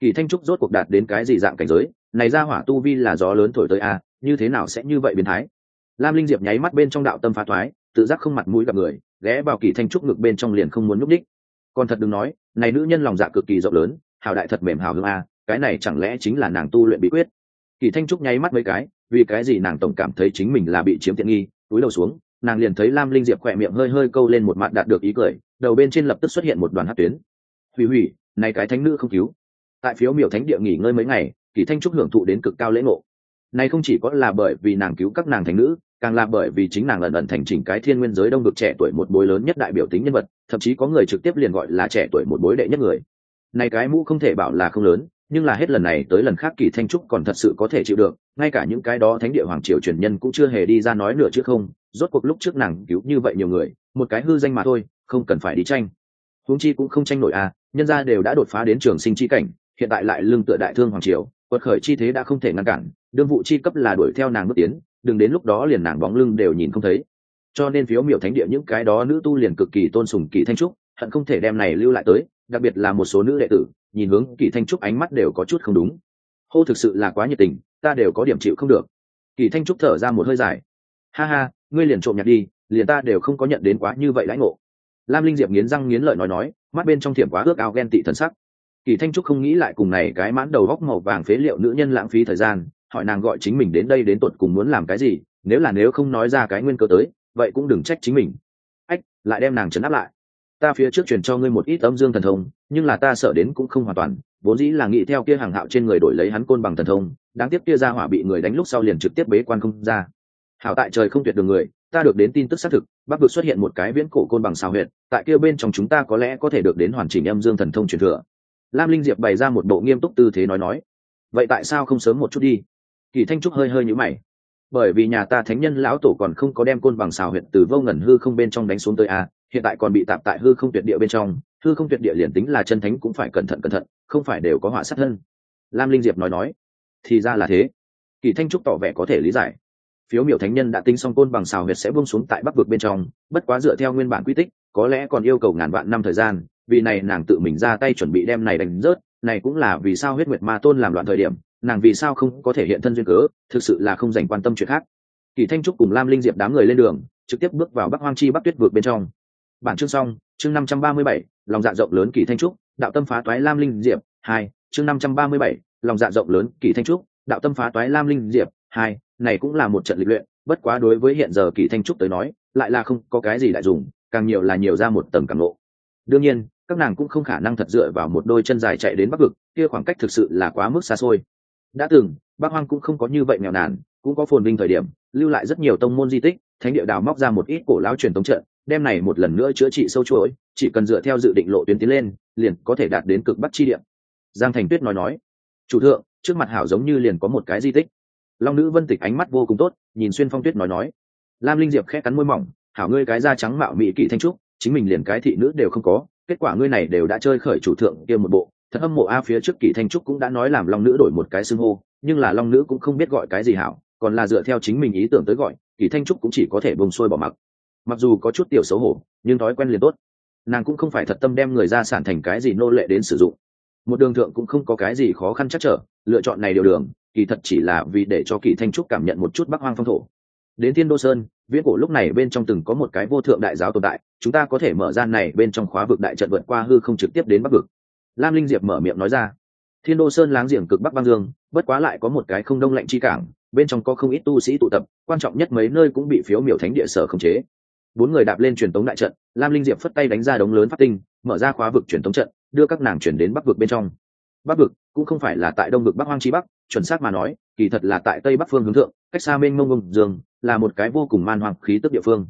Kỳ thanh trúc rốt cuộc đạt đến cái gì dạng cảnh giới này ra hỏa tu vi là gió lớn thổi tới a, như thế nào sẽ như vậy biến thái? Lam linh diệp nháy mắt bên trong đạo tâm phá thoái, tự giác không mặt mũi gặp người, ghé vào kỳ thanh trúc ngực bên trong liền không muốn núp đích còn thật đừng nói, này nữ nhân lòng dạ cực kỳ rộng lớn, hào đại thật mềm hào hương a, cái này chẳng lẽ chính là nàng tu luyện bí quyết? Kỳ thanh trúc nháy mắt mấy cái, vì cái gì nàng tổng cảm thấy chính mình là bị chiếm tiện nghi, túi đầu xuống, nàng liền thấy lam linh diệp khỏe miệng hơi hơi câu lên một mặt đạt được ý cười, đầu bên trên lập tức xuất hiện một đoàn hát tuyến. Hủy hủy, này cái thánh nữ không cứu. Tại phiếu miểu thánh địa nghỉ ngơi mấy ngày kỳ thanh trúc hưởng thụ đến cực cao lễ ngộ. Này không chỉ có là bởi vì nàng cứu các nàng thánh nữ, càng là bởi vì chính nàng lần ẩn thành chỉnh cái thiên nguyên giới đông được trẻ tuổi một bối lớn nhất đại biểu tính nhân vật, thậm chí có người trực tiếp liền gọi là trẻ tuổi một bối đệ nhất người. Này cái mũ không thể bảo là không lớn, nhưng là hết lần này tới lần khác kỳ thanh trúc còn thật sự có thể chịu được, ngay cả những cái đó thánh địa hoàng triều truyền nhân cũng chưa hề đi ra nói nửa chứ không, rốt cuộc lúc trước nàng cứu như vậy nhiều người, một cái hư danh mà thôi, không cần phải đi tranh. Huống chi cũng không tranh nổi à nhân gia đều đã đột phá đến trường sinh chi cảnh, hiện tại lại lưng tựa đại thương hoàng triều quật khởi chi thế đã không thể ngăn cản, đương vụ chi cấp là đuổi theo nàng bước tiến, đừng đến lúc đó liền nàng bóng lưng đều nhìn không thấy. Cho nên phiếu miểu thánh địa những cái đó nữ tu liền cực kỳ tôn sùng kỳ thanh trúc, hận không thể đem này lưu lại tới, đặc biệt là một số nữ đệ tử, nhìn hướng kỳ thanh trúc ánh mắt đều có chút không đúng. Hô thực sự là quá nhiệt tình, ta đều có điểm chịu không được. Kỳ thanh trúc thở ra một hơi dài. Ha ha, ngươi liền trộm nhặt đi, liền ta đều không có nhận đến quá như vậy lãnh ngộ. Lam linh diệp nghiến răng nghiến lợi nói nói, mắt bên trong thiểm quá ước ao ghen tị thần sắc kỳ thanh trúc không nghĩ lại cùng này cái mãn đầu góc màu vàng phế liệu nữ nhân lãng phí thời gian, hỏi nàng gọi chính mình đến đây đến tột cùng muốn làm cái gì, nếu là nếu không nói ra cái nguyên cơ tới, vậy cũng đừng trách chính mình. Ách, lại đem nàng trấn áp lại. Ta phía trước truyền cho ngươi một ít âm dương thần thông, nhưng là ta sợ đến cũng không hoàn toàn, vốn dĩ là nghĩ theo kia hàng hạo trên người đổi lấy hắn côn bằng thần thông, đáng tiếc kia ra hỏa bị người đánh lúc sau liền trực tiếp bế quan không ra. Hảo tại trời không tuyệt đường người, ta được đến tin tức xác thực bắc vực xuất hiện một cái viễn cổ côn bằng xào huyệt, tại kia bên trong chúng ta có lẽ có thể được đến hoàn chỉnh âm dương thần thông truyền thừa lam linh diệp bày ra một bộ nghiêm túc tư thế nói nói. Vậy tại sao không sớm một chút đi? Kỳ thanh trúc hơi hơi nhữ mày. Bởi vì nhà ta thánh nhân lão tổ còn không có đem côn bằng xào huyệt từ vô ngẩn hư không bên trong đánh xuống tới a hiện tại còn bị tạp tại hư không tuyệt địa bên trong, hư không tuyệt địa liền tính là chân thánh cũng phải cẩn thận cẩn thận, không phải đều có họa sát thân. Lam linh diệp nói nói. Thì ra là thế. Kỳ thanh trúc tỏ vẻ có thể lý giải. Phiếu miểu thánh nhân đã tính xong côn bằng xào huyệt sẽ buông xuống tại bắc vực bên trong, bất quá dựa theo nguyên bản quy tích, có lẽ còn yêu cầu ngàn vạn năm thời gian vì này nàng tự mình ra tay chuẩn bị đem này đánh rớt, này cũng là vì sao huyết nguyệt ma tôn làm loạn thời điểm, nàng vì sao không có thể hiện thân duyên cớ, thực sự là không dành quan tâm chuyện khác. Kỳ thanh trúc cùng lam linh diệp đám người lên đường, trực tiếp bước vào bắc hoang chi bắc tuyết vượt bên trong. Bản chương xong, chương năm trăm ba mươi bảy, lòng dạ rộng lớn kỳ thanh trúc, đạo tâm phá toái lam linh diệp, hai, chương năm trăm ba mươi bảy, lòng dạ rộng lớn kỳ thanh trúc, đạo tâm phá toái lam linh diệp, hai, này cũng là một trận lịch luyện, bất quá đối với hiện giờ kỳ thanh trúc tới nói, lại là không có cái gì đại dùng, càng nhiều là nhiều ra một tầng càng lộ đương nhiên các nàng cũng không khả năng thật dựa vào một đôi chân dài chạy đến bắc vực, kia khoảng cách thực sự là quá mức xa xôi. Đã từng, bắc hoang cũng không có như vậy nghèo nàn, cũng có phồn vinh thời điểm, lưu lại rất nhiều tông môn di tích, thánh địa đào móc ra một ít cổ lão truyền thống trận, đem này một lần nữa chữa trị sâu chuỗi, chỉ cần dựa theo dự định lộ tuyến tiến lên, liền có thể đạt đến cực bắc chi điểm giang thành tuyết nói nói, chủ thượng, trước mặt hảo giống như liền có một cái di tích. Long nữ vân tịch ánh mắt vô cùng tốt, nhìn xuyên phong tuyết nói nói, lam linh diệp khẽ cắn môi mỏng, hảo ngươi cái da trắng mạo mỹ kỵ thanh trúc, chính mình liền cái thị nữ đều không có kết quả ngươi này đều đã chơi khởi chủ thượng kia một bộ, thật âm mộ a phía trước kỷ thanh trúc cũng đã nói làm long nữ đổi một cái xưng hô, nhưng là long nữ cũng không biết gọi cái gì hảo, còn là dựa theo chính mình ý tưởng tới gọi kỷ thanh trúc cũng chỉ có thể bông xuôi bỏ mặc. Mặc dù có chút tiểu xấu hổ, nhưng thói quen liền tốt. Nàng cũng không phải thật tâm đem người ra sản thành cái gì nô lệ đến sử dụng. Một đường thượng cũng không có cái gì khó khăn chắc trở, lựa chọn này điều đường, kỳ thật chỉ là vì để cho kỳ thanh trúc cảm nhận một chút bắc hoang phong thổ đến thiên đô sơn, viễn cổ lúc này bên trong từng có một cái vô thượng đại giáo tồn tại, chúng ta có thể mở ra này bên trong khóa vực đại trận vượt qua hư không trực tiếp đến bắc vực. Lam linh diệp mở miệng nói ra. Thiên đô sơn láng giềng cực bắc băng dương, bất quá lại có một cái không đông lạnh chi cảng, bên trong có không ít tu sĩ tụ tập, quan trọng nhất mấy nơi cũng bị phiếu miểu thánh địa sở khống chế. Bốn người đạp lên truyền tống đại trận, lam linh diệp phất tay đánh ra đống lớn phát tinh, mở ra khóa vực truyền tống trận, đưa các nàng chuyển đến bắc vực bên trong bắc vực, cũng không phải là tại đông vực bắc hoang chi bắc, chuẩn xác mà nói, kỳ thật là tại tây bắc phương hướng thượng, cách xa mênh mông ngông dương, là một cái vô cùng man hoàng khí tức địa phương.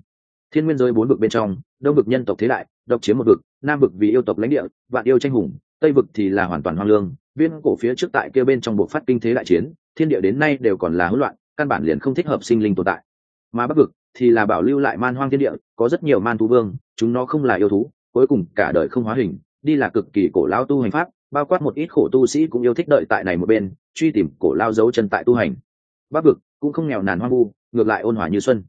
Thiên nguyên giới bốn vực bên trong, đông vực nhân tộc thế đại, độc chiếm một vực, nam vực vì yêu tộc lãnh địa, vạn yêu tranh hùng, tây vực thì là hoàn toàn hoang lương. Viên cổ phía trước tại kia bên trong bộ phát kinh thế đại chiến, thiên địa đến nay đều còn là hỗn loạn, căn bản liền không thích hợp sinh linh tồn tại. Mà bắc vực thì là bảo lưu lại man hoang thiên địa, có rất nhiều man thú vương, chúng nó không là yêu thú, cuối cùng cả đời không hóa hình, đi là cực kỳ cổ lao tu hành pháp bao quát một ít khổ tu sĩ cũng yêu thích đợi tại này một bên, truy tìm cổ lao dấu chân tại tu hành. Bắc vực cũng không nghèo nàn hoang vu, ngược lại ôn hòa như xuân.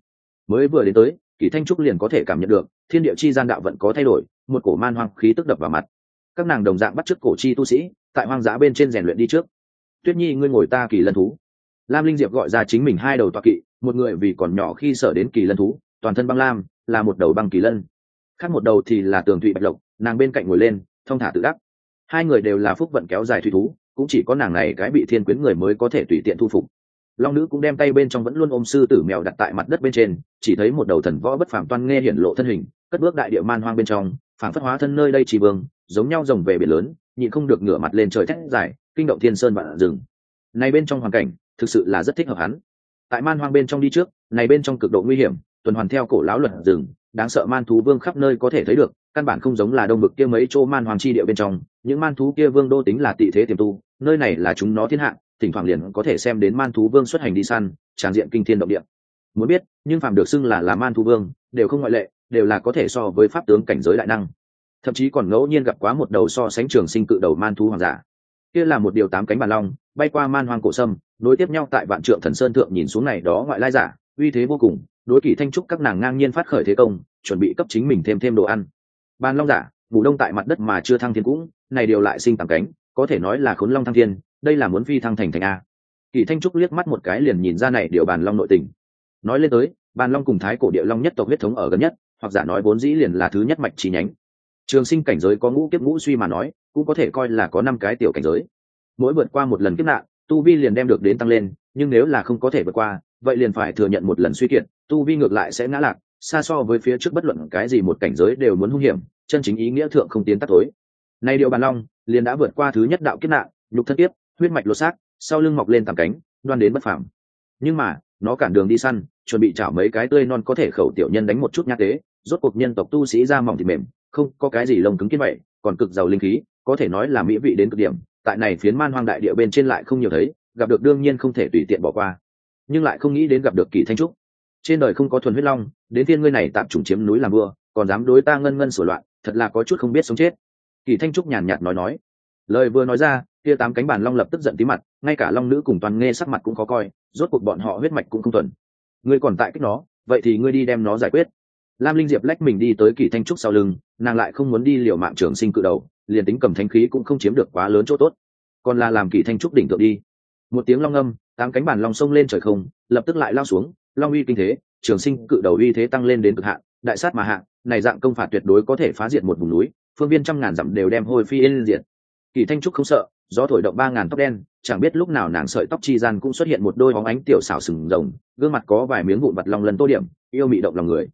Mới vừa đến tới kỷ thanh trúc liền có thể cảm nhận được, thiên địa chi gian đạo vẫn có thay đổi, một cổ man hoang khí tức đập vào mặt. Các nàng đồng dạng bắt chước cổ chi tu sĩ, tại hoang dã bên trên rèn luyện đi trước. Tuyết nhi, ngươi ngồi ta kỳ lân thú. Lam linh diệp gọi ra chính mình hai đầu toa kỵ, một người vì còn nhỏ khi sở đến kỳ lân thú, toàn thân băng lam, là một đầu băng kỳ lân. Khác một đầu thì là tường thụy bạch lộc, nàng bên cạnh ngồi lên thong thả tự đắc hai người đều là phúc vận kéo dài thủy thú, cũng chỉ có nàng này cái bị thiên quyến người mới có thể tùy tiện thu phục. Long nữ cũng đem tay bên trong vẫn luôn ôm sư tử mèo đặt tại mặt đất bên trên, chỉ thấy một đầu thần võ bất phàm toan nghe hiển lộ thân hình, cất bước đại địa man hoang bên trong phản phất hóa thân nơi đây chỉ vương, giống nhau rồng về biển lớn, nhịn không được ngửa mặt lên trời thét dài, kinh động thiên sơn vạn rừng. Này bên trong hoàn cảnh, thực sự là rất thích hợp hắn. Tại man hoang bên trong đi trước, này bên trong cực độ nguy hiểm, tuần hoàn theo cổ lão luật rừng, đáng sợ man thú vương khắp nơi có thể thấy được, căn bản không giống là đông bực kia mấy chỗ man hoàng chi địa bên trong những man thú kia vương đô tính là tị thế tiềm tu, nơi này là chúng nó thiên hạ, thỉnh thoảng liền có thể xem đến man thú vương xuất hành đi săn, tràn diện kinh thiên động địa. Muốn biết, nhưng phạm được xưng là là man thú vương, đều không ngoại lệ, đều là có thể so với pháp tướng cảnh giới đại năng. Thậm chí còn ngẫu nhiên gặp quá một đầu so sánh trường sinh cự đầu man thú hoàng giả. Kia là một điều tám cánh bàn long, bay qua man hoang cổ sâm, nối tiếp nhau tại vạn trượng thần sơn thượng nhìn xuống này đó ngoại lai giả, uy thế vô cùng, đối kỷ thanh trúc các nàng ngang nhiên phát khởi thế công, chuẩn bị cấp chính mình thêm thêm đồ ăn. Ban long giả, ngủ đông tại mặt đất mà chưa thăng thiên cũng này điều lại sinh tàng cánh, có thể nói là khốn long thăng thiên, đây là muốn phi thăng thành thành a. Kỷ thanh trúc liếc mắt một cái liền nhìn ra này điều bàn long nội tình. Nói lên tới, bàn long cùng thái cổ địa long nhất tộc huyết thống ở gần nhất, hoặc giả nói vốn dĩ liền là thứ nhất mạch chi nhánh. Trường sinh cảnh giới có ngũ kiếp ngũ suy mà nói, cũng có thể coi là có năm cái tiểu cảnh giới. Mỗi vượt qua một lần kiếp nạn, tu vi liền đem được đến tăng lên, nhưng nếu là không có thể vượt qua, vậy liền phải thừa nhận một lần suy kiệt, tu vi ngược lại sẽ ngã lạc, xa so với phía trước bất luận cái gì một cảnh giới đều muốn hung hiểm, chân chính ý nghĩa thượng không tiến tắt tối nay điều bàn long liền đã vượt qua thứ nhất đạo kiếp nạn, nhục thân tiếp huyết mạch lột xác, sau lưng mọc lên tầm cánh, đoan đến bất phàm. nhưng mà, nó cản đường đi săn, chuẩn bị chảo mấy cái tươi non có thể khẩu tiểu nhân đánh một chút nhát tế, rốt cuộc nhân tộc tu sĩ ra mỏng thịt mềm, không có cái gì lông cứng kiên vậy còn cực giàu linh khí, có thể nói là mỹ vị đến cực điểm, tại này phiến man hoang đại địa bên trên lại không nhiều thấy, gặp được đương nhiên không thể tùy tiện bỏ qua. Nhưng lại không nghĩ đến gặp được kỳ thanh trúc. Trên đời không có thuần huyết long, đến thiên ngươi này tạm chủng chiếm núi làm vua, còn dám đối ta ngân ngân sửa loạn, thật là có chút không biết sống chết kỳ thanh trúc nhàn nhạt nói nói. Lời vừa nói ra, kia tám cánh bản long lập tức giận tí mặt, ngay cả long nữ cùng toàn nghe sắc mặt cũng khó coi, rốt cuộc bọn họ huyết mạch cũng không thuần. Ngươi còn tại cách nó, vậy thì ngươi đi đem nó giải quyết. Lam linh diệp lách mình đi tới kỳ thanh trúc sau lưng, nàng lại không muốn đi liều mạng trường sinh cự đầu, liền tính cầm thanh khí cũng không chiếm được quá lớn chỗ tốt. Còn là làm kỳ thanh trúc đỉnh thượng đi. Một tiếng long âm, tám cánh bản long sông lên trời không, lập tức lại lao xuống, long uy kinh thế, trường sinh cự đầu uy thế tăng lên đến cực hạn, đại sát mà hạ, này dạng công phạt tuyệt đối có thể phá diệt một vùng núi phương viên trăm ngàn dặm đều đem hôi phi yên diệt. Kỳ thanh trúc không sợ, gió thổi động ba ngàn tóc đen, chẳng biết lúc nào nàng sợi tóc chi gian cũng xuất hiện một đôi bóng ánh tiểu xảo sừng rồng, gương mặt có vài miếng vụn vặt lòng lần tô điểm, yêu mị động lòng người.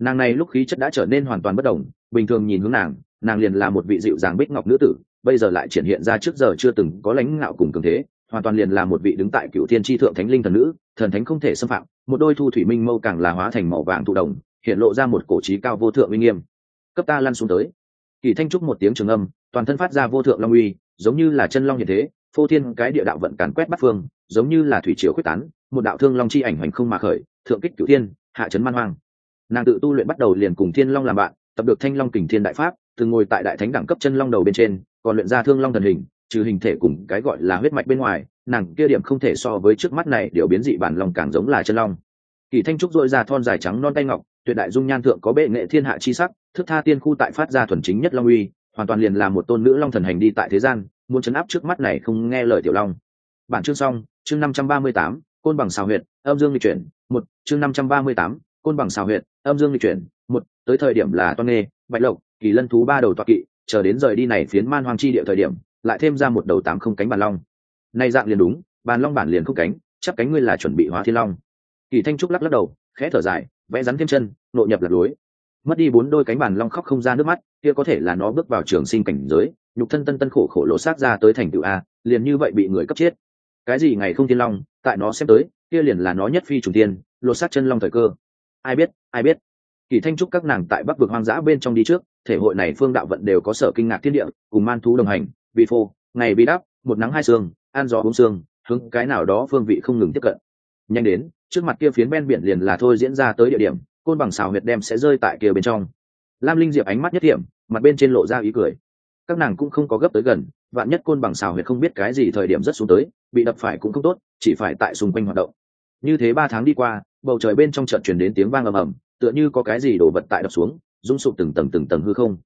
Nàng này lúc khí chất đã trở nên hoàn toàn bất đồng, bình thường nhìn hướng nàng nàng liền là một vị dịu dàng bích ngọc nữ tử, bây giờ lại triển hiện ra trước giờ chưa từng có lãnh ngạo cùng cường thế, hoàn toàn liền là một vị đứng tại cựu thiên tri thượng thánh linh thần nữ, thần thánh không thể xâm phạm, một đôi thu thủy minh mâu càng là hóa thành màu vàng thụ đồng, hiện lộ ra một cổ trí cao vô thượng uy nghiêm. Cấp ta lăn xuống tới kỳ thanh trúc một tiếng trường âm, toàn thân phát ra vô thượng long uy, giống như là chân long như thế, phô thiên cái địa đạo vận càn quét bắt phương, giống như là thủy triều quyết tán, một đạo thương long chi ảnh hoành không mà khởi, thượng kích cửu thiên, hạ trấn man hoang. Nàng tự tu luyện bắt đầu liền cùng thiên long làm bạn, tập được thanh long kình thiên đại pháp, từng ngồi tại đại thánh đẳng cấp chân long đầu bên trên, còn luyện ra thương long thần hình, trừ hình thể cùng cái gọi là huyết mạch bên ngoài, nàng kia điểm không thể so với trước mắt này điều biến dị bản long càng giống là chân long. Kỳ thanh trúc dội ra thon dài trắng non tay ngọc tuyệt đại dung nhan thượng có bệ nghệ thiên hạ chi sắc, thức tha tiên khu tại phát ra thuần chính nhất long uy, hoàn toàn liền là một tôn nữ long thần hành đi tại thế gian, muốn chấn áp trước mắt này không nghe lời tiểu long. Bản chương xong, chương năm trăm ba mươi tám, côn bằng xào huyệt, âm dương lịch chuyển, một, chương năm trăm ba mươi tám, côn bằng xào huyệt, âm dương lịch chuyển, một, tới thời điểm là toan nghê, bạch lộc, kỳ lân thú ba đầu toa kỵ, chờ đến rời đi này phiến man hoang chi địa thời điểm, lại thêm ra một đầu tám không cánh bàn long. Nay dạng liền đúng, bàn long bản liền không cánh, chắc cánh ngươi là chuẩn bị hóa thiên long. Kỳ thanh trúc lắc lắc đầu, khẽ thở dài vẽ rắn thêm chân, nội nhập lật lối. Mất đi bốn đôi cánh bàn long khóc không ra nước mắt, kia có thể là nó bước vào trường sinh cảnh giới, nhục thân tân tân khổ khổ lộ xác ra tới thành tựu a, liền như vậy bị người cấp chết. Cái gì ngày không thiên long, tại nó xem tới, kia liền là nó nhất phi trùng tiên, lộ xác chân long thời cơ. Ai biết ai biết. Kỳ thanh trúc các nàng tại bắc vực hoang dã bên trong đi trước, thể hội này phương đạo vận đều có sở kinh ngạc thiên địa, cùng man thú đồng hành vị phô, ngày bị đắp, một nắng hai sương, ăn gió uống sương, hướng cái nào đó phương vị không ngừng tiếp cận. Nhanh đến trước mặt kia phiến ven biển liền là thôi diễn ra tới địa điểm, côn bằng xào huyệt đem sẽ rơi tại kia bên trong. Lam linh diệp ánh mắt nhất điểm mặt bên trên lộ ra ý cười. Các nàng cũng không có gấp tới gần, vạn nhất côn bằng xào huyệt không biết cái gì thời điểm rất xuống tới, bị đập phải cũng không tốt, chỉ phải tại xung quanh hoạt động. Như thế ba tháng đi qua, bầu trời bên trong trận chuyển đến tiếng vang ầm ầm, tựa như có cái gì đổ vật tại đập xuống, rung sụp từng tầng từng tầng hư không.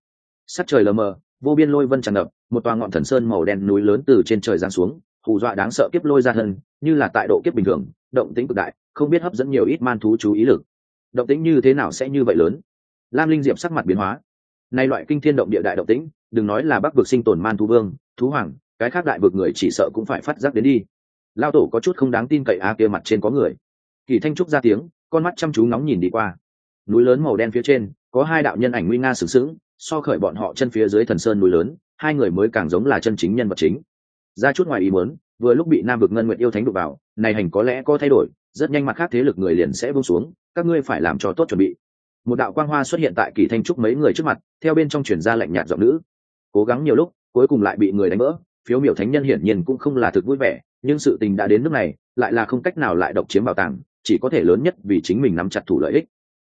Sắc trời lờ mờ, vô biên lôi vân tràn ngập, một tòa ngọn thần sơn màu đen núi lớn từ trên trời giáng xuống, hù dọa đáng sợ kiếp lôi ra thân, như là tại độ kiếp bình thường, động tĩnh cực đại không biết hấp dẫn nhiều ít man thú chú ý lực. Động tĩnh như thế nào sẽ như vậy lớn? Lam linh diệp sắc mặt biến hóa. Nay loại kinh thiên động địa đại động tĩnh, đừng nói là bắc vực sinh tồn man thú vương, thú hoàng, cái khác đại vực người chỉ sợ cũng phải phát giác đến đi. Lao tổ có chút không đáng tin cậy a kia mặt trên có người. Kỳ thanh trúc ra tiếng, con mắt chăm chú ngóng nhìn đi qua. Núi lớn màu đen phía trên, có hai đạo nhân ảnh nguy nga sừng sững, so khởi bọn họ chân phía dưới thần sơn núi lớn, hai người mới càng giống là chân chính nhân vật chính. Ra chút ngoài ý muốn, vừa lúc bị nam vực ngân nguyện yêu thánh đục vào, này hành có lẽ có thay đổi rất nhanh mặt khác thế lực người liền sẽ buông xuống, các ngươi phải làm cho tốt chuẩn bị. Một đạo quang hoa xuất hiện tại kỳ thanh trúc mấy người trước mặt, theo bên trong chuyển ra lạnh nhạt giọng nữ. Cố gắng nhiều lúc, cuối cùng lại bị người đánh vỡ, phiếu miểu thánh nhân hiển nhiên cũng không là thực vui vẻ, nhưng sự tình đã đến nước này, lại là không cách nào lại độc chiếm bảo tàng, chỉ có thể lớn nhất vì chính mình nắm chặt thủ lợi ích.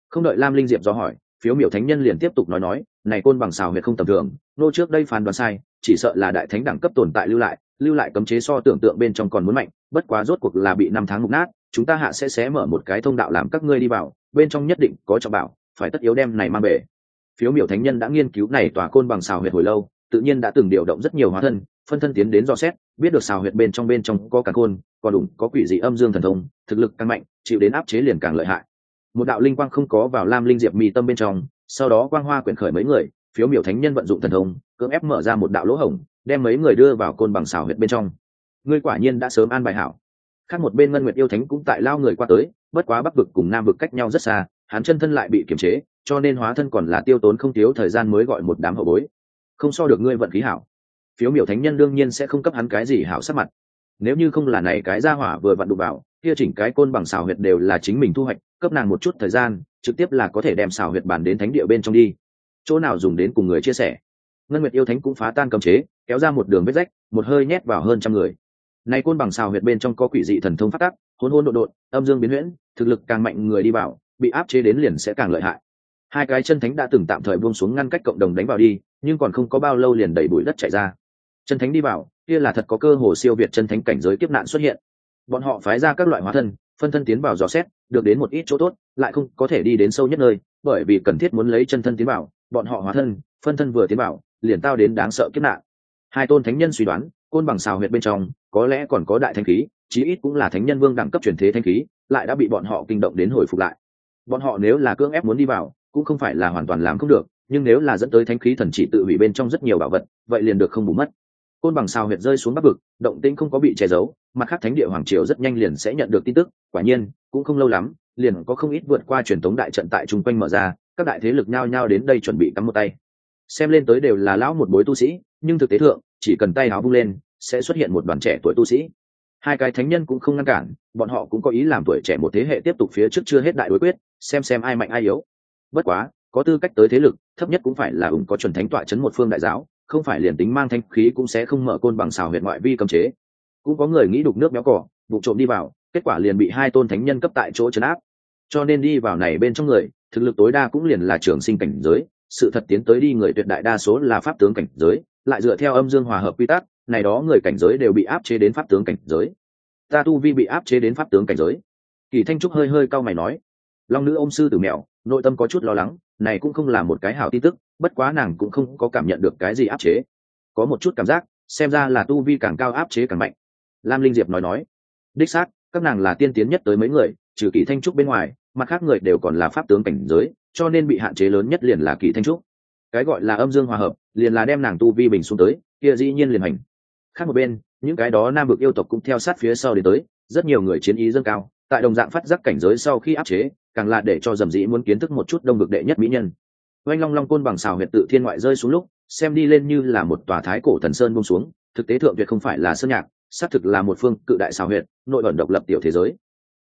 Không đợi lam linh diệp do hỏi, phiếu miểu thánh nhân liền tiếp tục nói nói, này côn bằng xào huyệt không tầm thường, nô trước đây phán đoán sai, chỉ sợ là đại thánh đẳng cấp tồn tại lưu lại lưu lại cấm chế so tưởng tượng bên trong còn muốn mạnh, bất quá rốt cuộc là bị năm tháng mục nát chúng ta hạ sẽ xé mở một cái thông đạo làm các ngươi đi vào, bên trong nhất định có trọng bảo, phải tất yếu đem này mang về. Phiếu miểu thánh nhân đã nghiên cứu này tòa côn bằng xào huyệt hồi lâu, tự nhiên đã từng điều động rất nhiều hóa thân, phân thân tiến đến do xét, biết được xào huyệt bên trong bên trong có cả côn, còn đủng có quỷ dị âm dương thần thông, thực lực càng mạnh, chịu đến áp chế liền càng lợi hại. Một đạo linh quang không có vào lam linh diệp mi tâm bên trong, sau đó quang hoa quyển khởi mấy người, phiếu miểu thánh nhân vận dụng thần thông, cưỡng ép mở ra một đạo lỗ hổng, đem mấy người đưa vào côn bằng xào huyệt bên trong. Ngươi quả nhiên đã sớm an bài hảo khác một bên ngân nguyệt yêu thánh cũng tại lao người qua tới, bất quá bắc vực cùng nam vực cách nhau rất xa, hắn chân thân lại bị kiềm chế, cho nên hóa thân còn là tiêu tốn không thiếu thời gian mới gọi một đám hậu bối. Không so được ngươi vận khí hảo. Phiếu miểu thánh nhân đương nhiên sẽ không cấp hắn cái gì hảo sắc mặt. Nếu như không là này cái ra hỏa vừa vặn đụng vào, kia chỉnh cái côn bằng xào huyệt đều là chính mình thu hoạch, cấp nàng một chút thời gian, trực tiếp là có thể đem xào huyệt bàn đến thánh địa bên trong đi. Chỗ nào dùng đến cùng người chia sẻ. Ngân nguyệt yêu thánh cũng phá tan cầm chế, kéo ra một đường vết rách, một hơi nhét vào hơn trăm người nay côn bằng xào huyệt bên trong có quỷ dị thần thông phát tác, hôn hôn độn độn, âm dương biến huyễn thực lực càng mạnh người đi vào bị áp chế đến liền sẽ càng lợi hại. Hai cái chân thánh đã từng tạm thời buông xuống ngăn cách cộng đồng đánh vào đi nhưng còn không có bao lâu liền đẩy bụi đất chạy ra. Chân thánh đi vào kia là thật có cơ hồ siêu việt chân thánh cảnh giới kiếp nạn xuất hiện. Bọn họ phái ra các loại hóa thân phân thân tiến vào dò xét được đến một ít chỗ tốt lại không có thể đi đến sâu nhất nơi bởi vì cần thiết muốn lấy chân thân tiến vào bọn họ hóa thân phân thân vừa tiến vào liền tao đến đáng sợ kiếp nạn. Hai tôn thánh nhân suy đoán côn bằng xào huyệt bên trong có lẽ còn có đại thanh khí, chí ít cũng là thánh nhân vương đẳng cấp truyền thế thanh khí, lại đã bị bọn họ kinh động đến hồi phục lại. Bọn họ nếu là cưỡng ép muốn đi vào, cũng không phải là hoàn toàn làm không được, nhưng nếu là dẫn tới thanh khí thần chỉ tự hủy bên trong rất nhiều bảo vật, vậy liền được không bù mất. Côn bằng sao huyệt rơi xuống bắc vực, động tĩnh không có bị che giấu, mặt khác thánh địa hoàng triều rất nhanh liền sẽ nhận được tin tức, quả nhiên, cũng không lâu lắm, liền có không ít vượt qua truyền thống đại trận tại chung quanh mở ra, các đại thế lực nhao nhao đến đây chuẩn bị cắm một tay. Xem lên tới đều là lão một bối tu sĩ, nhưng thực tế thượng, chỉ cần tay áo bung lên sẽ xuất hiện một đoàn trẻ tuổi tu sĩ. Hai cái thánh nhân cũng không ngăn cản, bọn họ cũng có ý làm tuổi trẻ một thế hệ tiếp tục phía trước chưa hết đại đối quyết, xem xem ai mạnh ai yếu. Bất quá, có tư cách tới thế lực, thấp nhất cũng phải là ủng có chuẩn thánh tọa chấn một phương đại giáo, không phải liền tính mang thanh khí cũng sẽ không mở côn bằng xào huyện ngoại vi cấm chế. Cũng có người nghĩ đục nước béo cỏ vụ trộm đi vào, kết quả liền bị hai tôn thánh nhân cấp tại chỗ chấn áp. Cho nên đi vào này bên trong người, thực lực tối đa cũng liền là trường sinh cảnh giới, sự thật tiến tới đi người tuyệt đại đa số là pháp tướng cảnh giới, lại dựa theo âm dương hòa hợp quy tắc này đó người cảnh giới đều bị áp chế đến pháp tướng cảnh giới. Ta tu vi bị áp chế đến pháp tướng cảnh giới. Kỳ thanh trúc hơi hơi cau mày nói, long nữ ôm sư tử mèo, nội tâm có chút lo lắng, này cũng không là một cái hảo tin tức, bất quá nàng cũng không có cảm nhận được cái gì áp chế. Có một chút cảm giác, xem ra là tu vi càng cao áp chế càng mạnh. Lam linh diệp nói nói, đích xác, các nàng là tiên tiến nhất tới mấy người, trừ kỳ thanh trúc bên ngoài, mặt khác người đều còn là pháp tướng cảnh giới, cho nên bị hạn chế lớn nhất liền là kỳ thanh trúc. Cái gọi là âm dương hòa hợp, liền là đem nàng tu vi bình xuống tới, kia dĩ nhiên liền hành khác một bên, những cái đó nam vực yêu tộc cũng theo sát phía sau đến tới, rất nhiều người chiến ý dâng cao, tại đồng dạng phát giác cảnh giới sau khi áp chế, càng là để cho dầm dĩ muốn kiến thức một chút đông vực đệ nhất mỹ nhân. Oanh long long côn bằng xào huyệt tự thiên ngoại rơi xuống lúc, xem đi lên như là một tòa thái cổ thần sơn bông xuống, thực tế thượng tuyệt không phải là sơn nhạc, xác thực là một phương cự đại xào huyệt, nội ẩn độc lập tiểu thế giới.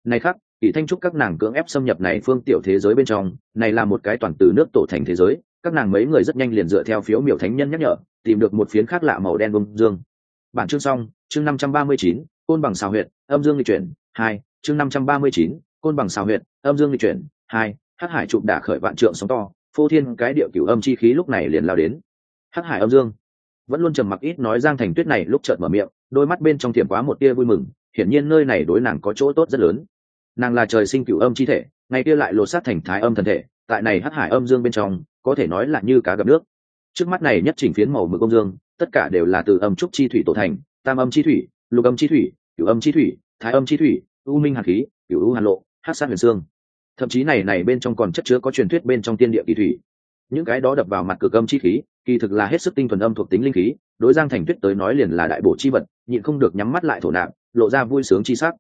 Này khác kỷ thanh trúc các nàng cưỡng ép xâm nhập này phương tiểu thế giới bên trong, này là một cái toàn từ nước tổ thành thế giới, các nàng mấy người rất nhanh liền dựa theo phiếu miểu thánh nhân nhắc nhở, tìm được một phiến khác lạ màu đen bông dương bản chương xong, chương năm trăm ba mươi chín, côn bằng xào huyệt, âm dương lịch chuyển, hai, chương năm trăm ba mươi chín, côn bằng xào huyệt, âm dương lịch chuyển, hai, hắc hải trụ đả khởi vạn trượng sóng to, phô thiên cái điệu cửu âm chi khí lúc này liền lao đến. Hắc hải âm dương. Vẫn luôn trầm mặc ít nói giang thành tuyết này lúc chợt mở miệng, đôi mắt bên trong tiệm quá một tia vui mừng, hiển nhiên nơi này đối nàng có chỗ tốt rất lớn. Nàng là trời sinh cửu âm chi thể, ngày kia lại lột sát thành thái âm thần thể, tại này hắc hải âm dương bên trong, có thể nói là như cá gặp nước. Trước mắt này nhất chỉnh phiến màu mực âm dương tất cả đều là từ âm trúc chi thủy tổ thành, tam âm chi thủy, lục âm chi thủy, cửu âm chi thủy, thái âm chi thủy, u minh hàn khí, cửu u hàn lộ, hát sát huyền xương. Thậm chí này này bên trong còn chất chứa có truyền thuyết bên trong tiên địa kỳ thủy. Những cái đó đập vào mặt cửa âm chi khí, kỳ thực là hết sức tinh thuần âm thuộc tính linh khí, đối giang thành tuyết tới nói liền là đại bổ chi vật, nhịn không được nhắm mắt lại thổ nạp, lộ ra vui sướng chi sắc.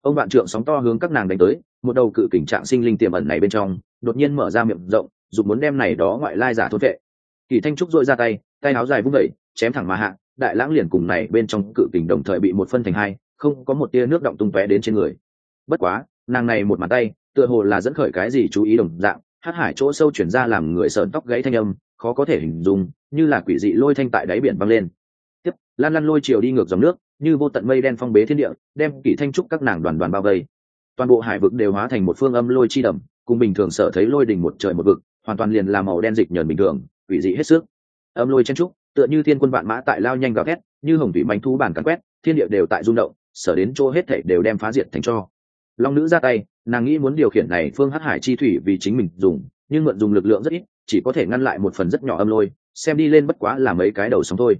Ông bạn trượng sóng to hướng các nàng đánh tới, một đầu cự kình trạng sinh linh tiềm ẩn này bên trong, đột nhiên mở ra miệng rộng dùng muốn đem này đó ngoại lai giả thốt vệ. Kỳ thanh trúc dội ra tay tay áo dài vung vẩy chém thẳng mà hạ, đại lãng liền cùng này bên trong cự kình đồng thời bị một phân thành hai, không có một tia nước động tung tóe đến trên người. Bất quá, nàng này một mặt tay, tựa hồ là dẫn khởi cái gì chú ý đồng dạng hát hải chỗ sâu chuyển ra làm người sợn tóc gãy thanh âm, khó có thể hình dung, như là quỷ dị lôi thanh tại đáy biển văng lên. Tiếp, lan lan lôi chiều đi ngược dòng nước, như vô tận mây đen phong bế thiên địa, đem kỷ thanh trúc các nàng đoàn đoàn bao vây. Toàn bộ hải vực đều hóa thành một phương âm lôi chi đầm, cùng bình thường sở thấy lôi đỉnh một trời một vực, hoàn toàn liền là màu đen dịch nhờn bình thường, quỷ dị hết sức âm lôi chen trúc, tựa như thiên quân vạn mã tại lao nhanh gào thét, như hồng thủy mánh thú bản cắn quét, thiên địa đều tại rung động, sở đến chỗ hết thảy đều đem phá diệt thành cho. Long nữ ra tay, nàng nghĩ muốn điều khiển này phương hắc hải chi thủy vì chính mình dùng, nhưng mượn dùng lực lượng rất ít, chỉ có thể ngăn lại một phần rất nhỏ âm lôi, xem đi lên bất quá là mấy cái đầu sóng thôi.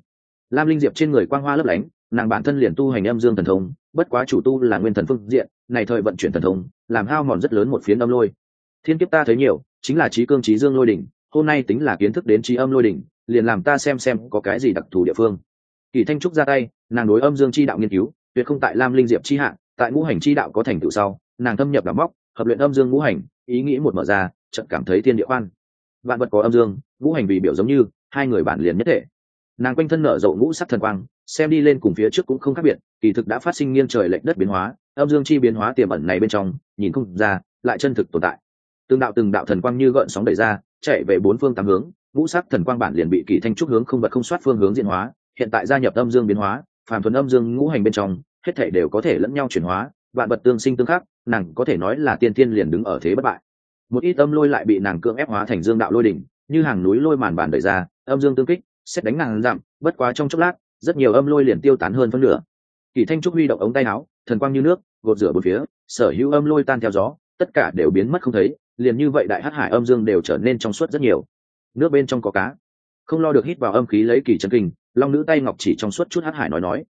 Lam linh diệp trên người quang hoa lấp lánh, nàng bản thân liền tu hành âm dương thần thông, bất quá chủ tu là nguyên thần phương diện, này thời vận chuyển thần thông, làm hao mòn rất lớn một phiến âm lôi. Thiên kiếp ta thấy nhiều, chính là trí cương trí dương lôi đỉnh, hôm nay tính là kiến thức đến trí âm lôi đỉnh liền làm ta xem xem có cái gì đặc thù địa phương. Kỳ thanh trúc ra tay, nàng đối âm dương chi đạo nghiên cứu, tuyệt không tại lam linh diệp chi hạng tại ngũ hành chi đạo có thành tựu sau, nàng thâm nhập đắm móc, hợp luyện âm dương ngũ hành, ý nghĩ một mở ra, chợt cảm thấy thiên địa khoan. Vạn vật có âm dương, ngũ hành vì biểu giống như, hai người bản liền nhất thể. Nàng quanh thân nở rộ ngũ sắc thần quang, xem đi lên cùng phía trước cũng không khác biệt, kỳ thực đã phát sinh nghiêng trời lệch đất biến hóa, âm dương chi biến hóa tiềm ẩn này bên trong, nhìn không ra, lại chân thực tồn tại. Từng đạo từng đạo thần quang như gợn sóng đẩy ra, chạy về bốn phương tám hướng ngũ sắc thần quang bản liền bị kỳ thanh trúc hướng không vật không soát phương hướng diễn hóa, hiện tại gia nhập âm dương biến hóa, phàm thuần âm dương ngũ hành bên trong, hết thể đều có thể lẫn nhau chuyển hóa, vạn vật tương sinh tương khắc, nàng có thể nói là tiên thiên liền đứng ở thế bất bại. Một ít âm lôi lại bị nàng cưỡng ép hóa thành dương đạo lôi đỉnh, như hàng núi lôi màn bản đẩy ra, âm dương tương kích, xét đánh nàng dặm, bất quá trong chốc lát, rất nhiều âm lôi liền tiêu tán hơn phân nửa. Kỳ thanh trúc huy động ống tay áo, thần quang như nước, gột rửa bốn phía, sở hữu âm lôi tan theo gió, tất cả đều biến mất không thấy, liền như vậy đại hát hải âm dương đều trở nên trong suốt rất nhiều nước bên trong có cá. Không lo được hít vào âm khí lấy kỳ chân kinh, long nữ tay ngọc chỉ trong suốt chút hát hải nói nói.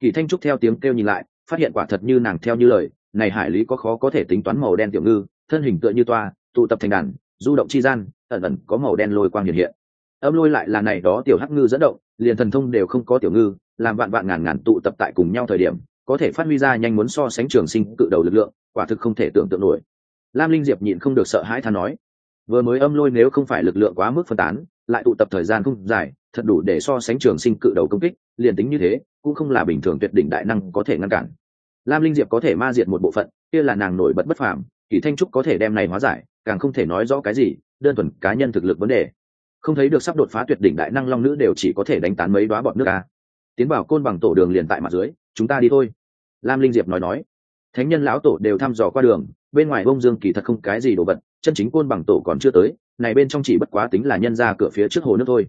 Kỳ thanh trúc theo tiếng kêu nhìn lại, phát hiện quả thật như nàng theo như lời, này hải lý có khó có thể tính toán màu đen tiểu ngư, thân hình tựa như toa, tụ tập thành đàn, du động chi gian, ẩn ẩn có màu đen lôi quang hiện hiện. Âm lôi lại là này đó tiểu hắc ngư dẫn động, liền thần thông đều không có tiểu ngư, làm vạn vạn ngàn ngàn tụ tập tại cùng nhau thời điểm, có thể phát huy ra nhanh muốn so sánh trường sinh cự đầu lực lượng, quả thực không thể tưởng tượng nổi. Lam linh diệp nhịn không được sợ hãi than nói vừa mới âm lôi nếu không phải lực lượng quá mức phân tán, lại tụ tập thời gian không dài, thật đủ để so sánh trường sinh cự đầu công kích, liền tính như thế, cũng không là bình thường tuyệt đỉnh đại năng có thể ngăn cản. Lam linh diệp có thể ma diệt một bộ phận, kia là nàng nổi bật bất phàm, kỳ thanh trúc có thể đem này hóa giải, càng không thể nói rõ cái gì, đơn thuần cá nhân thực lực vấn đề. Không thấy được sắp đột phá tuyệt đỉnh đại năng long nữ đều chỉ có thể đánh tán mấy đoá bọn nước ca tiến vào côn bằng tổ đường liền tại mặt dưới, chúng ta đi thôi. Lam linh diệp nói nói. Thánh nhân lão tổ đều thăm dò qua đường, bên ngoài bông dương kỳ thật không cái gì đồ vật chân chính côn bằng tổ còn chưa tới, này bên trong chỉ bất quá tính là nhân ra cửa phía trước hồ nước thôi.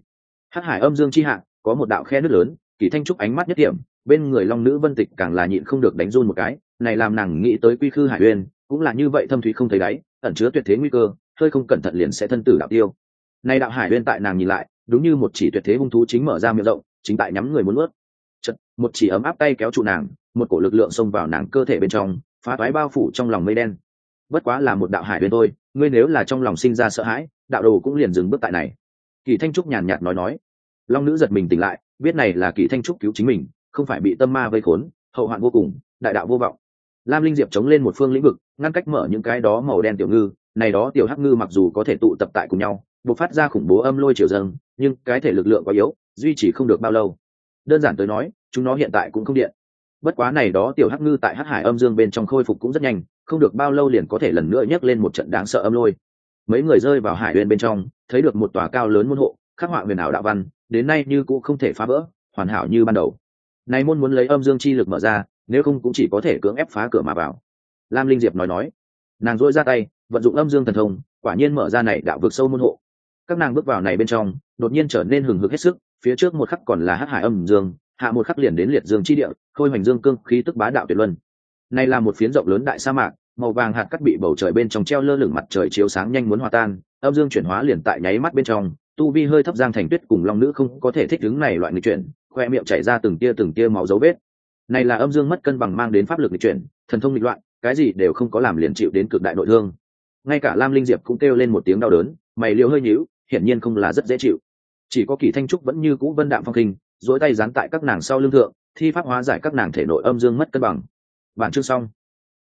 Hắc hải âm dương chi hạ, có một đạo khe nước lớn, kỳ thanh trúc ánh mắt nhất điểm, bên người long nữ vân tịch càng là nhịn không được đánh run một cái, này làm nàng nghĩ tới quy khư hải uyên, cũng là như vậy thâm thủy không thấy đáy, ẩn chứa tuyệt thế nguy cơ, hơi không cẩn thận liền sẽ thân tử đạo tiêu. Này đạo hải uyên tại nàng nhìn lại, đúng như một chỉ tuyệt thế hung thú chính mở ra miệng rộng, chính tại nhắm người muốn nuốt. Chật, một chỉ ấm áp tay kéo trụ nàng, một cổ lực lượng xông vào nàng cơ thể bên trong, phá toái bao phủ trong lòng mây đen. Bất quá là một đạo hải uyên thôi ngươi nếu là trong lòng sinh ra sợ hãi, đạo đồ cũng liền dừng bước tại này. Kỳ thanh trúc nhàn nhạt nói nói. Long nữ giật mình tỉnh lại, biết này là kỳ thanh trúc cứu chính mình, không phải bị tâm ma vây khốn, hậu hoạn vô cùng, đại đạo vô vọng. Lam linh diệp chống lên một phương lĩnh vực, ngăn cách mở những cái đó màu đen tiểu ngư, này đó tiểu hắc ngư mặc dù có thể tụ tập tại cùng nhau buộc phát ra khủng bố âm lôi chiều dâng, nhưng cái thể lực lượng quá yếu, duy trì không được bao lâu. Đơn giản tới nói, chúng nó hiện tại cũng không điện. Bất quá này đó tiểu hắc ngư tại hắc hải âm dương bên trong khôi phục cũng rất nhanh không được bao lâu liền có thể lần nữa nhấc lên một trận đáng sợ âm lôi. Mấy người rơi vào hải uyên bên trong, thấy được một tòa cao lớn môn hộ, khắc họa huyền ảo đạo văn, đến nay như cũng không thể phá vỡ, hoàn hảo như ban đầu. Nay môn muốn lấy âm dương chi lực mở ra, nếu không cũng chỉ có thể cưỡng ép phá cửa mà vào. Lam linh diệp nói nói, nàng dỗi ra tay, vận dụng âm dương thần thông, quả nhiên mở ra này đạo vực sâu môn hộ. Các nàng bước vào này bên trong, đột nhiên trở nên hừng hực hết sức, phía trước một khắc còn là hắc hải âm dương, hạ một khắc liền đến liệt dương chi địa khôi hoành dương cương, khí tức bá đạo tuyệt luân. Này là một phiến rộng lớn đại sa mạc màu vàng hạt cắt bị bầu trời bên trong treo lơ lửng mặt trời chiếu sáng nhanh muốn hòa tan, âm dương chuyển hóa liền tại nháy mắt bên trong, tu vi hơi thấp giang thành tuyết cùng long nữ không có thể thích ứng này loại người chuyển, khoe miệng chảy ra từng tia từng tia máu dấu vết. Này là âm dương mất cân bằng mang đến pháp lực người chuyển, thần thông nghịch loạn, cái gì đều không có làm liền chịu đến cực đại nội thương. Ngay cả lam linh diệp cũng kêu lên một tiếng đau đớn, mày liều hơi nhíu, hiển nhiên không là rất dễ chịu. Chỉ có kỳ thanh trúc vẫn như cũ vân đạm phong kinh dỗi tay dán tại các nàng sau lưng thượng, thi pháp hóa giải các nàng thể nội âm dương mất cân bằng. Bản chương xong.